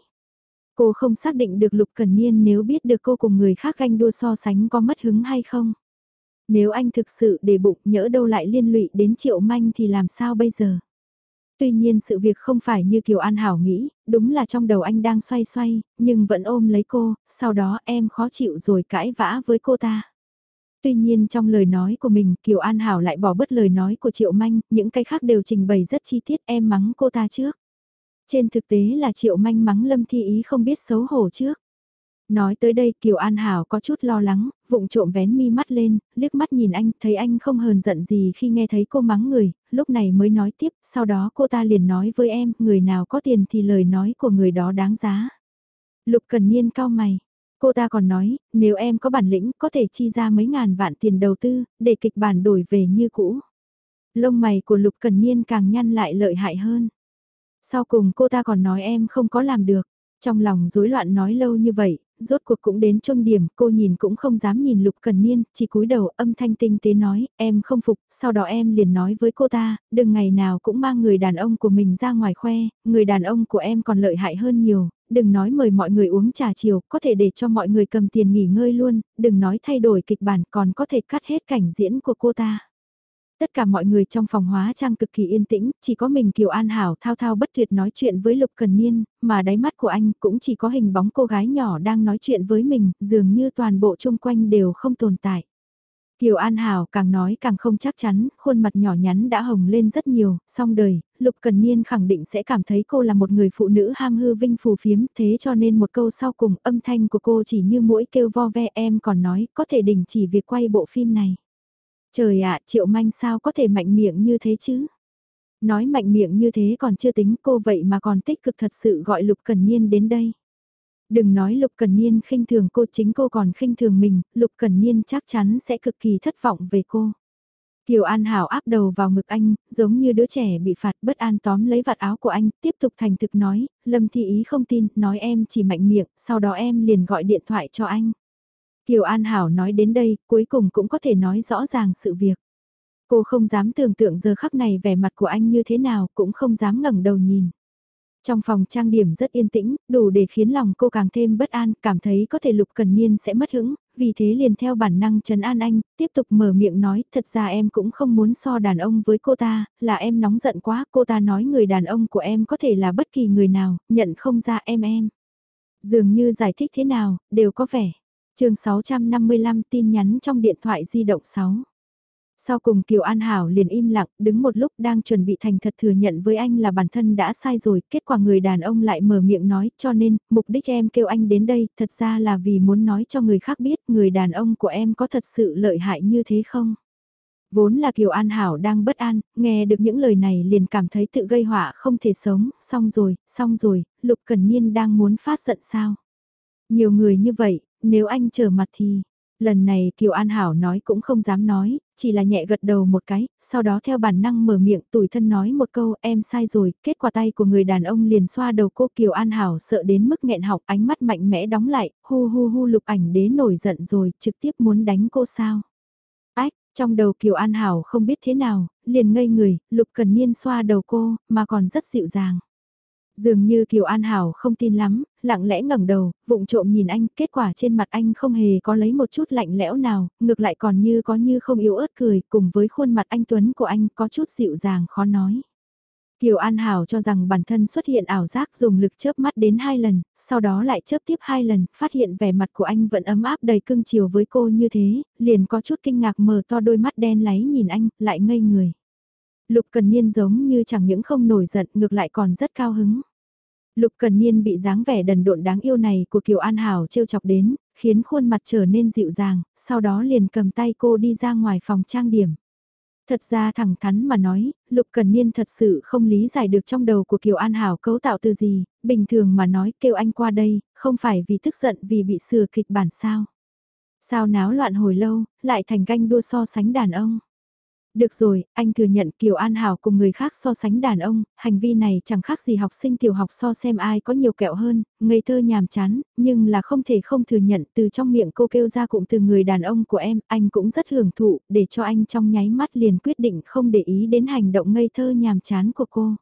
[SPEAKER 1] Cô không xác định được Lục Cần Niên nếu biết được cô cùng người khác ganh đua so sánh có mất hứng hay không. Nếu anh thực sự để bụng nhỡ đâu lại liên lụy đến Triệu Manh thì làm sao bây giờ? Tuy nhiên sự việc không phải như Kiều An Hảo nghĩ, đúng là trong đầu anh đang xoay xoay, nhưng vẫn ôm lấy cô, sau đó em khó chịu rồi cãi vã với cô ta. Tuy nhiên trong lời nói của mình Kiều An Hảo lại bỏ bớt lời nói của Triệu Manh, những cái khác đều trình bày rất chi tiết em mắng cô ta trước. Trên thực tế là Triệu Manh mắng Lâm Thi Ý không biết xấu hổ trước. Nói tới đây Kiều An Hảo có chút lo lắng, vụng trộm vén mi mắt lên, liếc mắt nhìn anh, thấy anh không hờn giận gì khi nghe thấy cô mắng người, lúc này mới nói tiếp, sau đó cô ta liền nói với em, người nào có tiền thì lời nói của người đó đáng giá. Lục Cần Niên cao mày, cô ta còn nói, nếu em có bản lĩnh có thể chi ra mấy ngàn vạn tiền đầu tư, để kịch bản đổi về như cũ. Lông mày của Lục Cần Niên càng nhăn lại lợi hại hơn. Sau cùng cô ta còn nói em không có làm được. Trong lòng rối loạn nói lâu như vậy, rốt cuộc cũng đến trung điểm, cô nhìn cũng không dám nhìn Lục Cần Niên, chỉ cúi đầu âm thanh tinh tế nói, em không phục, sau đó em liền nói với cô ta, đừng ngày nào cũng mang người đàn ông của mình ra ngoài khoe, người đàn ông của em còn lợi hại hơn nhiều, đừng nói mời mọi người uống trà chiều, có thể để cho mọi người cầm tiền nghỉ ngơi luôn, đừng nói thay đổi kịch bản còn có thể cắt hết cảnh diễn của cô ta. Tất cả mọi người trong phòng hóa trang cực kỳ yên tĩnh, chỉ có mình Kiều An Hảo thao thao bất tuyệt nói chuyện với Lục Cần Niên, mà đáy mắt của anh cũng chỉ có hình bóng cô gái nhỏ đang nói chuyện với mình, dường như toàn bộ chung quanh đều không tồn tại. Kiều An Hảo càng nói càng không chắc chắn, khuôn mặt nhỏ nhắn đã hồng lên rất nhiều, song đời, Lục Cần Niên khẳng định sẽ cảm thấy cô là một người phụ nữ ham hư vinh phù phiếm, thế cho nên một câu sau cùng âm thanh của cô chỉ như mũi kêu vo ve em còn nói có thể đình chỉ việc quay bộ phim này. Trời ạ, Triệu Manh sao có thể mạnh miệng như thế chứ? Nói mạnh miệng như thế còn chưa tính cô vậy mà còn tích cực thật sự gọi Lục Cần Niên đến đây. Đừng nói Lục Cần Niên khinh thường cô chính cô còn khinh thường mình, Lục Cần Niên chắc chắn sẽ cực kỳ thất vọng về cô. Kiều An Hảo áp đầu vào ngực anh, giống như đứa trẻ bị phạt bất an tóm lấy vạt áo của anh, tiếp tục thành thực nói, Lâm Thi Ý không tin, nói em chỉ mạnh miệng, sau đó em liền gọi điện thoại cho anh. Kiều An Hảo nói đến đây, cuối cùng cũng có thể nói rõ ràng sự việc. Cô không dám tưởng tượng giờ khắc này vẻ mặt của anh như thế nào, cũng không dám ngẩng đầu nhìn. Trong phòng trang điểm rất yên tĩnh, đủ để khiến lòng cô càng thêm bất an, cảm thấy có thể Lục Cần Niên sẽ mất hứng, vì thế liền theo bản năng trấn an anh, tiếp tục mở miệng nói, thật ra em cũng không muốn so đàn ông với cô ta, là em nóng giận quá, cô ta nói người đàn ông của em có thể là bất kỳ người nào, nhận không ra em em. Dường như giải thích thế nào, đều có vẻ chương 655 tin nhắn trong điện thoại di động 6. Sau cùng Kiều An Hảo liền im lặng, đứng một lúc đang chuẩn bị thành thật thừa nhận với anh là bản thân đã sai rồi, kết quả người đàn ông lại mở miệng nói, cho nên, mục đích em kêu anh đến đây, thật ra là vì muốn nói cho người khác biết người đàn ông của em có thật sự lợi hại như thế không? Vốn là Kiều An Hảo đang bất an, nghe được những lời này liền cảm thấy tự gây họa không thể sống, xong rồi, xong rồi, Lục Cần Niên đang muốn phát giận sao? Nhiều người như vậy, nếu anh trở mặt thì... Lần này Kiều An Hảo nói cũng không dám nói, chỉ là nhẹ gật đầu một cái, sau đó theo bản năng mở miệng tủi thân nói một câu em sai rồi, kết quả tay của người đàn ông liền xoa đầu cô Kiều An Hảo sợ đến mức nghẹn học ánh mắt mạnh mẽ đóng lại, hu hu hu lục ảnh đế nổi giận rồi, trực tiếp muốn đánh cô sao. Ách, trong đầu Kiều An Hảo không biết thế nào, liền ngây người, lục cần niên xoa đầu cô, mà còn rất dịu dàng. Dường như Kiều An Hảo không tin lắm, lặng lẽ ngẩng đầu, vụng trộm nhìn anh, kết quả trên mặt anh không hề có lấy một chút lạnh lẽo nào, ngược lại còn như có như không yếu ớt cười, cùng với khuôn mặt anh Tuấn của anh có chút dịu dàng khó nói. Kiều An Hảo cho rằng bản thân xuất hiện ảo giác dùng lực chớp mắt đến hai lần, sau đó lại chớp tiếp hai lần, phát hiện vẻ mặt của anh vẫn ấm áp đầy cưng chiều với cô như thế, liền có chút kinh ngạc mở to đôi mắt đen láy nhìn anh, lại ngây người. Lục Cần Niên giống như chẳng những không nổi giận ngược lại còn rất cao hứng. Lục Cần Niên bị dáng vẻ đần độn đáng yêu này của Kiều An Hảo trêu chọc đến, khiến khuôn mặt trở nên dịu dàng, sau đó liền cầm tay cô đi ra ngoài phòng trang điểm. Thật ra thẳng thắn mà nói, Lục Cần Niên thật sự không lý giải được trong đầu của Kiều An Hảo cấu tạo từ gì, bình thường mà nói kêu anh qua đây, không phải vì tức giận vì bị sửa kịch bản sao. Sao náo loạn hồi lâu, lại thành canh đua so sánh đàn ông. Được rồi, anh thừa nhận Kiều An Hảo cùng người khác so sánh đàn ông, hành vi này chẳng khác gì học sinh tiểu học so xem ai có nhiều kẹo hơn, ngây thơ nhàm chán, nhưng là không thể không thừa nhận từ trong miệng cô kêu ra cụm từ người đàn ông của em, anh cũng rất hưởng thụ, để cho anh trong nháy mắt liền quyết định không để ý đến hành động ngây thơ nhàm chán của cô.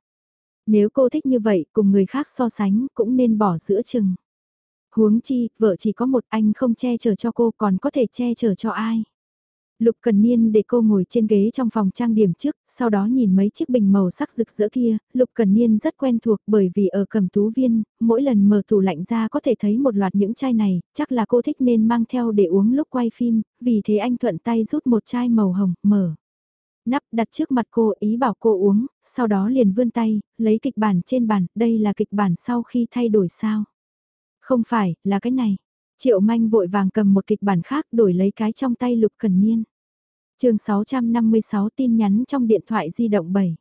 [SPEAKER 1] Nếu cô thích như vậy, cùng người khác so sánh, cũng nên bỏ giữa chừng. Huống chi, vợ chỉ có một anh không che chở cho cô còn có thể che chở cho ai. Lục Cần Niên để cô ngồi trên ghế trong phòng trang điểm trước, sau đó nhìn mấy chiếc bình màu sắc rực rỡ kia, Lục Cần Niên rất quen thuộc bởi vì ở cầm tú viên, mỗi lần mở tủ lạnh ra có thể thấy một loạt những chai này, chắc là cô thích nên mang theo để uống lúc quay phim, vì thế anh thuận tay rút một chai màu hồng, mở. Nắp đặt trước mặt cô ý bảo cô uống, sau đó liền vươn tay, lấy kịch bản trên bàn, đây là kịch bản sau khi thay đổi sao. Không phải, là cái này. Triệu Manh vội vàng cầm một kịch bản khác đổi lấy cái trong tay Lục Cần Niên. chương 656 tin nhắn trong điện thoại di động 7.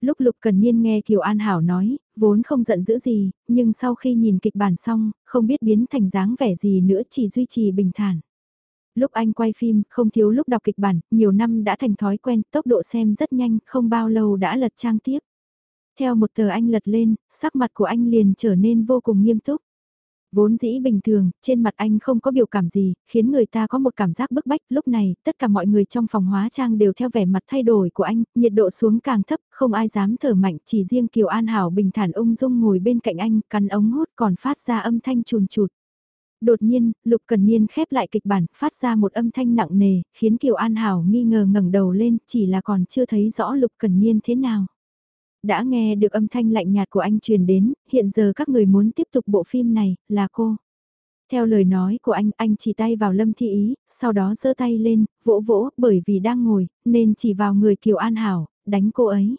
[SPEAKER 1] Lúc Lục Cần Niên nghe Kiều An Hảo nói, vốn không giận dữ gì, nhưng sau khi nhìn kịch bản xong, không biết biến thành dáng vẻ gì nữa chỉ duy trì bình thản. Lúc anh quay phim, không thiếu lúc đọc kịch bản, nhiều năm đã thành thói quen, tốc độ xem rất nhanh, không bao lâu đã lật trang tiếp. Theo một tờ anh lật lên, sắc mặt của anh liền trở nên vô cùng nghiêm túc. Vốn dĩ bình thường, trên mặt anh không có biểu cảm gì, khiến người ta có một cảm giác bức bách. Lúc này, tất cả mọi người trong phòng hóa trang đều theo vẻ mặt thay đổi của anh, nhiệt độ xuống càng thấp, không ai dám thở mạnh, chỉ riêng Kiều An Hảo bình thản ung dung ngồi bên cạnh anh, cắn ống hút còn phát ra âm thanh chùn chụt. Đột nhiên, Lục Cần Niên khép lại kịch bản, phát ra một âm thanh nặng nề, khiến Kiều An Hảo nghi ngờ ngẩng đầu lên, chỉ là còn chưa thấy rõ Lục Cần Niên thế nào đã nghe được âm thanh lạnh nhạt của anh truyền đến, hiện giờ các người muốn tiếp tục bộ phim này, là cô. Theo lời nói của anh, anh chỉ tay vào Lâm Thi Ý, sau đó giơ tay lên, vỗ vỗ, bởi vì đang ngồi, nên chỉ vào người Kiều An Hảo, đánh cô ấy.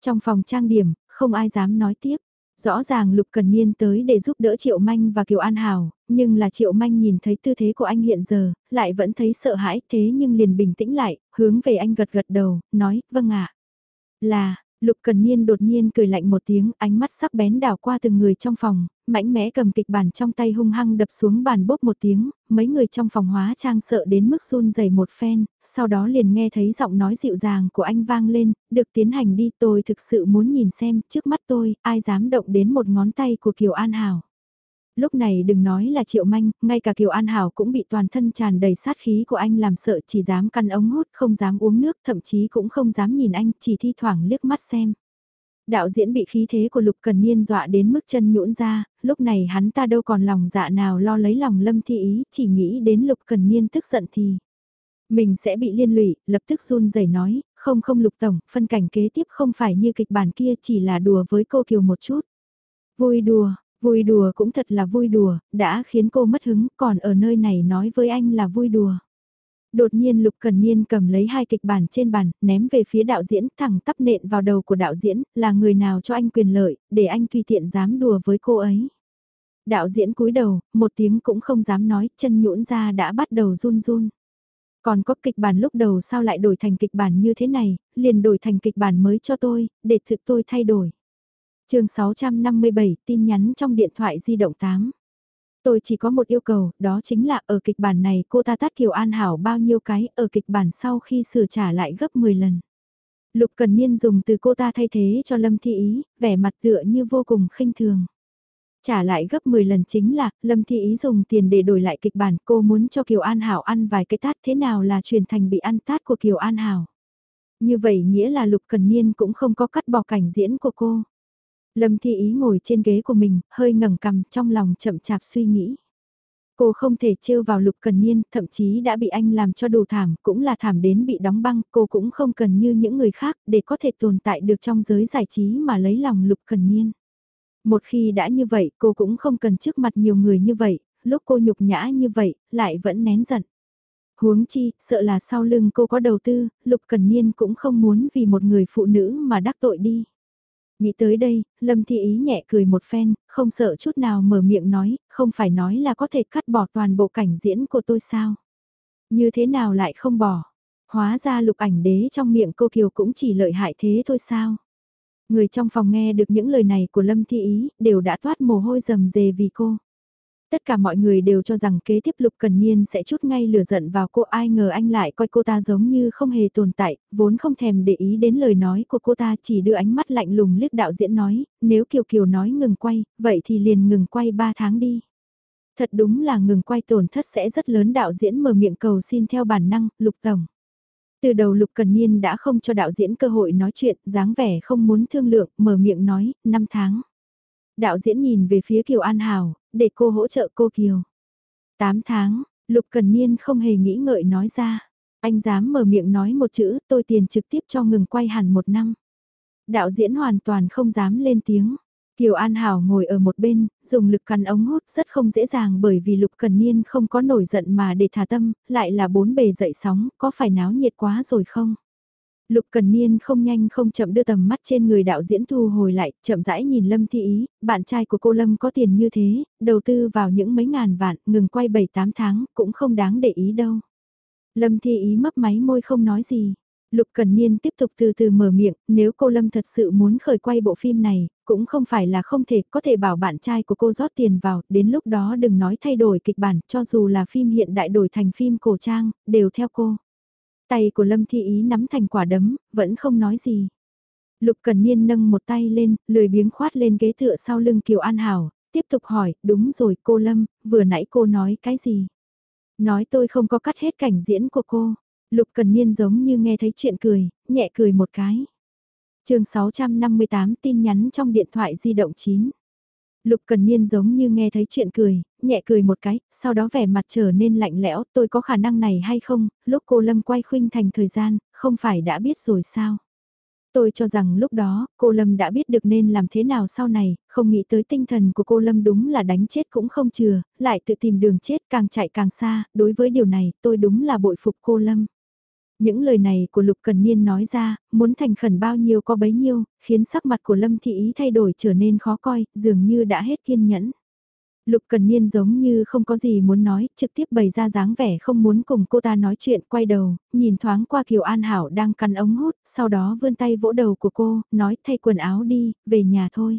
[SPEAKER 1] Trong phòng trang điểm, không ai dám nói tiếp. Rõ ràng Lục Cần Niên tới để giúp đỡ Triệu Manh và Kiều An Hảo, nhưng là Triệu Manh nhìn thấy tư thế của anh hiện giờ, lại vẫn thấy sợ hãi thế nhưng liền bình tĩnh lại, hướng về anh gật gật đầu, nói, vâng ạ. Là, Lục Cần Niên đột nhiên cười lạnh một tiếng, ánh mắt sắc bén đảo qua từng người trong phòng, mãnh mẽ cầm kịch bản trong tay hung hăng đập xuống bàn bốp một tiếng, mấy người trong phòng hóa trang sợ đến mức run rẩy một phen, sau đó liền nghe thấy giọng nói dịu dàng của anh vang lên, được tiến hành đi tôi thực sự muốn nhìn xem trước mắt tôi, ai dám động đến một ngón tay của Kiều An Hảo lúc này đừng nói là triệu manh, ngay cả Kiều An Hảo cũng bị toàn thân tràn đầy sát khí của anh làm sợ chỉ dám căn ống hút, không dám uống nước, thậm chí cũng không dám nhìn anh, chỉ thi thoảng liếc mắt xem. Đạo diễn bị khí thế của Lục Cần Niên dọa đến mức chân nhũn ra, lúc này hắn ta đâu còn lòng dạ nào lo lấy lòng Lâm Thi Ý, chỉ nghĩ đến Lục Cần Niên tức giận thì. Mình sẽ bị liên lụy, lập tức run rẩy nói, không không Lục Tổng, phân cảnh kế tiếp không phải như kịch bản kia chỉ là đùa với cô Kiều một chút. Vui đùa, Vui đùa cũng thật là vui đùa, đã khiến cô mất hứng, còn ở nơi này nói với anh là vui đùa. Đột nhiên Lục Cần Niên cầm lấy hai kịch bản trên bàn, ném về phía đạo diễn, thẳng tắp nện vào đầu của đạo diễn, là người nào cho anh quyền lợi, để anh tùy tiện dám đùa với cô ấy. Đạo diễn cúi đầu, một tiếng cũng không dám nói, chân nhũn ra đã bắt đầu run run. Còn có kịch bản lúc đầu sao lại đổi thành kịch bản như thế này, liền đổi thành kịch bản mới cho tôi, để thực tôi thay đổi chương 657 tin nhắn trong điện thoại di động 8. Tôi chỉ có một yêu cầu, đó chính là ở kịch bản này cô ta tát Kiều An Hảo bao nhiêu cái, ở kịch bản sau khi sửa trả lại gấp 10 lần. Lục Cần Niên dùng từ cô ta thay thế cho Lâm Thi Ý, vẻ mặt tựa như vô cùng khinh thường. Trả lại gấp 10 lần chính là, Lâm Thi Ý dùng tiền để đổi lại kịch bản cô muốn cho Kiều An Hảo ăn vài cái tát thế nào là truyền thành bị ăn tát của Kiều An Hảo. Như vậy nghĩa là Lục Cần Niên cũng không có cắt bỏ cảnh diễn của cô. Lâm Thi Ý ngồi trên ghế của mình, hơi ngẩng cằm trong lòng chậm chạp suy nghĩ. Cô không thể trêu vào Lục Cần Niên, thậm chí đã bị anh làm cho đủ thảm, cũng là thảm đến bị đóng băng, cô cũng không cần như những người khác để có thể tồn tại được trong giới giải trí mà lấy lòng Lục Cần Niên. Một khi đã như vậy, cô cũng không cần trước mặt nhiều người như vậy, lúc cô nhục nhã như vậy, lại vẫn nén giận. Huống chi, sợ là sau lưng cô có đầu tư, Lục Cần Niên cũng không muốn vì một người phụ nữ mà đắc tội đi. Nghĩ tới đây, Lâm Thi Ý nhẹ cười một phen, không sợ chút nào mở miệng nói, không phải nói là có thể cắt bỏ toàn bộ cảnh diễn của tôi sao. Như thế nào lại không bỏ. Hóa ra lục ảnh đế trong miệng cô Kiều cũng chỉ lợi hại thế thôi sao. Người trong phòng nghe được những lời này của Lâm Thi Ý đều đã toát mồ hôi rầm rề vì cô. Tất cả mọi người đều cho rằng kế tiếp Lục Cần Niên sẽ chút ngay lửa giận vào cô ai ngờ anh lại coi cô ta giống như không hề tồn tại, vốn không thèm để ý đến lời nói của cô ta chỉ đưa ánh mắt lạnh lùng liếc đạo diễn nói, nếu Kiều Kiều nói ngừng quay, vậy thì liền ngừng quay 3 tháng đi. Thật đúng là ngừng quay tổn thất sẽ rất lớn đạo diễn mở miệng cầu xin theo bản năng, Lục Tổng. Từ đầu Lục Cần Niên đã không cho đạo diễn cơ hội nói chuyện, dáng vẻ không muốn thương lượng, mở miệng nói, 5 tháng. Đạo diễn nhìn về phía Kiều An Hảo, để cô hỗ trợ cô Kiều. 8 tháng, Lục Cần Niên không hề nghĩ ngợi nói ra. Anh dám mở miệng nói một chữ, tôi tiền trực tiếp cho ngừng quay hẳn một năm. Đạo diễn hoàn toàn không dám lên tiếng. Kiều An Hảo ngồi ở một bên, dùng lực cắn ống hút rất không dễ dàng bởi vì Lục Cần Niên không có nổi giận mà để thả tâm, lại là bốn bề dậy sóng, có phải náo nhiệt quá rồi không? Lục Cần Niên không nhanh không chậm đưa tầm mắt trên người đạo diễn thu hồi lại, chậm rãi nhìn Lâm Thi Ý, bạn trai của cô Lâm có tiền như thế, đầu tư vào những mấy ngàn vạn, ngừng quay 7-8 tháng, cũng không đáng để ý đâu. Lâm Thi Ý mấp máy môi không nói gì. Lục Cần Niên tiếp tục từ từ mở miệng, nếu cô Lâm thật sự muốn khởi quay bộ phim này, cũng không phải là không thể, có thể bảo bạn trai của cô rót tiền vào, đến lúc đó đừng nói thay đổi kịch bản, cho dù là phim hiện đại đổi thành phim cổ trang, đều theo cô. Tay của Lâm Thi Ý nắm thành quả đấm, vẫn không nói gì. Lục Cần Niên nâng một tay lên, lười biếng khoát lên ghế tựa sau lưng Kiều An Hảo, tiếp tục hỏi, đúng rồi cô Lâm, vừa nãy cô nói cái gì? Nói tôi không có cắt hết cảnh diễn của cô. Lục Cần Niên giống như nghe thấy chuyện cười, nhẹ cười một cái. chương 658 tin nhắn trong điện thoại di động 9. Lục Cần Niên giống như nghe thấy chuyện cười, nhẹ cười một cái, sau đó vẻ mặt trở nên lạnh lẽo, tôi có khả năng này hay không, lúc cô Lâm quay khuynh thành thời gian, không phải đã biết rồi sao? Tôi cho rằng lúc đó, cô Lâm đã biết được nên làm thế nào sau này, không nghĩ tới tinh thần của cô Lâm đúng là đánh chết cũng không chừa, lại tự tìm đường chết càng chạy càng xa, đối với điều này tôi đúng là bội phục cô Lâm. Những lời này của Lục Cần Niên nói ra, muốn thành khẩn bao nhiêu có bấy nhiêu, khiến sắc mặt của Lâm Thị Ý thay đổi trở nên khó coi, dường như đã hết kiên nhẫn. Lục Cần Niên giống như không có gì muốn nói, trực tiếp bày ra dáng vẻ không muốn cùng cô ta nói chuyện, quay đầu, nhìn thoáng qua Kiều An Hảo đang cắn ống hút, sau đó vươn tay vỗ đầu của cô, nói thay quần áo đi, về nhà thôi.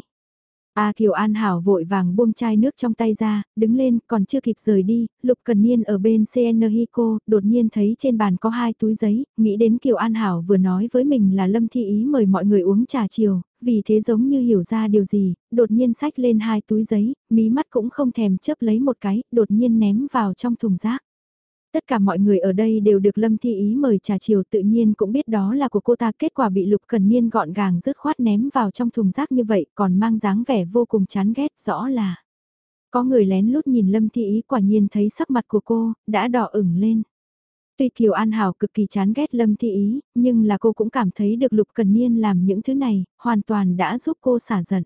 [SPEAKER 1] A Kiều An Hảo vội vàng buông chai nước trong tay ra, đứng lên, còn chưa kịp rời đi, Lục Cần Niên ở bên CN Hico, đột nhiên thấy trên bàn có hai túi giấy, nghĩ đến Kiều An Hảo vừa nói với mình là Lâm Thi Ý mời mọi người uống trà chiều, vì thế giống như hiểu ra điều gì, đột nhiên sách lên hai túi giấy, mí mắt cũng không thèm chớp lấy một cái, đột nhiên ném vào trong thùng rác. Tất cả mọi người ở đây đều được Lâm Thi Ý mời trà chiều tự nhiên cũng biết đó là của cô ta kết quả bị Lục Cần Niên gọn gàng dứt khoát ném vào trong thùng rác như vậy còn mang dáng vẻ vô cùng chán ghét rõ là. Có người lén lút nhìn Lâm Thi Ý quả nhiên thấy sắc mặt của cô đã đỏ ửng lên. Tuy Kiều An Hảo cực kỳ chán ghét Lâm Thi Ý, nhưng là cô cũng cảm thấy được Lục Cần Niên làm những thứ này, hoàn toàn đã giúp cô xả giận.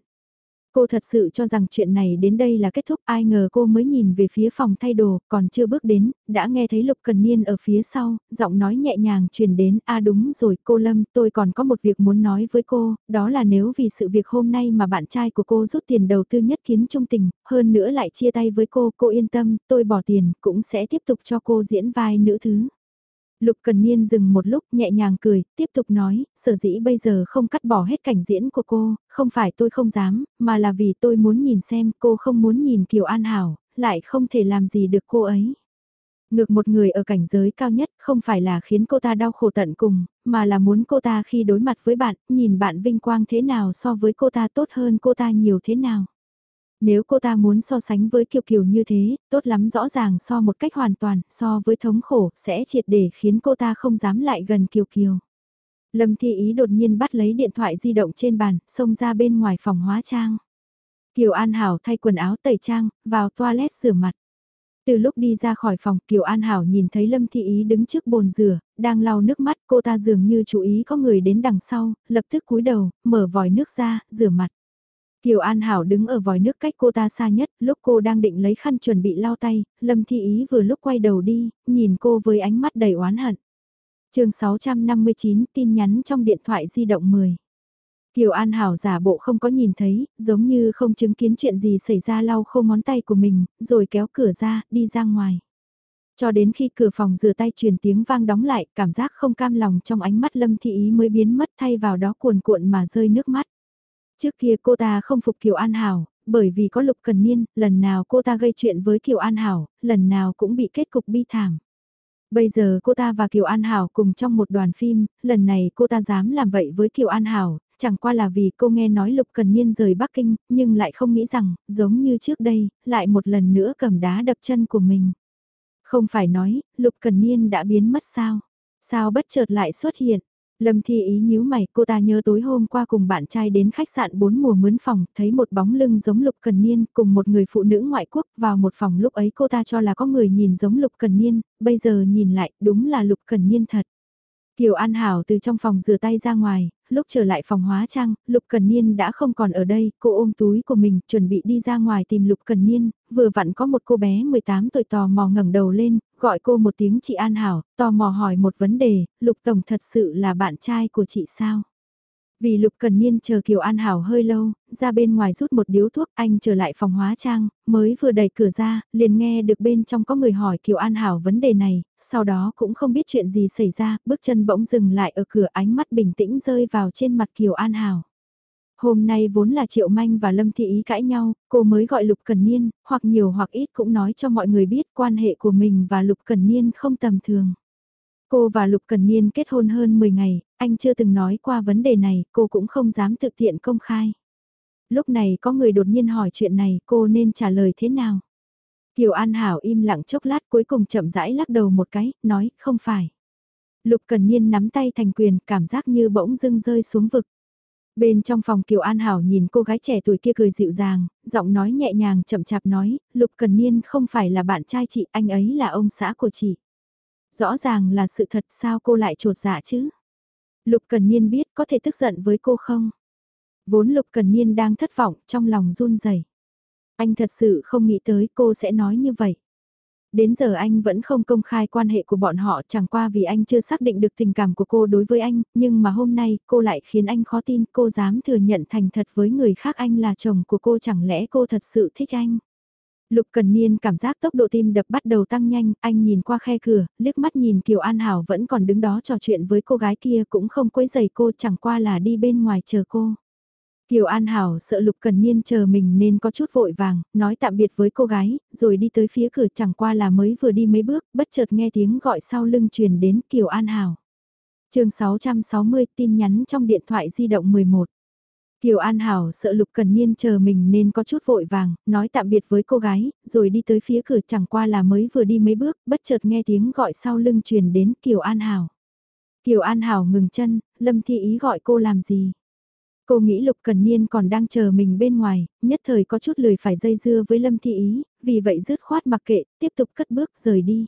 [SPEAKER 1] Cô thật sự cho rằng chuyện này đến đây là kết thúc ai ngờ cô mới nhìn về phía phòng thay đồ, còn chưa bước đến, đã nghe thấy Lục Cần Niên ở phía sau, giọng nói nhẹ nhàng truyền đến, a đúng rồi cô Lâm, tôi còn có một việc muốn nói với cô, đó là nếu vì sự việc hôm nay mà bạn trai của cô rút tiền đầu tư nhất kiến trung tình, hơn nữa lại chia tay với cô, cô yên tâm, tôi bỏ tiền, cũng sẽ tiếp tục cho cô diễn vai nữ thứ. Lục Cần Niên dừng một lúc nhẹ nhàng cười, tiếp tục nói, sở dĩ bây giờ không cắt bỏ hết cảnh diễn của cô, không phải tôi không dám, mà là vì tôi muốn nhìn xem cô không muốn nhìn Kiều An Hảo, lại không thể làm gì được cô ấy. Ngược một người ở cảnh giới cao nhất không phải là khiến cô ta đau khổ tận cùng, mà là muốn cô ta khi đối mặt với bạn, nhìn bạn vinh quang thế nào so với cô ta tốt hơn cô ta nhiều thế nào. Nếu cô ta muốn so sánh với Kiều Kiều như thế, tốt lắm rõ ràng so một cách hoàn toàn, so với thống khổ, sẽ triệt để khiến cô ta không dám lại gần Kiều Kiều. Lâm Thi Ý đột nhiên bắt lấy điện thoại di động trên bàn, xông ra bên ngoài phòng hóa trang. Kiều An Hảo thay quần áo tẩy trang, vào toilet rửa mặt. Từ lúc đi ra khỏi phòng, Kiều An Hảo nhìn thấy Lâm Thi Ý đứng trước bồn rửa, đang lau nước mắt, cô ta dường như chú ý có người đến đằng sau, lập tức cúi đầu, mở vòi nước ra, rửa mặt. Kiều An Hảo đứng ở vòi nước cách cô ta xa nhất, lúc cô đang định lấy khăn chuẩn bị lau tay, Lâm Thi Ý vừa lúc quay đầu đi, nhìn cô với ánh mắt đầy oán hận. chương 659 tin nhắn trong điện thoại di động 10. Kiều An Hảo giả bộ không có nhìn thấy, giống như không chứng kiến chuyện gì xảy ra lau khô ngón tay của mình, rồi kéo cửa ra, đi ra ngoài. Cho đến khi cửa phòng rửa tay truyền tiếng vang đóng lại, cảm giác không cam lòng trong ánh mắt Lâm Thị Ý mới biến mất thay vào đó cuồn cuộn mà rơi nước mắt. Trước kia cô ta không phục Kiều An Hảo, bởi vì có Lục Cần Niên, lần nào cô ta gây chuyện với Kiều An Hảo, lần nào cũng bị kết cục bi thảm. Bây giờ cô ta và Kiều An Hảo cùng trong một đoàn phim, lần này cô ta dám làm vậy với Kiều An Hảo, chẳng qua là vì cô nghe nói Lục Cần Niên rời Bắc Kinh, nhưng lại không nghĩ rằng, giống như trước đây, lại một lần nữa cầm đá đập chân của mình. Không phải nói, Lục Cần Niên đã biến mất sao? Sao bất chợt lại xuất hiện? Lâm Thi Ý nhíu mày, cô ta nhớ tối hôm qua cùng bạn trai đến khách sạn bốn mùa mướn phòng, thấy một bóng lưng giống Lục Cần Niên cùng một người phụ nữ ngoại quốc vào một phòng lúc ấy cô ta cho là có người nhìn giống Lục Cần Niên, bây giờ nhìn lại đúng là Lục Cần Niên thật. Kiều An Hảo từ trong phòng rửa tay ra ngoài, lúc trở lại phòng hóa trang, Lục Cần Niên đã không còn ở đây, cô ôm túi của mình, chuẩn bị đi ra ngoài tìm Lục Cần Niên, vừa vặn có một cô bé 18 tuổi tò mò ngẩng đầu lên, gọi cô một tiếng chị An Hảo, tò mò hỏi một vấn đề, Lục Tổng thật sự là bạn trai của chị sao? Vì Lục Cần Niên chờ Kiều An Hảo hơi lâu, ra bên ngoài rút một điếu thuốc anh trở lại phòng hóa trang, mới vừa đẩy cửa ra, liền nghe được bên trong có người hỏi Kiều An Hảo vấn đề này, sau đó cũng không biết chuyện gì xảy ra, bước chân bỗng dừng lại ở cửa ánh mắt bình tĩnh rơi vào trên mặt Kiều An Hảo. Hôm nay vốn là Triệu Manh và Lâm Thị Ý cãi nhau, cô mới gọi Lục Cần Niên, hoặc nhiều hoặc ít cũng nói cho mọi người biết quan hệ của mình và Lục Cần Niên không tầm thường. Cô và Lục Cần Niên kết hôn hơn 10 ngày, anh chưa từng nói qua vấn đề này, cô cũng không dám thực hiện công khai. Lúc này có người đột nhiên hỏi chuyện này, cô nên trả lời thế nào? Kiều An Hảo im lặng chốc lát cuối cùng chậm rãi lắc đầu một cái, nói, không phải. Lục Cần Niên nắm tay thành quyền, cảm giác như bỗng dưng rơi xuống vực. Bên trong phòng Kiều An Hảo nhìn cô gái trẻ tuổi kia cười dịu dàng, giọng nói nhẹ nhàng chậm chạp nói, Lục Cần Niên không phải là bạn trai chị, anh ấy là ông xã của chị. Rõ ràng là sự thật sao cô lại trột dạ chứ? Lục Cần Niên biết có thể tức giận với cô không? Vốn Lục Cần Niên đang thất vọng trong lòng run rẩy. Anh thật sự không nghĩ tới cô sẽ nói như vậy. Đến giờ anh vẫn không công khai quan hệ của bọn họ chẳng qua vì anh chưa xác định được tình cảm của cô đối với anh, nhưng mà hôm nay cô lại khiến anh khó tin cô dám thừa nhận thành thật với người khác anh là chồng của cô chẳng lẽ cô thật sự thích anh. Lục Cần Niên cảm giác tốc độ tim đập bắt đầu tăng nhanh, anh nhìn qua khe cửa, liếc mắt nhìn Kiều An Hảo vẫn còn đứng đó trò chuyện với cô gái kia cũng không quấy giày cô chẳng qua là đi bên ngoài chờ cô. Kiều An Hảo sợ Lục Cần Niên chờ mình nên có chút vội vàng, nói tạm biệt với cô gái, rồi đi tới phía cửa chẳng qua là mới vừa đi mấy bước, bất chợt nghe tiếng gọi sau lưng truyền đến Kiều An Hảo. chương 660 tin nhắn trong điện thoại di động 11. Kiều An Hảo sợ Lục Cần Niên chờ mình nên có chút vội vàng, nói tạm biệt với cô gái, rồi đi tới phía cửa chẳng qua là mới vừa đi mấy bước, bất chợt nghe tiếng gọi sau lưng truyền đến Kiều An Hảo. Kiều An Hảo ngừng chân, Lâm Thi Ý gọi cô làm gì? Cô nghĩ Lục Cần Niên còn đang chờ mình bên ngoài, nhất thời có chút lười phải dây dưa với Lâm Thi Ý, vì vậy dứt khoát mặc kệ, tiếp tục cất bước rời đi.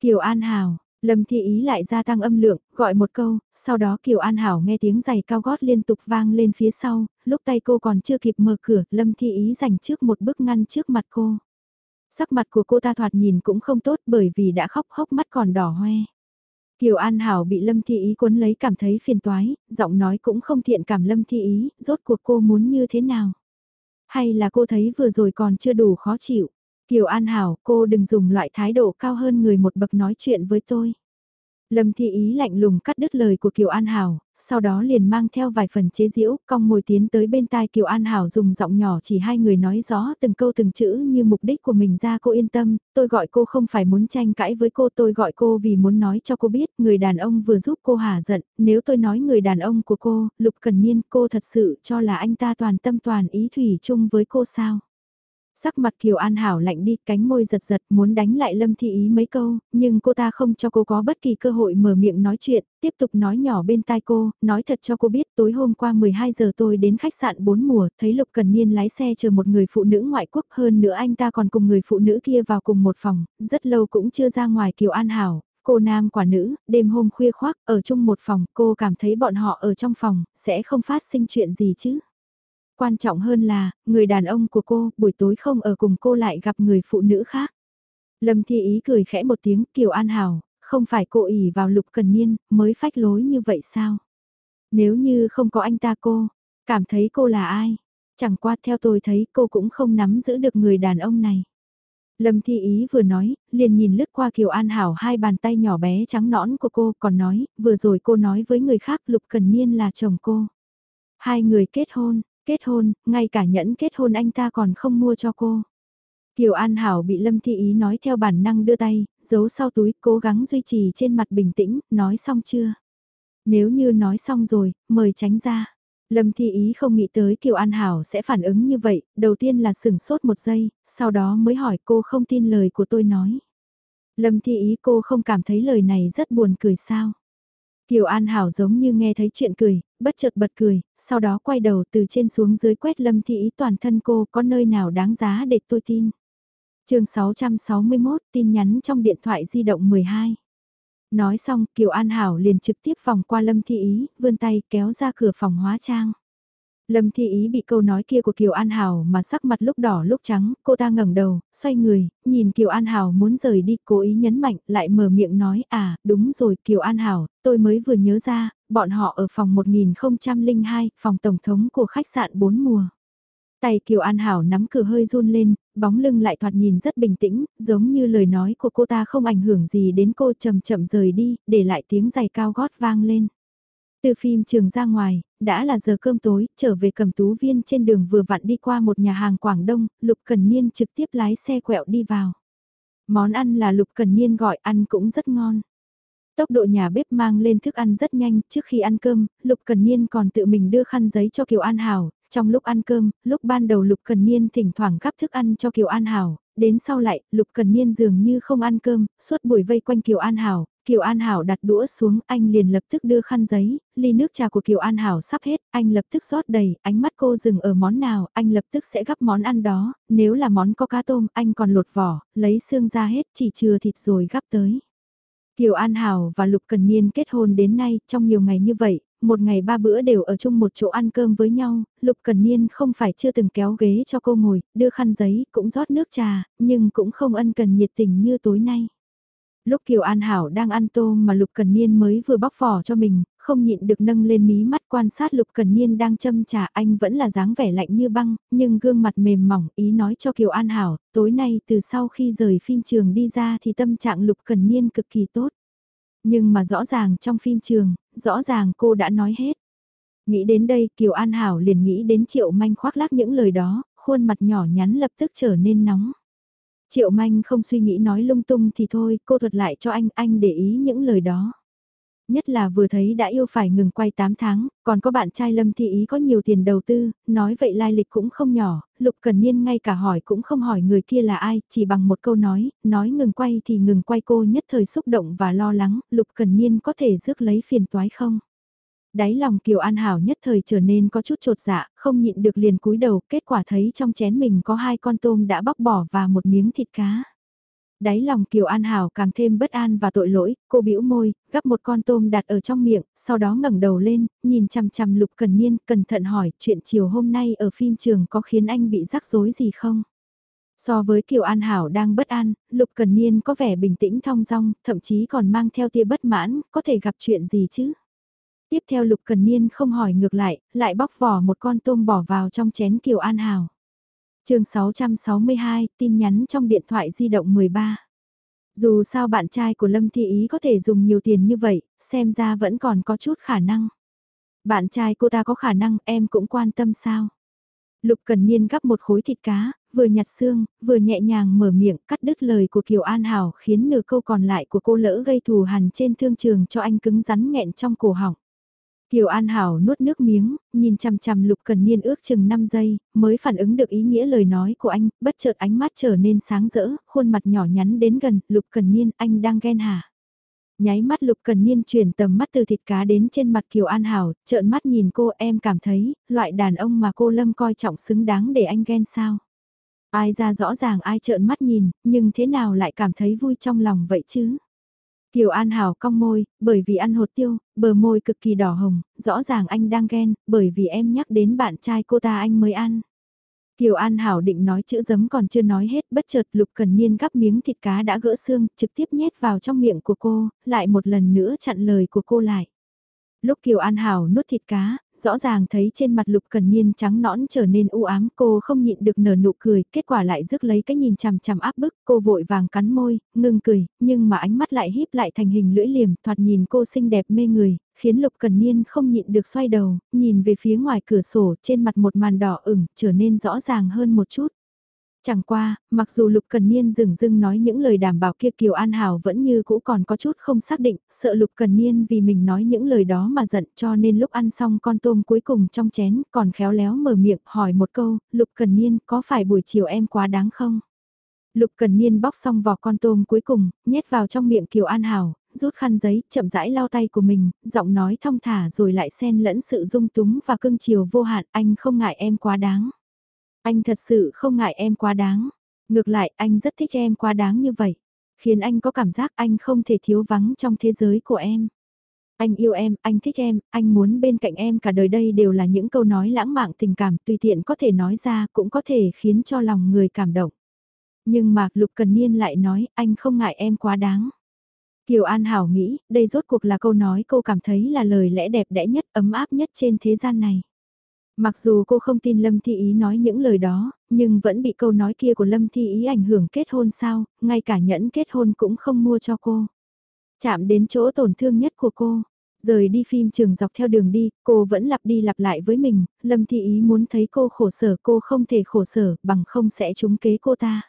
[SPEAKER 1] Kiều An Hảo, Lâm Thi Ý lại gia tăng âm lượng, gọi một câu, sau đó Kiều An Hảo nghe tiếng giày cao gót liên tục vang lên phía sau, lúc tay cô còn chưa kịp mở cửa, Lâm Thi Ý giành trước một bước ngăn trước mặt cô. Sắc mặt của cô ta thoạt nhìn cũng không tốt bởi vì đã khóc hốc mắt còn đỏ hoe. Kiều An Hảo bị Lâm Thi Ý cuốn lấy cảm thấy phiền toái, giọng nói cũng không thiện cảm Lâm Thi Ý, rốt cuộc cô muốn như thế nào? Hay là cô thấy vừa rồi còn chưa đủ khó chịu? Kiều An Hảo, cô đừng dùng loại thái độ cao hơn người một bậc nói chuyện với tôi. Lâm Thi Ý lạnh lùng cắt đứt lời của Kiều An Hảo, sau đó liền mang theo vài phần chế giễu, cong môi tiến tới bên tai Kiều An Hảo dùng giọng nhỏ chỉ hai người nói rõ từng câu từng chữ như mục đích của mình ra cô yên tâm, tôi gọi cô không phải muốn tranh cãi với cô tôi gọi cô vì muốn nói cho cô biết người đàn ông vừa giúp cô hả giận, nếu tôi nói người đàn ông của cô, Lục Cần Niên cô thật sự cho là anh ta toàn tâm toàn ý thủy chung với cô sao. Sắc mặt Kiều An Hảo lạnh đi, cánh môi giật giật muốn đánh lại Lâm thị Ý mấy câu, nhưng cô ta không cho cô có bất kỳ cơ hội mở miệng nói chuyện, tiếp tục nói nhỏ bên tai cô, nói thật cho cô biết tối hôm qua 12 giờ tôi đến khách sạn 4 mùa, thấy Lục Cần Niên lái xe chờ một người phụ nữ ngoại quốc hơn nữa anh ta còn cùng người phụ nữ kia vào cùng một phòng, rất lâu cũng chưa ra ngoài Kiều An Hảo. Cô nam quả nữ, đêm hôm khuya khoác, ở chung một phòng, cô cảm thấy bọn họ ở trong phòng, sẽ không phát sinh chuyện gì chứ. Quan trọng hơn là, người đàn ông của cô, buổi tối không ở cùng cô lại gặp người phụ nữ khác. Lâm Thi Ý cười khẽ một tiếng, Kiều An Hảo, không phải cô ỉ vào lục cần niên, mới phách lối như vậy sao? Nếu như không có anh ta cô, cảm thấy cô là ai? Chẳng qua theo tôi thấy cô cũng không nắm giữ được người đàn ông này. Lâm Thi Ý vừa nói, liền nhìn lướt qua Kiều An Hảo hai bàn tay nhỏ bé trắng nõn của cô còn nói, vừa rồi cô nói với người khác Lục Cần Niên là chồng cô. Hai người kết hôn, Kết hôn, ngay cả nhẫn kết hôn anh ta còn không mua cho cô. Kiều An Hảo bị Lâm Thi Ý nói theo bản năng đưa tay, giấu sau túi, cố gắng duy trì trên mặt bình tĩnh, nói xong chưa? Nếu như nói xong rồi, mời tránh ra. Lâm Thi Ý không nghĩ tới Kiều An Hảo sẽ phản ứng như vậy, đầu tiên là sửng sốt một giây, sau đó mới hỏi cô không tin lời của tôi nói. Lâm Thi Ý cô không cảm thấy lời này rất buồn cười sao? Kiều An Hảo giống như nghe thấy chuyện cười, bất chợt bật cười, sau đó quay đầu từ trên xuống dưới quét lâm thị ý toàn thân cô có nơi nào đáng giá để tôi tin. chương 661 tin nhắn trong điện thoại di động 12. Nói xong Kiều An Hảo liền trực tiếp vòng qua lâm thị ý, vươn tay kéo ra cửa phòng hóa trang. Lâm Thi Ý bị câu nói kia của Kiều An Hảo mà sắc mặt lúc đỏ lúc trắng, cô ta ngẩng đầu, xoay người, nhìn Kiều An Hảo muốn rời đi, cố ý nhấn mạnh, lại mở miệng nói, à, đúng rồi Kiều An Hảo, tôi mới vừa nhớ ra, bọn họ ở phòng 1002, phòng tổng thống của khách sạn 4 mùa. Tay Kiều An Hảo nắm cửa hơi run lên, bóng lưng lại thoạt nhìn rất bình tĩnh, giống như lời nói của cô ta không ảnh hưởng gì đến cô chậm chậm rời đi, để lại tiếng giày cao gót vang lên. Từ phim trường ra ngoài, đã là giờ cơm tối, trở về cầm tú viên trên đường vừa vặn đi qua một nhà hàng Quảng Đông, Lục Cần Niên trực tiếp lái xe quẹo đi vào. Món ăn là Lục Cần Niên gọi ăn cũng rất ngon. Tốc độ nhà bếp mang lên thức ăn rất nhanh, trước khi ăn cơm, Lục Cần Niên còn tự mình đưa khăn giấy cho Kiều An Hảo, trong lúc ăn cơm, lúc ban đầu Lục Cần Niên thỉnh thoảng gắp thức ăn cho Kiều An Hảo, đến sau lại, Lục Cần Niên dường như không ăn cơm, suốt buổi vây quanh Kiều An Hảo, Kiều An Hảo đặt đũa xuống, anh liền lập tức đưa khăn giấy, ly nước trà của Kiều An Hảo sắp hết, anh lập tức rót đầy, ánh mắt cô dừng ở món nào, anh lập tức sẽ gắp món ăn đó, nếu là món có cá tôm, anh còn lột vỏ, lấy xương ra hết, chỉ chừa thịt rồi gắp tới. Kiều An Hảo và Lục Cần Niên kết hôn đến nay, trong nhiều ngày như vậy, một ngày ba bữa đều ở chung một chỗ ăn cơm với nhau, Lục Cần Niên không phải chưa từng kéo ghế cho cô ngồi, đưa khăn giấy, cũng rót nước trà, nhưng cũng không ân cần nhiệt tình như tối nay. Lúc Kiều An Hảo đang ăn tôm mà Lục Cần Niên mới vừa bóc vỏ cho mình, không nhịn được nâng lên mí mắt quan sát Lục Cần Niên đang châm trà anh vẫn là dáng vẻ lạnh như băng, nhưng gương mặt mềm mỏng ý nói cho Kiều An Hảo, tối nay từ sau khi rời phim trường đi ra thì tâm trạng Lục Cần Niên cực kỳ tốt. Nhưng mà rõ ràng trong phim trường, rõ ràng cô đã nói hết. Nghĩ đến đây Kiều An Hảo liền nghĩ đến Triệu Manh khoác lác những lời đó, khuôn mặt nhỏ nhắn lập tức trở nên nóng. Triệu Manh không suy nghĩ nói lung tung thì thôi, cô thuật lại cho anh, anh để ý những lời đó. Nhất là vừa thấy đã yêu phải ngừng quay 8 tháng, còn có bạn trai Lâm Thị Ý có nhiều tiền đầu tư, nói vậy lai lịch cũng không nhỏ, Lục Cần Niên ngay cả hỏi cũng không hỏi người kia là ai, chỉ bằng một câu nói, nói ngừng quay thì ngừng quay cô nhất thời xúc động và lo lắng, Lục Cần Niên có thể rước lấy phiền toái không? Đáy lòng Kiều An Hảo nhất thời trở nên có chút trột dạ, không nhịn được liền cúi đầu, kết quả thấy trong chén mình có hai con tôm đã bóc bỏ và một miếng thịt cá. Đáy lòng Kiều An Hảo càng thêm bất an và tội lỗi, cô bĩu môi, gắp một con tôm đặt ở trong miệng, sau đó ngẩng đầu lên, nhìn chằm chằm Lục Cần Niên, cẩn thận hỏi chuyện chiều hôm nay ở phim trường có khiến anh bị rắc rối gì không? So với Kiều An Hảo đang bất an, Lục Cần Niên có vẻ bình tĩnh thong dong, thậm chí còn mang theo tia bất mãn, có thể gặp chuyện gì chứ? Tiếp theo Lục Cần Niên không hỏi ngược lại, lại bóc vỏ một con tôm bỏ vào trong chén Kiều An Hảo chương 662, tin nhắn trong điện thoại di động 13. Dù sao bạn trai của Lâm Thị Ý có thể dùng nhiều tiền như vậy, xem ra vẫn còn có chút khả năng. Bạn trai cô ta có khả năng em cũng quan tâm sao? Lục Cần Niên gắp một khối thịt cá, vừa nhặt xương, vừa nhẹ nhàng mở miệng cắt đứt lời của Kiều An Hảo khiến nửa câu còn lại của cô lỡ gây thù hằn trên thương trường cho anh cứng rắn nghẹn trong cổ họng. Kiều An Hảo nuốt nước miếng, nhìn chằm chằm Lục Cần Niên ước chừng 5 giây, mới phản ứng được ý nghĩa lời nói của anh, bất chợt ánh mắt trở nên sáng rỡ, khuôn mặt nhỏ nhắn đến gần, Lục Cần Niên, anh đang ghen hả? Nháy mắt Lục Cần Niên chuyển tầm mắt từ thịt cá đến trên mặt Kiều An Hảo, trợn mắt nhìn cô em cảm thấy, loại đàn ông mà cô Lâm coi trọng xứng đáng để anh ghen sao? Ai ra rõ ràng ai trợn mắt nhìn, nhưng thế nào lại cảm thấy vui trong lòng vậy chứ? Kiều An Hảo cong môi, bởi vì ăn hột tiêu, bờ môi cực kỳ đỏ hồng, rõ ràng anh đang ghen, bởi vì em nhắc đến bạn trai cô ta anh mới ăn. Kiều An Hảo định nói chữ giấm còn chưa nói hết bất chợt Lục Cần Niên gắp miếng thịt cá đã gỡ xương trực tiếp nhét vào trong miệng của cô, lại một lần nữa chặn lời của cô lại. Lúc Kiều An Hảo nuốt thịt cá, rõ ràng thấy trên mặt Lục Cần Niên trắng nõn trở nên u ám cô không nhịn được nở nụ cười, kết quả lại rước lấy cái nhìn chằm chằm áp bức, cô vội vàng cắn môi, ngưng cười, nhưng mà ánh mắt lại híp lại thành hình lưỡi liềm, thoạt nhìn cô xinh đẹp mê người, khiến Lục Cần Niên không nhịn được xoay đầu, nhìn về phía ngoài cửa sổ trên mặt một màn đỏ ửng trở nên rõ ràng hơn một chút. Chẳng qua, mặc dù Lục Cần Niên dừng dưng nói những lời đảm bảo kia Kiều An Hảo vẫn như cũ còn có chút không xác định, sợ Lục Cần Niên vì mình nói những lời đó mà giận cho nên lúc ăn xong con tôm cuối cùng trong chén còn khéo léo mở miệng hỏi một câu, Lục Cần Niên có phải buổi chiều em quá đáng không? Lục Cần Niên bóc xong vỏ con tôm cuối cùng, nhét vào trong miệng Kiều An Hảo, rút khăn giấy, chậm rãi lau tay của mình, giọng nói thong thả rồi lại xen lẫn sự dung túng và cưng chiều vô hạn, anh không ngại em quá đáng. Anh thật sự không ngại em quá đáng. Ngược lại anh rất thích em quá đáng như vậy. Khiến anh có cảm giác anh không thể thiếu vắng trong thế giới của em. Anh yêu em, anh thích em, anh muốn bên cạnh em cả đời đây đều là những câu nói lãng mạn tình cảm tùy tiện có thể nói ra cũng có thể khiến cho lòng người cảm động. Nhưng mà Lục Cần Niên lại nói anh không ngại em quá đáng. Kiều An Hảo nghĩ đây rốt cuộc là câu nói cô cảm thấy là lời lẽ đẹp đẽ nhất ấm áp nhất trên thế gian này. Mặc dù cô không tin Lâm Thi Ý nói những lời đó, nhưng vẫn bị câu nói kia của Lâm Thi Ý ảnh hưởng kết hôn sao, ngay cả nhẫn kết hôn cũng không mua cho cô. Chạm đến chỗ tổn thương nhất của cô. Rời đi phim trường dọc theo đường đi, cô vẫn lặp đi lặp lại với mình, Lâm Thi Ý muốn thấy cô khổ sở cô không thể khổ sở bằng không sẽ trúng kế cô ta.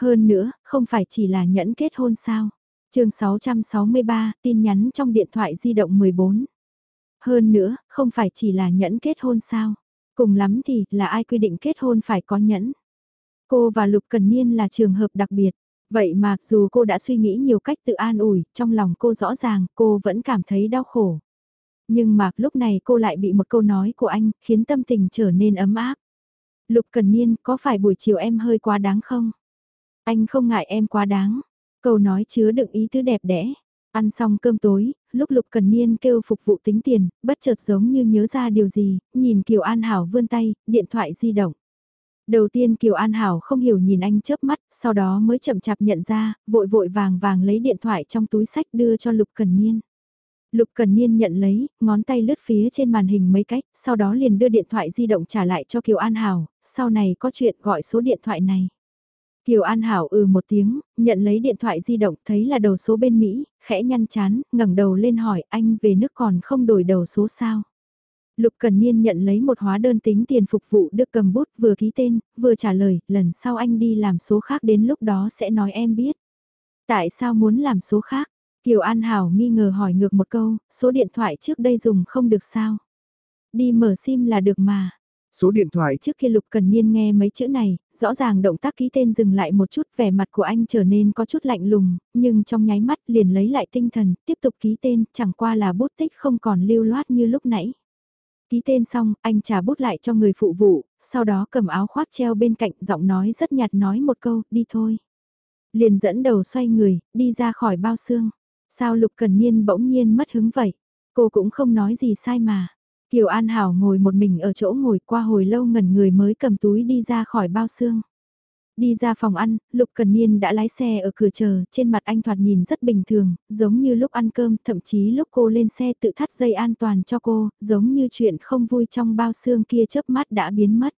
[SPEAKER 1] Hơn nữa, không phải chỉ là nhẫn kết hôn sao. chương 663, tin nhắn trong điện thoại di động 14. Hơn nữa, không phải chỉ là nhẫn kết hôn sao? Cùng lắm thì là ai quy định kết hôn phải có nhẫn? Cô và Lục Cần Niên là trường hợp đặc biệt. Vậy mà dù cô đã suy nghĩ nhiều cách tự an ủi, trong lòng cô rõ ràng cô vẫn cảm thấy đau khổ. Nhưng mà lúc này cô lại bị một câu nói của anh khiến tâm tình trở nên ấm áp. Lục Cần Niên có phải buổi chiều em hơi quá đáng không? Anh không ngại em quá đáng. Câu nói chứa đựng ý tứ đẹp đẽ. Ăn xong cơm tối, lúc Lục Cần Niên kêu phục vụ tính tiền, bất chợt giống như nhớ ra điều gì, nhìn Kiều An Hảo vươn tay, điện thoại di động. Đầu tiên Kiều An Hảo không hiểu nhìn anh chớp mắt, sau đó mới chậm chạp nhận ra, vội vội vàng vàng lấy điện thoại trong túi sách đưa cho Lục Cần Niên. Lục Cần Niên nhận lấy, ngón tay lướt phía trên màn hình mấy cách, sau đó liền đưa điện thoại di động trả lại cho Kiều An Hảo, sau này có chuyện gọi số điện thoại này. Kiều An Hảo ừ một tiếng, nhận lấy điện thoại di động thấy là đầu số bên Mỹ, khẽ nhăn chán, ngẩng đầu lên hỏi anh về nước còn không đổi đầu số sao. Lục Cần Niên nhận lấy một hóa đơn tính tiền phục vụ được cầm bút vừa ký tên, vừa trả lời, lần sau anh đi làm số khác đến lúc đó sẽ nói em biết. Tại sao muốn làm số khác? Kiều An Hảo nghi ngờ hỏi ngược một câu, số điện thoại trước đây dùng không được sao? Đi mở sim là được mà.
[SPEAKER 2] Số điện thoại
[SPEAKER 1] trước khi Lục Cần Niên nghe mấy chữ này, rõ ràng động tác ký tên dừng lại một chút vẻ mặt của anh trở nên có chút lạnh lùng, nhưng trong nháy mắt liền lấy lại tinh thần, tiếp tục ký tên, chẳng qua là bút tích không còn lưu loát như lúc nãy. Ký tên xong, anh trả bút lại cho người phụ vụ, sau đó cầm áo khoác treo bên cạnh giọng nói rất nhạt nói một câu, đi thôi. Liền dẫn đầu xoay người, đi ra khỏi bao xương. Sao Lục Cần Niên bỗng nhiên mất hứng vậy? Cô cũng không nói gì sai mà. Kiều An Hảo ngồi một mình ở chỗ ngồi qua hồi lâu ngẩn người mới cầm túi đi ra khỏi bao xương. Đi ra phòng ăn, Lục Cần Niên đã lái xe ở cửa chờ, trên mặt anh thoạt nhìn rất bình thường, giống như lúc ăn cơm, thậm chí lúc cô lên xe tự thắt dây an toàn cho cô, giống như chuyện không vui trong bao xương kia chớp mắt đã biến mất.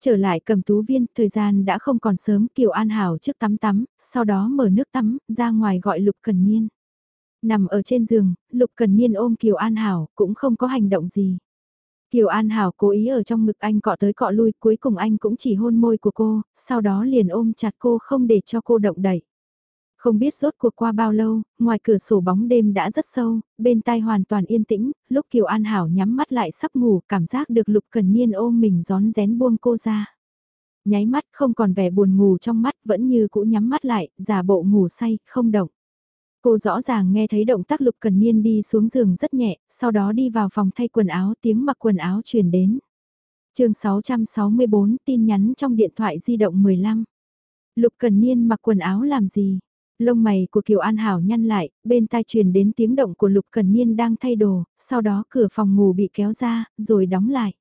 [SPEAKER 1] Trở lại cầm tú viên, thời gian đã không còn sớm, Kiều An Hảo trước tắm tắm, sau đó mở nước tắm, ra ngoài gọi Lục Cần Niên. Nằm ở trên giường, Lục Cần Niên ôm Kiều An Hảo, cũng không có hành động gì. Kiều An Hảo cố ý ở trong ngực anh cọ tới cọ lui, cuối cùng anh cũng chỉ hôn môi của cô, sau đó liền ôm chặt cô không để cho cô động đậy. Không biết rốt cuộc qua bao lâu, ngoài cửa sổ bóng đêm đã rất sâu, bên tai hoàn toàn yên tĩnh, lúc Kiều An Hảo nhắm mắt lại sắp ngủ, cảm giác được Lục Cần Niên ôm mình gión rén buông cô ra. Nháy mắt không còn vẻ buồn ngủ trong mắt, vẫn như cũ nhắm mắt lại, giả bộ ngủ say, không động. Cô rõ ràng nghe thấy động tác Lục Cần Niên đi xuống giường rất nhẹ, sau đó đi vào phòng thay quần áo tiếng mặc quần áo truyền đến. chương 664 tin nhắn trong điện thoại di động 15. Lục Cần Niên mặc quần áo làm gì? Lông mày của Kiều An Hảo nhăn lại, bên tai truyền đến tiếng động của Lục Cần Niên đang thay đồ, sau đó cửa phòng ngủ bị kéo ra, rồi đóng lại.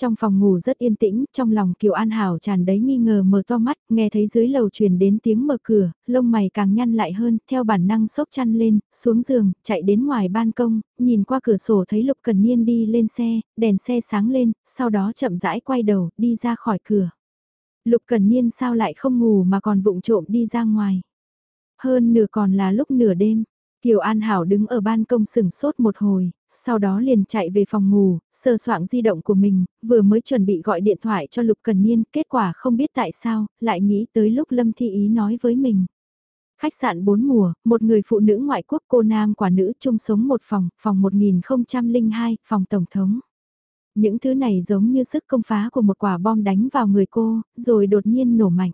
[SPEAKER 1] Trong phòng ngủ rất yên tĩnh, trong lòng Kiều An Hảo tràn đầy nghi ngờ mở to mắt, nghe thấy dưới lầu truyền đến tiếng mở cửa, lông mày càng nhăn lại hơn, theo bản năng sốc chăn lên, xuống giường, chạy đến ngoài ban công, nhìn qua cửa sổ thấy Lục Cần Niên đi lên xe, đèn xe sáng lên, sau đó chậm rãi quay đầu, đi ra khỏi cửa. Lục Cần Niên sao lại không ngủ mà còn vụng trộm đi ra ngoài. Hơn nửa còn là lúc nửa đêm, Kiều An Hảo đứng ở ban công sừng sốt một hồi, sau đó liền chạy về phòng ngủ, sơ soạn di động của mình, vừa mới chuẩn bị gọi điện thoại cho Lục Cần Niên, kết quả không biết tại sao, lại nghĩ tới lúc Lâm Thi Ý nói với mình. Khách sạn bốn mùa, một người phụ nữ ngoại quốc cô nam quả nữ chung sống một phòng, phòng 1002, phòng tổng thống. Những thứ này giống như sức công phá của một quả bom đánh vào người cô, rồi đột nhiên nổ mạnh.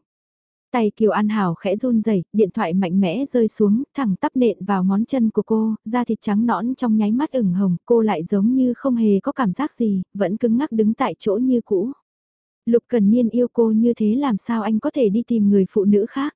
[SPEAKER 1] Tay Kiều An Hảo khẽ run rẩy, điện thoại mạnh mẽ rơi xuống, thẳng tắp nện vào ngón chân của cô, da thịt trắng nõn trong nháy mắt ửng hồng, cô lại giống như không hề có cảm giác gì, vẫn cứng ngắc đứng tại chỗ như cũ. Lục Cần Niên yêu cô như thế làm sao anh có thể đi tìm người phụ nữ khác.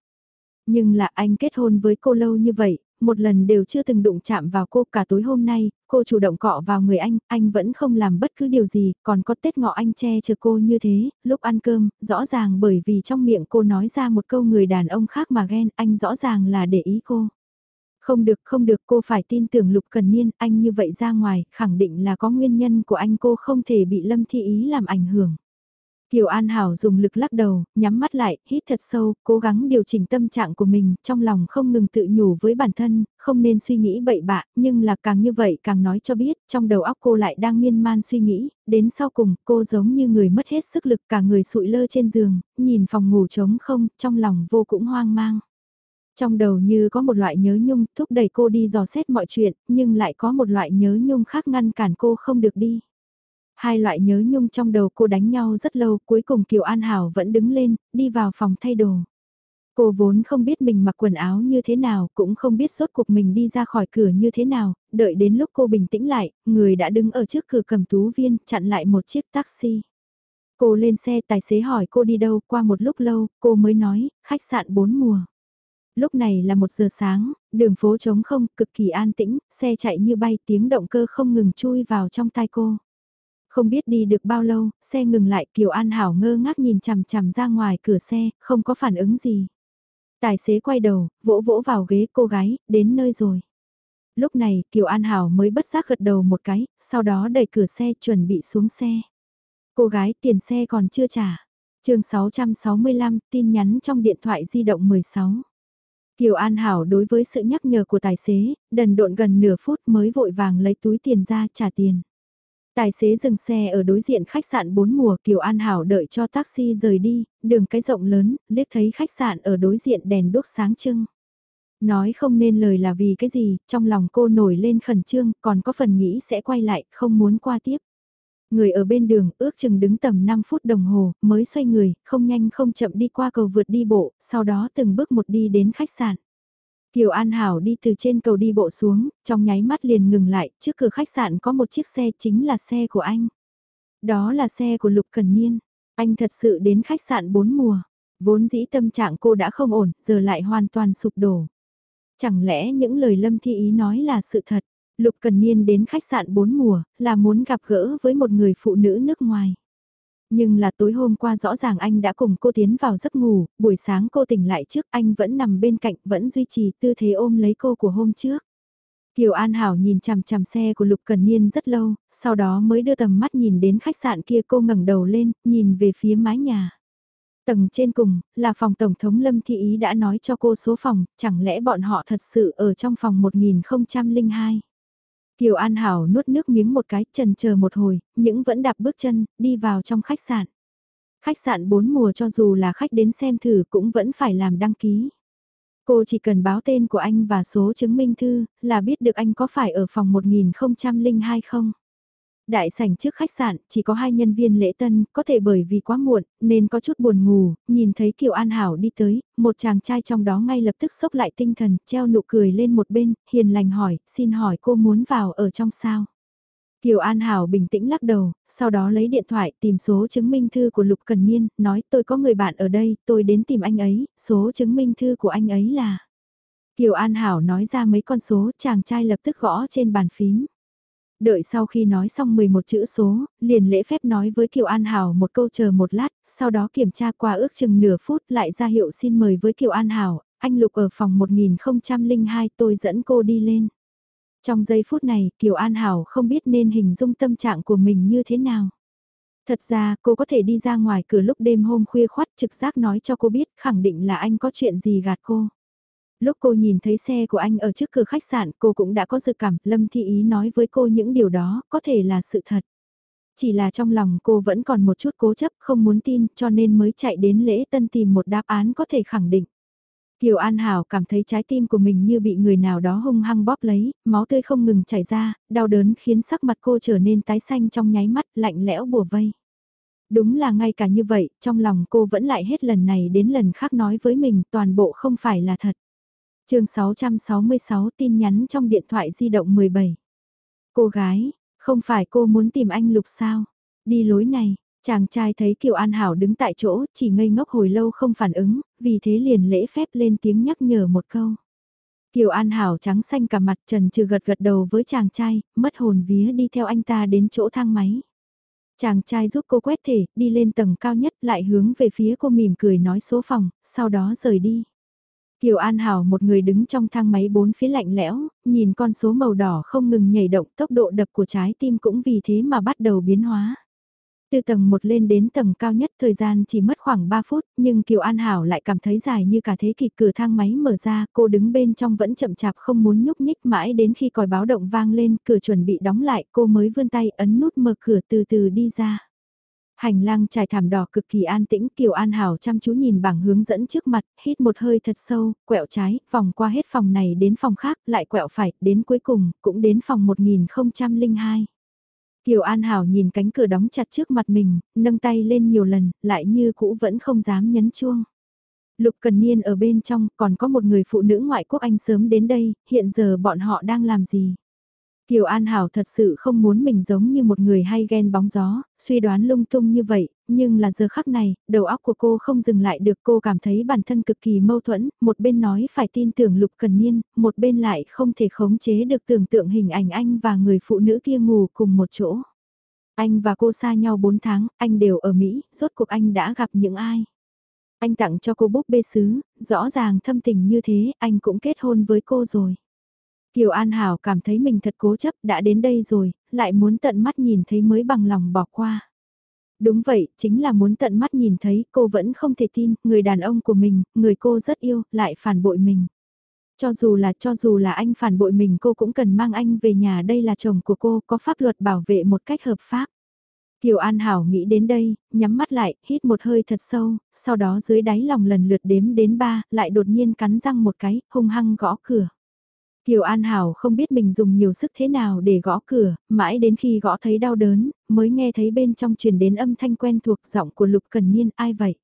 [SPEAKER 1] Nhưng là anh kết hôn với cô lâu như vậy, một lần đều chưa từng đụng chạm vào cô cả tối hôm nay, cô chủ động cọ vào người anh, anh vẫn không làm bất cứ điều gì, còn có Tết ngọ anh che chở cô như thế, lúc ăn cơm, rõ ràng bởi vì trong miệng cô nói ra một câu người đàn ông khác mà ghen, anh rõ ràng là để ý cô. Không được, không được, cô phải tin tưởng Lục Cần Niên, anh như vậy ra ngoài, khẳng định là có nguyên nhân của anh cô không thể bị Lâm Thi Ý làm ảnh hưởng. Kiều An Hảo dùng lực lắc đầu, nhắm mắt lại, hít thật sâu, cố gắng điều chỉnh tâm trạng của mình, trong lòng không ngừng tự nhủ với bản thân, không nên suy nghĩ bậy bạ, nhưng là càng như vậy càng nói cho biết, trong đầu óc cô lại đang miên man suy nghĩ, đến sau cùng, cô giống như người mất hết sức lực cả người sụi lơ trên giường, nhìn phòng ngủ trống không, trong lòng vô cũng hoang mang. Trong đầu như có một loại nhớ nhung thúc đẩy cô đi dò xét mọi chuyện, nhưng lại có một loại nhớ nhung khác ngăn cản cô không được đi. Hai loại nhớ nhung trong đầu cô đánh nhau rất lâu, cuối cùng Kiều An Hảo vẫn đứng lên, đi vào phòng thay đồ. Cô vốn không biết mình mặc quần áo như thế nào, cũng không biết suốt cuộc mình đi ra khỏi cửa như thế nào, đợi đến lúc cô bình tĩnh lại, người đã đứng ở trước cửa cầm tú viên, chặn lại một chiếc taxi. Cô lên xe tài xế hỏi cô đi đâu, qua một lúc lâu, cô mới nói, khách sạn bốn mùa. Lúc này là một giờ sáng, đường phố trống không, cực kỳ an tĩnh, xe chạy như bay tiếng động cơ không ngừng chui vào trong tai cô. Không biết đi được bao lâu, xe ngừng lại Kiều An Hảo ngơ ngác nhìn chằm chằm ra ngoài cửa xe, không có phản ứng gì. Tài xế quay đầu, vỗ vỗ vào ghế cô gái, đến nơi rồi. Lúc này Kiều An Hảo mới bất giác gật đầu một cái, sau đó đẩy cửa xe chuẩn bị xuống xe. Cô gái tiền xe còn chưa trả. chương 665 tin nhắn trong điện thoại di động 16. Kiều An Hảo đối với sự nhắc nhở của tài xế, đần độn gần nửa phút mới vội vàng lấy túi tiền ra trả tiền. Tài xế dừng xe ở đối diện khách sạn bốn mùa Kiều An Hảo đợi cho taxi rời đi, đường cái rộng lớn, liếc thấy khách sạn ở đối diện đèn đốt sáng trưng. Nói không nên lời là vì cái gì, trong lòng cô nổi lên khẩn trương, còn có phần nghĩ sẽ quay lại, không muốn qua tiếp. Người ở bên đường ước chừng đứng tầm 5 phút đồng hồ, mới xoay người, không nhanh không chậm đi qua cầu vượt đi bộ, sau đó từng bước một đi đến khách sạn. Kiều An Hảo đi từ trên cầu đi bộ xuống, trong nháy mắt liền ngừng lại, trước cửa khách sạn có một chiếc xe chính là xe của anh. Đó là xe của Lục Cần Niên. Anh thật sự đến khách sạn bốn mùa. Vốn dĩ tâm trạng cô đã không ổn, giờ lại hoàn toàn sụp đổ. Chẳng lẽ những lời Lâm Thi Ý nói là sự thật? Lục Cần Niên đến khách sạn bốn mùa, là muốn gặp gỡ với một người phụ nữ nước ngoài. Nhưng là tối hôm qua rõ ràng anh đã cùng cô tiến vào giấc ngủ, buổi sáng cô tỉnh lại trước anh vẫn nằm bên cạnh, vẫn duy trì tư thế ôm lấy cô của hôm trước. Kiều An Hảo nhìn chằm chằm xe của Lục Cần Niên rất lâu, sau đó mới đưa tầm mắt nhìn đến khách sạn kia cô ngẩng đầu lên, nhìn về phía mái nhà. Tầng trên cùng, là phòng Tổng thống Lâm Thị Ý đã nói cho cô số phòng, chẳng lẽ bọn họ thật sự ở trong phòng 1002. Kiều An Hảo nuốt nước miếng một cái, trần chờ một hồi, những vẫn đạp bước chân, đi vào trong khách sạn. Khách sạn bốn mùa cho dù là khách đến xem thử cũng vẫn phải làm đăng ký. Cô chỉ cần báo tên của anh và số chứng minh thư, là biết được anh có phải ở phòng 1002 không. Đại sảnh trước khách sạn, chỉ có hai nhân viên lễ tân, có thể bởi vì quá muộn, nên có chút buồn ngủ, nhìn thấy Kiều An Hảo đi tới, một chàng trai trong đó ngay lập tức sốc lại tinh thần, treo nụ cười lên một bên, hiền lành hỏi, xin hỏi cô muốn vào ở trong sao? Kiều An Hảo bình tĩnh lắc đầu, sau đó lấy điện thoại tìm số chứng minh thư của Lục Cần Niên, nói tôi có người bạn ở đây, tôi đến tìm anh ấy, số chứng minh thư của anh ấy là... Kiều An Hảo nói ra mấy con số, chàng trai lập tức gõ trên bàn phím. Đợi sau khi nói xong 11 chữ số, liền lễ phép nói với Kiều An Hảo một câu chờ một lát, sau đó kiểm tra qua ước chừng nửa phút lại ra hiệu xin mời với Kiều An Hảo, anh Lục ở phòng 1002 tôi dẫn cô đi lên. Trong giây phút này, Kiều An Hảo không biết nên hình dung tâm trạng của mình như thế nào. Thật ra, cô có thể đi ra ngoài cửa lúc đêm hôm khuya khoắt trực giác nói cho cô biết khẳng định là anh có chuyện gì gạt cô lúc cô nhìn thấy xe của anh ở trước cửa khách sạn cô cũng đã có dự cảm, Lâm Thị Ý nói với cô những điều đó có thể là sự thật. Chỉ là trong lòng cô vẫn còn một chút cố chấp không muốn tin cho nên mới chạy đến lễ tân tìm một đáp án có thể khẳng định. Kiều An Hảo cảm thấy trái tim của mình như bị người nào đó hung hăng bóp lấy, máu tươi không ngừng chảy ra, đau đớn khiến sắc mặt cô trở nên tái xanh trong nháy mắt, lạnh lẽo bùa vây. Đúng là ngay cả như vậy, trong lòng cô vẫn lại hết lần này đến lần khác nói với mình toàn bộ không phải là thật chương 666 tin nhắn trong điện thoại di động 17. Cô gái, không phải cô muốn tìm anh Lục sao? Đi lối này, chàng trai thấy Kiều An Hảo đứng tại chỗ, chỉ ngây ngốc hồi lâu không phản ứng, vì thế liền lễ phép lên tiếng nhắc nhở một câu. Kiều An Hảo trắng xanh cả mặt trần trừ gật gật đầu với chàng trai, mất hồn vía đi theo anh ta đến chỗ thang máy. Chàng trai giúp cô quét thể, đi lên tầng cao nhất lại hướng về phía cô mỉm cười nói số phòng, sau đó rời đi. Kiều An Hảo một người đứng trong thang máy bốn phía lạnh lẽo, nhìn con số màu đỏ không ngừng nhảy động tốc độ đập của trái tim cũng vì thế mà bắt đầu biến hóa. Từ tầng 1 lên đến tầng cao nhất thời gian chỉ mất khoảng 3 phút, nhưng Kiều An Hảo lại cảm thấy dài như cả thế kỷ cửa thang máy mở ra, cô đứng bên trong vẫn chậm chạp không muốn nhúc nhích mãi đến khi còi báo động vang lên, cửa chuẩn bị đóng lại, cô mới vươn tay ấn nút mở cửa từ từ đi ra. Hành lang trải thảm đỏ cực kỳ an tĩnh, Kiều An Hảo chăm chú nhìn bảng hướng dẫn trước mặt, hít một hơi thật sâu, quẹo trái, vòng qua hết phòng này đến phòng khác, lại quẹo phải, đến cuối cùng, cũng đến phòng 1002. Kiều An Hảo nhìn cánh cửa đóng chặt trước mặt mình, nâng tay lên nhiều lần, lại như cũ vẫn không dám nhấn chuông. Lục Cần Niên ở bên trong, còn có một người phụ nữ ngoại quốc Anh sớm đến đây, hiện giờ bọn họ đang làm gì? Kiều An Hảo thật sự không muốn mình giống như một người hay ghen bóng gió, suy đoán lung tung như vậy, nhưng là giờ khắc này, đầu óc của cô không dừng lại được cô cảm thấy bản thân cực kỳ mâu thuẫn, một bên nói phải tin tưởng Lục Cần Niên, một bên lại không thể khống chế được tưởng tượng hình ảnh anh và người phụ nữ kia ngủ cùng một chỗ. Anh và cô xa nhau 4 tháng, anh đều ở Mỹ, rốt cuộc anh đã gặp những ai? Anh tặng cho cô búp bê sứ, rõ ràng thâm tình như thế, anh cũng kết hôn với cô rồi. Kiều An Hảo cảm thấy mình thật cố chấp đã đến đây rồi, lại muốn tận mắt nhìn thấy mới bằng lòng bỏ qua. Đúng vậy, chính là muốn tận mắt nhìn thấy cô vẫn không thể tin, người đàn ông của mình, người cô rất yêu, lại phản bội mình. Cho dù là cho dù là anh phản bội mình cô cũng cần mang anh về nhà đây là chồng của cô có pháp luật bảo vệ một cách hợp pháp. Kiều An Hảo nghĩ đến đây, nhắm mắt lại, hít một hơi thật sâu, sau đó dưới đáy lòng lần lượt đếm đến ba, lại đột nhiên cắn răng một cái, hung hăng gõ cửa. Kiều An Hảo không biết mình dùng nhiều sức thế nào để gõ cửa, mãi đến khi gõ thấy đau đớn, mới nghe thấy bên trong truyền đến âm thanh quen thuộc giọng của Lục Cần Niên, ai vậy?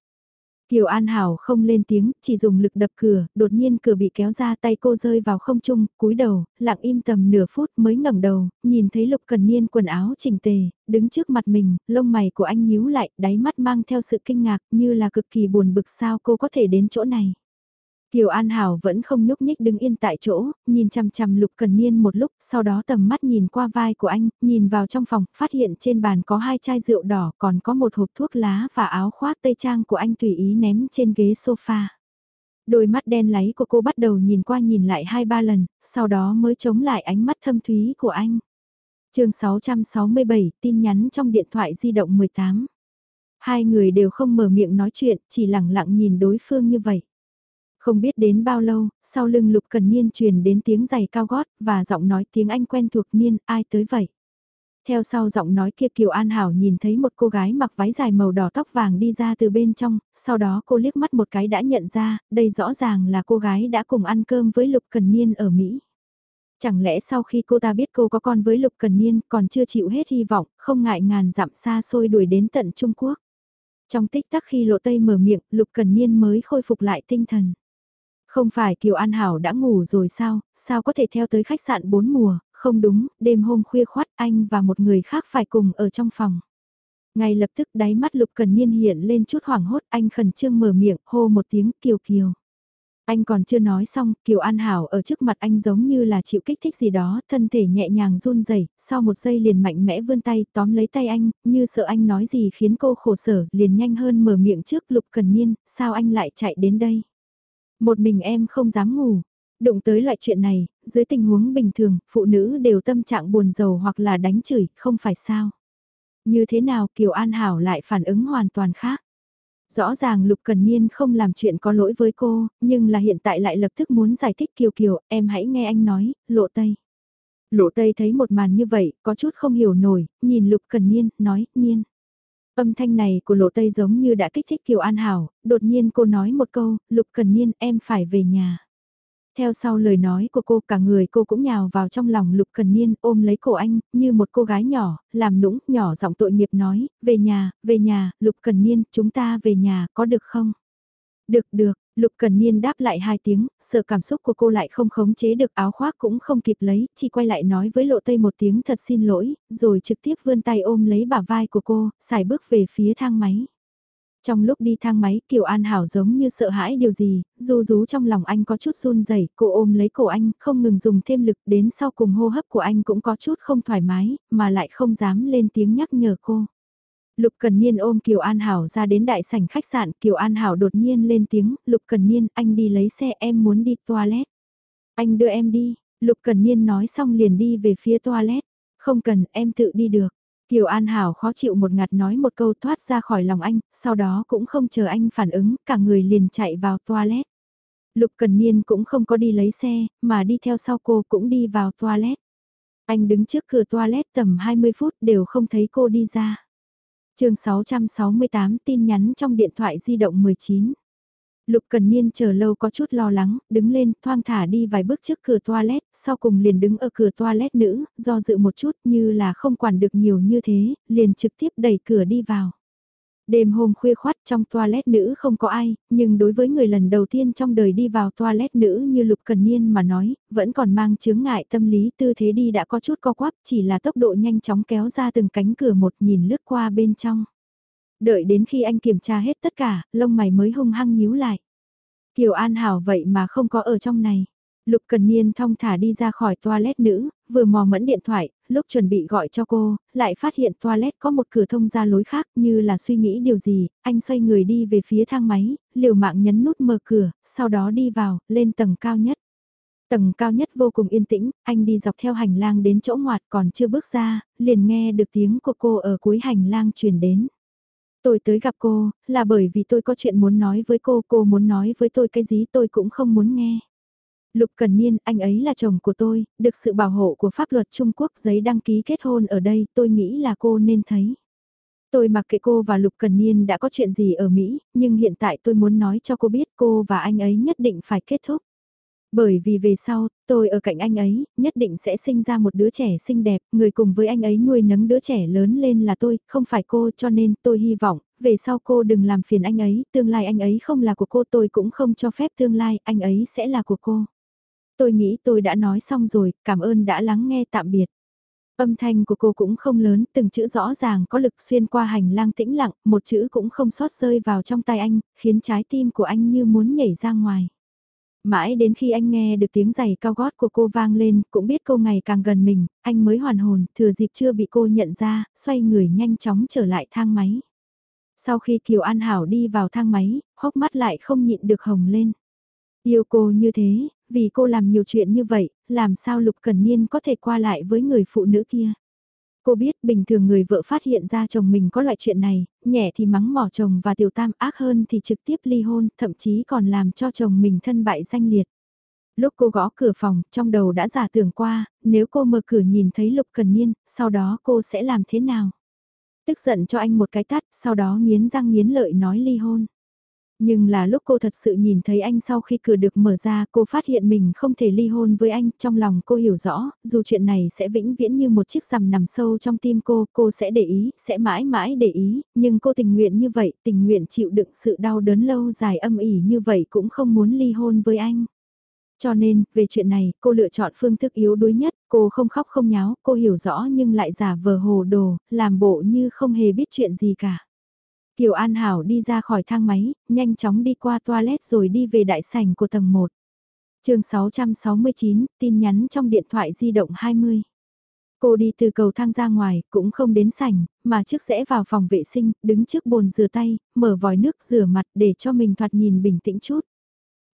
[SPEAKER 1] Kiều An Hảo không lên tiếng, chỉ dùng lực đập cửa, đột nhiên cửa bị kéo ra tay cô rơi vào không trung, cúi đầu, lặng im tầm nửa phút mới ngẩng đầu, nhìn thấy Lục Cần Niên quần áo chỉnh tề, đứng trước mặt mình, lông mày của anh nhíu lại, đáy mắt mang theo sự kinh ngạc như là cực kỳ buồn bực sao cô có thể đến chỗ này. Kiều An Hảo vẫn không nhúc nhích đứng yên tại chỗ, nhìn chằm chằm Lục Cần Niên một lúc, sau đó tầm mắt nhìn qua vai của anh, nhìn vào trong phòng, phát hiện trên bàn có hai chai rượu đỏ, còn có một hộp thuốc lá và áo khoác tây trang của anh tùy ý ném trên ghế sofa. Đôi mắt đen láy của cô bắt đầu nhìn qua nhìn lại hai ba lần, sau đó mới chống lại ánh mắt thâm thúy của anh. chương 667, tin nhắn trong điện thoại di động 18. Hai người đều không mở miệng nói chuyện, chỉ lặng lặng nhìn đối phương như vậy. Không biết đến bao lâu, sau lưng Lục Cần Niên truyền đến tiếng giày cao gót, và giọng nói tiếng Anh quen thuộc Niên, ai tới vậy? Theo sau giọng nói kia Kiều An Hảo nhìn thấy một cô gái mặc váy dài màu đỏ tóc vàng đi ra từ bên trong, sau đó cô liếc mắt một cái đã nhận ra, đây rõ ràng là cô gái đã cùng ăn cơm với Lục Cần Niên ở Mỹ. Chẳng lẽ sau khi cô ta biết cô có con với Lục Cần Niên còn chưa chịu hết hy vọng, không ngại ngàn dặm xa xôi đuổi đến tận Trung Quốc. Trong tích tắc khi lộ tây mở miệng, Lục Cần Niên mới khôi phục lại tinh thần. Không phải Kiều An Hảo đã ngủ rồi sao, sao có thể theo tới khách sạn bốn mùa, không đúng, đêm hôm khuya khoát anh và một người khác phải cùng ở trong phòng. Ngay lập tức đáy mắt Lục Cần Niên hiện lên chút hoảng hốt, anh khẩn trương mở miệng, hô một tiếng Kiều Kiều. Anh còn chưa nói xong, Kiều An Hảo ở trước mặt anh giống như là chịu kích thích gì đó, thân thể nhẹ nhàng run rẩy, sau một giây liền mạnh mẽ vươn tay, tóm lấy tay anh, như sợ anh nói gì khiến cô khổ sở, liền nhanh hơn mở miệng trước Lục Cần Niên, sao anh lại chạy đến đây? Một mình em không dám ngủ. Đụng tới loại chuyện này, dưới tình huống bình thường, phụ nữ đều tâm trạng buồn rầu hoặc là đánh chửi, không phải sao. Như thế nào Kiều An Hảo lại phản ứng hoàn toàn khác. Rõ ràng Lục Cần Niên không làm chuyện có lỗi với cô, nhưng là hiện tại lại lập tức muốn giải thích Kiều Kiều, em hãy nghe anh nói, lộ tây. Lộ tây thấy một màn như vậy, có chút không hiểu nổi, nhìn Lục Cần Niên, nói, Niên. Âm thanh này của lộ tây giống như đã kích thích Kiều An Hảo, đột nhiên cô nói một câu, Lục Cần Niên em phải về nhà. Theo sau lời nói của cô cả người cô cũng nhào vào trong lòng Lục Cần Niên ôm lấy cổ anh, như một cô gái nhỏ, làm nũng, nhỏ giọng tội nghiệp nói, về nhà, về nhà, Lục Cần Niên, chúng ta về nhà, có được không? Được được, Lục Cần Niên đáp lại hai tiếng, sợ cảm xúc của cô lại không khống chế được áo khoác cũng không kịp lấy, chỉ quay lại nói với lộ tây một tiếng thật xin lỗi, rồi trực tiếp vươn tay ôm lấy bả vai của cô, xài bước về phía thang máy. Trong lúc đi thang máy, Kiều An Hảo giống như sợ hãi điều gì, du rú trong lòng anh có chút run rẩy, cô ôm lấy cổ anh, không ngừng dùng thêm lực, đến sau cùng hô hấp của anh cũng có chút không thoải mái, mà lại không dám lên tiếng nhắc nhở cô. Lục Cần Niên ôm Kiều An Hảo ra đến đại sảnh khách sạn, Kiều An Hảo đột nhiên lên tiếng, Lục Cần Niên, anh đi lấy xe em muốn đi toilet. Anh đưa em đi, Lục Cần Niên nói xong liền đi về phía toilet. Không cần, em tự đi được. Kiều An Hảo khó chịu một ngặt nói một câu thoát ra khỏi lòng anh, sau đó cũng không chờ anh phản ứng, cả người liền chạy vào toilet. Lục Cần Niên cũng không có đi lấy xe, mà đi theo sau cô cũng đi vào toilet. Anh đứng trước cửa toilet tầm 20 phút đều không thấy cô đi ra chương 668 tin nhắn trong điện thoại di động 19. Lục Cần Niên chờ lâu có chút lo lắng, đứng lên, thoang thả đi vài bước trước cửa toilet, sau cùng liền đứng ở cửa toilet nữ, do dự một chút như là không quản được nhiều như thế, liền trực tiếp đẩy cửa đi vào. Đêm hôm khuya khoát trong toilet nữ không có ai, nhưng đối với người lần đầu tiên trong đời đi vào toilet nữ như Lục Cần Niên mà nói, vẫn còn mang chướng ngại tâm lý tư thế đi đã có chút co quắp, chỉ là tốc độ nhanh chóng kéo ra từng cánh cửa một nhìn lướt qua bên trong. Đợi đến khi anh kiểm tra hết tất cả, lông mày mới hung hăng nhíu lại. Kiều An Hảo vậy mà không có ở trong này. Lục Cần Niên thong thả đi ra khỏi toilet nữ, vừa mò mẫn điện thoại, lúc chuẩn bị gọi cho cô, lại phát hiện toilet có một cửa thông ra lối khác như là suy nghĩ điều gì, anh xoay người đi về phía thang máy, liều mạng nhấn nút mở cửa, sau đó đi vào, lên tầng cao nhất. Tầng cao nhất vô cùng yên tĩnh, anh đi dọc theo hành lang đến chỗ ngoặt còn chưa bước ra, liền nghe được tiếng của cô ở cuối hành lang truyền đến. Tôi tới gặp cô, là bởi vì tôi có chuyện muốn nói với cô, cô muốn nói với tôi cái gì tôi cũng không muốn nghe. Lục Cần Niên, anh ấy là chồng của tôi, được sự bảo hộ của pháp luật Trung Quốc giấy đăng ký kết hôn ở đây, tôi nghĩ là cô nên thấy. Tôi mặc kệ cô và Lục Cần Niên đã có chuyện gì ở Mỹ, nhưng hiện tại tôi muốn nói cho cô biết cô và anh ấy nhất định phải kết thúc. Bởi vì về sau, tôi ở cạnh anh ấy, nhất định sẽ sinh ra một đứa trẻ xinh đẹp, người cùng với anh ấy nuôi nấng đứa trẻ lớn lên là tôi, không phải cô cho nên tôi hy vọng, về sau cô đừng làm phiền anh ấy, tương lai anh ấy không là của cô tôi cũng không cho phép tương lai anh ấy sẽ là của cô. Tôi nghĩ tôi đã nói xong rồi, cảm ơn đã lắng nghe tạm biệt. Âm thanh của cô cũng không lớn, từng chữ rõ ràng có lực xuyên qua hành lang tĩnh lặng, một chữ cũng không sót rơi vào trong tay anh, khiến trái tim của anh như muốn nhảy ra ngoài. Mãi đến khi anh nghe được tiếng giày cao gót của cô vang lên, cũng biết cô ngày càng gần mình, anh mới hoàn hồn, thừa dịp chưa bị cô nhận ra, xoay người nhanh chóng trở lại thang máy. Sau khi Kiều An Hảo đi vào thang máy, hốc mắt lại không nhịn được hồng lên. Yêu cô như thế, vì cô làm nhiều chuyện như vậy, làm sao Lục Cần Niên có thể qua lại với người phụ nữ kia. Cô biết bình thường người vợ phát hiện ra chồng mình có loại chuyện này, nhẹ thì mắng mỏ chồng và tiểu tam ác hơn thì trực tiếp ly hôn, thậm chí còn làm cho chồng mình thân bại danh liệt. Lúc cô gõ cửa phòng, trong đầu đã giả tưởng qua, nếu cô mở cửa nhìn thấy Lục Cần Niên, sau đó cô sẽ làm thế nào? Tức giận cho anh một cái tát, sau đó nghiến răng nghiến lợi nói ly hôn. Nhưng là lúc cô thật sự nhìn thấy anh sau khi cửa được mở ra cô phát hiện mình không thể ly hôn với anh, trong lòng cô hiểu rõ, dù chuyện này sẽ vĩnh viễn như một chiếc rằm nằm sâu trong tim cô, cô sẽ để ý, sẽ mãi mãi để ý, nhưng cô tình nguyện như vậy, tình nguyện chịu đựng sự đau đớn lâu dài âm ỉ như vậy cũng không muốn ly hôn với anh. Cho nên, về chuyện này, cô lựa chọn phương thức yếu đuối nhất, cô không khóc không nháo, cô hiểu rõ nhưng lại giả vờ hồ đồ, làm bộ như không hề biết chuyện gì cả. Kiều An Hảo đi ra khỏi thang máy, nhanh chóng đi qua toilet rồi đi về đại sảnh của tầng 1. chương 669, tin nhắn trong điện thoại di động 20. Cô đi từ cầu thang ra ngoài, cũng không đến sảnh, mà trước sẽ vào phòng vệ sinh, đứng trước bồn rửa tay, mở vòi nước rửa mặt để cho mình thoạt nhìn bình tĩnh chút.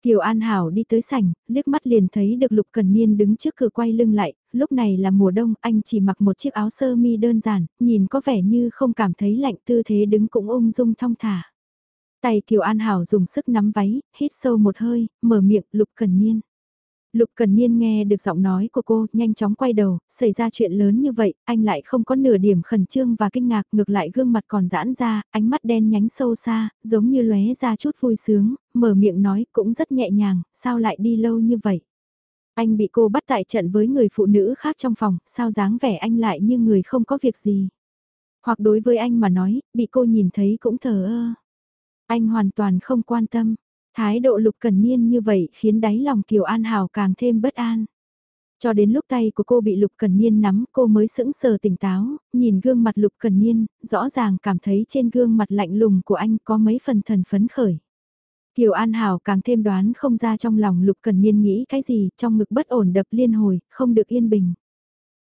[SPEAKER 1] Kiều An Hảo đi tới sảnh, liếc mắt liền thấy được Lục Cần Niên đứng trước cửa quay lưng lại, lúc này là mùa đông, anh chỉ mặc một chiếc áo sơ mi đơn giản, nhìn có vẻ như không cảm thấy lạnh tư thế đứng cũng ung dung thong thả. Tay Kiều An Hảo dùng sức nắm váy, hít sâu một hơi, mở miệng Lục Cần Niên. Lục Cần Niên nghe được giọng nói của cô, nhanh chóng quay đầu, xảy ra chuyện lớn như vậy, anh lại không có nửa điểm khẩn trương và kinh ngạc, ngược lại gương mặt còn giãn ra, ánh mắt đen nhánh sâu xa, giống như lóe ra chút vui sướng, mở miệng nói cũng rất nhẹ nhàng, sao lại đi lâu như vậy. Anh bị cô bắt tại trận với người phụ nữ khác trong phòng, sao dáng vẻ anh lại như người không có việc gì. Hoặc đối với anh mà nói, bị cô nhìn thấy cũng thờ ơ. Anh hoàn toàn không quan tâm, Thái độ Lục Cần Niên như vậy khiến đáy lòng Kiều An Hảo càng thêm bất an. Cho đến lúc tay của cô bị Lục Cần Niên nắm cô mới sững sờ tỉnh táo, nhìn gương mặt Lục Cần Niên, rõ ràng cảm thấy trên gương mặt lạnh lùng của anh có mấy phần thần phấn khởi. Kiều An Hảo càng thêm đoán không ra trong lòng Lục Cần Niên nghĩ cái gì, trong ngực bất ổn đập liên hồi, không được yên bình.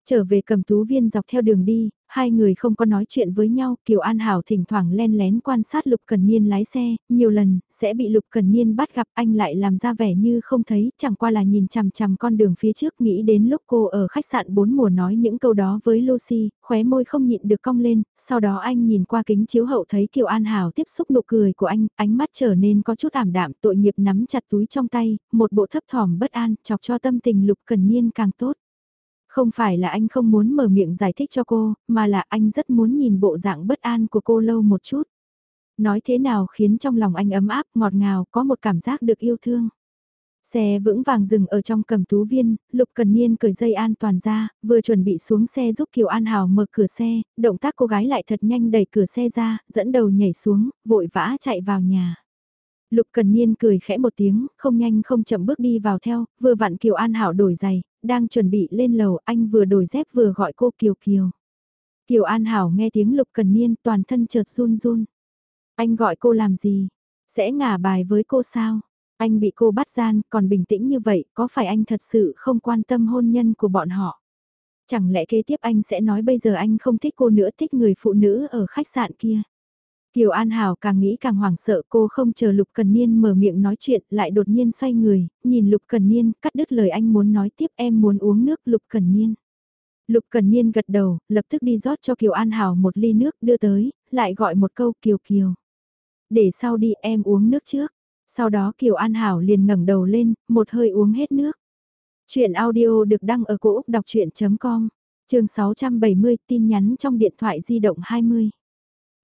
[SPEAKER 1] Trở về cầm tú viên dọc theo đường đi, hai người không có nói chuyện với nhau, Kiều An Hảo thỉnh thoảng len lén quan sát Lục Cần Niên lái xe, nhiều lần, sẽ bị Lục Cần Niên bắt gặp anh lại làm ra vẻ như không thấy, chẳng qua là nhìn chằm chằm con đường phía trước nghĩ đến lúc cô ở khách sạn bốn mùa nói những câu đó với Lucy, khóe môi không nhịn được cong lên, sau đó anh nhìn qua kính chiếu hậu thấy Kiều An Hảo tiếp xúc nụ cười của anh, ánh mắt trở nên có chút ảm đạm tội nghiệp nắm chặt túi trong tay, một bộ thấp thỏm bất an, chọc cho tâm tình Lục Cần Niên càng tốt. Không phải là anh không muốn mở miệng giải thích cho cô, mà là anh rất muốn nhìn bộ dạng bất an của cô lâu một chút. Nói thế nào khiến trong lòng anh ấm áp, ngọt ngào, có một cảm giác được yêu thương. Xe vững vàng dừng ở trong cầm tú viên, Lục Cần Niên cởi dây an toàn ra, vừa chuẩn bị xuống xe giúp Kiều An Hảo mở cửa xe, động tác cô gái lại thật nhanh đẩy cửa xe ra, dẫn đầu nhảy xuống, vội vã chạy vào nhà. Lục Cần Niên cười khẽ một tiếng, không nhanh không chậm bước đi vào theo, vừa vặn Kiều An Hảo đổi giày, đang chuẩn bị lên lầu, anh vừa đổi dép vừa gọi cô Kiều Kiều. Kiều An Hảo nghe tiếng Lục Cần Niên toàn thân chợt run run. Anh gọi cô làm gì? Sẽ ngả bài với cô sao? Anh bị cô bắt gian, còn bình tĩnh như vậy, có phải anh thật sự không quan tâm hôn nhân của bọn họ? Chẳng lẽ kế tiếp anh sẽ nói bây giờ anh không thích cô nữa thích người phụ nữ ở khách sạn kia? Kiều An Hảo càng nghĩ càng hoảng sợ cô không chờ Lục Cần Niên mở miệng nói chuyện lại đột nhiên xoay người, nhìn Lục Cần Niên cắt đứt lời anh muốn nói tiếp em muốn uống nước Lục Cần Niên. Lục Cần Niên gật đầu, lập tức đi rót cho Kiều An Hảo một ly nước đưa tới, lại gọi một câu Kiều Kiều. Để sau đi em uống nước trước. Sau đó Kiều An Hảo liền ngẩng đầu lên, một hơi uống hết nước. Chuyện audio được đăng ở cổ Úc đọc chuyện.com, trường 670 tin nhắn trong điện thoại di động 20.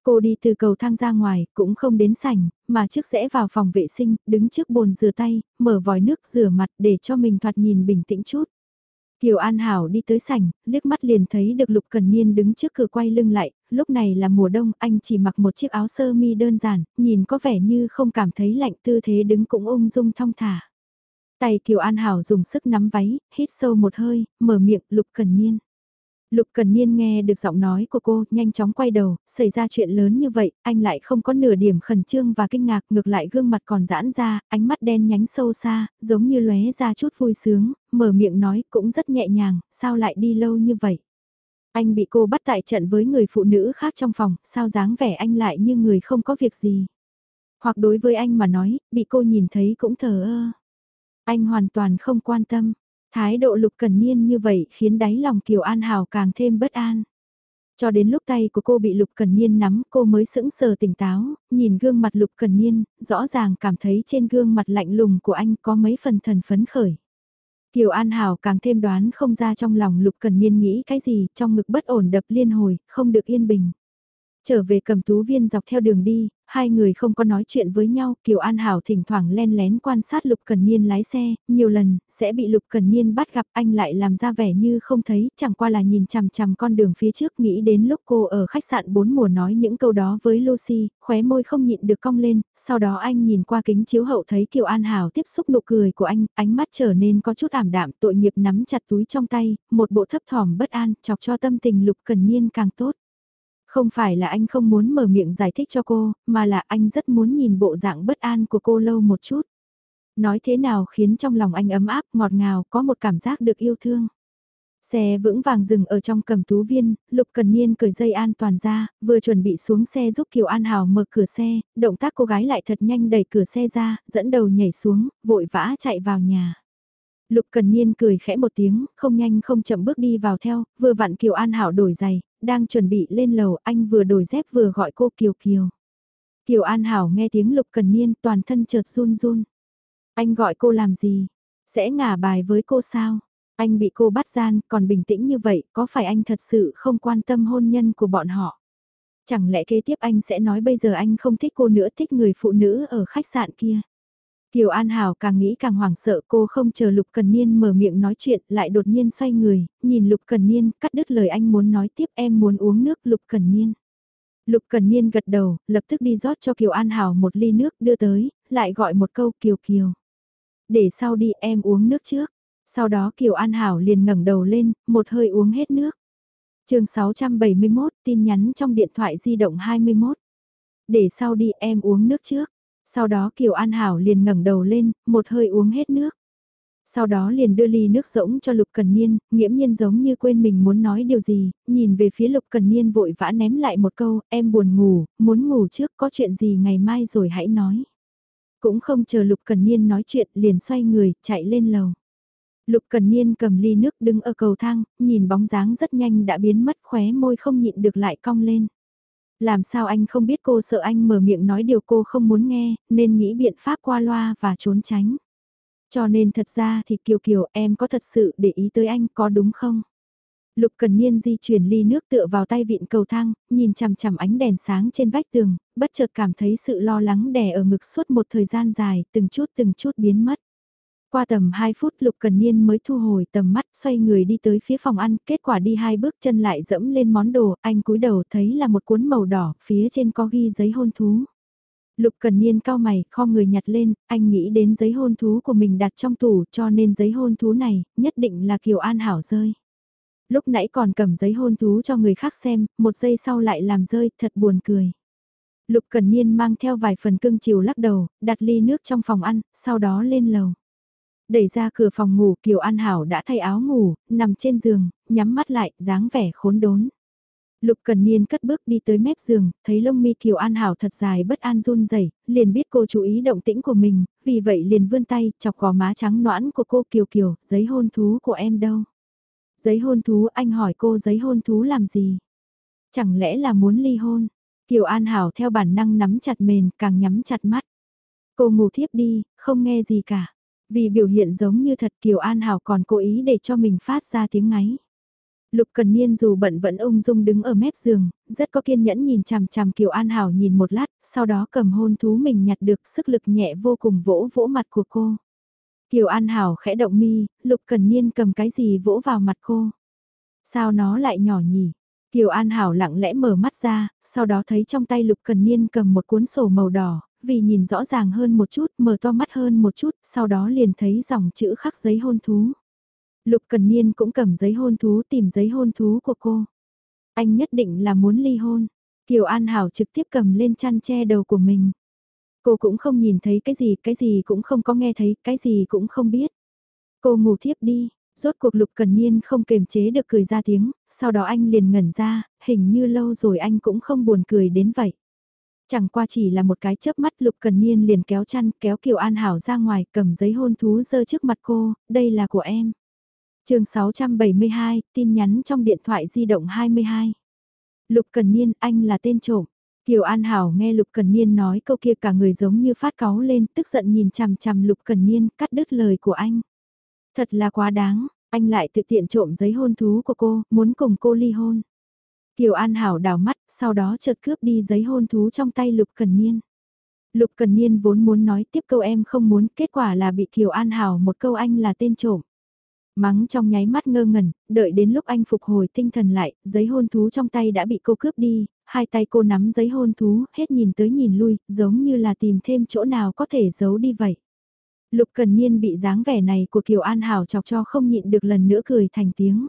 [SPEAKER 1] Cô đi từ cầu thang ra ngoài, cũng không đến sảnh, mà trước sẽ vào phòng vệ sinh, đứng trước bồn rửa tay, mở vòi nước rửa mặt để cho mình thoạt nhìn bình tĩnh chút. Kiều An Hảo đi tới sảnh, liếc mắt liền thấy được Lục Cần Niên đứng trước cửa quay lưng lại, lúc này là mùa đông, anh chỉ mặc một chiếc áo sơ mi đơn giản, nhìn có vẻ như không cảm thấy lạnh tư thế đứng cũng ung dung thong thả. Tay Kiều An Hảo dùng sức nắm váy, hít sâu một hơi, mở miệng Lục Cần Niên. Lục Cần Niên nghe được giọng nói của cô, nhanh chóng quay đầu, xảy ra chuyện lớn như vậy, anh lại không có nửa điểm khẩn trương và kinh ngạc, ngược lại gương mặt còn giãn ra, ánh mắt đen nhánh sâu xa, giống như lóe ra chút vui sướng, mở miệng nói cũng rất nhẹ nhàng, sao lại đi lâu như vậy. Anh bị cô bắt tại trận với người phụ nữ khác trong phòng, sao dáng vẻ anh lại như người không có việc gì. Hoặc đối với anh mà nói, bị cô nhìn thấy cũng thờ ơ. Anh hoàn toàn không quan tâm, Thái độ Lục Cần Niên như vậy khiến đáy lòng Kiều An Hảo càng thêm bất an. Cho đến lúc tay của cô bị Lục Cần Niên nắm cô mới sững sờ tỉnh táo, nhìn gương mặt Lục Cần Niên, rõ ràng cảm thấy trên gương mặt lạnh lùng của anh có mấy phần thần phấn khởi. Kiều An Hảo càng thêm đoán không ra trong lòng Lục Cần Niên nghĩ cái gì, trong ngực bất ổn đập liên hồi, không được yên bình. Trở về cầm tú viên dọc theo đường đi, hai người không có nói chuyện với nhau, Kiều An Hảo thỉnh thoảng len lén quan sát Lục Cần Niên lái xe, nhiều lần, sẽ bị Lục Cần Niên bắt gặp anh lại làm ra vẻ như không thấy, chẳng qua là nhìn chằm chằm con đường phía trước nghĩ đến lúc cô ở khách sạn bốn mùa nói những câu đó với Lucy, khóe môi không nhịn được cong lên, sau đó anh nhìn qua kính chiếu hậu thấy Kiều An Hảo tiếp xúc nụ cười của anh, ánh mắt trở nên có chút ảm đạm tội nghiệp nắm chặt túi trong tay, một bộ thấp thỏm bất an, chọc cho tâm tình Lục Cần Niên càng tốt. Không phải là anh không muốn mở miệng giải thích cho cô, mà là anh rất muốn nhìn bộ dạng bất an của cô lâu một chút. Nói thế nào khiến trong lòng anh ấm áp, ngọt ngào, có một cảm giác được yêu thương. Xe vững vàng dừng ở trong cầm tú viên, Lục Cần Niên cởi dây an toàn ra, vừa chuẩn bị xuống xe giúp Kiều An Hào mở cửa xe, động tác cô gái lại thật nhanh đẩy cửa xe ra, dẫn đầu nhảy xuống, vội vã chạy vào nhà. Lục Cần Niên cười khẽ một tiếng, không nhanh không chậm bước đi vào theo, vừa vặn Kiều An Hảo đổi giày, đang chuẩn bị lên lầu, anh vừa đổi dép vừa gọi cô Kiều Kiều. Kiều An Hảo nghe tiếng Lục Cần Niên toàn thân chợt run run. Anh gọi cô làm gì? Sẽ ngả bài với cô sao? Anh bị cô bắt gian, còn bình tĩnh như vậy, có phải anh thật sự không quan tâm hôn nhân của bọn họ? Chẳng lẽ kế tiếp anh sẽ nói bây giờ anh không thích cô nữa thích người phụ nữ ở khách sạn kia? Kiều An Hảo càng nghĩ càng hoảng sợ cô không chờ Lục Cần Niên mở miệng nói chuyện lại đột nhiên xoay người, nhìn Lục Cần Niên cắt đứt lời anh muốn nói tiếp em muốn uống nước Lục Cần Niên. Lục Cần Niên gật đầu, lập tức đi rót cho Kiều An Hảo một ly nước đưa tới, lại gọi một câu Kiều Kiều. Để sau đi em uống nước trước. Sau đó Kiều An Hảo liền ngẩng đầu lên, một hơi uống hết nước. chương 671 tin nhắn trong điện thoại di động 21. Để sau đi em uống nước trước. Sau đó Kiều An Hảo liền ngẩng đầu lên, một hơi uống hết nước. Sau đó liền đưa ly nước rỗng cho Lục Cần Niên, nghiễm nhiên giống như quên mình muốn nói điều gì, nhìn về phía Lục Cần Niên vội vã ném lại một câu, em buồn ngủ, muốn ngủ trước có chuyện gì ngày mai rồi hãy nói. Cũng không chờ Lục Cần Niên nói chuyện liền xoay người, chạy lên lầu. Lục Cần Niên cầm ly nước đứng ở cầu thang, nhìn bóng dáng rất nhanh đã biến mất khóe môi không nhịn được lại cong lên. Làm sao anh không biết cô sợ anh mở miệng nói điều cô không muốn nghe, nên nghĩ biện pháp qua loa và trốn tránh. Cho nên thật ra thì Kiều Kiều em có thật sự để ý tới anh có đúng không? Lục Cần Niên di chuyển ly nước tựa vào tay vịn cầu thang, nhìn chằm chằm ánh đèn sáng trên vách tường, bất chợt cảm thấy sự lo lắng đè ở ngực suốt một thời gian dài, từng chút từng chút biến mất. Qua tầm 2 phút Lục Cần Niên mới thu hồi tầm mắt xoay người đi tới phía phòng ăn, kết quả đi hai bước chân lại dẫm lên món đồ, anh cúi đầu thấy là một cuốn màu đỏ, phía trên có ghi giấy hôn thú. Lục Cần Niên cao mày, kho người nhặt lên, anh nghĩ đến giấy hôn thú của mình đặt trong tủ cho nên giấy hôn thú này, nhất định là Kiều An Hảo rơi. Lúc nãy còn cầm giấy hôn thú cho người khác xem, một giây sau lại làm rơi, thật buồn cười. Lục Cần Niên mang theo vài phần cưng chiều lắc đầu, đặt ly nước trong phòng ăn, sau đó lên lầu. Đẩy ra cửa phòng ngủ Kiều An Hảo đã thay áo ngủ, nằm trên giường, nhắm mắt lại, dáng vẻ khốn đốn. Lục Cần Niên cất bước đi tới mép giường, thấy lông mi Kiều An Hảo thật dài bất an run rẩy, liền biết cô chú ý động tĩnh của mình, vì vậy liền vươn tay, chọc gò má trắng noãn của cô Kiều Kiều, giấy hôn thú của em đâu? Giấy hôn thú anh hỏi cô giấy hôn thú làm gì? Chẳng lẽ là muốn ly hôn? Kiều An Hảo theo bản năng nắm chặt mền, càng nhắm chặt mắt. Cô ngủ thiếp đi, không nghe gì cả. Vì biểu hiện giống như thật Kiều An Hảo còn cố ý để cho mình phát ra tiếng ngáy. Lục Cần Niên dù bận vẫn ung dung đứng ở mép giường, rất có kiên nhẫn nhìn chằm chằm Kiều An Hảo nhìn một lát, sau đó cầm hôn thú mình nhặt được sức lực nhẹ vô cùng vỗ vỗ mặt của cô. Kiều An Hảo khẽ động mi, Lục Cần Niên cầm cái gì vỗ vào mặt cô. Sao nó lại nhỏ nhỉ? Kiều An Hảo lặng lẽ mở mắt ra, sau đó thấy trong tay Lục Cần Niên cầm một cuốn sổ màu đỏ, vì nhìn rõ ràng hơn một chút, mở to mắt hơn một chút, sau đó liền thấy dòng chữ khắc giấy hôn thú. Lục Cần Niên cũng cầm giấy hôn thú tìm giấy hôn thú của cô. Anh nhất định là muốn ly hôn. Kiều An Hảo trực tiếp cầm lên chăn che đầu của mình. Cô cũng không nhìn thấy cái gì, cái gì cũng không có nghe thấy, cái gì cũng không biết. Cô ngủ thiếp đi, rốt cuộc Lục Cần Niên không kềm chế được cười ra tiếng, sau đó anh liền ngẩn ra, hình như lâu rồi anh cũng không buồn cười đến vậy. Chẳng qua chỉ là một cái chớp mắt Lục Cần Niên liền kéo chăn kéo Kiều An Hảo ra ngoài cầm giấy hôn thú dơ trước mặt cô, đây là của em chương 672, tin nhắn trong điện thoại di động 22. Lục Cần Niên, anh là tên trộm. Kiều An Hảo nghe Lục Cần Niên nói câu kia cả người giống như phát cáu lên, tức giận nhìn chằm chằm Lục Cần Niên, cắt đứt lời của anh. Thật là quá đáng, anh lại tự tiện trộm giấy hôn thú của cô, muốn cùng cô ly hôn. Kiều An Hảo đào mắt, sau đó chợt cướp đi giấy hôn thú trong tay Lục Cần Niên. Lục Cần Niên vốn muốn nói tiếp câu em không muốn, kết quả là bị Kiều An Hảo một câu anh là tên trộm. Mắng trong nháy mắt ngơ ngẩn, đợi đến lúc anh phục hồi tinh thần lại, giấy hôn thú trong tay đã bị cô cướp đi, hai tay cô nắm giấy hôn thú, hết nhìn tới nhìn lui, giống như là tìm thêm chỗ nào có thể giấu đi vậy. Lục Cần Niên bị dáng vẻ này của Kiều An Hảo chọc cho không nhịn được lần nữa cười thành tiếng.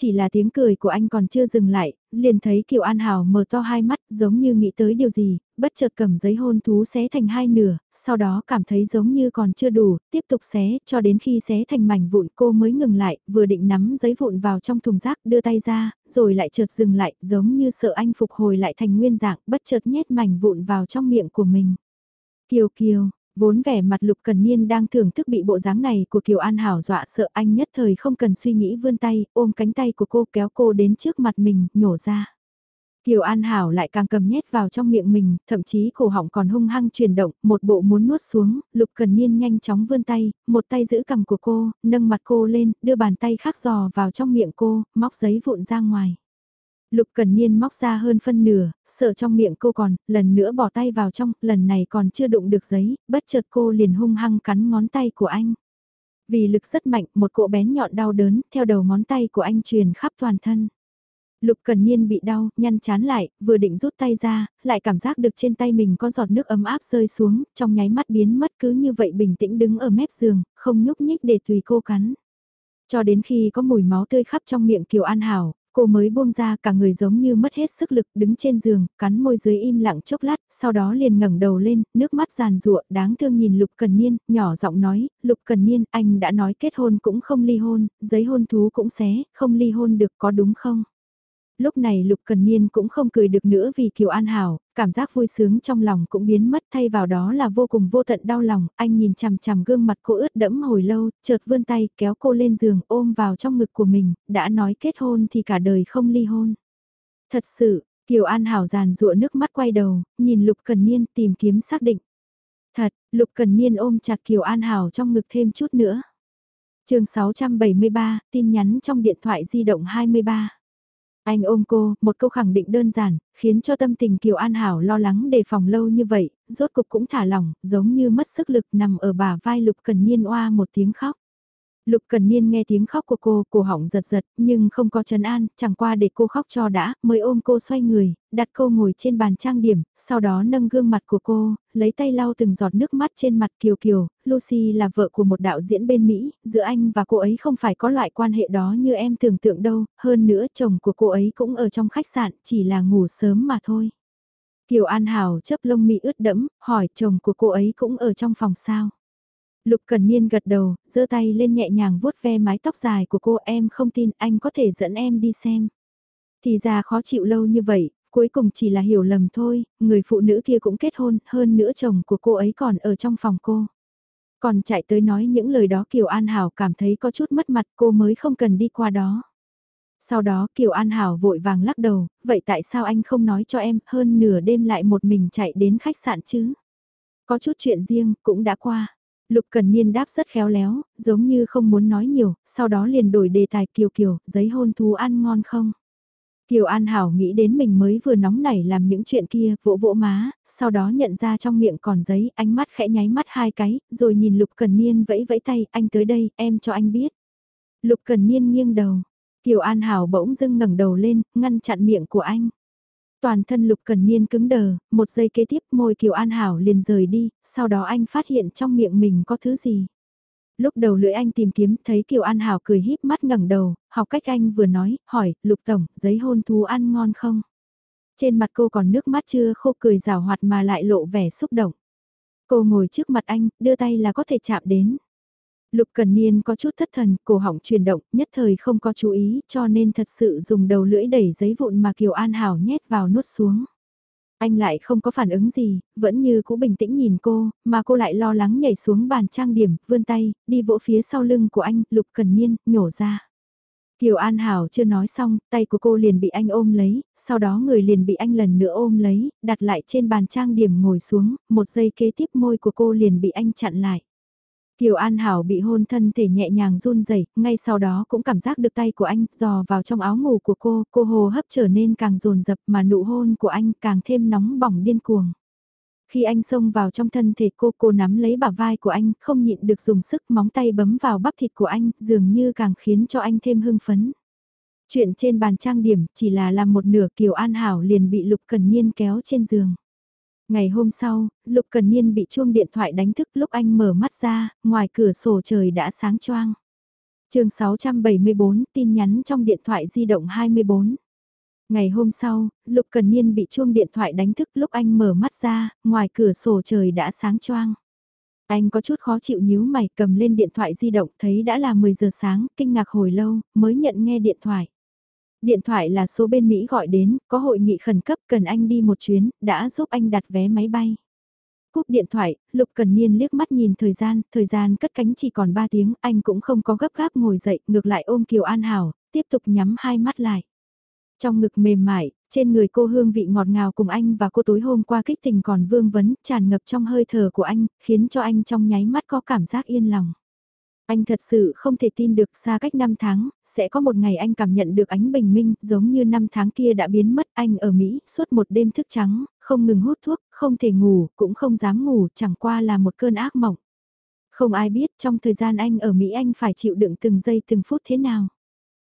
[SPEAKER 1] Chỉ là tiếng cười của anh còn chưa dừng lại, liền thấy Kiều An Hảo mở to hai mắt giống như nghĩ tới điều gì, bất chợt cầm giấy hôn thú xé thành hai nửa, sau đó cảm thấy giống như còn chưa đủ, tiếp tục xé cho đến khi xé thành mảnh vụn cô mới ngừng lại, vừa định nắm giấy vụn vào trong thùng rác đưa tay ra, rồi lại chợt dừng lại giống như sợ anh phục hồi lại thành nguyên dạng bất chợt nhét mảnh vụn vào trong miệng của mình. Kiều Kiều, Vốn vẻ mặt Lục Cần Niên đang thưởng thức bị bộ dáng này của Kiều An Hảo dọa sợ anh nhất thời không cần suy nghĩ vươn tay, ôm cánh tay của cô kéo cô đến trước mặt mình, nhổ ra. Kiều An Hảo lại càng cầm nhét vào trong miệng mình, thậm chí cổ họng còn hung hăng chuyển động, một bộ muốn nuốt xuống, Lục Cần Niên nhanh chóng vươn tay, một tay giữ cầm của cô, nâng mặt cô lên, đưa bàn tay khác giò vào trong miệng cô, móc giấy vụn ra ngoài. Lục Cần Niên móc ra hơn phân nửa, sợ trong miệng cô còn, lần nữa bỏ tay vào trong, lần này còn chưa đụng được giấy, bất chợt cô liền hung hăng cắn ngón tay của anh. Vì lực rất mạnh, một cỗ bén nhọn đau đớn, theo đầu ngón tay của anh truyền khắp toàn thân. Lục Cần Niên bị đau, nhăn chán lại, vừa định rút tay ra, lại cảm giác được trên tay mình có giọt nước ấm áp rơi xuống, trong nháy mắt biến mất cứ như vậy bình tĩnh đứng ở mép giường, không nhúc nhích để tùy cô cắn. Cho đến khi có mùi máu tươi khắp trong miệng Kiều An Hảo, cô mới buông ra cả người giống như mất hết sức lực đứng trên giường, cắn môi dưới im lặng chốc lát, sau đó liền ngẩng đầu lên, nước mắt giàn rụa, đáng thương nhìn Lục Cần Niên, nhỏ giọng nói, Lục Cần Niên, anh đã nói kết hôn cũng không ly hôn, giấy hôn thú cũng xé, không ly hôn được có đúng không? Lúc này Lục Cần Niên cũng không cười được nữa vì Kiều An Hảo, cảm giác vui sướng trong lòng cũng biến mất thay vào đó là vô cùng vô tận đau lòng, anh nhìn chằm chằm gương mặt cô ướt đẫm hồi lâu, chợt vươn tay kéo cô lên giường ôm vào trong ngực của mình, đã nói kết hôn thì cả đời không ly hôn. Thật sự, Kiều An Hảo giàn rụa nước mắt quay đầu, nhìn Lục Cần Niên tìm kiếm xác định. Thật, Lục Cần Niên ôm chặt Kiều An Hảo trong ngực thêm chút nữa. chương 673, tin nhắn trong điện thoại di động 23. Anh ôm cô, một câu khẳng định đơn giản, khiến cho tâm tình Kiều An Hảo lo lắng đề phòng lâu như vậy, rốt cục cũng thả lỏng, giống như mất sức lực nằm ở bả vai Lục Cần Niên oa một tiếng khóc. Lục Cần Niên nghe tiếng khóc của cô, cổ họng giật giật, nhưng không có trấn an, chẳng qua để cô khóc cho đã, mới ôm cô xoay người, đặt cô ngồi trên bàn trang điểm, sau đó nâng gương mặt của cô, lấy tay lau từng giọt nước mắt trên mặt Kiều Kiều, Lucy là vợ của một đạo diễn bên Mỹ, giữa anh và cô ấy không phải có loại quan hệ đó như em tưởng tượng đâu, hơn nữa chồng của cô ấy cũng ở trong khách sạn, chỉ là ngủ sớm mà thôi. Kiều An Hảo chấp lông mi ướt đẫm, hỏi chồng của cô ấy cũng ở trong phòng sao. Lục Cần Niên gật đầu, giơ tay lên nhẹ nhàng vuốt ve mái tóc dài của cô em không tin anh có thể dẫn em đi xem. Thì ra khó chịu lâu như vậy, cuối cùng chỉ là hiểu lầm thôi, người phụ nữ kia cũng kết hôn, hơn nữa chồng của cô ấy còn ở trong phòng cô. Còn chạy tới nói những lời đó Kiều An Hảo cảm thấy có chút mất mặt cô mới không cần đi qua đó. Sau đó Kiều An Hảo vội vàng lắc đầu, vậy tại sao anh không nói cho em hơn nửa đêm lại một mình chạy đến khách sạn chứ? Có chút chuyện riêng, cũng đã qua. Lục Cần Niên đáp rất khéo léo, giống như không muốn nói nhiều, sau đó liền đổi đề tài Kiều Kiều, giấy hôn thú ăn ngon không? Kiều An Hảo nghĩ đến mình mới vừa nóng nảy làm những chuyện kia, vỗ vỗ má, sau đó nhận ra trong miệng còn giấy, ánh mắt khẽ nháy mắt hai cái, rồi nhìn Lục Cần Niên vẫy vẫy tay, anh tới đây, em cho anh biết. Lục Cần Niên nghiêng đầu, Kiều An Hảo bỗng dưng ngẩng đầu lên, ngăn chặn miệng của anh. Toàn thân Lục Cần Niên cứng đờ, một giây kế tiếp môi Kiều An Hảo liền rời đi, sau đó anh phát hiện trong miệng mình có thứ gì. Lúc đầu lưỡi anh tìm kiếm thấy Kiều An Hảo cười híp mắt ngẩng đầu, học cách anh vừa nói, hỏi, Lục Tổng, giấy hôn thú ăn ngon không? Trên mặt cô còn nước mắt chưa khô cười rào hoạt mà lại lộ vẻ xúc động. Cô ngồi trước mặt anh, đưa tay là có thể chạm đến. Lục Cần Niên có chút thất thần, cổ họng chuyển động, nhất thời không có chú ý, cho nên thật sự dùng đầu lưỡi đẩy giấy vụn mà Kiều An Hảo nhét vào nuốt xuống. Anh lại không có phản ứng gì, vẫn như cũ bình tĩnh nhìn cô, mà cô lại lo lắng nhảy xuống bàn trang điểm, vươn tay, đi vỗ phía sau lưng của anh, Lục Cần Niên, nhổ ra. Kiều An Hảo chưa nói xong, tay của cô liền bị anh ôm lấy, sau đó người liền bị anh lần nữa ôm lấy, đặt lại trên bàn trang điểm ngồi xuống, một giây kế tiếp môi của cô liền bị anh chặn lại. Kiều An Hảo bị hôn thân thể nhẹ nhàng run rẩy, ngay sau đó cũng cảm giác được tay của anh dò vào trong áo ngủ của cô, cô hồ hấp trở nên càng dồn dập mà nụ hôn của anh càng thêm nóng bỏng điên cuồng. Khi anh xông vào trong thân thể cô, cô nắm lấy bả vai của anh, không nhịn được dùng sức móng tay bấm vào bắp thịt của anh, dường như càng khiến cho anh thêm hưng phấn. Chuyện trên bàn trang điểm chỉ là làm một nửa Kiều An Hảo liền bị Lục Cần Niên kéo trên giường. Ngày hôm sau, Lục Cần Niên bị chuông điện thoại đánh thức lúc anh mở mắt ra, ngoài cửa sổ trời đã sáng choang. chương 674 tin nhắn trong điện thoại di động 24. Ngày hôm sau, Lục Cần Niên bị chuông điện thoại đánh thức lúc anh mở mắt ra, ngoài cửa sổ trời đã sáng choang. Anh có chút khó chịu nhíu mày cầm lên điện thoại di động thấy đã là 10 giờ sáng, kinh ngạc hồi lâu, mới nhận nghe điện thoại. Điện thoại là số bên Mỹ gọi đến, có hội nghị khẩn cấp cần anh đi một chuyến, đã giúp anh đặt vé máy bay. Cúp điện thoại, Lục Cần Niên liếc mắt nhìn thời gian, thời gian cất cánh chỉ còn 3 tiếng, anh cũng không có gấp gáp ngồi dậy, ngược lại ôm Kiều An Hảo, tiếp tục nhắm hai mắt lại. Trong ngực mềm mại, trên người cô hương vị ngọt ngào cùng anh và cô tối hôm qua kích tình còn vương vấn, tràn ngập trong hơi thở của anh, khiến cho anh trong nháy mắt có cảm giác yên lòng. Anh thật sự không thể tin được xa cách 5 tháng, sẽ có một ngày anh cảm nhận được ánh bình minh giống như năm tháng kia đã biến mất anh ở Mỹ suốt một đêm thức trắng, không ngừng hút thuốc, không thể ngủ, cũng không dám ngủ, chẳng qua là một cơn ác mộng. Không ai biết trong thời gian anh ở Mỹ anh phải chịu đựng từng giây từng phút thế nào.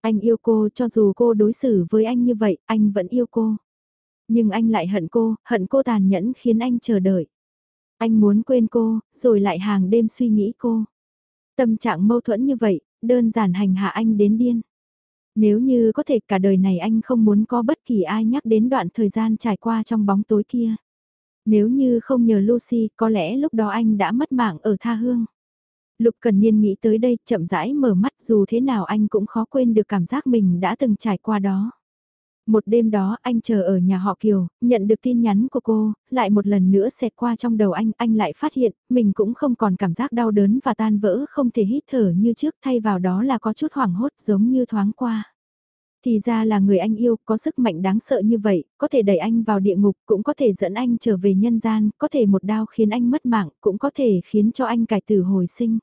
[SPEAKER 1] Anh yêu cô cho dù cô đối xử với anh như vậy, anh vẫn yêu cô. Nhưng anh lại hận cô, hận cô tàn nhẫn khiến anh chờ đợi. Anh muốn quên cô, rồi lại hàng đêm suy nghĩ cô. Tâm trạng mâu thuẫn như vậy, đơn giản hành hạ anh đến điên. Nếu như có thể cả đời này anh không muốn có bất kỳ ai nhắc đến đoạn thời gian trải qua trong bóng tối kia. Nếu như không nhờ Lucy, có lẽ lúc đó anh đã mất mạng ở tha hương. Lục Cần Niên nghĩ tới đây, chậm rãi mở mắt dù thế nào anh cũng khó quên được cảm giác mình đã từng trải qua đó. Một đêm đó anh chờ ở nhà họ Kiều, nhận được tin nhắn của cô, lại một lần nữa xẹt qua trong đầu anh, anh lại phát hiện, mình cũng không còn cảm giác đau đớn và tan vỡ không thể hít thở như trước thay vào đó là có chút hoảng hốt giống như thoáng qua. Thì ra là người anh yêu có sức mạnh đáng sợ như vậy, có thể đẩy anh vào địa ngục, cũng có thể dẫn anh trở về nhân gian, có thể một đau khiến anh mất mạng, cũng có thể khiến cho anh cải tử hồi sinh.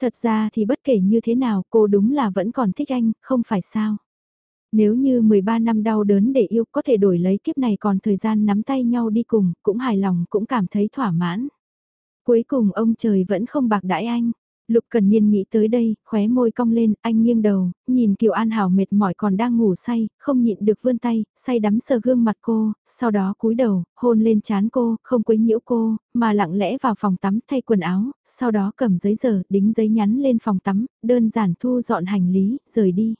[SPEAKER 1] Thật ra thì bất kể như thế nào cô đúng là vẫn còn thích anh, không phải sao. Nếu như 13 năm đau đớn để yêu có thể đổi lấy kiếp này còn thời gian nắm tay nhau đi cùng, cũng hài lòng cũng cảm thấy thỏa mãn. Cuối cùng ông trời vẫn không bạc đãi anh. Lục Cần Niên nghĩ tới đây, khóe môi cong lên, anh nghiêng đầu, nhìn Kiều An Hảo mệt mỏi còn đang ngủ say, không nhịn được vươn tay, say đắm sờ gương mặt cô, sau đó cúi đầu, hôn lên chán cô, không quấy nhiễu cô, mà lặng lẽ vào phòng tắm thay quần áo, sau đó cầm giấy giờ, đính giấy nhắn lên phòng tắm, đơn giản thu dọn hành lý, rời đi.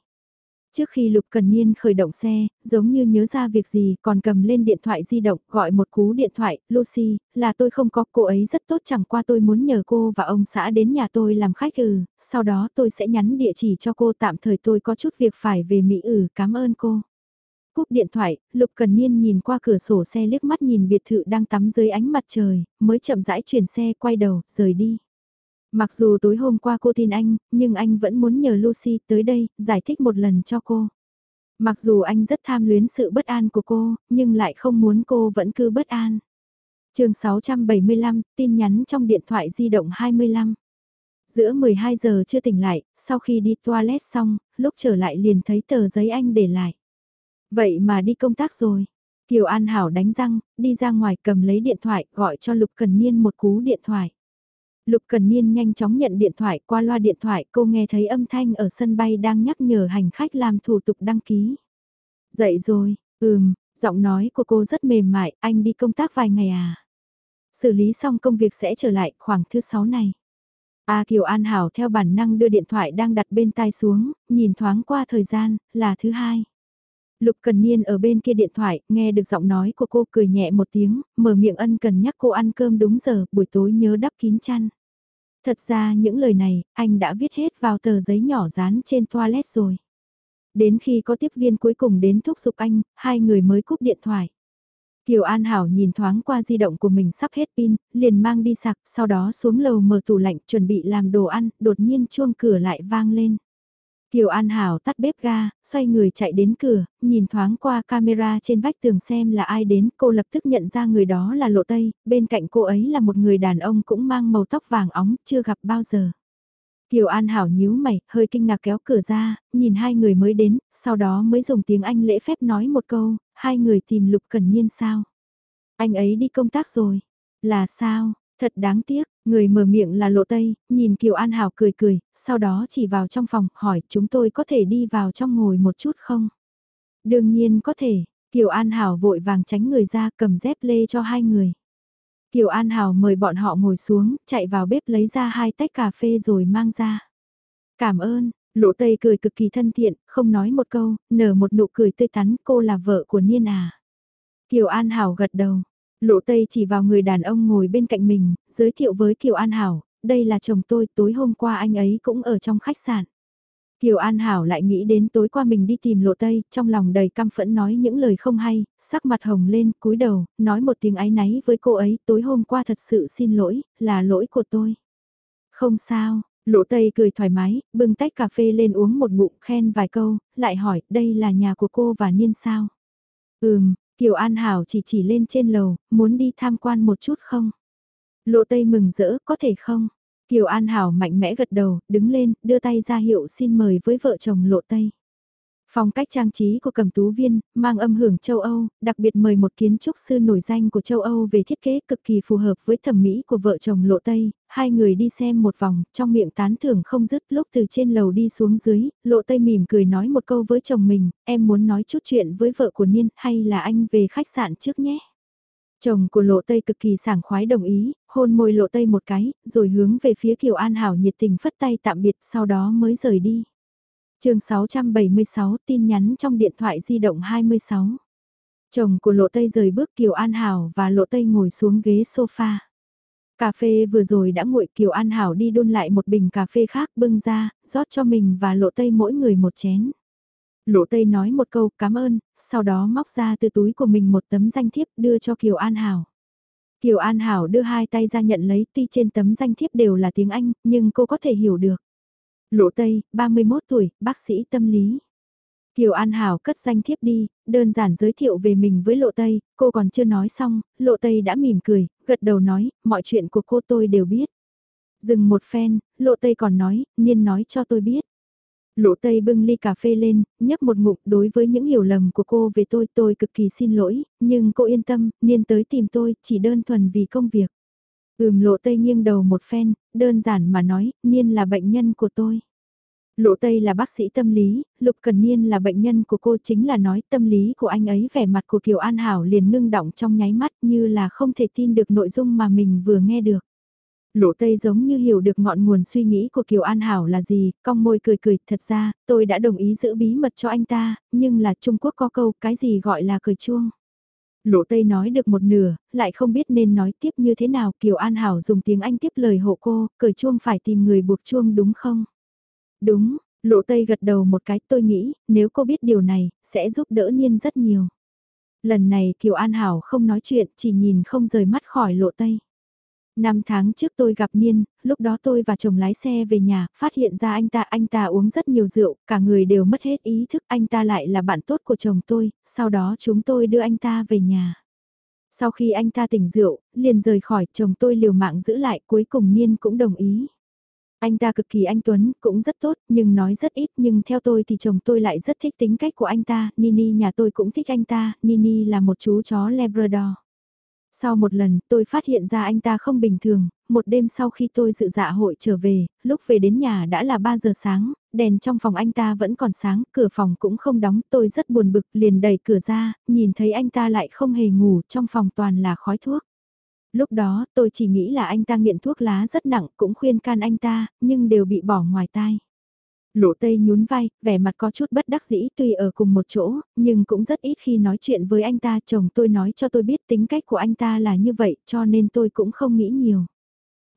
[SPEAKER 1] Trước khi Lục Cần Niên khởi động xe, giống như nhớ ra việc gì còn cầm lên điện thoại di động gọi một cú điện thoại, Lucy, là tôi không có cô ấy rất tốt chẳng qua tôi muốn nhờ cô và ông xã đến nhà tôi làm khách ừ, sau đó tôi sẽ nhắn địa chỉ cho cô tạm thời tôi có chút việc phải về Mỹ ừ, cảm ơn cô. cúp điện thoại, Lục Cần Niên nhìn qua cửa sổ xe liếc mắt nhìn biệt thự đang tắm dưới ánh mặt trời, mới chậm rãi chuyển xe quay đầu, rời đi. Mặc dù tối hôm qua cô tin anh, nhưng anh vẫn muốn nhờ Lucy tới đây, giải thích một lần cho cô. Mặc dù anh rất tham luyến sự bất an của cô, nhưng lại không muốn cô vẫn cứ bất an. chương 675, tin nhắn trong điện thoại di động 25. Giữa 12 giờ chưa tỉnh lại, sau khi đi toilet xong, lúc trở lại liền thấy tờ giấy anh để lại. Vậy mà đi công tác rồi. Kiều An Hảo đánh răng, đi ra ngoài cầm lấy điện thoại, gọi cho Lục Cần Niên một cú điện thoại. Lục Cần Niên nhanh chóng nhận điện thoại qua loa điện thoại cô nghe thấy âm thanh ở sân bay đang nhắc nhở hành khách làm thủ tục đăng ký. Dậy rồi, ừm, giọng nói của cô rất mềm mại, anh đi công tác vài ngày à. Xử lý xong công việc sẽ trở lại khoảng thứ sáu này. A Kiều An Hảo theo bản năng đưa điện thoại đang đặt bên tai xuống, nhìn thoáng qua thời gian, là thứ hai. Lục Cần Niên ở bên kia điện thoại, nghe được giọng nói của cô cười nhẹ một tiếng, mở miệng ân cần nhắc cô ăn cơm đúng giờ, buổi tối nhớ đắp kín chăn. Thật ra những lời này, anh đã viết hết vào tờ giấy nhỏ dán trên toilet rồi. Đến khi có tiếp viên cuối cùng đến thúc giục anh, hai người mới cúp điện thoại. Kiều An Hảo nhìn thoáng qua di động của mình sắp hết pin, liền mang đi sạc, sau đó xuống lầu mở tủ lạnh chuẩn bị làm đồ ăn, đột nhiên chuông cửa lại vang lên. Kiều An Hảo tắt bếp ga, xoay người chạy đến cửa, nhìn thoáng qua camera trên vách tường xem là ai đến, cô lập tức nhận ra người đó là Lộ Tây, bên cạnh cô ấy là một người đàn ông cũng mang màu tóc vàng óng, chưa gặp bao giờ. Kiều An Hảo nhíu mày, hơi kinh ngạc kéo cửa ra, nhìn hai người mới đến, sau đó mới dùng tiếng Anh lễ phép nói một câu, hai người tìm Lục Cần Nhiên sao? Anh ấy đi công tác rồi. Là sao? Thật đáng tiếc, người mở miệng là Lộ Tây, nhìn Kiều An Hảo cười cười, sau đó chỉ vào trong phòng, hỏi chúng tôi có thể đi vào trong ngồi một chút không? Đương nhiên có thể, Kiều An Hảo vội vàng tránh người ra cầm dép lê cho hai người. Kiều An Hảo mời bọn họ ngồi xuống, chạy vào bếp lấy ra hai tách cà phê rồi mang ra. Cảm ơn, Lộ Tây cười cực kỳ thân thiện, không nói một câu, nở một nụ cười tươi tắn, cô là vợ của Niên à. Kiều An Hảo gật đầu, Lộ Tây chỉ vào người đàn ông ngồi bên cạnh mình, giới thiệu với Kiều An Hảo, đây là chồng tôi, tối hôm qua anh ấy cũng ở trong khách sạn. Kiều An Hảo lại nghĩ đến tối qua mình đi tìm Lộ Tây, trong lòng đầy căm phẫn nói những lời không hay, sắc mặt hồng lên, cúi đầu, nói một tiếng ái náy với cô ấy, tối hôm qua thật sự xin lỗi, là lỗi của tôi. Không sao, Lộ Tây cười thoải mái, bưng tách cà phê lên uống một ngụm khen vài câu, lại hỏi, đây là nhà của cô và Niên sao? Ừm, Kiều An Hảo chỉ chỉ lên trên lầu, muốn đi tham quan một chút không? Lộ Tây mừng rỡ, có thể không? Kiều An Hảo mạnh mẽ gật đầu, đứng lên, đưa tay ra hiệu xin mời với vợ chồng Lộ Tây. Phong cách trang trí của cầm tú viên, mang âm hưởng châu Âu, đặc biệt mời một kiến trúc sư nổi danh của châu Âu về thiết kế cực kỳ phù hợp với thẩm mỹ của vợ chồng Lộ Tây, hai người đi xem một vòng, trong miệng tán thưởng không dứt lúc từ trên lầu đi xuống dưới, Lộ Tây mỉm cười nói một câu với chồng mình, em muốn nói chút chuyện với vợ của Niên hay là anh về khách sạn trước nhé. Chồng của Lộ Tây cực kỳ sảng khoái đồng ý, hôn môi Lộ Tây một cái, rồi hướng về phía Kiều An Hảo nhiệt tình phất tay tạm biệt sau đó mới rời đi chương 676 tin nhắn trong điện thoại di động 26. Chồng của Lộ Tây rời bước Kiều An Hảo và Lộ Tây ngồi xuống ghế sofa. Cà phê vừa rồi đã nguội Kiều An Hảo đi đun lại một bình cà phê khác bưng ra, rót cho mình và Lộ Tây mỗi người một chén. Lộ Tây nói một câu cảm ơn, sau đó móc ra từ túi của mình một tấm danh thiếp đưa cho Kiều An Hảo. Kiều An Hảo đưa hai tay ra nhận lấy tuy trên tấm danh thiếp đều là tiếng Anh, nhưng cô có thể hiểu được. Lộ Tây, 31 tuổi, bác sĩ tâm lý. Kiều An Hảo cất danh thiếp đi, đơn giản giới thiệu về mình với Lộ Tây, cô còn chưa nói xong, Lộ Tây đã mỉm cười, gật đầu nói, mọi chuyện của cô tôi đều biết. Dừng một phen, Lộ Tây còn nói, Niên nói cho tôi biết. Lộ Tây bưng ly cà phê lên, nhấp một ngụm đối với những hiểu lầm của cô về tôi tôi cực kỳ xin lỗi, nhưng cô yên tâm, Niên tới tìm tôi chỉ đơn thuần vì công việc. Ừm lộ tây nghiêng đầu một phen, đơn giản mà nói, Niên là bệnh nhân của tôi. Lộ Tây là bác sĩ tâm lý, Lục Cần Niên là bệnh nhân của cô chính là nói tâm lý của anh ấy vẻ mặt của Kiều An Hảo liền ngưng động trong nháy mắt như là không thể tin được nội dung mà mình vừa nghe được. Lộ Tây giống như hiểu được ngọn nguồn suy nghĩ của Kiều An Hảo là gì, cong môi cười cười, thật ra, tôi đã đồng ý giữ bí mật cho anh ta, nhưng là Trung Quốc có câu cái gì gọi là cười chuông. Lộ Tây nói được một nửa, lại không biết nên nói tiếp như thế nào. Kiều An Hảo dùng tiếng Anh tiếp lời hộ cô, cởi chuông phải tìm người buộc chuông đúng không? Đúng, Lộ Tây gật đầu một cái tôi nghĩ, nếu cô biết điều này, sẽ giúp đỡ Niên rất nhiều. Lần này Kiều An Hảo không nói chuyện, chỉ nhìn không rời mắt khỏi Lộ Tây. Năm tháng trước tôi gặp Niên, lúc đó tôi và chồng lái xe về nhà, phát hiện ra anh ta, anh ta uống rất nhiều rượu, cả người đều mất hết ý thức, anh ta lại là bạn tốt của chồng tôi, sau đó chúng tôi đưa anh ta về nhà. Sau khi anh ta tỉnh rượu, liền rời khỏi, chồng tôi liều mạng giữ lại, cuối cùng Niên cũng đồng ý. Anh ta cực kỳ anh Tuấn, cũng rất tốt, nhưng nói rất ít, nhưng theo tôi thì chồng tôi lại rất thích tính cách của anh ta, Nini nhà tôi cũng thích anh ta, Nini là một chú chó Labrador. Sau một lần, tôi phát hiện ra anh ta không bình thường, một đêm sau khi tôi dự dạ hội trở về, lúc về đến nhà đã là 3 giờ sáng, đèn trong phòng anh ta vẫn còn sáng, cửa phòng cũng không đóng, tôi rất buồn bực, liền đẩy cửa ra, nhìn thấy anh ta lại không hề ngủ, trong phòng toàn là khói thuốc. Lúc đó, tôi chỉ nghĩ là anh ta nghiện thuốc lá rất nặng, cũng khuyên can anh ta, nhưng đều bị bỏ ngoài tai. Lộ tây nhún vai, vẻ mặt có chút bất đắc dĩ tuy ở cùng một chỗ, nhưng cũng rất ít khi nói chuyện với anh ta. Chồng tôi nói cho tôi biết tính cách của anh ta là như vậy, cho nên tôi cũng không nghĩ nhiều.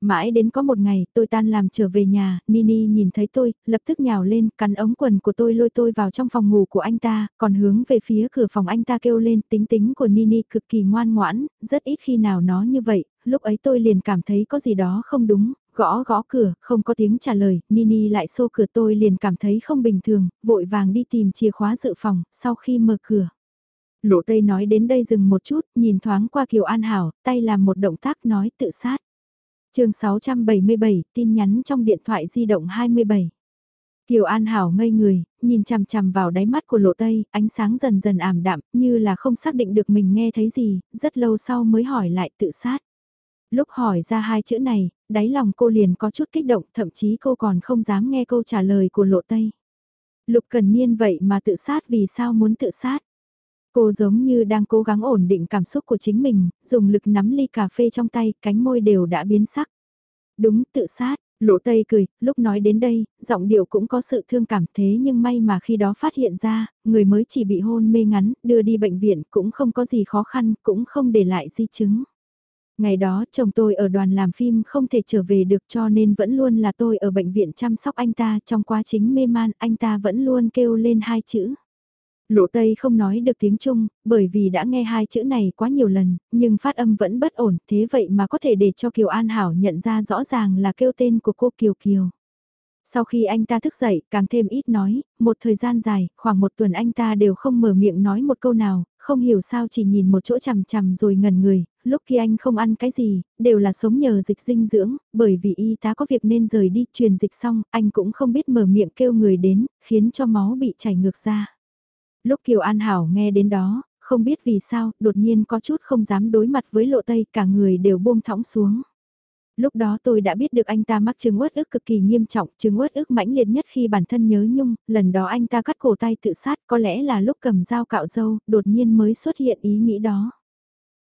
[SPEAKER 1] Mãi đến có một ngày, tôi tan làm trở về nhà, Nini nhìn thấy tôi, lập tức nhào lên, cắn ống quần của tôi lôi tôi vào trong phòng ngủ của anh ta, còn hướng về phía cửa phòng anh ta kêu lên, tính tính của Nini cực kỳ ngoan ngoãn, rất ít khi nào nó như vậy, lúc ấy tôi liền cảm thấy có gì đó không đúng, gõ gõ cửa, không có tiếng trả lời, Nini lại xô cửa tôi liền cảm thấy không bình thường, vội vàng đi tìm chìa khóa dự phòng, sau khi mở cửa. Lộ Tây nói đến đây dừng một chút, nhìn thoáng qua Kiều An Hảo, tay làm một động tác nói tự sát chương 677, tin nhắn trong điện thoại di động 27. Kiều An Hảo ngây người, nhìn chằm chằm vào đáy mắt của lộ tây, ánh sáng dần dần ảm đạm, như là không xác định được mình nghe thấy gì, rất lâu sau mới hỏi lại tự sát. Lúc hỏi ra hai chữ này, đáy lòng cô liền có chút kích động, thậm chí cô còn không dám nghe câu trả lời của lộ tây. Lục Cần Niên vậy mà tự sát vì sao muốn tự sát? Cô giống như đang cố gắng ổn định cảm xúc của chính mình, dùng lực nắm ly cà phê trong tay, cánh môi đều đã biến sắc. Đúng, tự sát, lộ tây cười, lúc nói đến đây, giọng điệu cũng có sự thương cảm thế nhưng may mà khi đó phát hiện ra, người mới chỉ bị hôn mê ngắn, đưa đi bệnh viện cũng không có gì khó khăn, cũng không để lại di chứng. Ngày đó chồng tôi ở đoàn làm phim không thể trở về được cho nên vẫn luôn là tôi ở bệnh viện chăm sóc anh ta trong quá trình mê man anh ta vẫn luôn kêu lên hai chữ. Lộ Tây không nói được tiếng Trung, bởi vì đã nghe hai chữ này quá nhiều lần, nhưng phát âm vẫn bất ổn, thế vậy mà có thể để cho Kiều An Hảo nhận ra rõ ràng là kêu tên của cô Kiều Kiều. Sau khi anh ta thức dậy, càng thêm ít nói, một thời gian dài, khoảng một tuần anh ta đều không mở miệng nói một câu nào, không hiểu sao chỉ nhìn một chỗ chằm chằm rồi ngần người, lúc kia anh không ăn cái gì, đều là sống nhờ dịch dinh dưỡng, bởi vì y tá có việc nên rời đi, truyền dịch xong, anh cũng không biết mở miệng kêu người đến, khiến cho máu bị chảy ngược ra. Lúc Kiều An Hảo nghe đến đó, không biết vì sao, đột nhiên có chút không dám đối mặt với lộ tây, cả người đều buông thõng xuống. Lúc đó tôi đã biết được anh ta mắc chứng uất ức cực kỳ nghiêm trọng, chứng uất ức mãnh liệt nhất khi bản thân nhớ nhung, lần đó anh ta cắt cổ tay tự sát có lẽ là lúc cầm dao cạo dâu, đột nhiên mới xuất hiện ý nghĩ đó.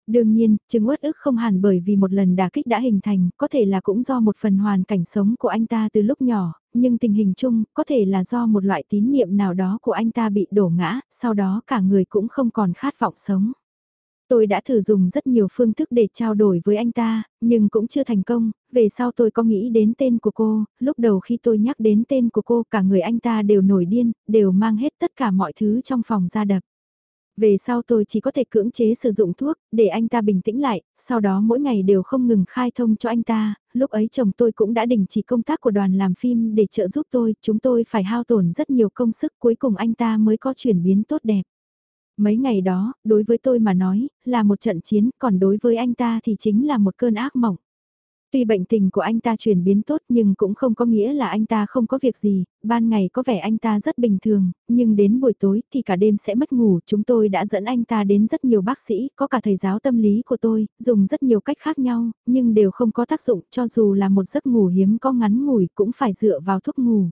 [SPEAKER 1] Đương nhiên, chứng uất ức không hẳn bởi vì một lần đả kích đã hình thành, có thể là cũng do một phần hoàn cảnh sống của anh ta từ lúc nhỏ, nhưng tình hình chung có thể là do một loại tín niệm nào đó của anh ta bị đổ ngã, sau đó cả người cũng không còn khát vọng sống. Tôi đã thử dùng rất nhiều phương thức để trao đổi với anh ta, nhưng cũng chưa thành công, về sau tôi có nghĩ đến tên của cô, lúc đầu khi tôi nhắc đến tên của cô cả người anh ta đều nổi điên, đều mang hết tất cả mọi thứ trong phòng ra đập. Về sau tôi chỉ có thể cưỡng chế sử dụng thuốc, để anh ta bình tĩnh lại, sau đó mỗi ngày đều không ngừng khai thông cho anh ta, lúc ấy chồng tôi cũng đã đình chỉ công tác của đoàn làm phim để trợ giúp tôi, chúng tôi phải hao tổn rất nhiều công sức cuối cùng anh ta mới có chuyển biến tốt đẹp. Mấy ngày đó, đối với tôi mà nói, là một trận chiến, còn đối với anh ta thì chính là một cơn ác mộng. Tuy bệnh tình của anh ta chuyển biến tốt nhưng cũng không có nghĩa là anh ta không có việc gì, ban ngày có vẻ anh ta rất bình thường, nhưng đến buổi tối thì cả đêm sẽ mất ngủ. Chúng tôi đã dẫn anh ta đến rất nhiều bác sĩ, có cả thầy giáo tâm lý của tôi, dùng rất nhiều cách khác nhau, nhưng đều không có tác dụng cho dù là một giấc ngủ hiếm có ngắn ngủi cũng phải dựa vào thuốc ngủ.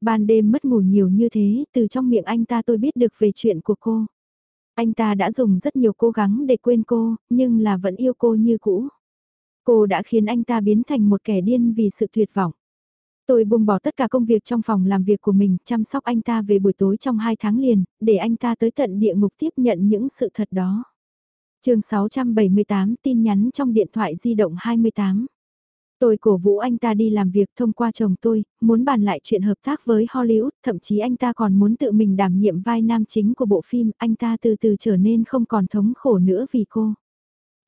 [SPEAKER 1] Ban đêm mất ngủ nhiều như thế, từ trong miệng anh ta tôi biết được về chuyện của cô. Anh ta đã dùng rất nhiều cố gắng để quên cô, nhưng là vẫn yêu cô như cũ. Cô đã khiến anh ta biến thành một kẻ điên vì sự tuyệt vọng. Tôi buông bỏ tất cả công việc trong phòng làm việc của mình, chăm sóc anh ta về buổi tối trong hai tháng liền, để anh ta tới tận địa ngục tiếp nhận những sự thật đó. chương 678 tin nhắn trong điện thoại di động 28. Tôi cổ vũ anh ta đi làm việc thông qua chồng tôi, muốn bàn lại chuyện hợp tác với Hollywood, thậm chí anh ta còn muốn tự mình đảm nhiệm vai nam chính của bộ phim, anh ta từ từ trở nên không còn thống khổ nữa vì cô.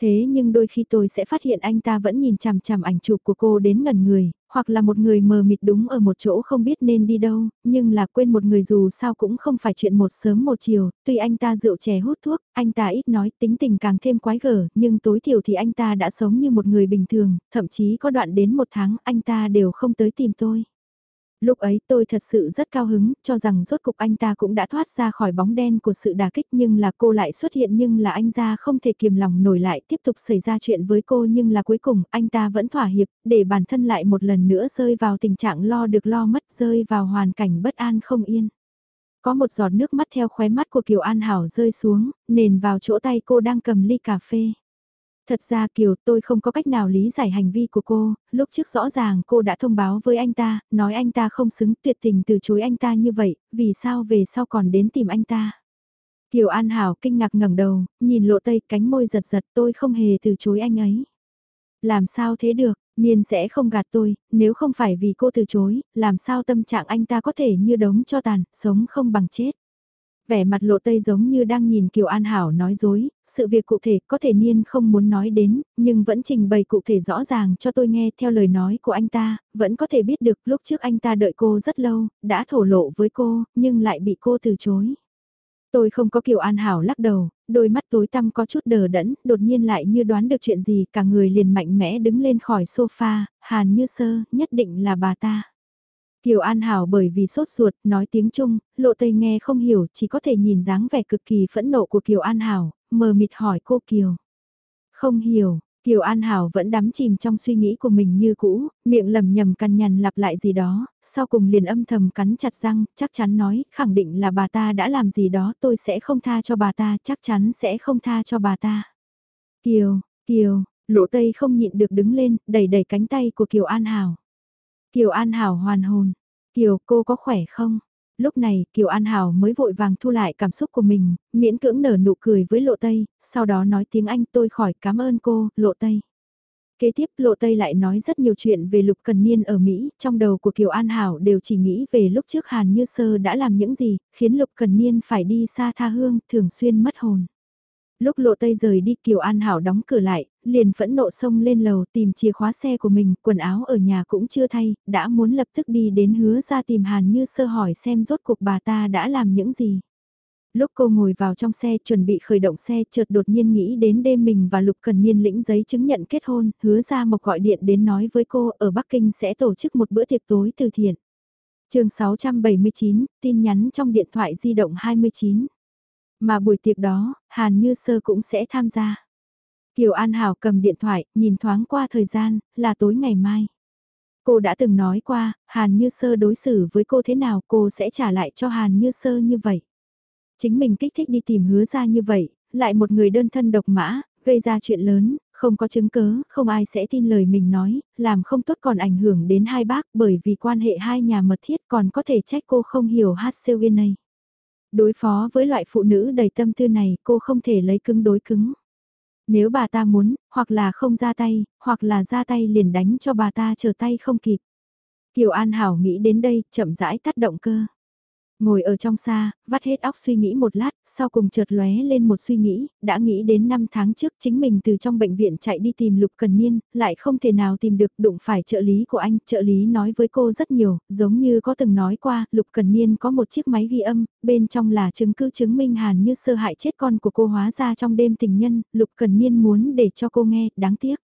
[SPEAKER 1] Thế nhưng đôi khi tôi sẽ phát hiện anh ta vẫn nhìn chằm chằm ảnh chụp của cô đến ngần người, hoặc là một người mờ mịt đúng ở một chỗ không biết nên đi đâu, nhưng là quên một người dù sao cũng không phải chuyện một sớm một chiều, tuy anh ta rượu chè hút thuốc, anh ta ít nói tính tình càng thêm quái gở, nhưng tối thiểu thì anh ta đã sống như một người bình thường, thậm chí có đoạn đến một tháng anh ta đều không tới tìm tôi. Lúc ấy tôi thật sự rất cao hứng, cho rằng rốt cục anh ta cũng đã thoát ra khỏi bóng đen của sự đả kích nhưng là cô lại xuất hiện nhưng là anh ra không thể kiềm lòng nổi lại tiếp tục xảy ra chuyện với cô nhưng là cuối cùng anh ta vẫn thỏa hiệp để bản thân lại một lần nữa rơi vào tình trạng lo được lo mất rơi vào hoàn cảnh bất an không yên. Có một giọt nước mắt theo khóe mắt của Kiều An Hảo rơi xuống, nền vào chỗ tay cô đang cầm ly cà phê. Thật ra Kiều tôi không có cách nào lý giải hành vi của cô, lúc trước rõ ràng cô đã thông báo với anh ta, nói anh ta không xứng tuyệt tình từ chối anh ta như vậy, vì sao về sau còn đến tìm anh ta. Kiều An Hảo kinh ngạc ngẩng đầu, nhìn lộ tây cánh môi giật giật tôi không hề từ chối anh ấy. Làm sao thế được, Niên sẽ không gạt tôi, nếu không phải vì cô từ chối, làm sao tâm trạng anh ta có thể như đống cho tàn, sống không bằng chết vẻ mặt lộ tây giống như đang nhìn Kiều An Hảo nói dối, sự việc cụ thể có thể Niên không muốn nói đến, nhưng vẫn trình bày cụ thể rõ ràng cho tôi nghe theo lời nói của anh ta, vẫn có thể biết được lúc trước anh ta đợi cô rất lâu, đã thổ lộ với cô, nhưng lại bị cô từ chối. Tôi không có Kiều An Hảo lắc đầu, đôi mắt tối tăm có chút đờ đẫn, đột nhiên lại như đoán được chuyện gì, cả người liền mạnh mẽ đứng lên khỏi sofa, hàn như sơ, nhất định là bà ta. Kiều An Hảo bởi vì sốt ruột, nói tiếng Trung, lộ tây nghe không hiểu, chỉ có thể nhìn dáng vẻ cực kỳ phẫn nộ của Kiều An Hảo, mờ mịt hỏi cô Kiều. Không hiểu, Kiều An Hảo vẫn đắm chìm trong suy nghĩ của mình như cũ, miệng lầm nhầm cằn nhằn lặp lại gì đó, sau cùng liền âm thầm cắn chặt răng, chắc chắn nói, khẳng định là bà ta đã làm gì đó tôi sẽ không tha cho bà ta, chắc chắn sẽ không tha cho bà ta. Kiều, Kiều, lộ tây không nhịn được đứng lên, đẩy đẩy cánh tay của Kiều An Hảo. Kiều An Hảo hoàn hồn. Kiều cô có khỏe không? Lúc này Kiều An Hảo mới vội vàng thu lại cảm xúc của mình, miễn cưỡng nở nụ cười với Lộ Tây, sau đó nói tiếng Anh tôi khỏi cảm ơn cô, Lộ Tây. Kế tiếp Lộ Tây lại nói rất nhiều chuyện về Lục Cần Niên ở Mỹ, trong đầu của Kiều An Hảo đều chỉ nghĩ về lúc trước Hàn Như Sơ đã làm những gì, khiến Lục Cần Niên phải đi xa tha hương, thường xuyên mất hồn. Lúc lộ tây rời đi Kiều An Hảo đóng cửa lại, liền phẫn nộ xông lên lầu tìm chìa khóa xe của mình, quần áo ở nhà cũng chưa thay, đã muốn lập tức đi đến hứa ra tìm Hàn Như Sơ hỏi xem rốt cuộc bà ta đã làm những gì. Lúc cô ngồi vào trong xe chuẩn bị khởi động xe chợt đột nhiên nghĩ đến đêm mình và Lục Cần Niên lĩnh giấy chứng nhận kết hôn, hứa ra một gọi điện đến nói với cô ở Bắc Kinh sẽ tổ chức một bữa tiệc tối từ thiện. chương 679, tin nhắn trong điện thoại di động 29. Mà buổi tiệc đó, Hàn Như Sơ cũng sẽ tham gia. Kiều An Hảo cầm điện thoại, nhìn thoáng qua thời gian, là tối ngày mai. Cô đã từng nói qua, Hàn Như Sơ đối xử với cô thế nào cô sẽ trả lại cho Hàn Như Sơ như vậy. Chính mình kích thích đi tìm hứa ra như vậy, lại một người đơn thân độc mã, gây ra chuyện lớn, không có chứng cớ, không ai sẽ tin lời mình nói, làm không tốt còn ảnh hưởng đến hai bác bởi vì quan hệ hai nhà mật thiết còn có thể trách cô không hiểu hát siêu này. Đối phó với loại phụ nữ đầy tâm tư này cô không thể lấy cứng đối cứng. Nếu bà ta muốn, hoặc là không ra tay, hoặc là ra tay liền đánh cho bà ta trở tay không kịp. Kiều An Hảo nghĩ đến đây, chậm rãi tắt động cơ. Ngồi ở trong xa, vắt hết óc suy nghĩ một lát, sau cùng chợt lóe lên một suy nghĩ, đã nghĩ đến 5 tháng trước chính mình từ trong bệnh viện chạy đi tìm Lục Cần Niên, lại không thể nào tìm được đụng phải trợ lý của anh, trợ lý nói với cô rất nhiều, giống như có từng nói qua, Lục Cần Niên có một chiếc máy ghi âm, bên trong là chứng cứ chứng minh hàn như sơ hại chết con của cô hóa ra trong đêm tình nhân, Lục Cần Niên muốn để cho cô nghe, đáng tiếc.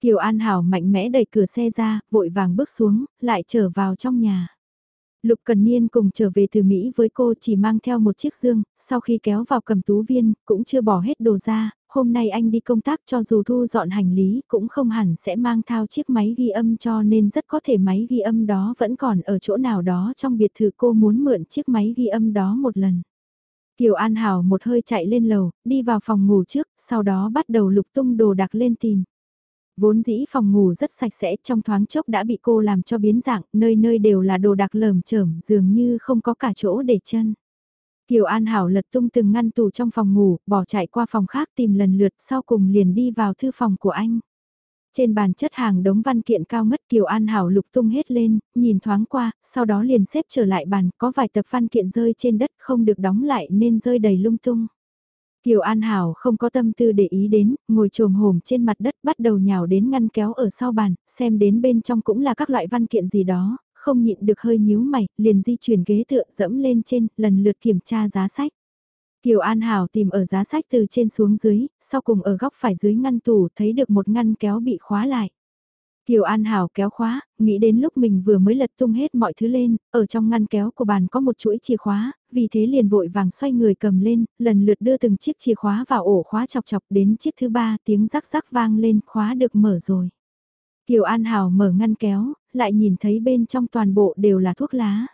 [SPEAKER 1] Kiều An Hảo mạnh mẽ đẩy cửa xe ra, vội vàng bước xuống, lại trở vào trong nhà. Lục Cần Niên cùng trở về từ Mỹ với cô chỉ mang theo một chiếc dương, sau khi kéo vào cầm tú viên, cũng chưa bỏ hết đồ ra, hôm nay anh đi công tác cho dù thu dọn hành lý cũng không hẳn sẽ mang theo chiếc máy ghi âm cho nên rất có thể máy ghi âm đó vẫn còn ở chỗ nào đó trong biệt thự cô muốn mượn chiếc máy ghi âm đó một lần. Kiều An Hảo một hơi chạy lên lầu, đi vào phòng ngủ trước, sau đó bắt đầu lục tung đồ đặc lên tìm. Vốn dĩ phòng ngủ rất sạch sẽ trong thoáng chốc đã bị cô làm cho biến dạng, nơi nơi đều là đồ đạc lởm chởm dường như không có cả chỗ để chân. Kiều An Hảo lật tung từng ngăn tủ trong phòng ngủ, bỏ chạy qua phòng khác tìm lần lượt sau cùng liền đi vào thư phòng của anh. Trên bàn chất hàng đống văn kiện cao ngất Kiều An Hảo lục tung hết lên, nhìn thoáng qua, sau đó liền xếp trở lại bàn, có vài tập văn kiện rơi trên đất không được đóng lại nên rơi đầy lung tung. Kiều An Hảo không có tâm tư để ý đến, ngồi trồm hổm trên mặt đất bắt đầu nhào đến ngăn kéo ở sau bàn, xem đến bên trong cũng là các loại văn kiện gì đó, không nhịn được hơi nhíu mày, liền di chuyển ghế tựa dẫm lên trên, lần lượt kiểm tra giá sách. Kiều An Hảo tìm ở giá sách từ trên xuống dưới, sau cùng ở góc phải dưới ngăn tủ thấy được một ngăn kéo bị khóa lại. Kiều An Hảo kéo khóa, nghĩ đến lúc mình vừa mới lật tung hết mọi thứ lên, ở trong ngăn kéo của bàn có một chuỗi chìa khóa, vì thế liền vội vàng xoay người cầm lên, lần lượt đưa từng chiếc chìa khóa vào ổ khóa chọc chọc đến chiếc thứ ba tiếng rắc rắc vang lên khóa được mở rồi. Kiều An Hảo mở ngăn kéo, lại nhìn thấy bên trong toàn bộ đều là thuốc lá.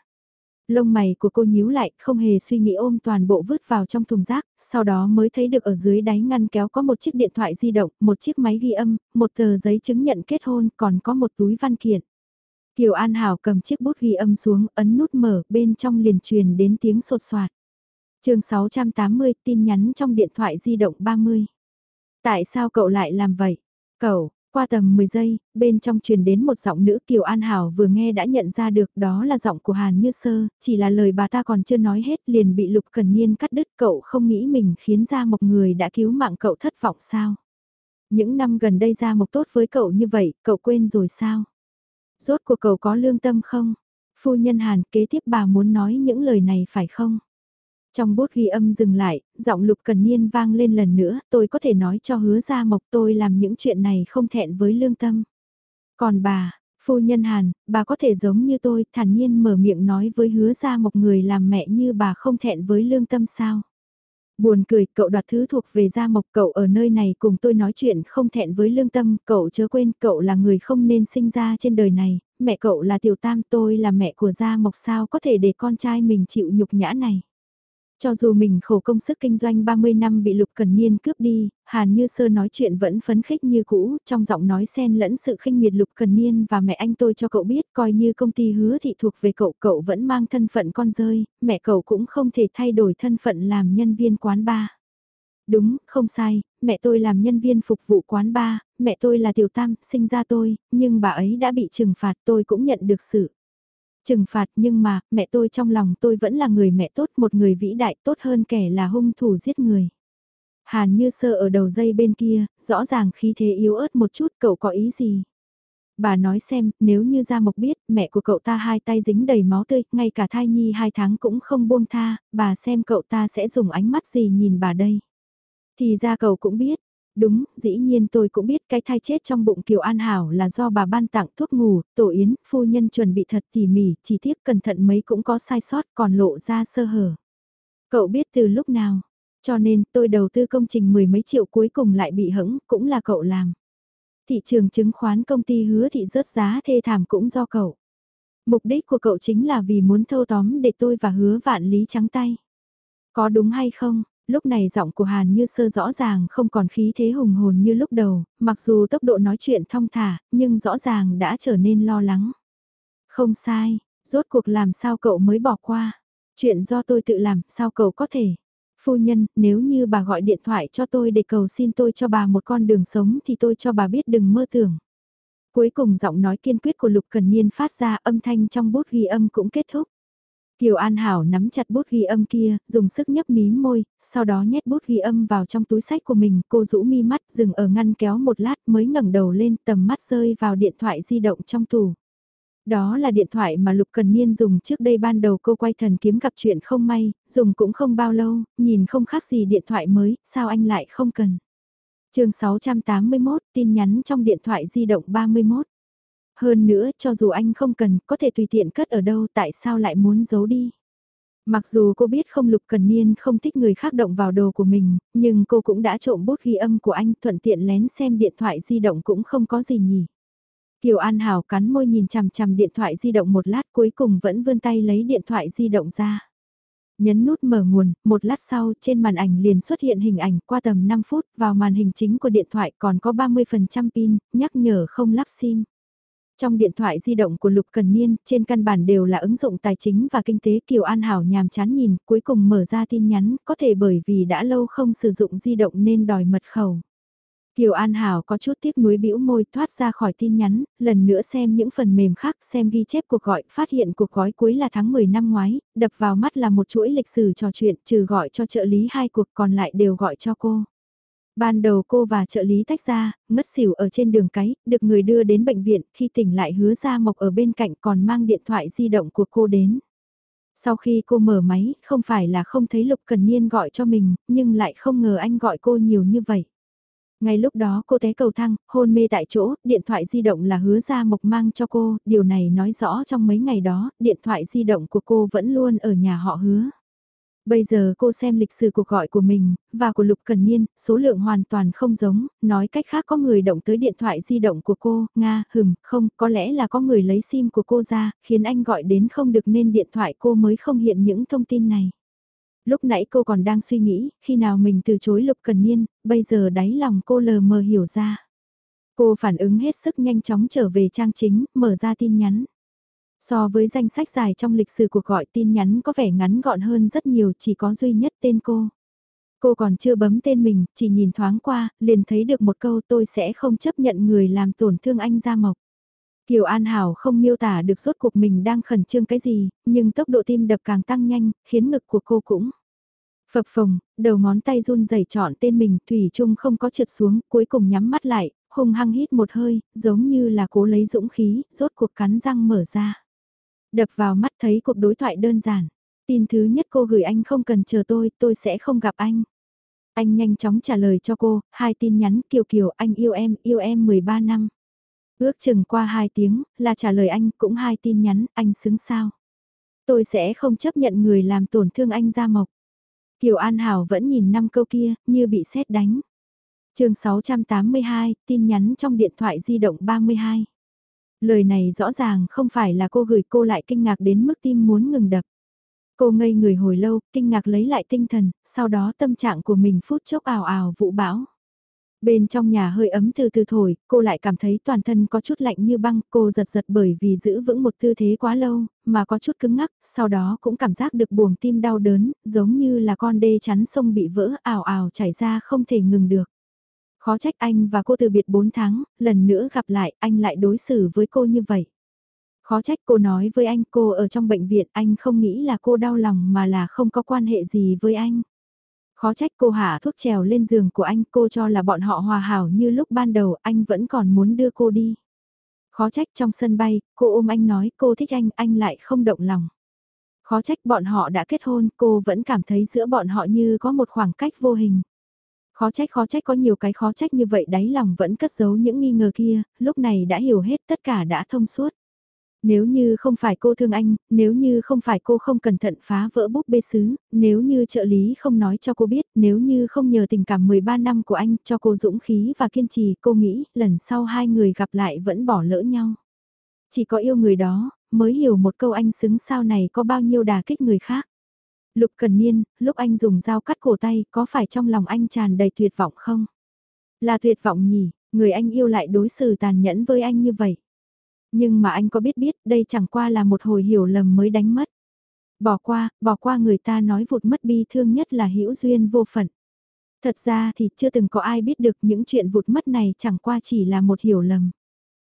[SPEAKER 1] Lông mày của cô nhíu lại, không hề suy nghĩ ôm toàn bộ vứt vào trong thùng rác, sau đó mới thấy được ở dưới đáy ngăn kéo có một chiếc điện thoại di động, một chiếc máy ghi âm, một tờ giấy chứng nhận kết hôn, còn có một túi văn kiện. Kiều An Hảo cầm chiếc bút ghi âm xuống, ấn nút mở, bên trong liền truyền đến tiếng sột soạt. chương 680, tin nhắn trong điện thoại di động 30. Tại sao cậu lại làm vậy? Cậu, qua tầm 10 giây, bên trong truyền đến một giọng nữ Kiều An Hảo vừa nghe đã nhận ra được đó là giọng của Hàn Như Sơ, chỉ là lời bà ta còn chưa nói hết liền bị Lục Cần Niên cắt đứt cậu không nghĩ mình khiến ra một người đã cứu mạng cậu thất vọng sao. Những năm gần đây ra một tốt với cậu như vậy, cậu quên rồi sao? Rốt của cậu có lương tâm không? Phu nhân Hàn kế tiếp bà muốn nói những lời này phải không? Trong bút ghi âm dừng lại, giọng lục cần niên vang lên lần nữa, tôi có thể nói cho hứa ra mộc tôi làm những chuyện này không thẹn với lương tâm. Còn bà, phu nhân Hàn, bà có thể giống như tôi, thản nhiên mở miệng nói với hứa ra mộc người làm mẹ như bà không thẹn với lương tâm sao. Buồn cười, cậu đoạt thứ thuộc về Gia Mộc cậu ở nơi này cùng tôi nói chuyện không thẹn với lương tâm, cậu chớ quên cậu là người không nên sinh ra trên đời này, mẹ cậu là tiểu tam tôi là mẹ của Gia Mộc sao có thể để con trai mình chịu nhục nhã này. Cho dù mình khổ công sức kinh doanh 30 năm bị Lục Cần Niên cướp đi, Hàn Như Sơ nói chuyện vẫn phấn khích như cũ, trong giọng nói xen lẫn sự khinh miệt Lục Cần Niên và mẹ anh tôi cho cậu biết coi như công ty hứa thị thuộc về cậu, cậu vẫn mang thân phận con rơi, mẹ cậu cũng không thể thay đổi thân phận làm nhân viên quán bar. Đúng, không sai, mẹ tôi làm nhân viên phục vụ quán bar, mẹ tôi là tiểu tam, sinh ra tôi, nhưng bà ấy đã bị trừng phạt tôi cũng nhận được sự trừng phạt nhưng mà, mẹ tôi trong lòng tôi vẫn là người mẹ tốt, một người vĩ đại tốt hơn kẻ là hung thủ giết người. Hàn như sơ ở đầu dây bên kia, rõ ràng khi thế yếu ớt một chút, cậu có ý gì? Bà nói xem, nếu như Gia Mộc biết, mẹ của cậu ta hai tay dính đầy máu tươi, ngay cả thai nhi hai tháng cũng không buông tha, bà xem cậu ta sẽ dùng ánh mắt gì nhìn bà đây. Thì ra cậu cũng biết, Đúng, dĩ nhiên tôi cũng biết cái thai chết trong bụng Kiều An Hảo là do bà ban tặng thuốc ngủ, tổ yến, phu nhân chuẩn bị thật tỉ mỉ, chỉ tiếc cẩn thận mấy cũng có sai sót còn lộ ra sơ hở. Cậu biết từ lúc nào, cho nên tôi đầu tư công trình mười mấy triệu cuối cùng lại bị hững, cũng là cậu làm. Thị trường chứng khoán công ty hứa thị rớt giá thê thảm cũng do cậu. Mục đích của cậu chính là vì muốn thâu tóm để tôi và hứa vạn lý trắng tay. Có đúng hay không? Lúc này giọng của Hàn Như Sơ rõ ràng không còn khí thế hùng hồn như lúc đầu, mặc dù tốc độ nói chuyện thong thả, nhưng rõ ràng đã trở nên lo lắng. Không sai, rốt cuộc làm sao cậu mới bỏ qua. Chuyện do tôi tự làm, sao cậu có thể? Phu nhân, nếu như bà gọi điện thoại cho tôi để cầu xin tôi cho bà một con đường sống thì tôi cho bà biết đừng mơ tưởng. Cuối cùng giọng nói kiên quyết của Lục Cần Niên phát ra âm thanh trong bút ghi âm cũng kết thúc. Kiều An Hảo nắm chặt bút ghi âm kia, dùng sức nhấp mím môi, sau đó nhét bút ghi âm vào trong túi sách của mình, cô rũ mi mắt dừng ở ngăn kéo một lát mới ngẩng đầu lên tầm mắt rơi vào điện thoại di động trong tủ. Đó là điện thoại mà Lục Cần Niên dùng trước đây ban đầu cô quay thần kiếm gặp chuyện không may, dùng cũng không bao lâu, nhìn không khác gì điện thoại mới, sao anh lại không cần. chương 681, tin nhắn trong điện thoại di động 31. Hơn nữa, cho dù anh không cần, có thể tùy tiện cất ở đâu tại sao lại muốn giấu đi. Mặc dù cô biết không Lục Cần Niên không thích người khác động vào đồ của mình, nhưng cô cũng đã trộm bút ghi âm của anh thuận tiện lén xem điện thoại di động cũng không có gì nhỉ. Kiều An Hảo cắn môi nhìn chằm chằm điện thoại di động một lát cuối cùng vẫn vươn tay lấy điện thoại di động ra. Nhấn nút mở nguồn, một lát sau trên màn ảnh liền xuất hiện hình ảnh qua tầm 5 phút vào màn hình chính của điện thoại còn có 30% pin, nhắc nhở không lắp sim. Trong điện thoại di động của Lục Cần Niên, trên căn bản đều là ứng dụng tài chính và kinh tế Kiều An Hảo nhàm chán nhìn, cuối cùng mở ra tin nhắn, có thể bởi vì đã lâu không sử dụng di động nên đòi mật khẩu. Kiều An Hảo có chút tiếc nuối bĩu môi thoát ra khỏi tin nhắn, lần nữa xem những phần mềm khác xem ghi chép cuộc gọi, phát hiện cuộc gói cuối là tháng 10 năm ngoái, đập vào mắt là một chuỗi lịch sử trò chuyện trừ gọi cho trợ lý hai cuộc còn lại đều gọi cho cô. Ban đầu cô và trợ lý tách ra, ngất xỉu ở trên đường cái, được người đưa đến bệnh viện, khi tỉnh lại hứa ra mộc ở bên cạnh còn mang điện thoại di động của cô đến. Sau khi cô mở máy, không phải là không thấy Lục Cần Niên gọi cho mình, nhưng lại không ngờ anh gọi cô nhiều như vậy. Ngay lúc đó cô té cầu thang, hôn mê tại chỗ, điện thoại di động là hứa ra mộc mang cho cô, điều này nói rõ trong mấy ngày đó, điện thoại di động của cô vẫn luôn ở nhà họ hứa. Bây giờ cô xem lịch sử cuộc gọi của mình, và của Lục Cần Niên, số lượng hoàn toàn không giống, nói cách khác có người động tới điện thoại di động của cô, Nga, hừm, không, có lẽ là có người lấy sim của cô ra, khiến anh gọi đến không được nên điện thoại cô mới không hiện những thông tin này. Lúc nãy cô còn đang suy nghĩ, khi nào mình từ chối Lục Cần Niên, bây giờ đáy lòng cô lờ mờ hiểu ra. Cô phản ứng hết sức nhanh chóng trở về trang chính, mở ra tin nhắn. So với danh sách dài trong lịch sử cuộc gọi tin nhắn có vẻ ngắn gọn hơn rất nhiều chỉ có duy nhất tên cô. Cô còn chưa bấm tên mình, chỉ nhìn thoáng qua, liền thấy được một câu tôi sẽ không chấp nhận người làm tổn thương anh Gia Mộc. Kiều An Hảo không miêu tả được rốt cuộc mình đang khẩn trương cái gì, nhưng tốc độ tim đập càng tăng nhanh, khiến ngực của cô cũng phập phồng, đầu ngón tay run rẩy chọn tên mình, Thủy Trung không có trượt xuống, cuối cùng nhắm mắt lại, hung hăng hít một hơi, giống như là cố lấy dũng khí, rốt cuộc cắn răng mở ra. Đập vào mắt thấy cuộc đối thoại đơn giản. Tin thứ nhất cô gửi anh không cần chờ tôi, tôi sẽ không gặp anh. Anh nhanh chóng trả lời cho cô, hai tin nhắn kiều kiều anh yêu em, yêu em 13 năm. Ước chừng qua hai tiếng, là trả lời anh cũng hai tin nhắn, anh xứng sao. Tôi sẽ không chấp nhận người làm tổn thương anh ra mộc. Kiều An Hảo vẫn nhìn năm câu kia, như bị sét đánh. chương 682, tin nhắn trong điện thoại di động 32. Lời này rõ ràng không phải là cô gửi cô lại kinh ngạc đến mức tim muốn ngừng đập. Cô ngây người hồi lâu, kinh ngạc lấy lại tinh thần, sau đó tâm trạng của mình phút chốc ảo ảo vụ bão. Bên trong nhà hơi ấm từ từ thổi, cô lại cảm thấy toàn thân có chút lạnh như băng, cô giật giật bởi vì giữ vững một tư thế quá lâu, mà có chút cứng ngắc, sau đó cũng cảm giác được buồng tim đau đớn, giống như là con đê chắn sông bị vỡ ảo ảo chảy ra không thể ngừng được. Khó trách anh và cô từ biệt 4 tháng, lần nữa gặp lại anh lại đối xử với cô như vậy. Khó trách cô nói với anh cô ở trong bệnh viện anh không nghĩ là cô đau lòng mà là không có quan hệ gì với anh. Khó trách cô hạ thuốc trèo lên giường của anh cô cho là bọn họ hòa hảo như lúc ban đầu anh vẫn còn muốn đưa cô đi. Khó trách trong sân bay, cô ôm anh nói cô thích anh, anh lại không động lòng. Khó trách bọn họ đã kết hôn, cô vẫn cảm thấy giữa bọn họ như có một khoảng cách vô hình. Khó trách khó trách có nhiều cái khó trách như vậy đáy lòng vẫn cất giấu những nghi ngờ kia, lúc này đã hiểu hết tất cả đã thông suốt. Nếu như không phải cô thương anh, nếu như không phải cô không cẩn thận phá vỡ búp bê sứ, nếu như trợ lý không nói cho cô biết, nếu như không nhờ tình cảm 13 năm của anh cho cô dũng khí và kiên trì, cô nghĩ lần sau hai người gặp lại vẫn bỏ lỡ nhau. Chỉ có yêu người đó, mới hiểu một câu anh xứng sao này có bao nhiêu đà kích người khác. Lục Cần Niên, lúc anh dùng dao cắt cổ tay, có phải trong lòng anh tràn đầy tuyệt vọng không? Là tuyệt vọng nhỉ, người anh yêu lại đối xử tàn nhẫn với anh như vậy. Nhưng mà anh có biết biết, đây chẳng qua là một hồi hiểu lầm mới đánh mất. Bỏ qua, bỏ qua người ta nói vụt mất bi thương nhất là hữu duyên vô phận. Thật ra thì chưa từng có ai biết được những chuyện vụt mất này chẳng qua chỉ là một hiểu lầm.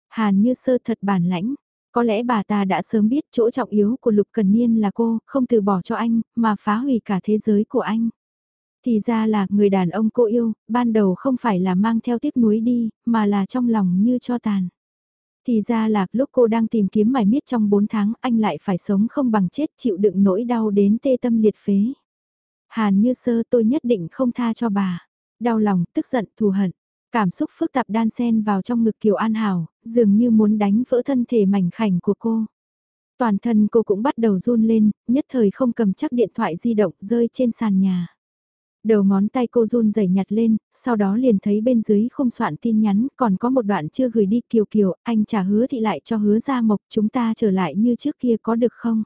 [SPEAKER 1] Hàn như sơ thật bản lãnh, có lẽ bà ta đã sớm biết chỗ trọng yếu của Lục Cần Niên là cô, không từ bỏ cho anh, mà phá hủy cả thế giới của anh. Thì ra là người đàn ông cô yêu, ban đầu không phải là mang theo tiếc nuối đi, mà là trong lòng như cho tàn. Thì ra là lúc cô đang tìm kiếm mải miết trong 4 tháng anh lại phải sống không bằng chết chịu đựng nỗi đau đến tê tâm liệt phế. Hàn như sơ tôi nhất định không tha cho bà. Đau lòng, tức giận, thù hận. Cảm xúc phức tạp đan xen vào trong ngực Kiều An Hảo, dường như muốn đánh vỡ thân thể mảnh khảnh của cô. Toàn thân cô cũng bắt đầu run lên, nhất thời không cầm chắc điện thoại di động rơi trên sàn nhà. Đầu ngón tay cô run rẩy nhặt lên, sau đó liền thấy bên dưới không soạn tin nhắn, còn có một đoạn chưa gửi đi kiều kiều, anh trả hứa thì lại cho hứa ra mộc chúng ta trở lại như trước kia có được không?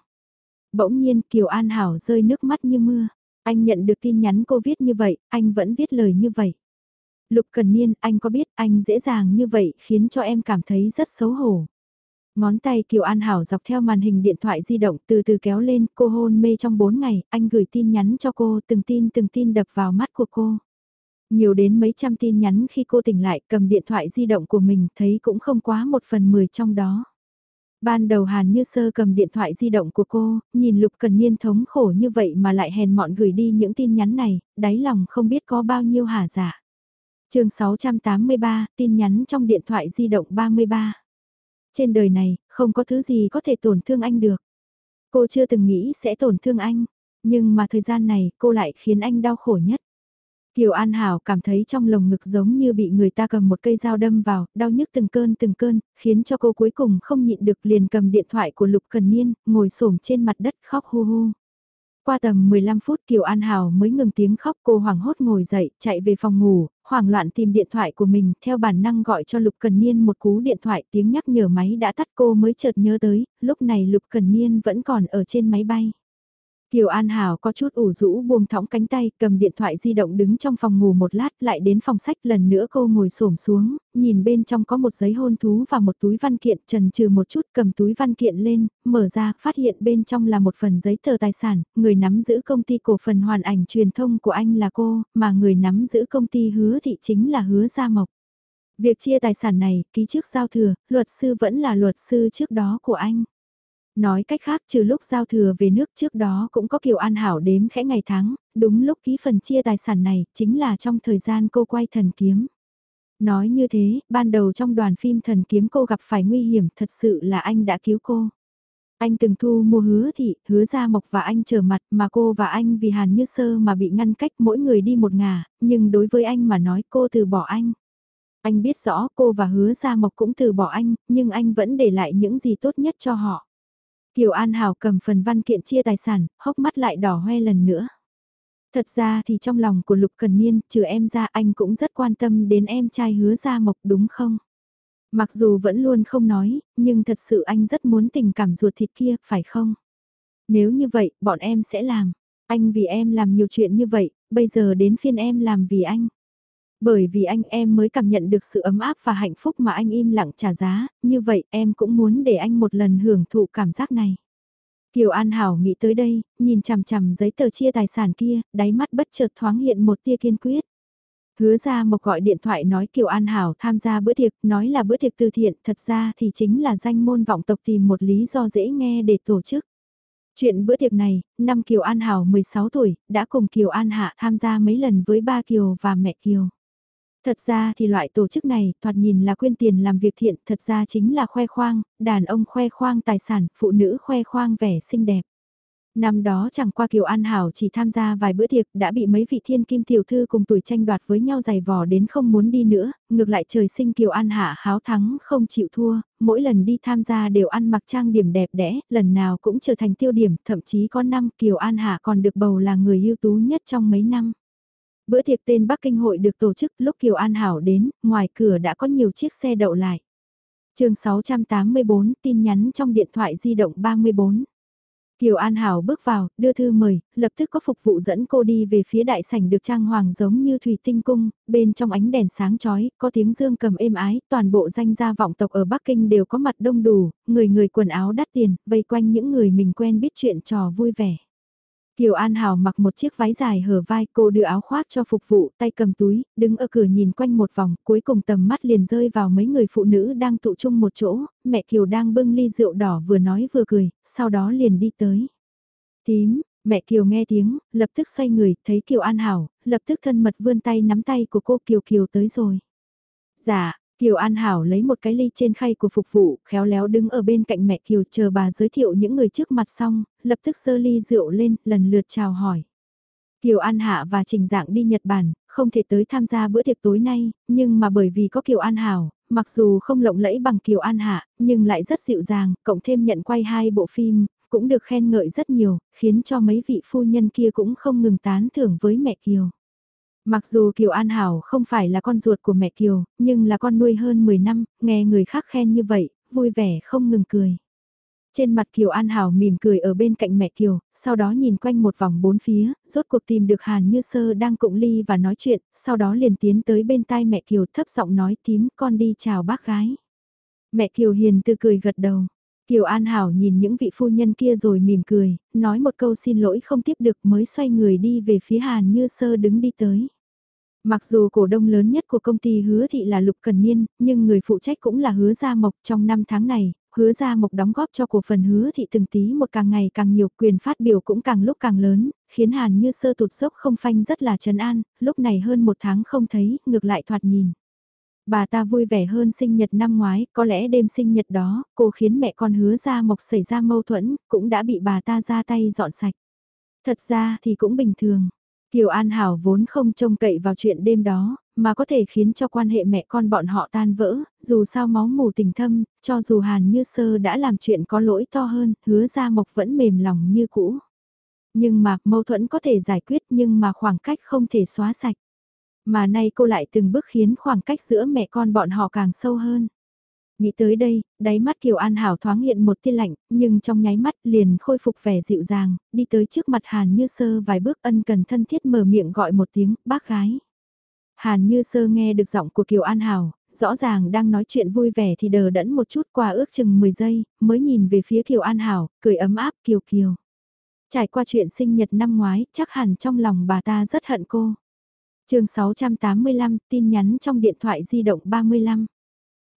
[SPEAKER 1] Bỗng nhiên Kiều An Hảo rơi nước mắt như mưa, anh nhận được tin nhắn cô viết như vậy, anh vẫn viết lời như vậy. Lục Cần Niên, anh có biết anh dễ dàng như vậy khiến cho em cảm thấy rất xấu hổ. Ngón tay Kiều An Hảo dọc theo màn hình điện thoại di động từ từ kéo lên, cô hôn mê trong 4 ngày, anh gửi tin nhắn cho cô, từng tin từng tin đập vào mắt của cô. Nhiều đến mấy trăm tin nhắn khi cô tỉnh lại cầm điện thoại di động của mình thấy cũng không quá một phần mười trong đó. Ban đầu Hàn Như Sơ cầm điện thoại di động của cô, nhìn Lục Cần Niên thống khổ như vậy mà lại hèn mọn gửi đi những tin nhắn này, đáy lòng không biết có bao nhiêu hả giả. Dạ. Chương 683, tin nhắn trong điện thoại di động 33. Trên đời này, không có thứ gì có thể tổn thương anh được. Cô chưa từng nghĩ sẽ tổn thương anh, nhưng mà thời gian này cô lại khiến anh đau khổ nhất. Kiều An Hảo cảm thấy trong lồng ngực giống như bị người ta cầm một cây dao đâm vào, đau nhức từng cơn từng cơn, khiến cho cô cuối cùng không nhịn được liền cầm điện thoại của Lục Cần Niên, ngồi xổm trên mặt đất khóc hu hu. Qua tầm 15 phút Kiều An Hảo mới ngừng tiếng khóc cô hoảng hốt ngồi dậy, chạy về phòng ngủ, hoảng loạn tìm điện thoại của mình, theo bản năng gọi cho Lục Cần Niên một cú điện thoại tiếng nhắc nhở máy đã tắt cô mới chợt nhớ tới, lúc này Lục Cần Niên vẫn còn ở trên máy bay. Kiều An Hảo có chút ủ rũ buông thõng cánh tay, cầm điện thoại di động đứng trong phòng ngủ một lát lại đến phòng sách lần nữa cô ngồi xổm xuống, nhìn bên trong có một giấy hôn thú và một túi văn kiện trần trừ một chút cầm túi văn kiện lên, mở ra, phát hiện bên trong là một phần giấy tờ tài sản, người nắm giữ công ty cổ phần hoàn ảnh truyền thông của anh là cô, mà người nắm giữ công ty hứa thị chính là hứa Gia Mộc. Việc chia tài sản này, ký trước giao thừa, luật sư vẫn là luật sư trước đó của anh. Nói cách khác trừ lúc giao thừa về nước trước đó cũng có Kiều An Hảo đếm khẽ ngày tháng, đúng lúc ký phần chia tài sản này chính là trong thời gian cô quay thần kiếm. Nói như thế, ban đầu trong đoàn phim thần kiếm cô gặp phải nguy hiểm thật sự là anh đã cứu cô. Anh từng thu mua hứa thị, hứa ra mộc và anh trở mặt mà cô và anh vì hàn như sơ mà bị ngăn cách mỗi người đi một ngả, nhưng đối với anh mà nói cô từ bỏ anh. Anh biết rõ cô và hứa ra mộc cũng từ bỏ anh, nhưng anh vẫn để lại những gì tốt nhất cho họ. Kiều An Hảo cầm phần văn kiện chia tài sản, hốc mắt lại đỏ hoe lần nữa. Thật ra thì trong lòng của Lục Cần Niên, trừ em ra anh cũng rất quan tâm đến em trai hứa ra mộc đúng không? Mặc dù vẫn luôn không nói, nhưng thật sự anh rất muốn tình cảm ruột thịt kia, phải không? Nếu như vậy, bọn em sẽ làm. Anh vì em làm nhiều chuyện như vậy, bây giờ đến phiên em làm vì anh. Bởi vì anh em mới cảm nhận được sự ấm áp và hạnh phúc mà anh im lặng trả giá, như vậy em cũng muốn để anh một lần hưởng thụ cảm giác này. Kiều An Hảo nghĩ tới đây, nhìn chằm chằm giấy tờ chia tài sản kia, đáy mắt bất chợt thoáng hiện một tia kiên quyết. Hứa ra Mộc gọi điện thoại nói Kiều An Hảo tham gia bữa tiệc, nói là bữa tiệc từ thiện, thật ra thì chính là danh môn vọng tộc tìm một lý do dễ nghe để tổ chức. Chuyện bữa tiệc này, năm Kiều An Hảo 16 tuổi, đã cùng Kiều An Hạ tham gia mấy lần với ba Kiều và mẹ Kiều. Thật ra thì loại tổ chức này, thoạt nhìn là quyên tiền làm việc thiện, thật ra chính là khoe khoang, đàn ông khoe khoang tài sản, phụ nữ khoe khoang vẻ xinh đẹp. Năm đó chẳng qua Kiều An Hảo chỉ tham gia vài bữa tiệc đã bị mấy vị thiên kim tiểu thư cùng tuổi tranh đoạt với nhau giày vò đến không muốn đi nữa, ngược lại trời sinh Kiều An Hạ háo thắng không chịu thua, mỗi lần đi tham gia đều ăn mặc trang điểm đẹp đẽ, lần nào cũng trở thành tiêu điểm, thậm chí có năm Kiều An Hạ còn được bầu là người ưu tú nhất trong mấy năm. Bữa tiệc tên Bắc Kinh hội được tổ chức lúc Kiều An Hảo đến, ngoài cửa đã có nhiều chiếc xe đậu lại. chương 684 tin nhắn trong điện thoại di động 34. Kiều An Hảo bước vào, đưa thư mời, lập tức có phục vụ dẫn cô đi về phía đại sảnh được trang hoàng giống như thủy tinh cung, bên trong ánh đèn sáng chói, có tiếng dương cầm êm ái, toàn bộ danh gia vọng tộc ở Bắc Kinh đều có mặt đông đủ, người người quần áo đắt tiền, vây quanh những người mình quen biết chuyện trò vui vẻ. Kiều An Hảo mặc một chiếc váy dài hở vai cô đưa áo khoác cho phục vụ tay cầm túi, đứng ở cửa nhìn quanh một vòng, cuối cùng tầm mắt liền rơi vào mấy người phụ nữ đang tụ chung một chỗ, mẹ Kiều đang bưng ly rượu đỏ vừa nói vừa cười, sau đó liền đi tới. Tím, mẹ Kiều nghe tiếng, lập tức xoay người, thấy Kiều An Hảo, lập tức thân mật vươn tay nắm tay của cô Kiều Kiều tới rồi. Dạ, Kiều An Hảo lấy một cái ly trên khay của phục vụ, khéo léo đứng ở bên cạnh mẹ Kiều chờ bà giới thiệu những người trước mặt xong, lập tức sơ ly rượu lên, lần lượt chào hỏi. Kiều An Hạ và Trình Dạng đi Nhật Bản, không thể tới tham gia bữa tiệc tối nay, nhưng mà bởi vì có Kiều An Hảo, mặc dù không lộng lẫy bằng Kiều An Hạ, nhưng lại rất dịu dàng, cộng thêm nhận quay hai bộ phim, cũng được khen ngợi rất nhiều, khiến cho mấy vị phu nhân kia cũng không ngừng tán thưởng với mẹ Kiều. Mặc dù Kiều An Hảo không phải là con ruột của mẹ Kiều, nhưng là con nuôi hơn 10 năm, nghe người khác khen như vậy, vui vẻ không ngừng cười. Trên mặt Kiều An Hảo mỉm cười ở bên cạnh mẹ Kiều, sau đó nhìn quanh một vòng bốn phía, rốt cuộc tìm được Hàn Như Sơ đang cụng ly và nói chuyện, sau đó liền tiến tới bên tai mẹ Kiều thấp giọng nói tím con đi chào bác gái. Mẹ Kiều hiền từ cười gật đầu. Kiều An Hảo nhìn những vị phu nhân kia rồi mỉm cười, nói một câu xin lỗi không tiếp được mới xoay người đi về phía Hàn Như Sơ đứng đi tới. Mặc dù cổ đông lớn nhất của công ty hứa thị là Lục Cần Niên, nhưng người phụ trách cũng là hứa Gia Mộc trong năm tháng này, hứa Gia Mộc đóng góp cho cổ phần hứa thị từng tí một càng ngày càng nhiều quyền phát biểu cũng càng lúc càng lớn, khiến Hàn như sơ tụt dốc không phanh rất là trấn an, lúc này hơn một tháng không thấy, ngược lại thoạt nhìn. Bà ta vui vẻ hơn sinh nhật năm ngoái, có lẽ đêm sinh nhật đó, cô khiến mẹ con hứa Gia Mộc xảy ra mâu thuẫn, cũng đã bị bà ta ra tay dọn sạch. Thật ra thì cũng bình thường. Kiều An Hảo vốn không trông cậy vào chuyện đêm đó, mà có thể khiến cho quan hệ mẹ con bọn họ tan vỡ, dù sao máu mù tình thâm, cho dù Hàn Như Sơ đã làm chuyện có lỗi to hơn, hứa ra mộc vẫn mềm lòng như cũ. Nhưng mà mâu thuẫn có thể giải quyết nhưng mà khoảng cách không thể xóa sạch. Mà nay cô lại từng bước khiến khoảng cách giữa mẹ con bọn họ càng sâu hơn. Nghĩ tới đây, đáy mắt Kiều An Hảo thoáng hiện một tia lạnh, nhưng trong nháy mắt liền khôi phục vẻ dịu dàng, đi tới trước mặt Hàn Như Sơ vài bước ân cần thân thiết mở miệng gọi một tiếng, bác gái. Hàn Như Sơ nghe được giọng của Kiều An Hảo, rõ ràng đang nói chuyện vui vẻ thì đờ đẫn một chút qua ước chừng 10 giây, mới nhìn về phía Kiều An Hảo, cười ấm áp Kiều Kiều. Trải qua chuyện sinh nhật năm ngoái, chắc hẳn trong lòng bà ta rất hận cô. chương 685, tin nhắn trong điện thoại di động 35.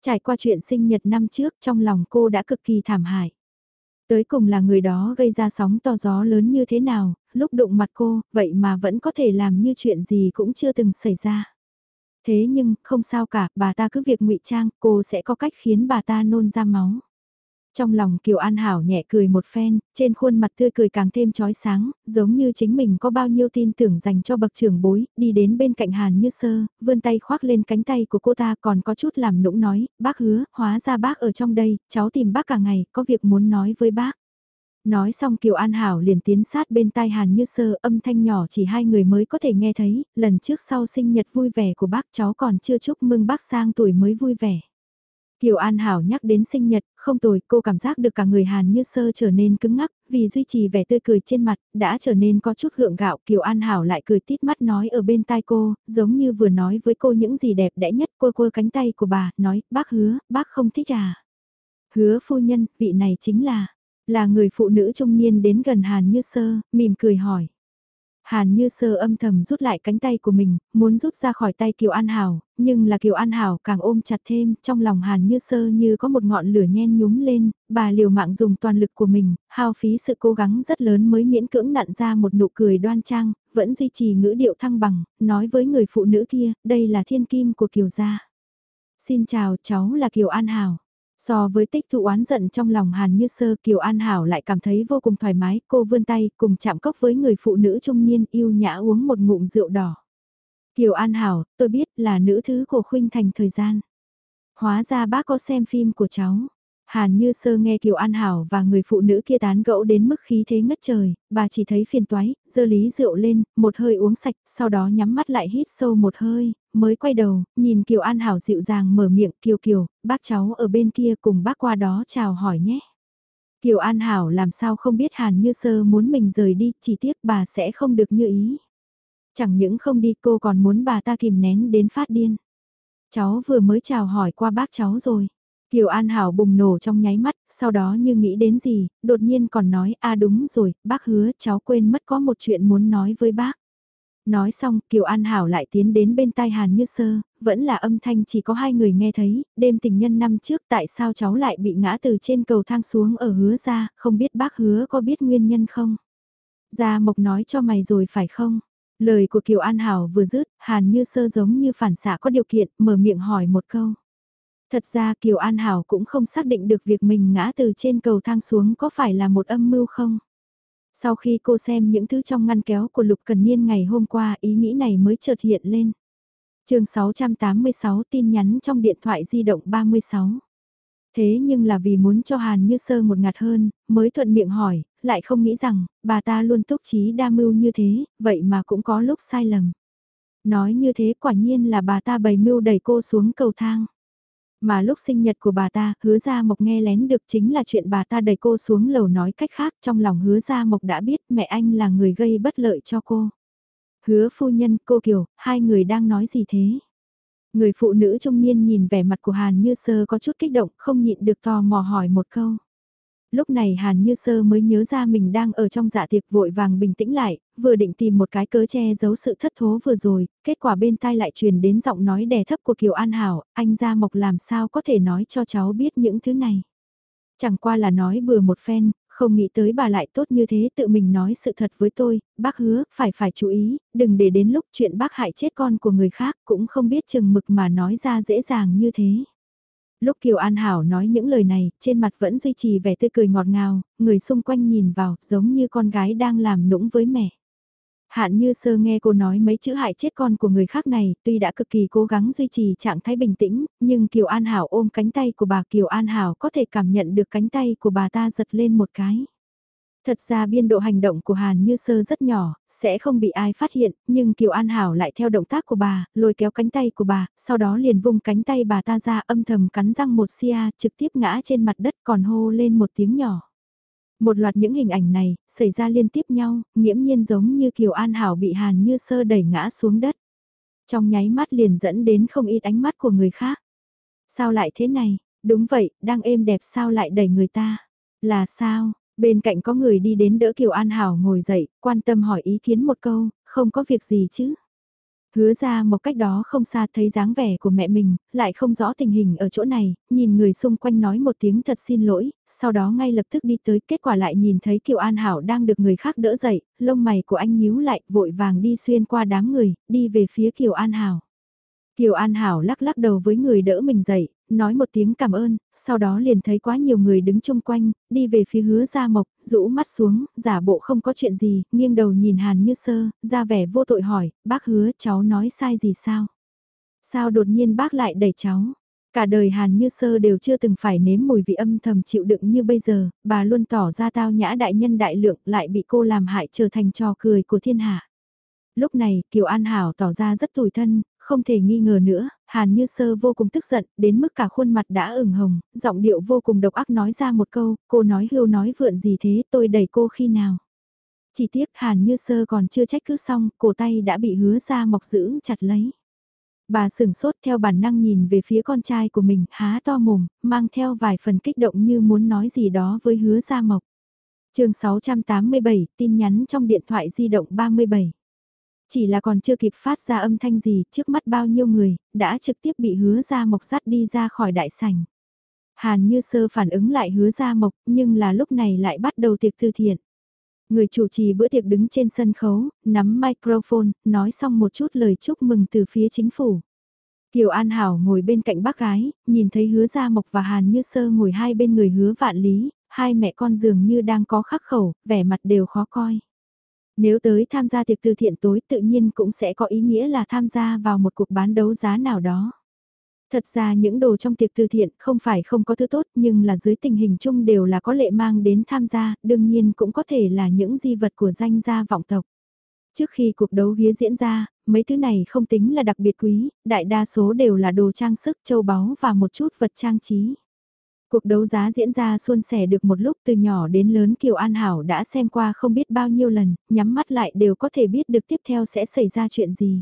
[SPEAKER 1] Trải qua chuyện sinh nhật năm trước trong lòng cô đã cực kỳ thảm hại. Tới cùng là người đó gây ra sóng to gió lớn như thế nào, lúc đụng mặt cô, vậy mà vẫn có thể làm như chuyện gì cũng chưa từng xảy ra. Thế nhưng, không sao cả, bà ta cứ việc ngụy trang, cô sẽ có cách khiến bà ta nôn ra máu. Trong lòng Kiều An Hảo nhẹ cười một phen, trên khuôn mặt tươi cười càng thêm trói sáng, giống như chính mình có bao nhiêu tin tưởng dành cho bậc trưởng bối, đi đến bên cạnh Hàn Như Sơ, vươn tay khoác lên cánh tay của cô ta còn có chút làm nũng nói, bác hứa, hóa ra bác ở trong đây, cháu tìm bác cả ngày, có việc muốn nói với bác. Nói xong Kiều An Hảo liền tiến sát bên tai Hàn Như Sơ âm thanh nhỏ chỉ hai người mới có thể nghe thấy, lần trước sau sinh nhật vui vẻ của bác cháu còn chưa chúc mừng bác sang tuổi mới vui vẻ. Kiều An Hảo nhắc đến sinh nhật, không tồi, cô cảm giác được cả người Hàn như sơ trở nên cứng ngắc, vì duy trì vẻ tươi cười trên mặt, đã trở nên có chút gượng gạo. Kiều An Hảo lại cười tít mắt nói ở bên tai cô, giống như vừa nói với cô những gì đẹp đẽ nhất. Cô quơ cánh tay của bà, nói, bác hứa, bác không thích à. Hứa phu nhân, vị này chính là, là người phụ nữ trung niên đến gần Hàn như sơ, mỉm cười hỏi. Hàn như sơ âm thầm rút lại cánh tay của mình, muốn rút ra khỏi tay Kiều An Hảo, nhưng là Kiều An Hảo càng ôm chặt thêm, trong lòng Hàn như sơ như có một ngọn lửa nhen nhúm lên, bà liều mạng dùng toàn lực của mình, hao phí sự cố gắng rất lớn mới miễn cưỡng nặn ra một nụ cười đoan trang, vẫn duy trì ngữ điệu thăng bằng, nói với người phụ nữ kia, đây là thiên kim của Kiều gia. Xin chào, cháu là Kiều An Hảo. So với tích thụ oán giận trong lòng Hàn Như Sơ Kiều An Hảo lại cảm thấy vô cùng thoải mái, cô vươn tay cùng chạm cốc với người phụ nữ trung niên yêu nhã uống một ngụm rượu đỏ. Kiều An Hảo, tôi biết là nữ thứ của Khuynh Thành thời gian. Hóa ra bác có xem phim của cháu. Hàn như sơ nghe Kiều An Hảo và người phụ nữ kia tán gẫu đến mức khí thế ngất trời, bà chỉ thấy phiền toái, dơ lý rượu lên, một hơi uống sạch, sau đó nhắm mắt lại hít sâu một hơi, mới quay đầu, nhìn Kiều An Hảo dịu dàng mở miệng, Kiều Kiều, bác cháu ở bên kia cùng bác qua đó chào hỏi nhé. Kiều An Hảo làm sao không biết Hàn như sơ muốn mình rời đi, chỉ tiếc bà sẽ không được như ý. Chẳng những không đi cô còn muốn bà ta kìm nén đến phát điên. Cháu vừa mới chào hỏi qua bác cháu rồi. Kiều An Hảo bùng nổ trong nháy mắt, sau đó như nghĩ đến gì, đột nhiên còn nói, a đúng rồi, bác hứa cháu quên mất có một chuyện muốn nói với bác. Nói xong, Kiều An Hảo lại tiến đến bên tai Hàn Như Sơ, vẫn là âm thanh chỉ có hai người nghe thấy, đêm tình nhân năm trước tại sao cháu lại bị ngã từ trên cầu thang xuống ở hứa ra, không biết bác hứa có biết nguyên nhân không? Gia Mộc nói cho mày rồi phải không? Lời của Kiều An Hảo vừa dứt, Hàn Như Sơ giống như phản xạ có điều kiện, mở miệng hỏi một câu. Thật ra Kiều An Hảo cũng không xác định được việc mình ngã từ trên cầu thang xuống có phải là một âm mưu không. Sau khi cô xem những thứ trong ngăn kéo của Lục Cần Niên ngày hôm qua ý nghĩ này mới chợt hiện lên. chương 686 tin nhắn trong điện thoại di động 36. Thế nhưng là vì muốn cho Hàn Như Sơ một ngạt hơn, mới thuận miệng hỏi, lại không nghĩ rằng, bà ta luôn túc trí đa mưu như thế, vậy mà cũng có lúc sai lầm. Nói như thế quả nhiên là bà ta bày mưu đẩy cô xuống cầu thang. Mà lúc sinh nhật của bà ta, hứa ra mộc nghe lén được chính là chuyện bà ta đẩy cô xuống lầu nói cách khác trong lòng hứa ra mộc đã biết mẹ anh là người gây bất lợi cho cô. Hứa phu nhân, cô Kiều, hai người đang nói gì thế? Người phụ nữ trung niên nhìn vẻ mặt của Hàn như sơ có chút kích động, không nhịn được tò mò hỏi một câu. Lúc này Hàn Như Sơ mới nhớ ra mình đang ở trong dạ tiệc vội vàng bình tĩnh lại, vừa định tìm một cái cớ che giấu sự thất thố vừa rồi, kết quả bên tai lại truyền đến giọng nói đè thấp của Kiều An Hảo, anh Gia Mộc làm sao có thể nói cho cháu biết những thứ này. Chẳng qua là nói bừa một phen, không nghĩ tới bà lại tốt như thế tự mình nói sự thật với tôi, bác hứa, phải phải chú ý, đừng để đến lúc chuyện bác hại chết con của người khác cũng không biết chừng mực mà nói ra dễ dàng như thế. Lúc Kiều An Hảo nói những lời này, trên mặt vẫn duy trì vẻ tươi cười ngọt ngào, người xung quanh nhìn vào, giống như con gái đang làm nũng với mẹ. Hạn như sơ nghe cô nói mấy chữ hại chết con của người khác này, tuy đã cực kỳ cố gắng duy trì trạng thái bình tĩnh, nhưng Kiều An Hảo ôm cánh tay của bà Kiều An Hảo có thể cảm nhận được cánh tay của bà ta giật lên một cái. Thật ra biên độ hành động của Hàn Như Sơ rất nhỏ, sẽ không bị ai phát hiện, nhưng Kiều An Hảo lại theo động tác của bà, lôi kéo cánh tay của bà, sau đó liền vung cánh tay bà ta ra âm thầm cắn răng một xia, trực tiếp ngã trên mặt đất còn hô lên một tiếng nhỏ. Một loạt những hình ảnh này, xảy ra liên tiếp nhau, nghiễm nhiên giống như Kiều An Hảo bị Hàn Như Sơ đẩy ngã xuống đất. Trong nháy mắt liền dẫn đến không ít ánh mắt của người khác. Sao lại thế này? Đúng vậy, đang êm đẹp sao lại đẩy người ta? Là sao? Bên cạnh có người đi đến đỡ Kiều An Hảo ngồi dậy, quan tâm hỏi ý kiến một câu, không có việc gì chứ. Hứa ra một cách đó không xa thấy dáng vẻ của mẹ mình, lại không rõ tình hình ở chỗ này, nhìn người xung quanh nói một tiếng thật xin lỗi, sau đó ngay lập tức đi tới kết quả lại nhìn thấy Kiều An Hảo đang được người khác đỡ dậy, lông mày của anh nhíu lại vội vàng đi xuyên qua đám người, đi về phía Kiều An Hảo. Kiều An Hảo lắc lắc đầu với người đỡ mình dậy, nói một tiếng cảm ơn, sau đó liền thấy quá nhiều người đứng chung quanh, đi về phía hứa Gia Mộc, rũ mắt xuống, giả bộ không có chuyện gì, nghiêng đầu nhìn Hàn Như Sơ, ra vẻ vô tội hỏi, bác hứa cháu nói sai gì sao? Sao đột nhiên bác lại đẩy cháu? Cả đời Hàn Như Sơ đều chưa từng phải nếm mùi vị âm thầm chịu đựng như bây giờ, bà luôn tỏ ra tao nhã đại nhân đại lượng lại bị cô làm hại trở thành trò cười của thiên hạ. Lúc này, Kiều An Hảo tỏ ra rất tủi thân, không thể nghi ngờ nữa, Hàn Như Sơ vô cùng tức giận, đến mức cả khuôn mặt đã ửng hồng, giọng điệu vô cùng độc ác nói ra một câu, cô nói hưu nói vượn gì thế, tôi đẩy cô khi nào. Chỉ tiếc Hàn Như Sơ còn chưa trách cứ xong, cổ tay đã bị hứa ra mọc giữ chặt lấy. Bà sừng sốt theo bản năng nhìn về phía con trai của mình, há to mồm, mang theo vài phần kích động như muốn nói gì đó với hứa gia mộc. chương 687, tin nhắn trong điện thoại di động 37. Chỉ là còn chưa kịp phát ra âm thanh gì trước mắt bao nhiêu người, đã trực tiếp bị hứa ra mộc sắt đi ra khỏi đại sảnh. Hàn như sơ phản ứng lại hứa ra mộc nhưng là lúc này lại bắt đầu tiệc thư thiện. Người chủ trì bữa tiệc đứng trên sân khấu, nắm microphone, nói xong một chút lời chúc mừng từ phía chính phủ. Kiều An Hảo ngồi bên cạnh bác gái, nhìn thấy hứa Gia Mộc và Hàn Như Sơ ngồi hai bên người hứa vạn lý, hai mẹ con dường như đang có khắc khẩu, vẻ mặt đều khó coi. Nếu tới tham gia tiệc từ thiện tối tự nhiên cũng sẽ có ý nghĩa là tham gia vào một cuộc bán đấu giá nào đó. Thật ra những đồ trong tiệc từ thiện không phải không có thứ tốt nhưng là dưới tình hình chung đều là có lệ mang đến tham gia, đương nhiên cũng có thể là những di vật của danh gia vọng tộc. Trước khi cuộc đấu ghía diễn ra, mấy thứ này không tính là đặc biệt quý, đại đa số đều là đồ trang sức, châu báu và một chút vật trang trí. Cuộc đấu giá diễn ra suôn sẻ được một lúc từ nhỏ đến lớn Kiều An Hảo đã xem qua không biết bao nhiêu lần, nhắm mắt lại đều có thể biết được tiếp theo sẽ xảy ra chuyện gì.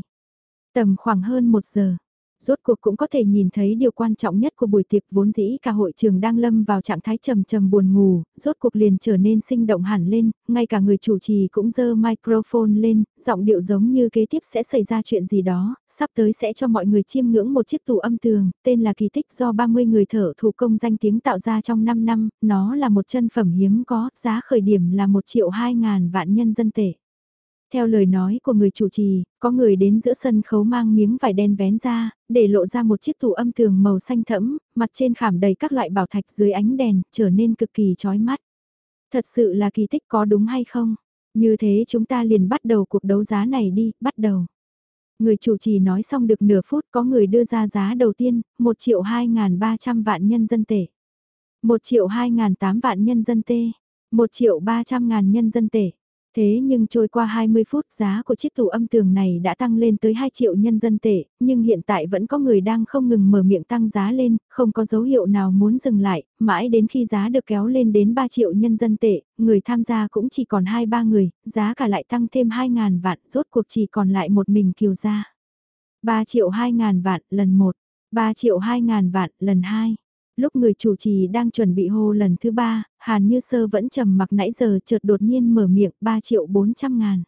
[SPEAKER 1] Tầm khoảng hơn một giờ, Rốt cuộc cũng có thể nhìn thấy điều quan trọng nhất của buổi tiệc vốn dĩ cả hội trường đang lâm vào trạng thái trầm trầm buồn ngủ, rốt cuộc liền trở nên sinh động hẳn lên, ngay cả người chủ trì cũng dơ microphone lên, giọng điệu giống như kế tiếp sẽ xảy ra chuyện gì đó, sắp tới sẽ cho mọi người chiêm ngưỡng một chiếc tủ âm tường, tên là kỳ tích do 30 người thở thủ công danh tiếng tạo ra trong 5 năm, nó là một chân phẩm hiếm có, giá khởi điểm là 1 triệu 2 ngàn vạn nhân dân tệ. Theo lời nói của người chủ trì, có người đến giữa sân khấu mang miếng vải đen vén ra, để lộ ra một chiếc tủ âm tường màu xanh thẫm, mặt trên khảm đầy các loại bảo thạch dưới ánh đèn, trở nên cực kỳ chói mắt. Thật sự là kỳ tích có đúng hay không? Như thế chúng ta liền bắt đầu cuộc đấu giá này đi, bắt đầu. Người chủ trì nói xong được nửa phút có người đưa ra giá đầu tiên, 1 triệu 2.300 vạn nhân dân tệ. 1 triệu 2.800 vạn nhân dân tệ. 1 triệu 300 ngàn nhân dân tệ. Thế nhưng trôi qua 20 phút giá của chiếc tủ âm tường này đã tăng lên tới 2 triệu nhân dân tệ, nhưng hiện tại vẫn có người đang không ngừng mở miệng tăng giá lên, không có dấu hiệu nào muốn dừng lại, mãi đến khi giá được kéo lên đến 3 triệu nhân dân tệ, người tham gia cũng chỉ còn 2-3 người, giá cả lại tăng thêm 2.000 vạn, rốt cuộc chỉ còn lại một mình kiều gia. 3 triệu 2.000 vạn lần 1, 3 triệu 2.000 vạn lần 2. Lúc người chủ trì đang chuẩn bị hô lần thứ ba, Hàn Như Sơ vẫn trầm mặc nãy giờ chợt đột nhiên mở miệng 3 triệu 400 ngàn.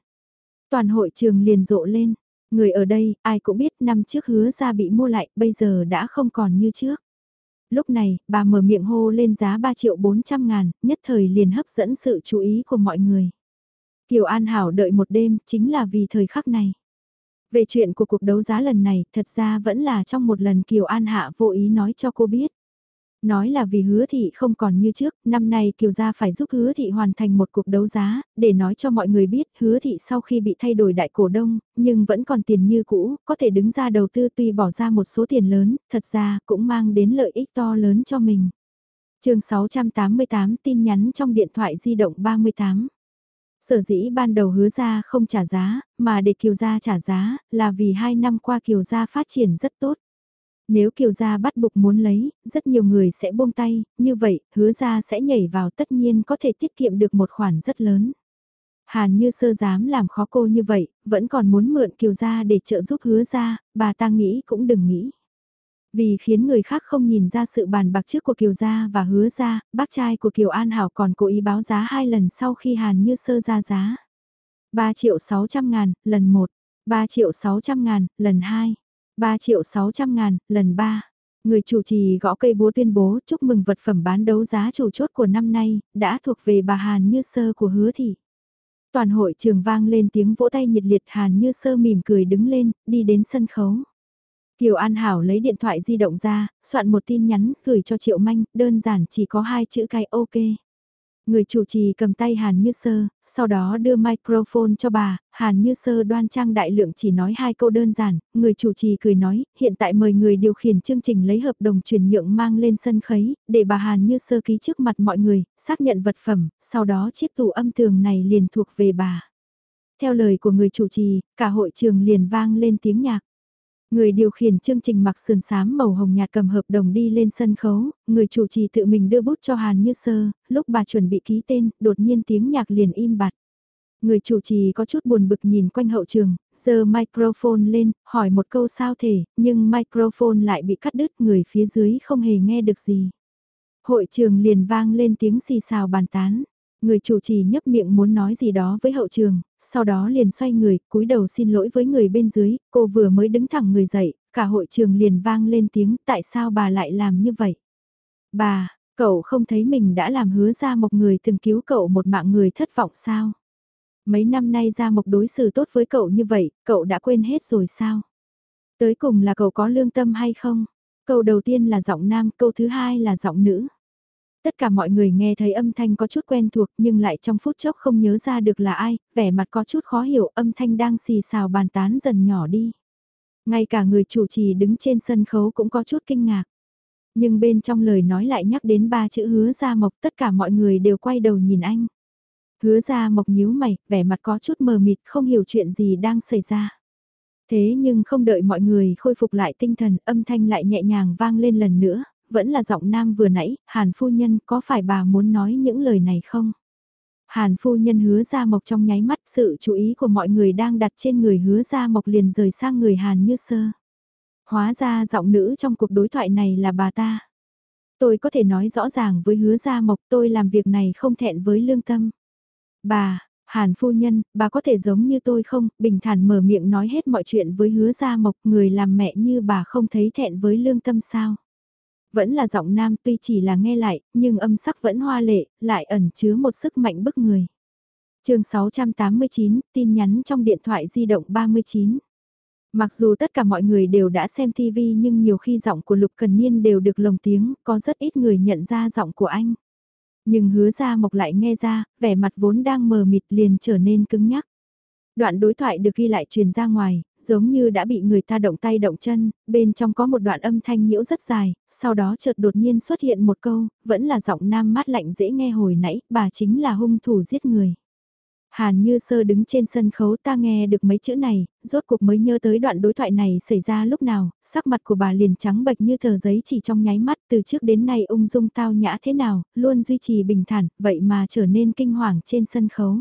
[SPEAKER 1] Toàn hội trường liền rộ lên, người ở đây ai cũng biết năm trước hứa ra bị mua lại bây giờ đã không còn như trước. Lúc này, bà mở miệng hô lên giá 3 triệu 400 ngàn, nhất thời liền hấp dẫn sự chú ý của mọi người. Kiều An Hảo đợi một đêm chính là vì thời khắc này. Về chuyện của cuộc đấu giá lần này, thật ra vẫn là trong một lần Kiều An Hạ vô ý nói cho cô biết. Nói là vì hứa thị không còn như trước, năm nay Kiều Gia phải giúp hứa thị hoàn thành một cuộc đấu giá, để nói cho mọi người biết hứa thị sau khi bị thay đổi đại cổ đông, nhưng vẫn còn tiền như cũ, có thể đứng ra đầu tư tuy bỏ ra một số tiền lớn, thật ra cũng mang đến lợi ích to lớn cho mình. chương 688 tin nhắn trong điện thoại di động 38 Sở dĩ ban đầu hứa ra không trả giá, mà để Kiều Gia trả giá, là vì hai năm qua Kiều Gia phát triển rất tốt. Nếu Kiều Gia bắt buộc muốn lấy, rất nhiều người sẽ buông tay, như vậy, hứa gia sẽ nhảy vào tất nhiên có thể tiết kiệm được một khoản rất lớn. Hàn như sơ dám làm khó cô như vậy, vẫn còn muốn mượn Kiều Gia để trợ giúp hứa gia, bà ta nghĩ cũng đừng nghĩ. Vì khiến người khác không nhìn ra sự bàn bạc trước của Kiều Gia và hứa ra, bác trai của Kiều An Hảo còn cố ý báo giá hai lần sau khi Hàn Như Sơ ra giá. 3 triệu 600 ngàn, lần 1, 3 triệu 600 ngàn, lần 2, 3 triệu 600 ngàn, lần 3. Người chủ trì gõ cây búa tuyên bố chúc mừng vật phẩm bán đấu giá chủ chốt của năm nay, đã thuộc về bà Hàn Như Sơ của hứa thị. Toàn hội trường vang lên tiếng vỗ tay nhiệt liệt Hàn Như Sơ mỉm cười đứng lên, đi đến sân khấu. Kiều An Hảo lấy điện thoại di động ra, soạn một tin nhắn gửi cho Triệu Manh, đơn giản chỉ có hai chữ cái ok. Người chủ trì cầm tay Hàn Như Sơ, sau đó đưa microphone cho bà, Hàn Như Sơ đoan trang đại lượng chỉ nói hai câu đơn giản, người chủ trì cười nói, hiện tại mời người điều khiển chương trình lấy hợp đồng chuyển nhượng mang lên sân khấy, để bà Hàn Như Sơ ký trước mặt mọi người, xác nhận vật phẩm, sau đó chiếc tủ âm tường này liền thuộc về bà. Theo lời của người chủ trì, cả hội trường liền vang lên tiếng nhạc. Người điều khiển chương trình mặc sườn xám màu hồng nhạt cầm hợp đồng đi lên sân khấu, người chủ trì tự mình đưa bút cho Hàn Như Sơ, lúc bà chuẩn bị ký tên, đột nhiên tiếng nhạc liền im bặt. Người chủ trì có chút buồn bực nhìn quanh hậu trường, giơ microphone lên, hỏi một câu sao thể, nhưng microphone lại bị cắt đứt người phía dưới không hề nghe được gì. Hội trường liền vang lên tiếng xì xào bàn tán. Người chủ trì nhấp miệng muốn nói gì đó với hậu trường, sau đó liền xoay người, cúi đầu xin lỗi với người bên dưới, cô vừa mới đứng thẳng người dậy, cả hội trường liền vang lên tiếng tại sao bà lại làm như vậy. Bà, cậu không thấy mình đã làm hứa ra một người từng cứu cậu một mạng người thất vọng sao? Mấy năm nay ra mộc đối xử tốt với cậu như vậy, cậu đã quên hết rồi sao? Tới cùng là cậu có lương tâm hay không? Câu đầu tiên là giọng nam, câu thứ hai là giọng nữ. Tất cả mọi người nghe thấy âm thanh có chút quen thuộc nhưng lại trong phút chốc không nhớ ra được là ai, vẻ mặt có chút khó hiểu âm thanh đang xì xào bàn tán dần nhỏ đi. Ngay cả người chủ trì đứng trên sân khấu cũng có chút kinh ngạc. Nhưng bên trong lời nói lại nhắc đến ba chữ hứa ra mộc tất cả mọi người đều quay đầu nhìn anh. Hứa ra mộc nhíu mày, vẻ mặt có chút mờ mịt không hiểu chuyện gì đang xảy ra. Thế nhưng không đợi mọi người khôi phục lại tinh thần âm thanh lại nhẹ nhàng vang lên lần nữa, vẫn là giọng nam vừa nãy, Hàn phu nhân có phải bà muốn nói những lời này không? Hàn phu nhân hứa ra mộc trong nháy mắt sự chú ý của mọi người đang đặt trên người hứa ra mộc liền rời sang người Hàn như sơ. Hóa ra giọng nữ trong cuộc đối thoại này là bà ta. Tôi có thể nói rõ ràng với hứa ra mộc tôi làm việc này không thẹn với lương tâm. Bà, Hàn phu nhân, bà có thể giống như tôi không, bình thản mở miệng nói hết mọi chuyện với hứa gia mộc người làm mẹ như bà không thấy thẹn với lương tâm sao. Vẫn là giọng nam tuy chỉ là nghe lại, nhưng âm sắc vẫn hoa lệ, lại ẩn chứa một sức mạnh bức người. chương 689, tin nhắn trong điện thoại di động 39. Mặc dù tất cả mọi người đều đã xem TV nhưng nhiều khi giọng của Lục Cần Niên đều được lồng tiếng, có rất ít người nhận ra giọng của anh. Nhưng hứa ra mộc lại nghe ra, vẻ mặt vốn đang mờ mịt liền trở nên cứng nhắc. Đoạn đối thoại được ghi lại truyền ra ngoài, giống như đã bị người ta động tay động chân, bên trong có một đoạn âm thanh nhiễu rất dài, sau đó chợt đột nhiên xuất hiện một câu, vẫn là giọng nam mát lạnh dễ nghe hồi nãy, bà chính là hung thủ giết người. Hàn như sơ đứng trên sân khấu ta nghe được mấy chữ này, rốt cuộc mới nhớ tới đoạn đối thoại này xảy ra lúc nào, sắc mặt của bà liền trắng bệch như tờ giấy chỉ trong nháy mắt từ trước đến nay ung dung tao nhã thế nào, luôn duy trì bình thản, vậy mà trở nên kinh hoàng trên sân khấu.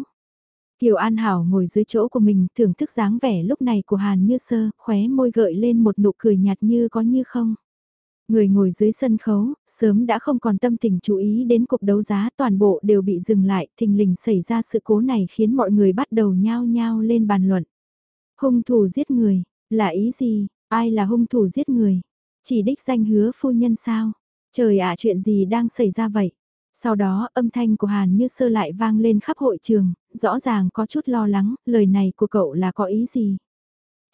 [SPEAKER 1] Kiều An Hảo ngồi dưới chỗ của mình thưởng thức dáng vẻ lúc này của Hàn Như Sơ, khóe môi gợi lên một nụ cười nhạt như có như không. Người ngồi dưới sân khấu, sớm đã không còn tâm tình chú ý đến cuộc đấu giá toàn bộ đều bị dừng lại, thình lình xảy ra sự cố này khiến mọi người bắt đầu nhao nhao lên bàn luận. Hung thủ giết người, là ý gì, ai là hung thủ giết người? Chỉ đích danh hứa phu nhân sao? Trời ạ chuyện gì đang xảy ra vậy? Sau đó âm thanh của Hàn như sơ lại vang lên khắp hội trường, rõ ràng có chút lo lắng, lời này của cậu là có ý gì?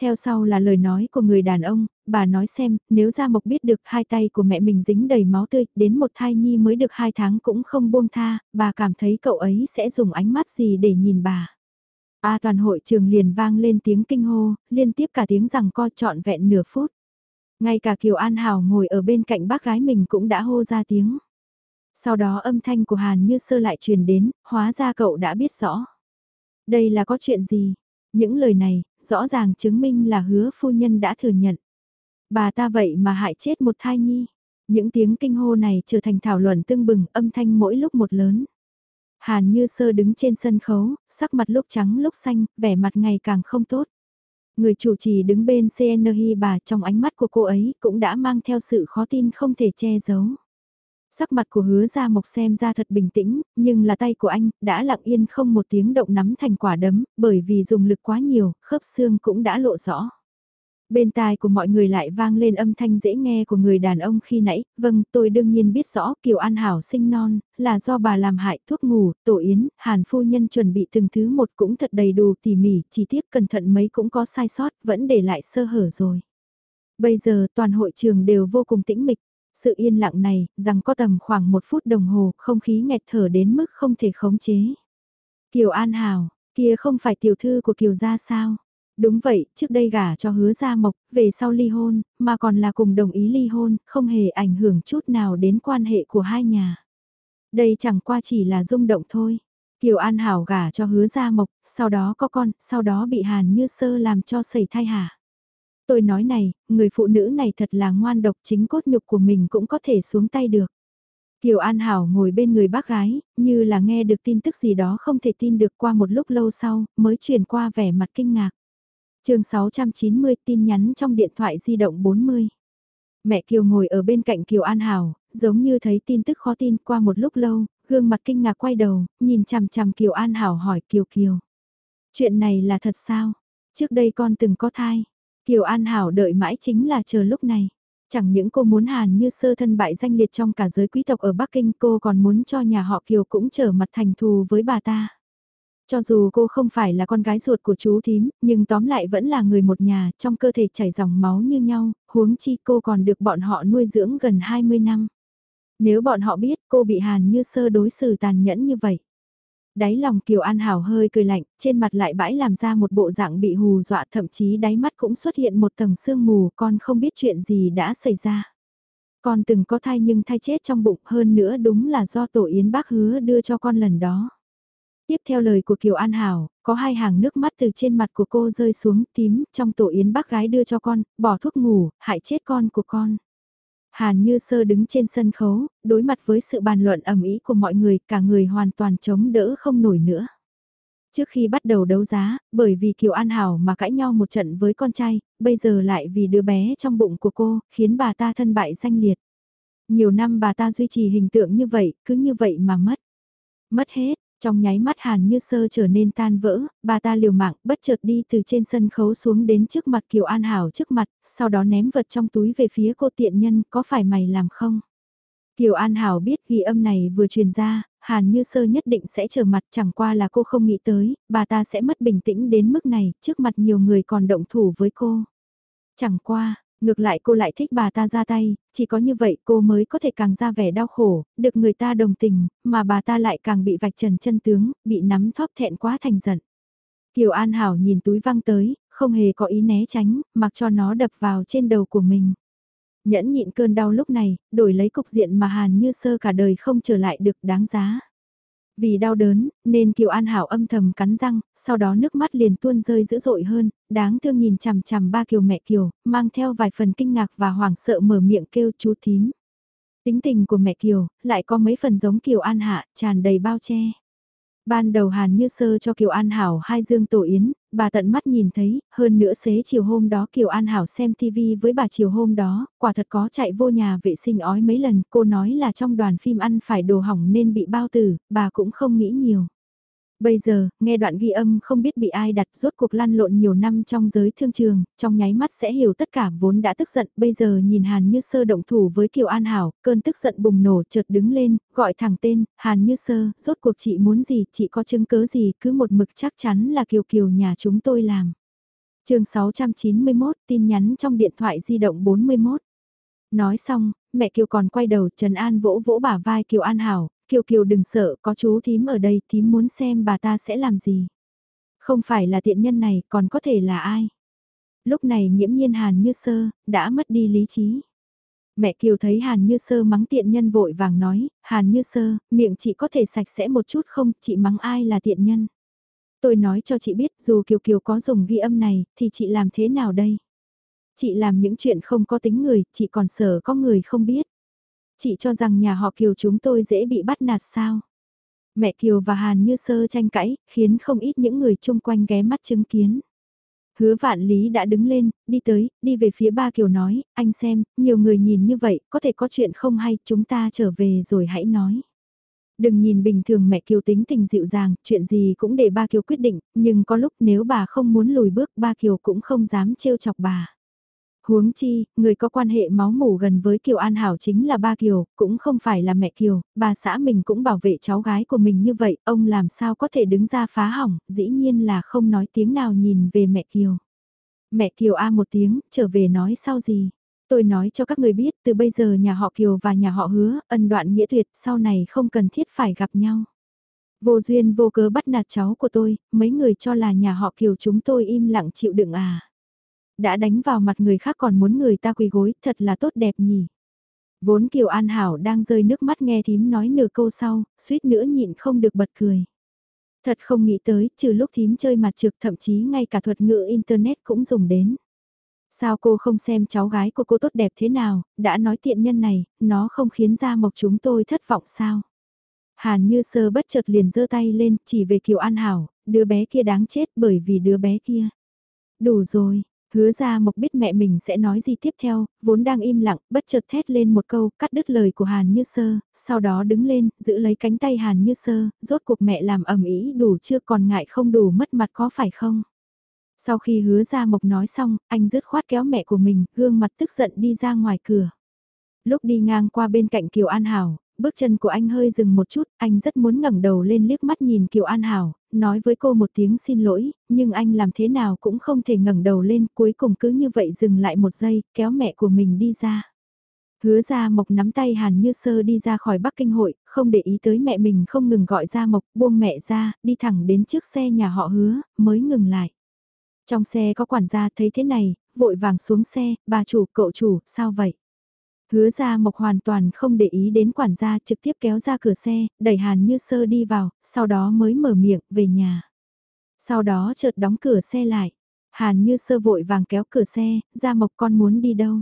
[SPEAKER 1] Theo sau là lời nói của người đàn ông, bà nói xem, nếu Gia Mộc biết được hai tay của mẹ mình dính đầy máu tươi, đến một thai nhi mới được hai tháng cũng không buông tha, bà cảm thấy cậu ấy sẽ dùng ánh mắt gì để nhìn bà. A toàn hội trường liền vang lên tiếng kinh hô, liên tiếp cả tiếng rằng co trọn vẹn nửa phút. Ngay cả Kiều An Hảo ngồi ở bên cạnh bác gái mình cũng đã hô ra tiếng. Sau đó âm thanh của Hàn như sơ lại truyền đến, hóa ra cậu đã biết rõ. Đây là có chuyện gì? Những lời này, rõ ràng chứng minh là hứa phu nhân đã thừa nhận. Bà ta vậy mà hại chết một thai nhi. Những tiếng kinh hô này trở thành thảo luận tương bừng âm thanh mỗi lúc một lớn. Hàn như sơ đứng trên sân khấu, sắc mặt lúc trắng lúc xanh, vẻ mặt ngày càng không tốt. Người chủ trì đứng bên CNH bà trong ánh mắt của cô ấy cũng đã mang theo sự khó tin không thể che giấu. Sắc mặt của hứa ra mộc xem ra thật bình tĩnh, nhưng là tay của anh, đã lặng yên không một tiếng động nắm thành quả đấm, bởi vì dùng lực quá nhiều, khớp xương cũng đã lộ rõ. Bên tai của mọi người lại vang lên âm thanh dễ nghe của người đàn ông khi nãy, vâng tôi đương nhiên biết rõ Kiều An Hảo sinh non, là do bà làm hại thuốc ngủ, tổ yến, hàn phu nhân chuẩn bị từng thứ một cũng thật đầy đủ tỉ mỉ, chi tiết cẩn thận mấy cũng có sai sót, vẫn để lại sơ hở rồi. Bây giờ toàn hội trường đều vô cùng tĩnh mịch, sự yên lặng này, rằng có tầm khoảng một phút đồng hồ, không khí nghẹt thở đến mức không thể khống chế. Kiều An Hảo, kia không phải tiểu thư của Kiều gia sao? Đúng vậy, trước đây gả cho hứa gia mộc, về sau ly hôn, mà còn là cùng đồng ý ly hôn, không hề ảnh hưởng chút nào đến quan hệ của hai nhà. Đây chẳng qua chỉ là rung động thôi. Kiều An Hảo gả cho hứa gia mộc, sau đó có con, sau đó bị Hàn Như Sơ làm cho sẩy thai hả. Tôi nói này, người phụ nữ này thật là ngoan độc chính cốt nhục của mình cũng có thể xuống tay được. Kiều An Hảo ngồi bên người bác gái, như là nghe được tin tức gì đó không thể tin được qua một lúc lâu sau, mới chuyển qua vẻ mặt kinh ngạc chương 690 tin nhắn trong điện thoại di động 40. Mẹ Kiều ngồi ở bên cạnh Kiều An Hảo, giống như thấy tin tức khó tin qua một lúc lâu, gương mặt kinh ngạc quay đầu, nhìn chằm chằm Kiều An Hảo hỏi Kiều Kiều. Chuyện này là thật sao? Trước đây con từng có thai. Kiều An Hảo đợi mãi chính là chờ lúc này. Chẳng những cô muốn Hàn như sơ thân bại danh liệt trong cả giới quý tộc ở Bắc Kinh cô còn muốn cho nhà họ Kiều cũng trở mặt thành thù với bà ta. Cho dù cô không phải là con gái ruột của chú thím, nhưng tóm lại vẫn là người một nhà, trong cơ thể chảy dòng máu như nhau, huống chi cô còn được bọn họ nuôi dưỡng gần 20 năm. Nếu bọn họ biết cô bị Hàn như sơ đối xử tàn nhẫn như vậy. Đáy lòng Kiều An Hảo hơi cười lạnh, trên mặt lại bãi làm ra một bộ dạng bị hù dọa thậm chí đáy mắt cũng xuất hiện một tầng sương mù con không biết chuyện gì đã xảy ra. Con từng có thai nhưng thai chết trong bụng hơn nữa đúng là do tổ yến bác hứa đưa cho con lần đó. Tiếp theo lời của Kiều An Hảo, có hai hàng nước mắt từ trên mặt của cô rơi xuống tím trong tổ yến bác gái đưa cho con, bỏ thuốc ngủ, hại chết con của con. Hàn Như Sơ đứng trên sân khấu, đối mặt với sự bàn luận ầm ĩ của mọi người, cả người hoàn toàn chống đỡ không nổi nữa. Trước khi bắt đầu đấu giá, bởi vì Kiều An Hảo mà cãi nhau một trận với con trai, bây giờ lại vì đứa bé trong bụng của cô, khiến bà ta thân bại danh liệt. Nhiều năm bà ta duy trì hình tượng như vậy, cứ như vậy mà mất. Mất hết, trong nháy mắt Hàn Như Sơ trở nên tan vỡ, bà ta liều mạng bất chợt đi từ trên sân khấu xuống đến trước mặt Kiều An Hảo trước mặt, sau đó ném vật trong túi về phía cô tiện nhân, có phải mày làm không? Kiều An Hảo biết ghi âm này vừa truyền ra, Hàn Như Sơ nhất định sẽ trở mặt chẳng qua là cô không nghĩ tới, bà ta sẽ mất bình tĩnh đến mức này, trước mặt nhiều người còn động thủ với cô. Chẳng qua, Ngược lại cô lại thích bà ta ra tay, chỉ có như vậy cô mới có thể càng ra vẻ đau khổ, được người ta đồng tình, mà bà ta lại càng bị vạch trần chân tướng, bị nắm thóp thẹn quá thành giận. Kiều An Hảo nhìn túi văng tới, không hề có ý né tránh, mặc cho nó đập vào trên đầu của mình. Nhẫn nhịn cơn đau lúc này, đổi lấy cục diện mà Hàn như sơ cả đời không trở lại được đáng giá. Vì đau đớn, nên Kiều An Hảo âm thầm cắn răng, sau đó nước mắt liền tuôn rơi dữ dội hơn, đáng thương nhìn chằm chằm ba Kiều mẹ Kiều, mang theo vài phần kinh ngạc và hoảng sợ mở miệng kêu chú thím. Tính tình của mẹ Kiều, lại có mấy phần giống Kiều An Hạ, tràn đầy bao che. Ban đầu Hàn Như Sơ cho Kiều An Hảo hai dương tổ yến, bà tận mắt nhìn thấy, hơn nữa xế chiều hôm đó Kiều An Hảo xem TV với bà chiều hôm đó, quả thật có chạy vô nhà vệ sinh ói mấy lần, cô nói là trong đoàn phim ăn phải đồ hỏng nên bị bao tử, bà cũng không nghĩ nhiều. Bây giờ, nghe đoạn ghi âm không biết bị ai đặt rốt cuộc lăn lộn nhiều năm trong giới thương trường, trong nháy mắt sẽ hiểu tất cả vốn đã tức giận, bây giờ nhìn Hàn Như Sơ động thủ với Kiều An Hảo, cơn tức giận bùng nổ chợt đứng lên, gọi thẳng tên, Hàn Như Sơ, rốt cuộc chị muốn gì, chị có chứng cớ gì, cứ một mực chắc chắn là Kiều Kiều nhà chúng tôi làm. chương 691, tin nhắn trong điện thoại di động 41. Nói xong, mẹ Kiều còn quay đầu Trần An vỗ vỗ bả vai Kiều An Hảo, Kiều Kiều đừng sợ, có chú thím ở đây, thím muốn xem bà ta sẽ làm gì. Không phải là tiện nhân này, còn có thể là ai. Lúc này nhiễm nhiên Hàn Như Sơ, đã mất đi lý trí. Mẹ Kiều thấy Hàn Như Sơ mắng tiện nhân vội vàng nói, Hàn Như Sơ, miệng chị có thể sạch sẽ một chút không, chị mắng ai là tiện nhân. Tôi nói cho chị biết dù Kiều Kiều có dùng ghi âm này, thì chị làm thế nào đây? Chị làm những chuyện không có tính người, chị còn sợ có người không biết. Chị cho rằng nhà họ Kiều chúng tôi dễ bị bắt nạt sao? Mẹ Kiều và Hàn như sơ tranh cãi, khiến không ít những người chung quanh ghé mắt chứng kiến. Hứa vạn lý đã đứng lên, đi tới, đi về phía ba Kiều nói, anh xem, nhiều người nhìn như vậy, có thể có chuyện không hay, chúng ta trở về rồi hãy nói. Đừng nhìn bình thường mẹ Kiều tính tình dịu dàng, chuyện gì cũng để ba Kiều quyết định, nhưng có lúc nếu bà không muốn lùi bước ba Kiều cũng không dám trêu chọc bà. Huống chi, người có quan hệ máu mủ gần với Kiều An Hảo chính là ba Kiều, cũng không phải là mẹ Kiều, bà xã mình cũng bảo vệ cháu gái của mình như vậy, ông làm sao có thể đứng ra phá hỏng, dĩ nhiên là không nói tiếng nào nhìn về mẹ Kiều. Mẹ Kiều A một tiếng, trở về nói sao gì? Tôi nói cho các người biết, từ bây giờ nhà họ Kiều và nhà họ hứa, ân đoạn nghĩa tuyệt, sau này không cần thiết phải gặp nhau. Vô duyên vô cớ bắt nạt cháu của tôi, mấy người cho là nhà họ Kiều chúng tôi im lặng chịu đựng à. Đã đánh vào mặt người khác còn muốn người ta quỳ gối, thật là tốt đẹp nhỉ. Vốn Kiều An Hảo đang rơi nước mắt nghe thím nói nửa câu sau, suýt nữa nhịn không được bật cười. Thật không nghĩ tới, trừ lúc thím chơi mặt trực thậm chí ngay cả thuật ngữ Internet cũng dùng đến. Sao cô không xem cháu gái của cô tốt đẹp thế nào, đã nói tiện nhân này, nó không khiến ra mộc chúng tôi thất vọng sao? Hàn như sơ bất chợt liền giơ tay lên, chỉ về Kiều An Hảo, đứa bé kia đáng chết bởi vì đứa bé kia. Đủ rồi, Hứa ra mộc biết mẹ mình sẽ nói gì tiếp theo, vốn đang im lặng, bất chợt thét lên một câu, cắt đứt lời của Hàn Như Sơ, sau đó đứng lên, giữ lấy cánh tay Hàn Như Sơ, rốt cuộc mẹ làm ẩm ý đủ chưa còn ngại không đủ mất mặt có phải không? Sau khi hứa ra mộc nói xong, anh dứt khoát kéo mẹ của mình, gương mặt tức giận đi ra ngoài cửa. Lúc đi ngang qua bên cạnh Kiều An Hảo, bước chân của anh hơi dừng một chút, anh rất muốn ngẩng đầu lên liếc mắt nhìn Kiều An Hảo, nói với cô một tiếng xin lỗi, nhưng anh làm thế nào cũng không thể ngẩng đầu lên, cuối cùng cứ như vậy dừng lại một giây, kéo mẹ của mình đi ra. Hứa ra mộc nắm tay Hàn Như Sơ đi ra khỏi Bắc Kinh hội, không để ý tới mẹ mình không ngừng gọi ra mộc, buông mẹ ra, đi thẳng đến trước xe nhà họ hứa, mới ngừng lại. Trong xe có quản gia thấy thế này, vội vàng xuống xe, bà chủ, cậu chủ, sao vậy? Hứa ra mộc hoàn toàn không để ý đến quản gia trực tiếp kéo ra cửa xe, đẩy Hàn Như Sơ đi vào, sau đó mới mở miệng, về nhà. Sau đó chợt đóng cửa xe lại. Hàn Như Sơ vội vàng kéo cửa xe, ra mộc con muốn đi đâu?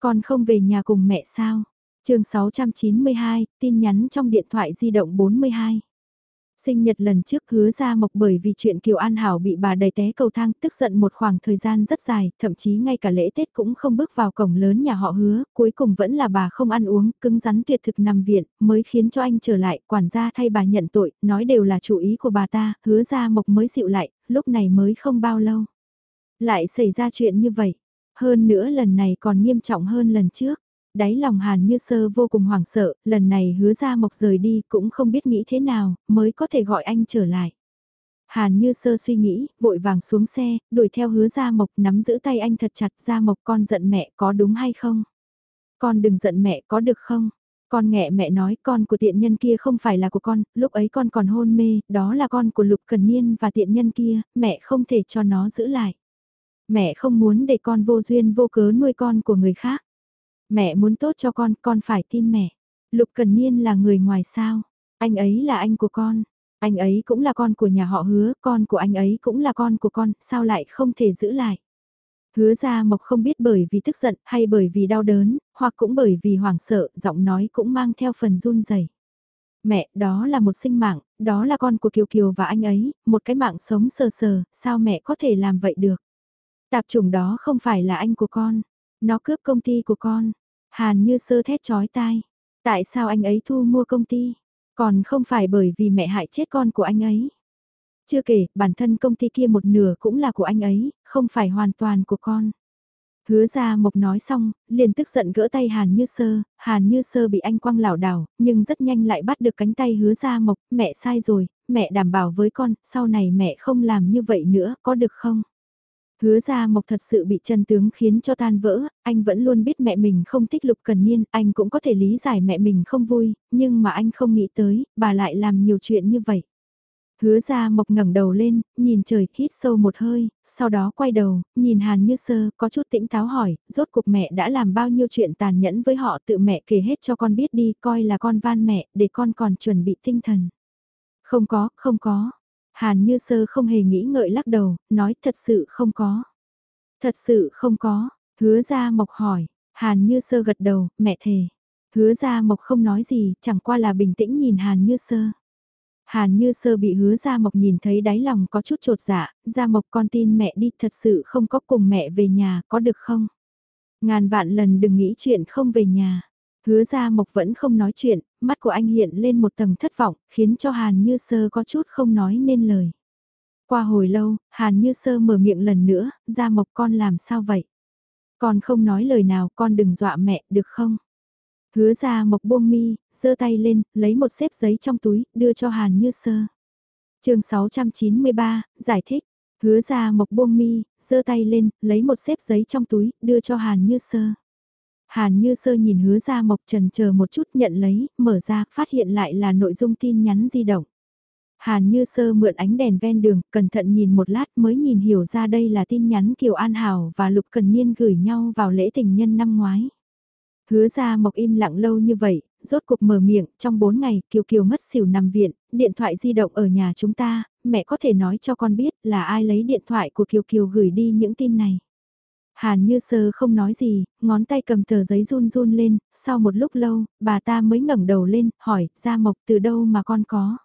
[SPEAKER 1] Con không về nhà cùng mẹ sao? chương 692, tin nhắn trong điện thoại di động 42. Sinh nhật lần trước hứa ra mộc bởi vì chuyện Kiều An Hảo bị bà đầy té cầu thang tức giận một khoảng thời gian rất dài, thậm chí ngay cả lễ Tết cũng không bước vào cổng lớn nhà họ hứa, cuối cùng vẫn là bà không ăn uống, cứng rắn tuyệt thực nằm viện, mới khiến cho anh trở lại, quản gia thay bà nhận tội, nói đều là chủ ý của bà ta, hứa ra mộc mới dịu lại, lúc này mới không bao lâu. Lại xảy ra chuyện như vậy, hơn nữa lần này còn nghiêm trọng hơn lần trước. Đáy lòng Hàn Như Sơ vô cùng hoảng sợ, lần này hứa ra mộc rời đi cũng không biết nghĩ thế nào, mới có thể gọi anh trở lại. Hàn Như Sơ suy nghĩ, vội vàng xuống xe, đuổi theo hứa ra mộc nắm giữ tay anh thật chặt ra mộc con giận mẹ có đúng hay không? Con đừng giận mẹ có được không? Con nghẹ mẹ nói con của tiện nhân kia không phải là của con, lúc ấy con còn hôn mê, đó là con của Lục Cần Niên và tiện nhân kia, mẹ không thể cho nó giữ lại. Mẹ không muốn để con vô duyên vô cớ nuôi con của người khác. Mẹ muốn tốt cho con, con phải tin mẹ. Lục Cần Niên là người ngoài sao? Anh ấy là anh của con. Anh ấy cũng là con của nhà họ hứa, con của anh ấy cũng là con của con, sao lại không thể giữ lại? Hứa ra mộc không biết bởi vì tức giận hay bởi vì đau đớn, hoặc cũng bởi vì hoảng sợ, giọng nói cũng mang theo phần run rẩy. Mẹ, đó là một sinh mạng, đó là con của Kiều Kiều và anh ấy, một cái mạng sống sờ sờ, sao mẹ có thể làm vậy được? Tạp chủng đó không phải là anh của con, nó cướp công ty của con. Hàn như sơ thét chói tai. Tại sao anh ấy thu mua công ty? Còn không phải bởi vì mẹ hại chết con của anh ấy. Chưa kể, bản thân công ty kia một nửa cũng là của anh ấy, không phải hoàn toàn của con. Hứa ra mộc nói xong, liền tức giận gỡ tay Hàn Như Sơ, Hàn Như Sơ bị anh quăng lảo đảo, nhưng rất nhanh lại bắt được cánh tay hứa ra mộc, mẹ sai rồi, mẹ đảm bảo với con, sau này mẹ không làm như vậy nữa, có được không? Hứa ra mộc thật sự bị chân tướng khiến cho tan vỡ, anh vẫn luôn biết mẹ mình không thích lục cần niên, anh cũng có thể lý giải mẹ mình không vui, nhưng mà anh không nghĩ tới, bà lại làm nhiều chuyện như vậy. Hứa ra mộc ngẩng đầu lên, nhìn trời, hít sâu một hơi, sau đó quay đầu, nhìn Hàn Như Sơ, có chút tĩnh táo hỏi, rốt cuộc mẹ đã làm bao nhiêu chuyện tàn nhẫn với họ tự mẹ kể hết cho con biết đi, coi là con van mẹ, để con còn chuẩn bị tinh thần. Không có, không có. Hàn Như Sơ không hề nghĩ ngợi lắc đầu, nói thật sự không có. Thật sự không có, hứa ra mộc hỏi, Hàn Như Sơ gật đầu, mẹ thề. Hứa ra mộc không nói gì, chẳng qua là bình tĩnh nhìn Hàn Như Sơ. Hàn như sơ bị hứa Gia Mộc nhìn thấy đáy lòng có chút trột dạ, Gia Mộc con tin mẹ đi thật sự không có cùng mẹ về nhà, có được không? Ngàn vạn lần đừng nghĩ chuyện không về nhà. Hứa Gia Mộc vẫn không nói chuyện, mắt của anh hiện lên một tầng thất vọng, khiến cho Hàn như sơ có chút không nói nên lời. Qua hồi lâu, Hàn như sơ mở miệng lần nữa, Ra Mộc con làm sao vậy? Con không nói lời nào, con đừng dọa mẹ, được không? Hứa ra mộc buông mi, giơ tay lên, lấy một xếp giấy trong túi, đưa cho Hàn Như Sơ. chương 693, giải thích. Hứa ra mộc buông mi, giơ tay lên, lấy một xếp giấy trong túi, đưa cho Hàn Như Sơ. Hàn Như Sơ nhìn hứa ra mộc trần chờ một chút nhận lấy, mở ra, phát hiện lại là nội dung tin nhắn di động. Hàn Như Sơ mượn ánh đèn ven đường, cẩn thận nhìn một lát mới nhìn hiểu ra đây là tin nhắn Kiều An Hảo và Lục Cần Niên gửi nhau vào lễ tình nhân năm ngoái. Hứa ra mộc im lặng lâu như vậy, rốt cuộc mở miệng, trong 4 ngày, Kiều Kiều mất xỉu nằm viện, điện thoại di động ở nhà chúng ta, mẹ có thể nói cho con biết là ai lấy điện thoại của Kiều Kiều gửi đi những tin này. Hàn như sơ không nói gì, ngón tay cầm tờ giấy run run lên, sau một lúc lâu, bà ta mới ngẩng đầu lên, hỏi, ra mộc từ đâu mà con có.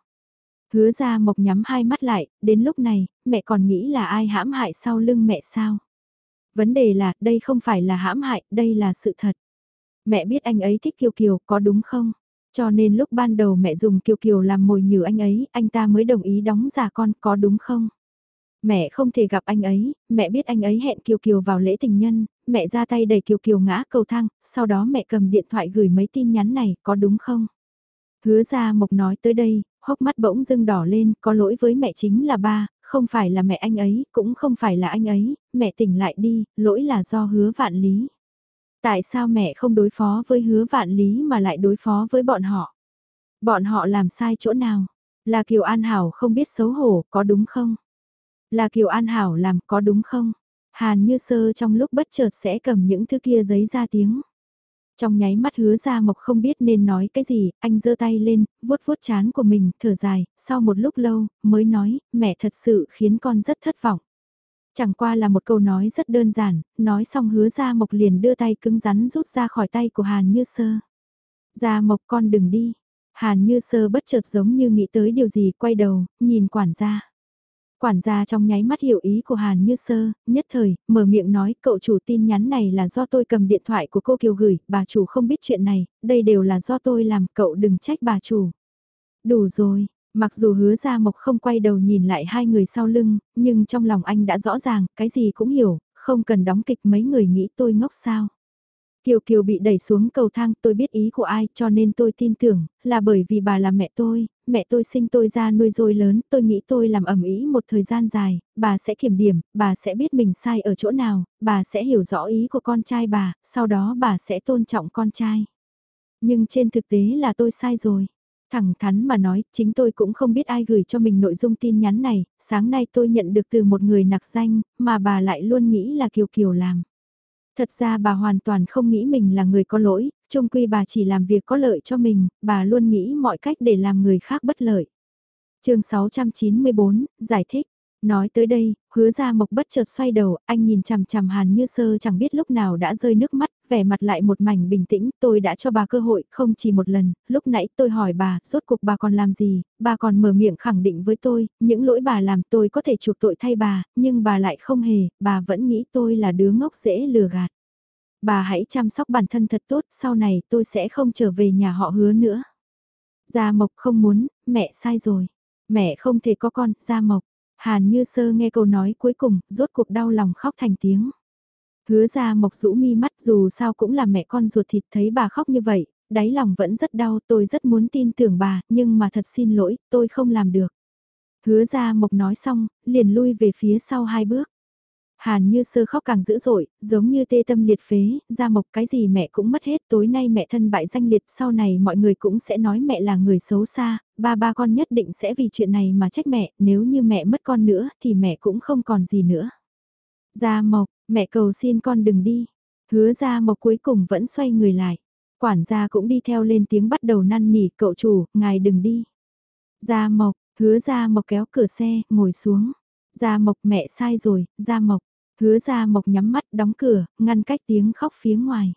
[SPEAKER 1] Hứa ra mộc nhắm hai mắt lại, đến lúc này, mẹ còn nghĩ là ai hãm hại sau lưng mẹ sao? Vấn đề là, đây không phải là hãm hại, đây là sự thật. Mẹ biết anh ấy thích Kiều Kiều, có đúng không? Cho nên lúc ban đầu mẹ dùng Kiều Kiều làm mồi nhử anh ấy, anh ta mới đồng ý đóng giả con, có đúng không? Mẹ không thể gặp anh ấy, mẹ biết anh ấy hẹn Kiều Kiều vào lễ tình nhân, mẹ ra tay đẩy Kiều Kiều ngã cầu thang, sau đó mẹ cầm điện thoại gửi mấy tin nhắn này, có đúng không? Hứa ra Mộc nói tới đây, hốc mắt bỗng dưng đỏ lên, có lỗi với mẹ chính là ba, không phải là mẹ anh ấy, cũng không phải là anh ấy, mẹ tỉnh lại đi, lỗi là do hứa vạn lý. Tại sao mẹ không đối phó với hứa vạn lý mà lại đối phó với bọn họ? Bọn họ làm sai chỗ nào? Là Kiều An Hảo không biết xấu hổ, có đúng không? Là Kiều An Hảo làm, có đúng không? Hàn như sơ trong lúc bất chợt sẽ cầm những thứ kia giấy ra tiếng. Trong nháy mắt hứa ra mộc không biết nên nói cái gì, anh giơ tay lên, vuốt vuốt chán của mình, thở dài, sau một lúc lâu, mới nói, mẹ thật sự khiến con rất thất vọng. Chẳng qua là một câu nói rất đơn giản, nói xong hứa ra mộc liền đưa tay cứng rắn rút ra khỏi tay của Hàn Như Sơ. Ra mộc con đừng đi. Hàn Như Sơ bất chợt giống như nghĩ tới điều gì quay đầu, nhìn quản gia. Quản gia trong nháy mắt hiểu ý của Hàn Như Sơ, nhất thời, mở miệng nói cậu chủ tin nhắn này là do tôi cầm điện thoại của cô Kiều gửi, bà chủ không biết chuyện này, đây đều là do tôi làm, cậu đừng trách bà chủ. Đủ rồi, Mặc dù hứa ra mộc không quay đầu nhìn lại hai người sau lưng, nhưng trong lòng anh đã rõ ràng, cái gì cũng hiểu, không cần đóng kịch mấy người nghĩ tôi ngốc sao. Kiều Kiều bị đẩy xuống cầu thang tôi biết ý của ai cho nên tôi tin tưởng là bởi vì bà là mẹ tôi, mẹ tôi sinh tôi ra nuôi dôi lớn, tôi nghĩ tôi làm ẩm ý một thời gian dài, bà sẽ kiểm điểm, bà sẽ biết mình sai ở chỗ nào, bà sẽ hiểu rõ ý của con trai bà, sau đó bà sẽ tôn trọng con trai. Nhưng trên thực tế là tôi sai rồi. Thẳng thắn mà nói, chính tôi cũng không biết ai gửi cho mình nội dung tin nhắn này, sáng nay tôi nhận được từ một người nặc danh, mà bà lại luôn nghĩ là Kiều Kiều làm. Thật ra bà hoàn toàn không nghĩ mình là người có lỗi, chung quy bà chỉ làm việc có lợi cho mình, bà luôn nghĩ mọi cách để làm người khác bất lợi. chương 694, giải thích. Nói tới đây, hứa ra mộc bất chợt xoay đầu, anh nhìn chằm chằm hàn như sơ chẳng biết lúc nào đã rơi nước mắt, vẻ mặt lại một mảnh bình tĩnh, tôi đã cho bà cơ hội, không chỉ một lần, lúc nãy tôi hỏi bà, rốt cuộc bà còn làm gì, bà còn mở miệng khẳng định với tôi, những lỗi bà làm tôi có thể chuộc tội thay bà, nhưng bà lại không hề, bà vẫn nghĩ tôi là đứa ngốc dễ lừa gạt. Bà hãy chăm sóc bản thân thật tốt, sau này tôi sẽ không trở về nhà họ hứa nữa. Gia Mộc không muốn, mẹ sai rồi. Mẹ không thể có con, Gia Mộc. Hàn Như Sơ nghe câu nói cuối cùng, rốt cuộc đau lòng khóc thành tiếng. Hứa ra Mộc rũ mi mắt dù sao cũng là mẹ con ruột thịt thấy bà khóc như vậy, đáy lòng vẫn rất đau tôi rất muốn tin tưởng bà, nhưng mà thật xin lỗi, tôi không làm được. Hứa ra Mộc nói xong, liền lui về phía sau hai bước. Hàn như sơ khóc càng dữ dội, giống như tê tâm liệt phế, ra mộc cái gì mẹ cũng mất hết, tối nay mẹ thân bại danh liệt, sau này mọi người cũng sẽ nói mẹ là người xấu xa, ba ba con nhất định sẽ vì chuyện này mà trách mẹ, nếu như mẹ mất con nữa thì mẹ cũng không còn gì nữa. ra mộc, mẹ cầu xin con đừng đi. Hứa gia mộc cuối cùng vẫn xoay người lại. Quản gia cũng đi theo lên tiếng bắt đầu năn nỉ cậu chủ, ngài đừng đi. Gia mộc, hứa gia mộc kéo cửa xe, ngồi xuống. Gia mộc mẹ sai rồi, gia mộc. Hứa ra mộc nhắm mắt đóng cửa, ngăn cách tiếng khóc phía ngoài.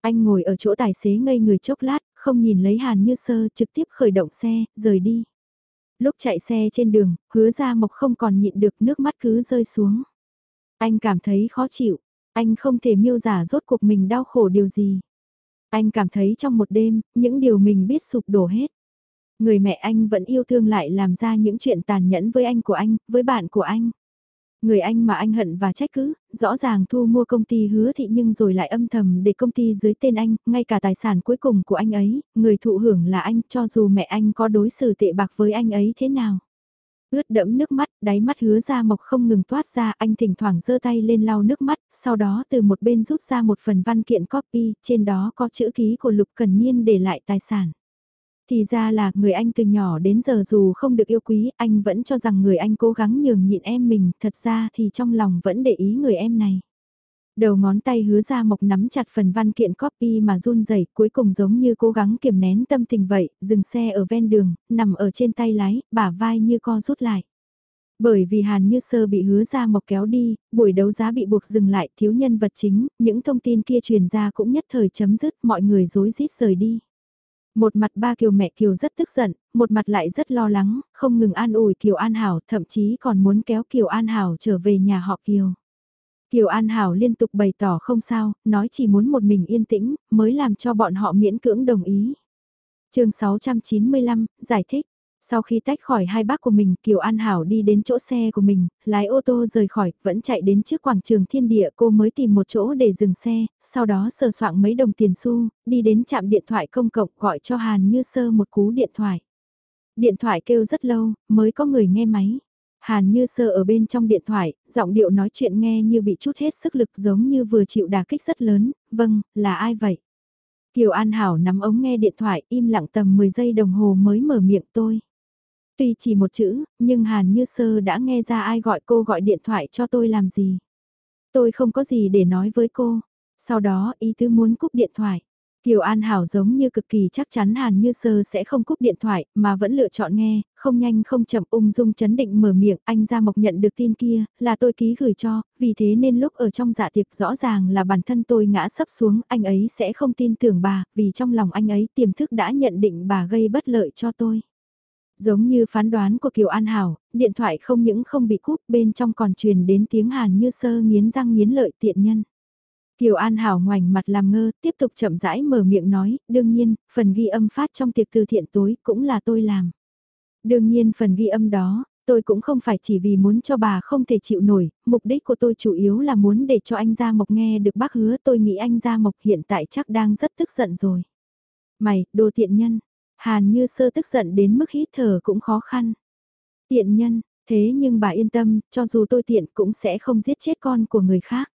[SPEAKER 1] Anh ngồi ở chỗ tài xế ngây người chốc lát, không nhìn lấy Hàn Như Sơ trực tiếp khởi động xe, rời đi. Lúc chạy xe trên đường, hứa ra mộc không còn nhịn được nước mắt cứ rơi xuống. Anh cảm thấy khó chịu, anh không thể miêu giả rốt cuộc mình đau khổ điều gì. Anh cảm thấy trong một đêm, những điều mình biết sụp đổ hết. Người mẹ anh vẫn yêu thương lại làm ra những chuyện tàn nhẫn với anh của anh, với bạn của anh. Người anh mà anh hận và trách cứ, rõ ràng thu mua công ty hứa thị nhưng rồi lại âm thầm để công ty dưới tên anh, ngay cả tài sản cuối cùng của anh ấy, người thụ hưởng là anh cho dù mẹ anh có đối xử tệ bạc với anh ấy thế nào. Ướt đẫm nước mắt, đáy mắt hứa ra mộc không ngừng toát ra anh thỉnh thoảng giơ tay lên lau nước mắt, sau đó từ một bên rút ra một phần văn kiện copy, trên đó có chữ ký của Lục Cần Niên để lại tài sản. Thì ra là người anh từ nhỏ đến giờ dù không được yêu quý, anh vẫn cho rằng người anh cố gắng nhường nhịn em mình, thật ra thì trong lòng vẫn để ý người em này. Đầu ngón tay hứa ra mộc nắm chặt phần văn kiện copy mà run rẩy cuối cùng giống như cố gắng kiềm nén tâm tình vậy, dừng xe ở ven đường, nằm ở trên tay lái, bả vai như co rút lại. Bởi vì Hàn Như Sơ bị hứa ra mộc kéo đi, buổi đấu giá bị buộc dừng lại, thiếu nhân vật chính, những thông tin kia truyền ra cũng nhất thời chấm dứt, mọi người rối rít rời đi. Một mặt ba Kiều mẹ Kiều rất tức giận, một mặt lại rất lo lắng, không ngừng an ủi Kiều An Hảo, thậm chí còn muốn kéo Kiều An Hảo trở về nhà họ Kiều. Kiều An Hảo liên tục bày tỏ không sao, nói chỉ muốn một mình yên tĩnh, mới làm cho bọn họ miễn cưỡng đồng ý. chương 695, giải thích. Sau khi tách khỏi hai bác của mình, Kiều An Hảo đi đến chỗ xe của mình, lái ô tô rời khỏi, vẫn chạy đến trước quảng trường thiên địa cô mới tìm một chỗ để dừng xe, sau đó sờ soạn mấy đồng tiền xu, đi đến trạm điện thoại công cộng gọi cho Hàn Như Sơ một cú điện thoại. Điện thoại kêu rất lâu, mới có người nghe máy. Hàn Như Sơ ở bên trong điện thoại, giọng điệu nói chuyện nghe như bị chút hết sức lực giống như vừa chịu đả kích rất lớn, vâng, là ai vậy? Kiều An Hảo nắm ống nghe điện thoại im lặng tầm 10 giây đồng hồ mới mở miệng tôi. Tuy chỉ một chữ, nhưng Hàn Như Sơ đã nghe ra ai gọi cô gọi điện thoại cho tôi làm gì. Tôi không có gì để nói với cô. Sau đó ý tứ muốn cúp điện thoại. Kiều An Hảo giống như cực kỳ chắc chắn Hàn Như Sơ sẽ không cúp điện thoại, mà vẫn lựa chọn nghe, không nhanh không chậm ung dung chấn định mở miệng, anh ra mộc nhận được tin kia, là tôi ký gửi cho, vì thế nên lúc ở trong dạ tiệc rõ ràng là bản thân tôi ngã sấp xuống, anh ấy sẽ không tin tưởng bà, vì trong lòng anh ấy tiềm thức đã nhận định bà gây bất lợi cho tôi. Giống như phán đoán của Kiều An Hảo, điện thoại không những không bị cúp bên trong còn truyền đến tiếng Hàn như sơ nghiến răng nghiến lợi tiện nhân. Kiều An Hảo ngoảnh mặt làm ngơ, tiếp tục chậm rãi mở miệng nói, đương nhiên, phần ghi âm phát trong tiệc từ thiện tối cũng là tôi làm. Đương nhiên phần ghi âm đó, tôi cũng không phải chỉ vì muốn cho bà không thể chịu nổi, mục đích của tôi chủ yếu là muốn để cho anh Gia Mộc nghe được bác hứa tôi nghĩ anh Gia Mộc hiện tại chắc đang rất tức giận rồi. Mày, đồ tiện nhân, Hàn như sơ tức giận đến mức hít thở cũng khó khăn. Tiện nhân, thế nhưng bà yên tâm, cho dù tôi tiện cũng sẽ không giết chết con của người khác.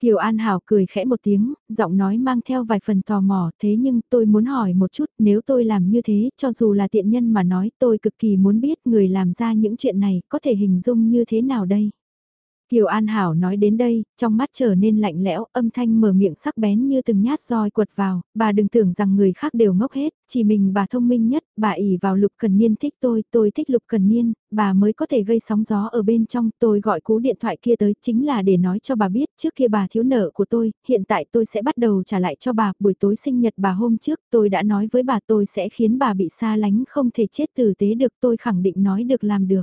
[SPEAKER 1] Kiều An Hảo cười khẽ một tiếng, giọng nói mang theo vài phần tò mò, thế nhưng tôi muốn hỏi một chút, nếu tôi làm như thế, cho dù là tiện nhân mà nói, tôi cực kỳ muốn biết người làm ra những chuyện này, có thể hình dung như thế nào đây? Kiều An Hảo nói đến đây, trong mắt trở nên lạnh lẽo, âm thanh mở miệng sắc bén như từng nhát roi quật vào, bà đừng tưởng rằng người khác đều ngốc hết, chỉ mình bà thông minh nhất, bà ỉ vào Lục Cần Niên thích tôi, tôi thích Lục Cần Niên, bà mới có thể gây sóng gió ở bên trong, tôi gọi cú điện thoại kia tới chính là để nói cho bà biết trước kia bà thiếu nợ của tôi, hiện tại tôi sẽ bắt đầu trả lại cho bà, buổi tối sinh nhật bà hôm trước, tôi đã nói với bà tôi sẽ khiến bà bị xa lánh không thể chết tử tế được tôi khẳng định nói được làm được.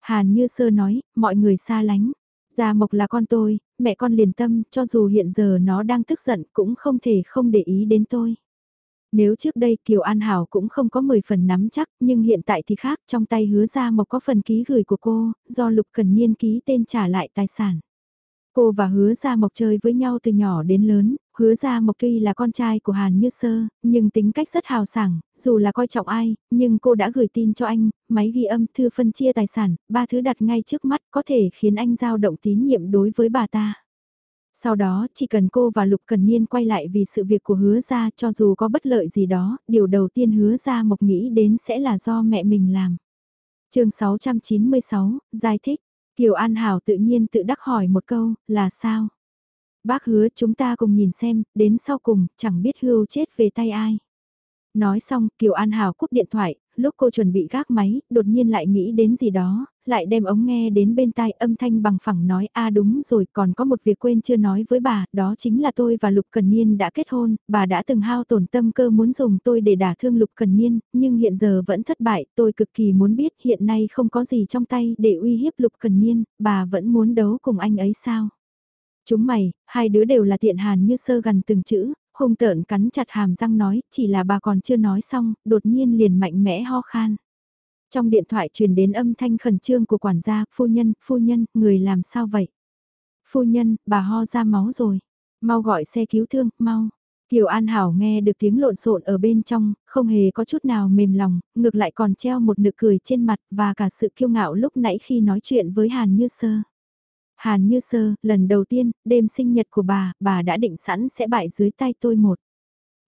[SPEAKER 1] Hàn Như Sơ nói, mọi người xa lánh. Gia Mộc là con tôi, mẹ con liền tâm, cho dù hiện giờ nó đang tức giận cũng không thể không để ý đến tôi. Nếu trước đây Kiều An Hảo cũng không có 10 phần nắm chắc, nhưng hiện tại thì khác, trong tay hứa Gia Mộc có phần ký gửi của cô, do Lục Cần Niên ký tên trả lại tài sản. Cô và hứa Gia Mộc chơi với nhau từ nhỏ đến lớn, hứa Gia Mộc tuy là con trai của Hàn Như Sơ, nhưng tính cách rất hào sảng, dù là coi trọng ai, nhưng cô đã gửi tin cho anh, máy ghi âm thư phân chia tài sản, ba thứ đặt ngay trước mắt có thể khiến anh giao động tín nhiệm đối với bà ta. Sau đó, chỉ cần cô và Lục Cần Niên quay lại vì sự việc của hứa Gia cho dù có bất lợi gì đó, điều đầu tiên hứa Gia Mộc nghĩ đến sẽ là do mẹ mình làm. chương 696, giải thích. Kiều An Hảo tự nhiên tự đắc hỏi một câu, là sao? Bác hứa chúng ta cùng nhìn xem, đến sau cùng, chẳng biết hưu chết về tay ai. Nói xong, Kiều An Hảo cúp điện thoại, lúc cô chuẩn bị gác máy, đột nhiên lại nghĩ đến gì đó, lại đem ống nghe đến bên tai âm thanh bằng phẳng nói a đúng rồi còn có một việc quên chưa nói với bà, đó chính là tôi và Lục Cần Niên đã kết hôn, bà đã từng hao tổn tâm cơ muốn dùng tôi để đả thương Lục Cần Niên, nhưng hiện giờ vẫn thất bại, tôi cực kỳ muốn biết hiện nay không có gì trong tay để uy hiếp Lục Cần Niên, bà vẫn muốn đấu cùng anh ấy sao? Chúng mày, hai đứa đều là tiện hàn như sơ gần từng chữ, hung tợn cắn chặt hàm răng nói, chỉ là bà còn chưa nói xong, đột nhiên liền mạnh mẽ ho khan. Trong điện thoại truyền đến âm thanh khẩn trương của quản gia, phu nhân, phu nhân, người làm sao vậy? Phu nhân, bà ho ra máu rồi. Mau gọi xe cứu thương, mau. Kiều An Hảo nghe được tiếng lộn xộn ở bên trong, không hề có chút nào mềm lòng, ngược lại còn treo một nụ cười trên mặt và cả sự kiêu ngạo lúc nãy khi nói chuyện với Hàn Như Sơ. Hàn Như Sơ, lần đầu tiên, đêm sinh nhật của bà, bà đã định sẵn sẽ bại dưới tay tôi một.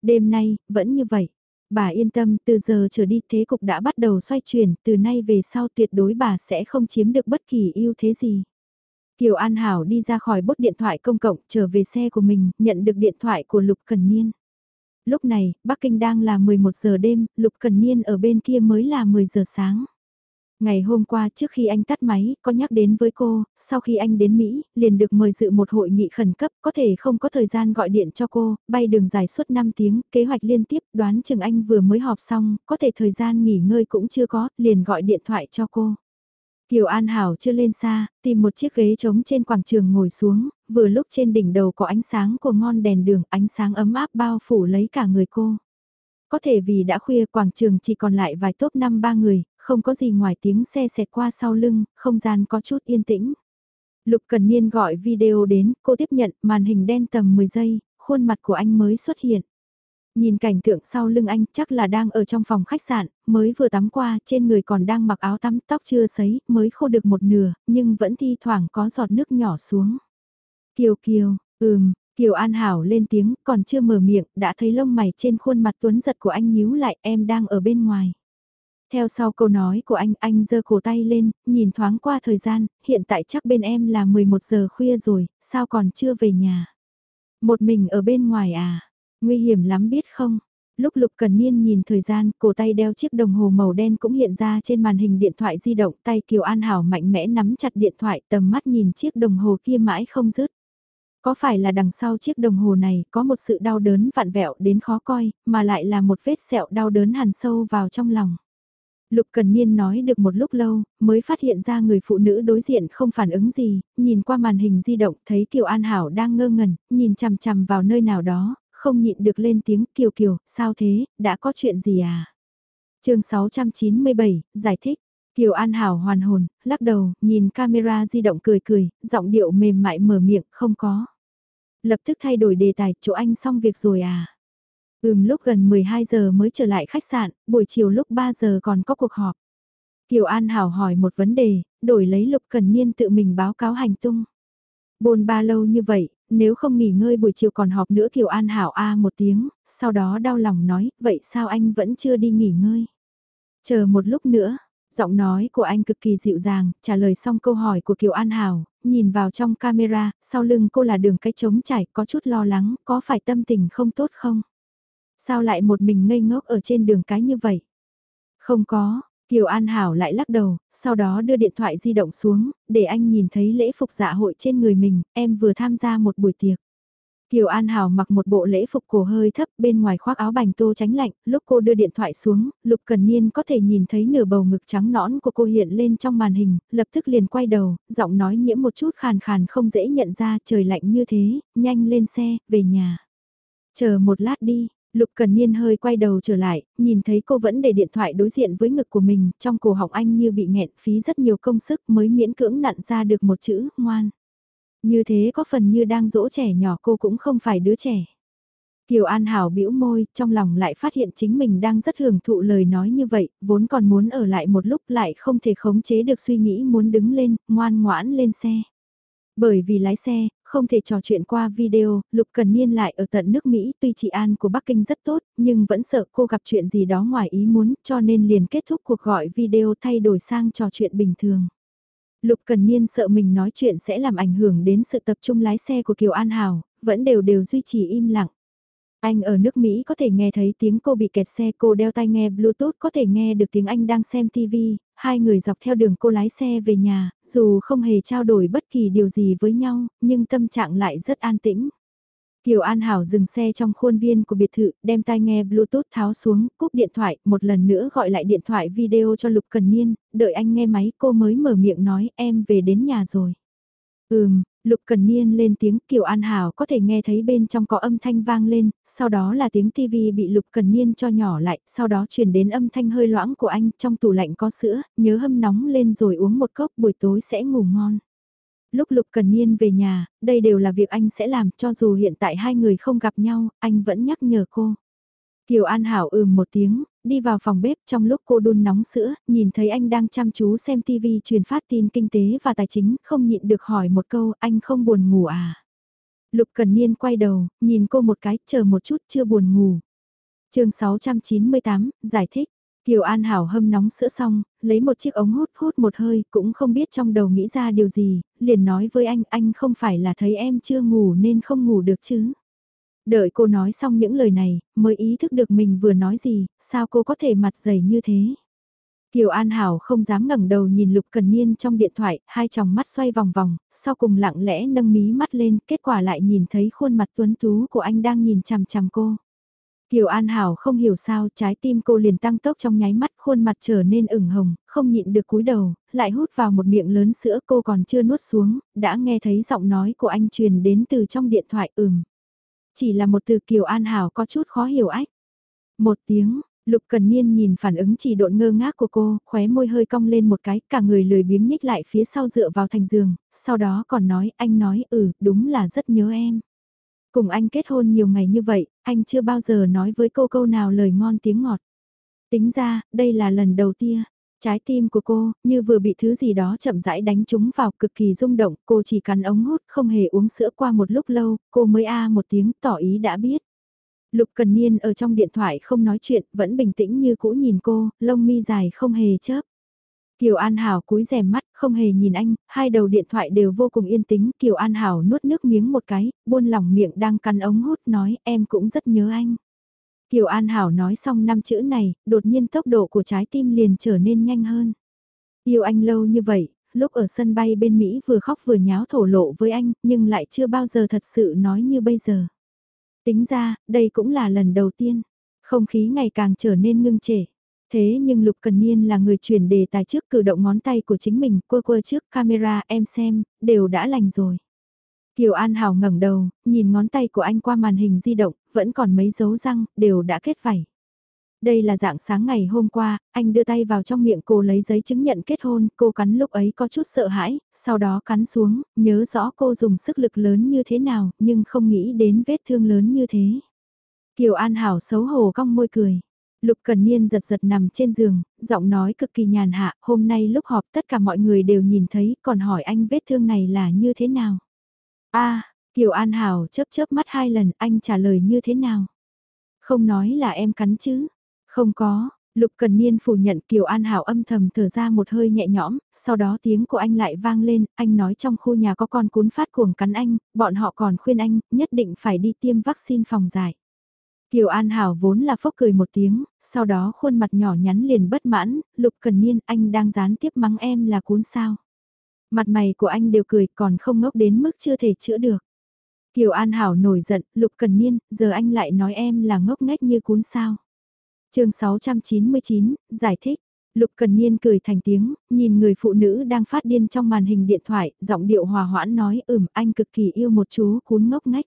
[SPEAKER 1] Đêm nay, vẫn như vậy. Bà yên tâm, từ giờ trở đi thế cục đã bắt đầu xoay chuyển, từ nay về sau tuyệt đối bà sẽ không chiếm được bất kỳ ưu thế gì. Kiều An Hảo đi ra khỏi bốt điện thoại công cộng, trở về xe của mình, nhận được điện thoại của Lục Cần Niên. Lúc này, Bắc Kinh đang là 11 giờ đêm, Lục Cần Niên ở bên kia mới là 10 giờ sáng. Ngày hôm qua trước khi anh tắt máy, có nhắc đến với cô, sau khi anh đến Mỹ, liền được mời dự một hội nghị khẩn cấp, có thể không có thời gian gọi điện cho cô, bay đường dài suốt 5 tiếng, kế hoạch liên tiếp, đoán chừng anh vừa mới họp xong, có thể thời gian nghỉ ngơi cũng chưa có, liền gọi điện thoại cho cô. Kiều An Hảo chưa lên xa, tìm một chiếc ghế trống trên quảng trường ngồi xuống, vừa lúc trên đỉnh đầu có ánh sáng của ngon đèn đường, ánh sáng ấm áp bao phủ lấy cả người cô. Có thể vì đã khuya quảng trường chỉ còn lại vài top 5 ba người, không có gì ngoài tiếng xe xẹt qua sau lưng, không gian có chút yên tĩnh. Lục Cần Niên gọi video đến, cô tiếp nhận, màn hình đen tầm 10 giây, khuôn mặt của anh mới xuất hiện. Nhìn cảnh tượng sau lưng anh chắc là đang ở trong phòng khách sạn, mới vừa tắm qua, trên người còn đang mặc áo tắm, tóc chưa sấy, mới khô được một nửa, nhưng vẫn thi thoảng có giọt nước nhỏ xuống. Kiều Kiều, ừm, Kiều An Hảo lên tiếng, còn chưa mở miệng, đã thấy lông mày trên khuôn mặt tuấn giật của anh nhíu lại, em đang ở bên ngoài. Theo sau câu nói của anh, anh giơ cổ tay lên, nhìn thoáng qua thời gian, hiện tại chắc bên em là 11 giờ khuya rồi, sao còn chưa về nhà? Một mình ở bên ngoài à? Nguy hiểm lắm biết không? Lúc Lục Cần Niên nhìn thời gian, cổ tay đeo chiếc đồng hồ màu đen cũng hiện ra trên màn hình điện thoại di động, tay Kiều An Hảo mạnh mẽ nắm chặt điện thoại tầm mắt nhìn chiếc đồng hồ kia mãi không dứt. Có phải là đằng sau chiếc đồng hồ này có một sự đau đớn vặn vẹo đến khó coi, mà lại là một vết sẹo đau đớn hằn sâu vào trong lòng. Lục Cần Niên nói được một lúc lâu, mới phát hiện ra người phụ nữ đối diện không phản ứng gì, nhìn qua màn hình di động thấy Kiều An Hảo đang ngơ ngẩn, nhìn chằm chằm vào nơi nào đó, không nhịn được lên tiếng Kiều Kiều, sao thế, đã có chuyện gì à? chương 697, giải thích. Kiều An Hảo hoàn hồn, lắc đầu, nhìn camera di động cười cười, giọng điệu mềm mại mở miệng, không có. Lập tức thay đổi đề tài, chỗ anh xong việc rồi à? Ừm lúc gần 12 giờ mới trở lại khách sạn, buổi chiều lúc 3 giờ còn có cuộc họp. Kiều An Hảo hỏi một vấn đề, đổi lấy Lục Cần Niên tự mình báo cáo hành tung. Bồn ba lâu như vậy, nếu không nghỉ ngơi buổi chiều còn họp nữa Kiều An Hảo A một tiếng, sau đó đau lòng nói, vậy sao anh vẫn chưa đi nghỉ ngơi? Chờ một lúc nữa, Giọng nói của anh cực kỳ dịu dàng, trả lời xong câu hỏi của Kiều An Hảo, nhìn vào trong camera, sau lưng cô là đường cái trống trải, có chút lo lắng, có phải tâm tình không tốt không? Sao lại một mình ngây ngốc ở trên đường cái như vậy? Không có, Kiều An Hảo lại lắc đầu, sau đó đưa điện thoại di động xuống, để anh nhìn thấy lễ phục dạ hội trên người mình, em vừa tham gia một buổi tiệc. Kiều An Hảo mặc một bộ lễ phục cổ hơi thấp bên ngoài khoác áo bành tô tránh lạnh, lúc cô đưa điện thoại xuống, Lục Cần Niên có thể nhìn thấy nửa bầu ngực trắng nõn của cô hiện lên trong màn hình, lập tức liền quay đầu, giọng nói nhiễm một chút khàn khàn không dễ nhận ra trời lạnh như thế, nhanh lên xe, về nhà. Chờ một lát đi, Lục Cần Niên hơi quay đầu trở lại, nhìn thấy cô vẫn để điện thoại đối diện với ngực của mình, trong cổ họng anh như bị nghẹn phí rất nhiều công sức mới miễn cưỡng nặn ra được một chữ, ngoan. Như thế có phần như đang dỗ trẻ nhỏ cô cũng không phải đứa trẻ. Kiều An Hảo bĩu môi, trong lòng lại phát hiện chính mình đang rất hưởng thụ lời nói như vậy, vốn còn muốn ở lại một lúc lại không thể khống chế được suy nghĩ muốn đứng lên, ngoan ngoãn lên xe. Bởi vì lái xe, không thể trò chuyện qua video, Lục Cần Niên lại ở tận nước Mỹ tuy chị An của Bắc Kinh rất tốt, nhưng vẫn sợ cô gặp chuyện gì đó ngoài ý muốn cho nên liền kết thúc cuộc gọi video thay đổi sang trò chuyện bình thường. Lục Cần Niên sợ mình nói chuyện sẽ làm ảnh hưởng đến sự tập trung lái xe của Kiều An Hảo, vẫn đều đều duy trì im lặng. Anh ở nước Mỹ có thể nghe thấy tiếng cô bị kẹt xe, cô đeo tai nghe Bluetooth có thể nghe được tiếng anh đang xem TV, hai người dọc theo đường cô lái xe về nhà, dù không hề trao đổi bất kỳ điều gì với nhau, nhưng tâm trạng lại rất an tĩnh. Kiều An Hảo dừng xe trong khuôn viên của biệt thự, đem tai nghe Bluetooth tháo xuống, cúp điện thoại, một lần nữa gọi lại điện thoại video cho Lục Cần Niên, đợi anh nghe máy cô mới mở miệng nói em về đến nhà rồi. Ừm, Lục Cần Niên lên tiếng Kiều An Hảo có thể nghe thấy bên trong có âm thanh vang lên, sau đó là tiếng TV bị Lục Cần Niên cho nhỏ lại, sau đó truyền đến âm thanh hơi loãng của anh trong tủ lạnh có sữa, nhớ hâm nóng lên rồi uống một cốc buổi tối sẽ ngủ ngon lúc Lục Cần Niên về nhà, đây đều là việc anh sẽ làm cho dù hiện tại hai người không gặp nhau, anh vẫn nhắc nhở cô. Kiều An Hảo ừm một tiếng, đi vào phòng bếp trong lúc cô đun nóng sữa, nhìn thấy anh đang chăm chú xem TV truyền phát tin kinh tế và tài chính, không nhịn được hỏi một câu, anh không buồn ngủ à? Lục Cần Niên quay đầu, nhìn cô một cái, chờ một chút chưa buồn ngủ. chương 698, giải thích. Kiều An Hảo hâm nóng sữa xong, lấy một chiếc ống hút hút một hơi, cũng không biết trong đầu nghĩ ra điều gì, liền nói với anh, anh không phải là thấy em chưa ngủ nên không ngủ được chứ. Đợi cô nói xong những lời này, mới ý thức được mình vừa nói gì, sao cô có thể mặt dày như thế. Kiều An Hảo không dám ngẩng đầu nhìn Lục Cần Niên trong điện thoại, hai tròng mắt xoay vòng vòng, sau cùng lặng lẽ nâng mí mắt lên, kết quả lại nhìn thấy khuôn mặt tuấn tú của anh đang nhìn chằm chằm cô. Kiều An Hảo không hiểu sao trái tim cô liền tăng tốc trong nháy mắt khuôn mặt trở nên ửng hồng, không nhịn được cúi đầu, lại hút vào một miệng lớn sữa cô còn chưa nuốt xuống, đã nghe thấy giọng nói của anh truyền đến từ trong điện thoại ừm. Chỉ là một từ Kiều An Hảo có chút khó hiểu ách. Một tiếng, Lục Cần Niên nhìn phản ứng chỉ độn ngơ ngác của cô, khóe môi hơi cong lên một cái, cả người lười biếng nhích lại phía sau dựa vào thành giường, sau đó còn nói, anh nói, ừ, đúng là rất nhớ em. Cùng anh kết hôn nhiều ngày như vậy, anh chưa bao giờ nói với cô câu nào lời ngon tiếng ngọt. Tính ra, đây là lần đầu tiên, trái tim của cô, như vừa bị thứ gì đó chậm rãi đánh trúng vào cực kỳ rung động, cô chỉ cắn ống hút không hề uống sữa qua một lúc lâu, cô mới a một tiếng tỏ ý đã biết. Lục Cần Niên ở trong điện thoại không nói chuyện, vẫn bình tĩnh như cũ nhìn cô, lông mi dài không hề chớp. Kiều An Hảo cúi rèm mắt, không hề nhìn anh, hai đầu điện thoại đều vô cùng yên tĩnh. Kiều An Hảo nuốt nước miếng một cái, buôn lỏng miệng đang cắn ống hút nói em cũng rất nhớ anh. Kiều An Hảo nói xong năm chữ này, đột nhiên tốc độ của trái tim liền trở nên nhanh hơn. Yêu anh lâu như vậy, lúc ở sân bay bên Mỹ vừa khóc vừa nháo thổ lộ với anh, nhưng lại chưa bao giờ thật sự nói như bây giờ. Tính ra, đây cũng là lần đầu tiên. Không khí ngày càng trở nên ngưng trệ. Thế nhưng Lục Cần Niên là người chuyển đề tài trước cử động ngón tay của chính mình, quơ quơ trước camera em xem, đều đã lành rồi. Kiều An Hảo ngẩng đầu, nhìn ngón tay của anh qua màn hình di động, vẫn còn mấy dấu răng, đều đã kết vảy. Đây là dạng sáng ngày hôm qua, anh đưa tay vào trong miệng cô lấy giấy chứng nhận kết hôn, cô cắn lúc ấy có chút sợ hãi, sau đó cắn xuống, nhớ rõ cô dùng sức lực lớn như thế nào, nhưng không nghĩ đến vết thương lớn như thế. Kiều An Hảo xấu hổ cong môi cười. Lục Cần Niên giật giật nằm trên giường, giọng nói cực kỳ nhàn hạ, hôm nay lúc họp tất cả mọi người đều nhìn thấy, còn hỏi anh vết thương này là như thế nào? a Kiều An Hảo chớp chớp mắt hai lần, anh trả lời như thế nào? Không nói là em cắn chứ? Không có, Lục Cần Niên phủ nhận Kiều An Hảo âm thầm thở ra một hơi nhẹ nhõm, sau đó tiếng của anh lại vang lên, anh nói trong khu nhà có con cún phát cuồng cắn anh, bọn họ còn khuyên anh, nhất định phải đi tiêm vaccine phòng giải. Kiều An Hảo vốn là phốc cười một tiếng, sau đó khuôn mặt nhỏ nhắn liền bất mãn, Lục Cần Niên anh đang gián tiếp mắng em là cún sao. Mặt mày của anh đều cười còn không ngốc đến mức chưa thể chữa được. Kiều An Hảo nổi giận, Lục Cần Niên, giờ anh lại nói em là ngốc nghếch như cún sao. chương 699, giải thích. Lục Cần Niên cười thành tiếng, nhìn người phụ nữ đang phát điên trong màn hình điện thoại, giọng điệu hòa hoãn nói ừm anh cực kỳ yêu một chú cún ngốc nghếch.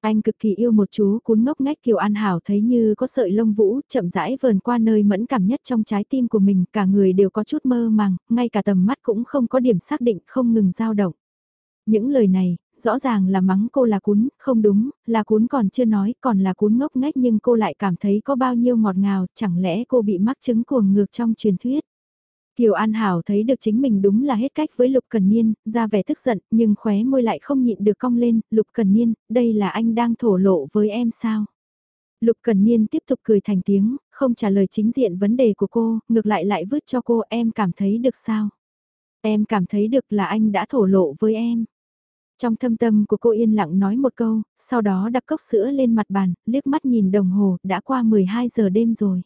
[SPEAKER 1] Anh cực kỳ yêu một chú cún ngốc ngách Kiều An Hảo thấy như có sợi lông vũ, chậm rãi vờn qua nơi mẫn cảm nhất trong trái tim của mình, cả người đều có chút mơ màng, ngay cả tầm mắt cũng không có điểm xác định, không ngừng dao động. Những lời này, rõ ràng là mắng cô là cún, không đúng, là cún còn chưa nói, còn là cún ngốc nghếch nhưng cô lại cảm thấy có bao nhiêu ngọt ngào, chẳng lẽ cô bị mắc chứng cuồng ngược trong truyền thuyết. Kiều An Hảo thấy được chính mình đúng là hết cách với Lục Cần Niên, ra vẻ tức giận, nhưng khóe môi lại không nhịn được cong lên, Lục Cần Niên, đây là anh đang thổ lộ với em sao? Lục Cần Niên tiếp tục cười thành tiếng, không trả lời chính diện vấn đề của cô, ngược lại lại vứt cho cô em cảm thấy được sao? Em cảm thấy được là anh đã thổ lộ với em. Trong thâm tâm của cô yên lặng nói một câu, sau đó đặt cốc sữa lên mặt bàn, liếc mắt nhìn đồng hồ, đã qua 12 giờ đêm rồi.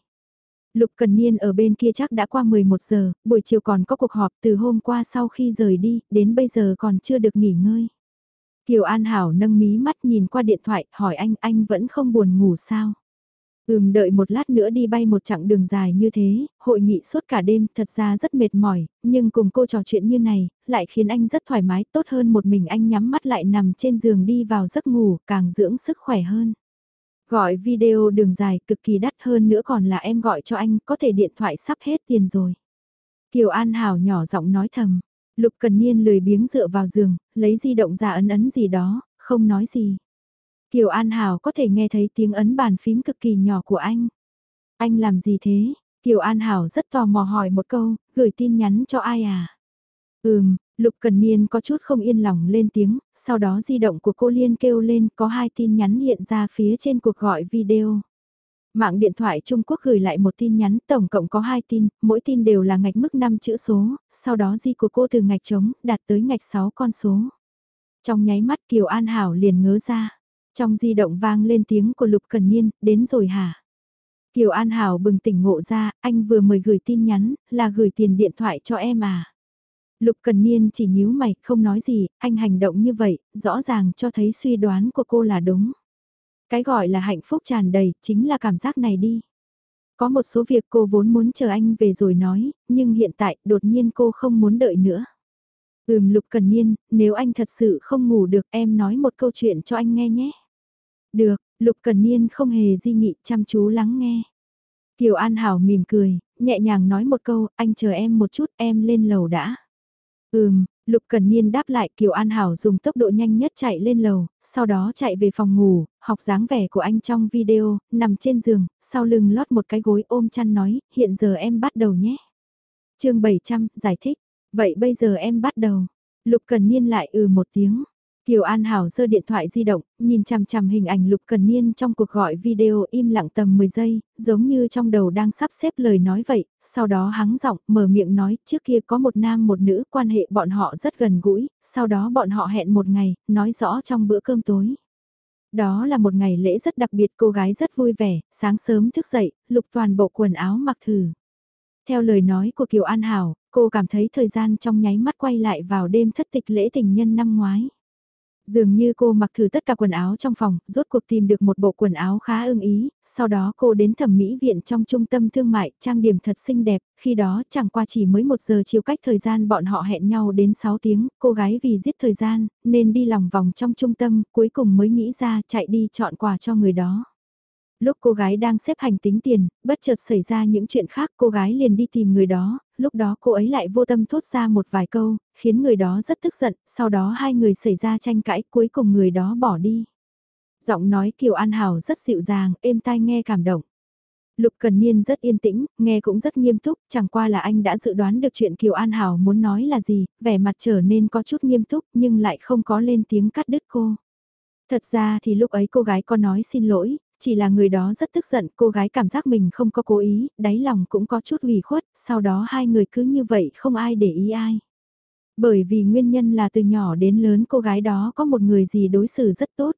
[SPEAKER 1] Lục Cần Niên ở bên kia chắc đã qua 11 giờ, buổi chiều còn có cuộc họp từ hôm qua sau khi rời đi, đến bây giờ còn chưa được nghỉ ngơi. Kiều An Hảo nâng mí mắt nhìn qua điện thoại, hỏi anh, anh vẫn không buồn ngủ sao? Ừm đợi một lát nữa đi bay một chặng đường dài như thế, hội nghị suốt cả đêm thật ra rất mệt mỏi, nhưng cùng cô trò chuyện như này, lại khiến anh rất thoải mái, tốt hơn một mình anh nhắm mắt lại nằm trên giường đi vào giấc ngủ, càng dưỡng sức khỏe hơn. Gọi video đường dài cực kỳ đắt hơn nữa còn là em gọi cho anh, có thể điện thoại sắp hết tiền rồi. Kiều An Hảo nhỏ giọng nói thầm, Lục Cần Niên lười biếng dựa vào giường, lấy di động ra ấn ấn gì đó, không nói gì. Kiều An Hảo có thể nghe thấy tiếng ấn bàn phím cực kỳ nhỏ của anh. Anh làm gì thế? Kiều An Hảo rất tò mò hỏi một câu, gửi tin nhắn cho ai à? Ừm, Lục Cần Niên có chút không yên lòng lên tiếng, sau đó di động của cô Liên kêu lên có hai tin nhắn hiện ra phía trên cuộc gọi video. Mạng điện thoại Trung Quốc gửi lại một tin nhắn, tổng cộng có hai tin, mỗi tin đều là ngạch mức 5 chữ số, sau đó di của cô từ ngạch trống, đạt tới ngạch 6 con số. Trong nháy mắt Kiều An Hảo liền ngớ ra, trong di động vang lên tiếng của Lục Cần Niên, đến rồi hả? Kiều An Hảo bừng tỉnh ngộ ra, anh vừa mời gửi tin nhắn, là gửi tiền điện thoại cho em à? Lục Cần Niên chỉ nhíu mày, không nói gì, anh hành động như vậy, rõ ràng cho thấy suy đoán của cô là đúng. Cái gọi là hạnh phúc tràn đầy, chính là cảm giác này đi. Có một số việc cô vốn muốn chờ anh về rồi nói, nhưng hiện tại đột nhiên cô không muốn đợi nữa. Ừm Lục Cần Niên, nếu anh thật sự không ngủ được em nói một câu chuyện cho anh nghe nhé. Được, Lục Cần Niên không hề di nghị chăm chú lắng nghe. Kiều An Hảo mỉm cười, nhẹ nhàng nói một câu, anh chờ em một chút, em lên lầu đã. Ừm, Lục Cần Niên đáp lại Kiều An Hảo dùng tốc độ nhanh nhất chạy lên lầu, sau đó chạy về phòng ngủ, học dáng vẻ của anh trong video, nằm trên giường, sau lưng lót một cái gối ôm chăn nói, hiện giờ em bắt đầu nhé. chương 700, giải thích, vậy bây giờ em bắt đầu. Lục Cần Niên lại ừ một tiếng. Kiều An Hảo giơ điện thoại di động, nhìn chằm chằm hình ảnh Lục Cần Niên trong cuộc gọi video im lặng tầm 10 giây, giống như trong đầu đang sắp xếp lời nói vậy, sau đó hắng giọng mở miệng nói trước kia có một nam một nữ quan hệ bọn họ rất gần gũi, sau đó bọn họ hẹn một ngày, nói rõ trong bữa cơm tối. Đó là một ngày lễ rất đặc biệt cô gái rất vui vẻ, sáng sớm thức dậy, lục toàn bộ quần áo mặc thử. Theo lời nói của Kiều An Hảo, cô cảm thấy thời gian trong nháy mắt quay lại vào đêm thất tịch lễ tình nhân năm ngoái. Dường như cô mặc thử tất cả quần áo trong phòng, rốt cuộc tìm được một bộ quần áo khá ưng ý, sau đó cô đến thẩm mỹ viện trong trung tâm thương mại, trang điểm thật xinh đẹp, khi đó chẳng qua chỉ mới một giờ chiều cách thời gian bọn họ hẹn nhau đến 6 tiếng, cô gái vì giết thời gian, nên đi lòng vòng trong trung tâm, cuối cùng mới nghĩ ra chạy đi chọn quà cho người đó. Lúc cô gái đang xếp hành tính tiền, bất chợt xảy ra những chuyện khác cô gái liền đi tìm người đó, lúc đó cô ấy lại vô tâm thốt ra một vài câu, khiến người đó rất tức giận, sau đó hai người xảy ra tranh cãi cuối cùng người đó bỏ đi. Giọng nói Kiều An Hảo rất dịu dàng, êm tai nghe cảm động. Lục Cần Niên rất yên tĩnh, nghe cũng rất nghiêm túc, chẳng qua là anh đã dự đoán được chuyện Kiều An Hảo muốn nói là gì, vẻ mặt trở nên có chút nghiêm túc nhưng lại không có lên tiếng cắt đứt cô. Thật ra thì lúc ấy cô gái có nói xin lỗi, chỉ là người đó rất tức giận, cô gái cảm giác mình không có cố ý, đáy lòng cũng có chút ủy khuất, sau đó hai người cứ như vậy không ai để ý ai. Bởi vì nguyên nhân là từ nhỏ đến lớn cô gái đó có một người gì đối xử rất tốt.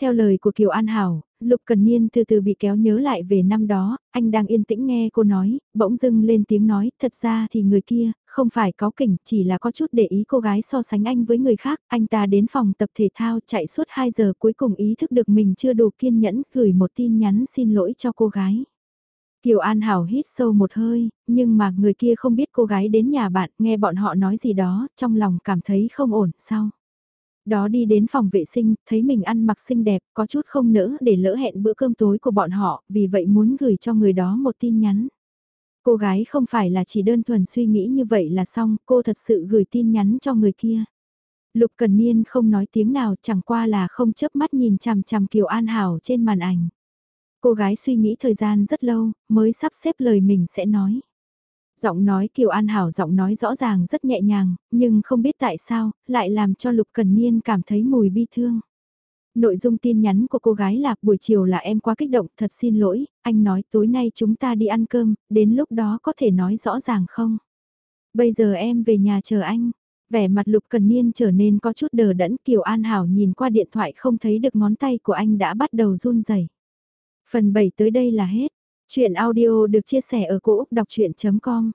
[SPEAKER 1] Theo lời của Kiều An Hảo, Lục Cần Niên từ từ bị kéo nhớ lại về năm đó, anh đang yên tĩnh nghe cô nói, bỗng dưng lên tiếng nói, thật ra thì người kia, không phải có kỉnh, chỉ là có chút để ý cô gái so sánh anh với người khác, anh ta đến phòng tập thể thao chạy suốt 2 giờ cuối cùng ý thức được mình chưa đủ kiên nhẫn, gửi một tin nhắn xin lỗi cho cô gái. Kiều An Hảo hít sâu một hơi, nhưng mà người kia không biết cô gái đến nhà bạn, nghe bọn họ nói gì đó, trong lòng cảm thấy không ổn, sao? Đó đi đến phòng vệ sinh, thấy mình ăn mặc xinh đẹp, có chút không nỡ để lỡ hẹn bữa cơm tối của bọn họ, vì vậy muốn gửi cho người đó một tin nhắn. Cô gái không phải là chỉ đơn thuần suy nghĩ như vậy là xong, cô thật sự gửi tin nhắn cho người kia. Lục Cần Niên không nói tiếng nào chẳng qua là không chớp mắt nhìn chằm chằm Kiều An Hảo trên màn ảnh. Cô gái suy nghĩ thời gian rất lâu, mới sắp xếp lời mình sẽ nói. Giọng nói Kiều An Hảo giọng nói rõ ràng rất nhẹ nhàng, nhưng không biết tại sao, lại làm cho Lục Cần Niên cảm thấy mùi bi thương. Nội dung tin nhắn của cô gái là buổi chiều là em quá kích động, thật xin lỗi, anh nói tối nay chúng ta đi ăn cơm, đến lúc đó có thể nói rõ ràng không? Bây giờ em về nhà chờ anh. Vẻ mặt Lục Cần Niên trở nên có chút đờ đẫn Kiều An Hảo nhìn qua điện thoại không thấy được ngón tay của anh đã bắt đầu run rẩy. Phần 7 tới đây là hết. Chuyện audio được chia sẻ ở cỗ đọc chuyện.com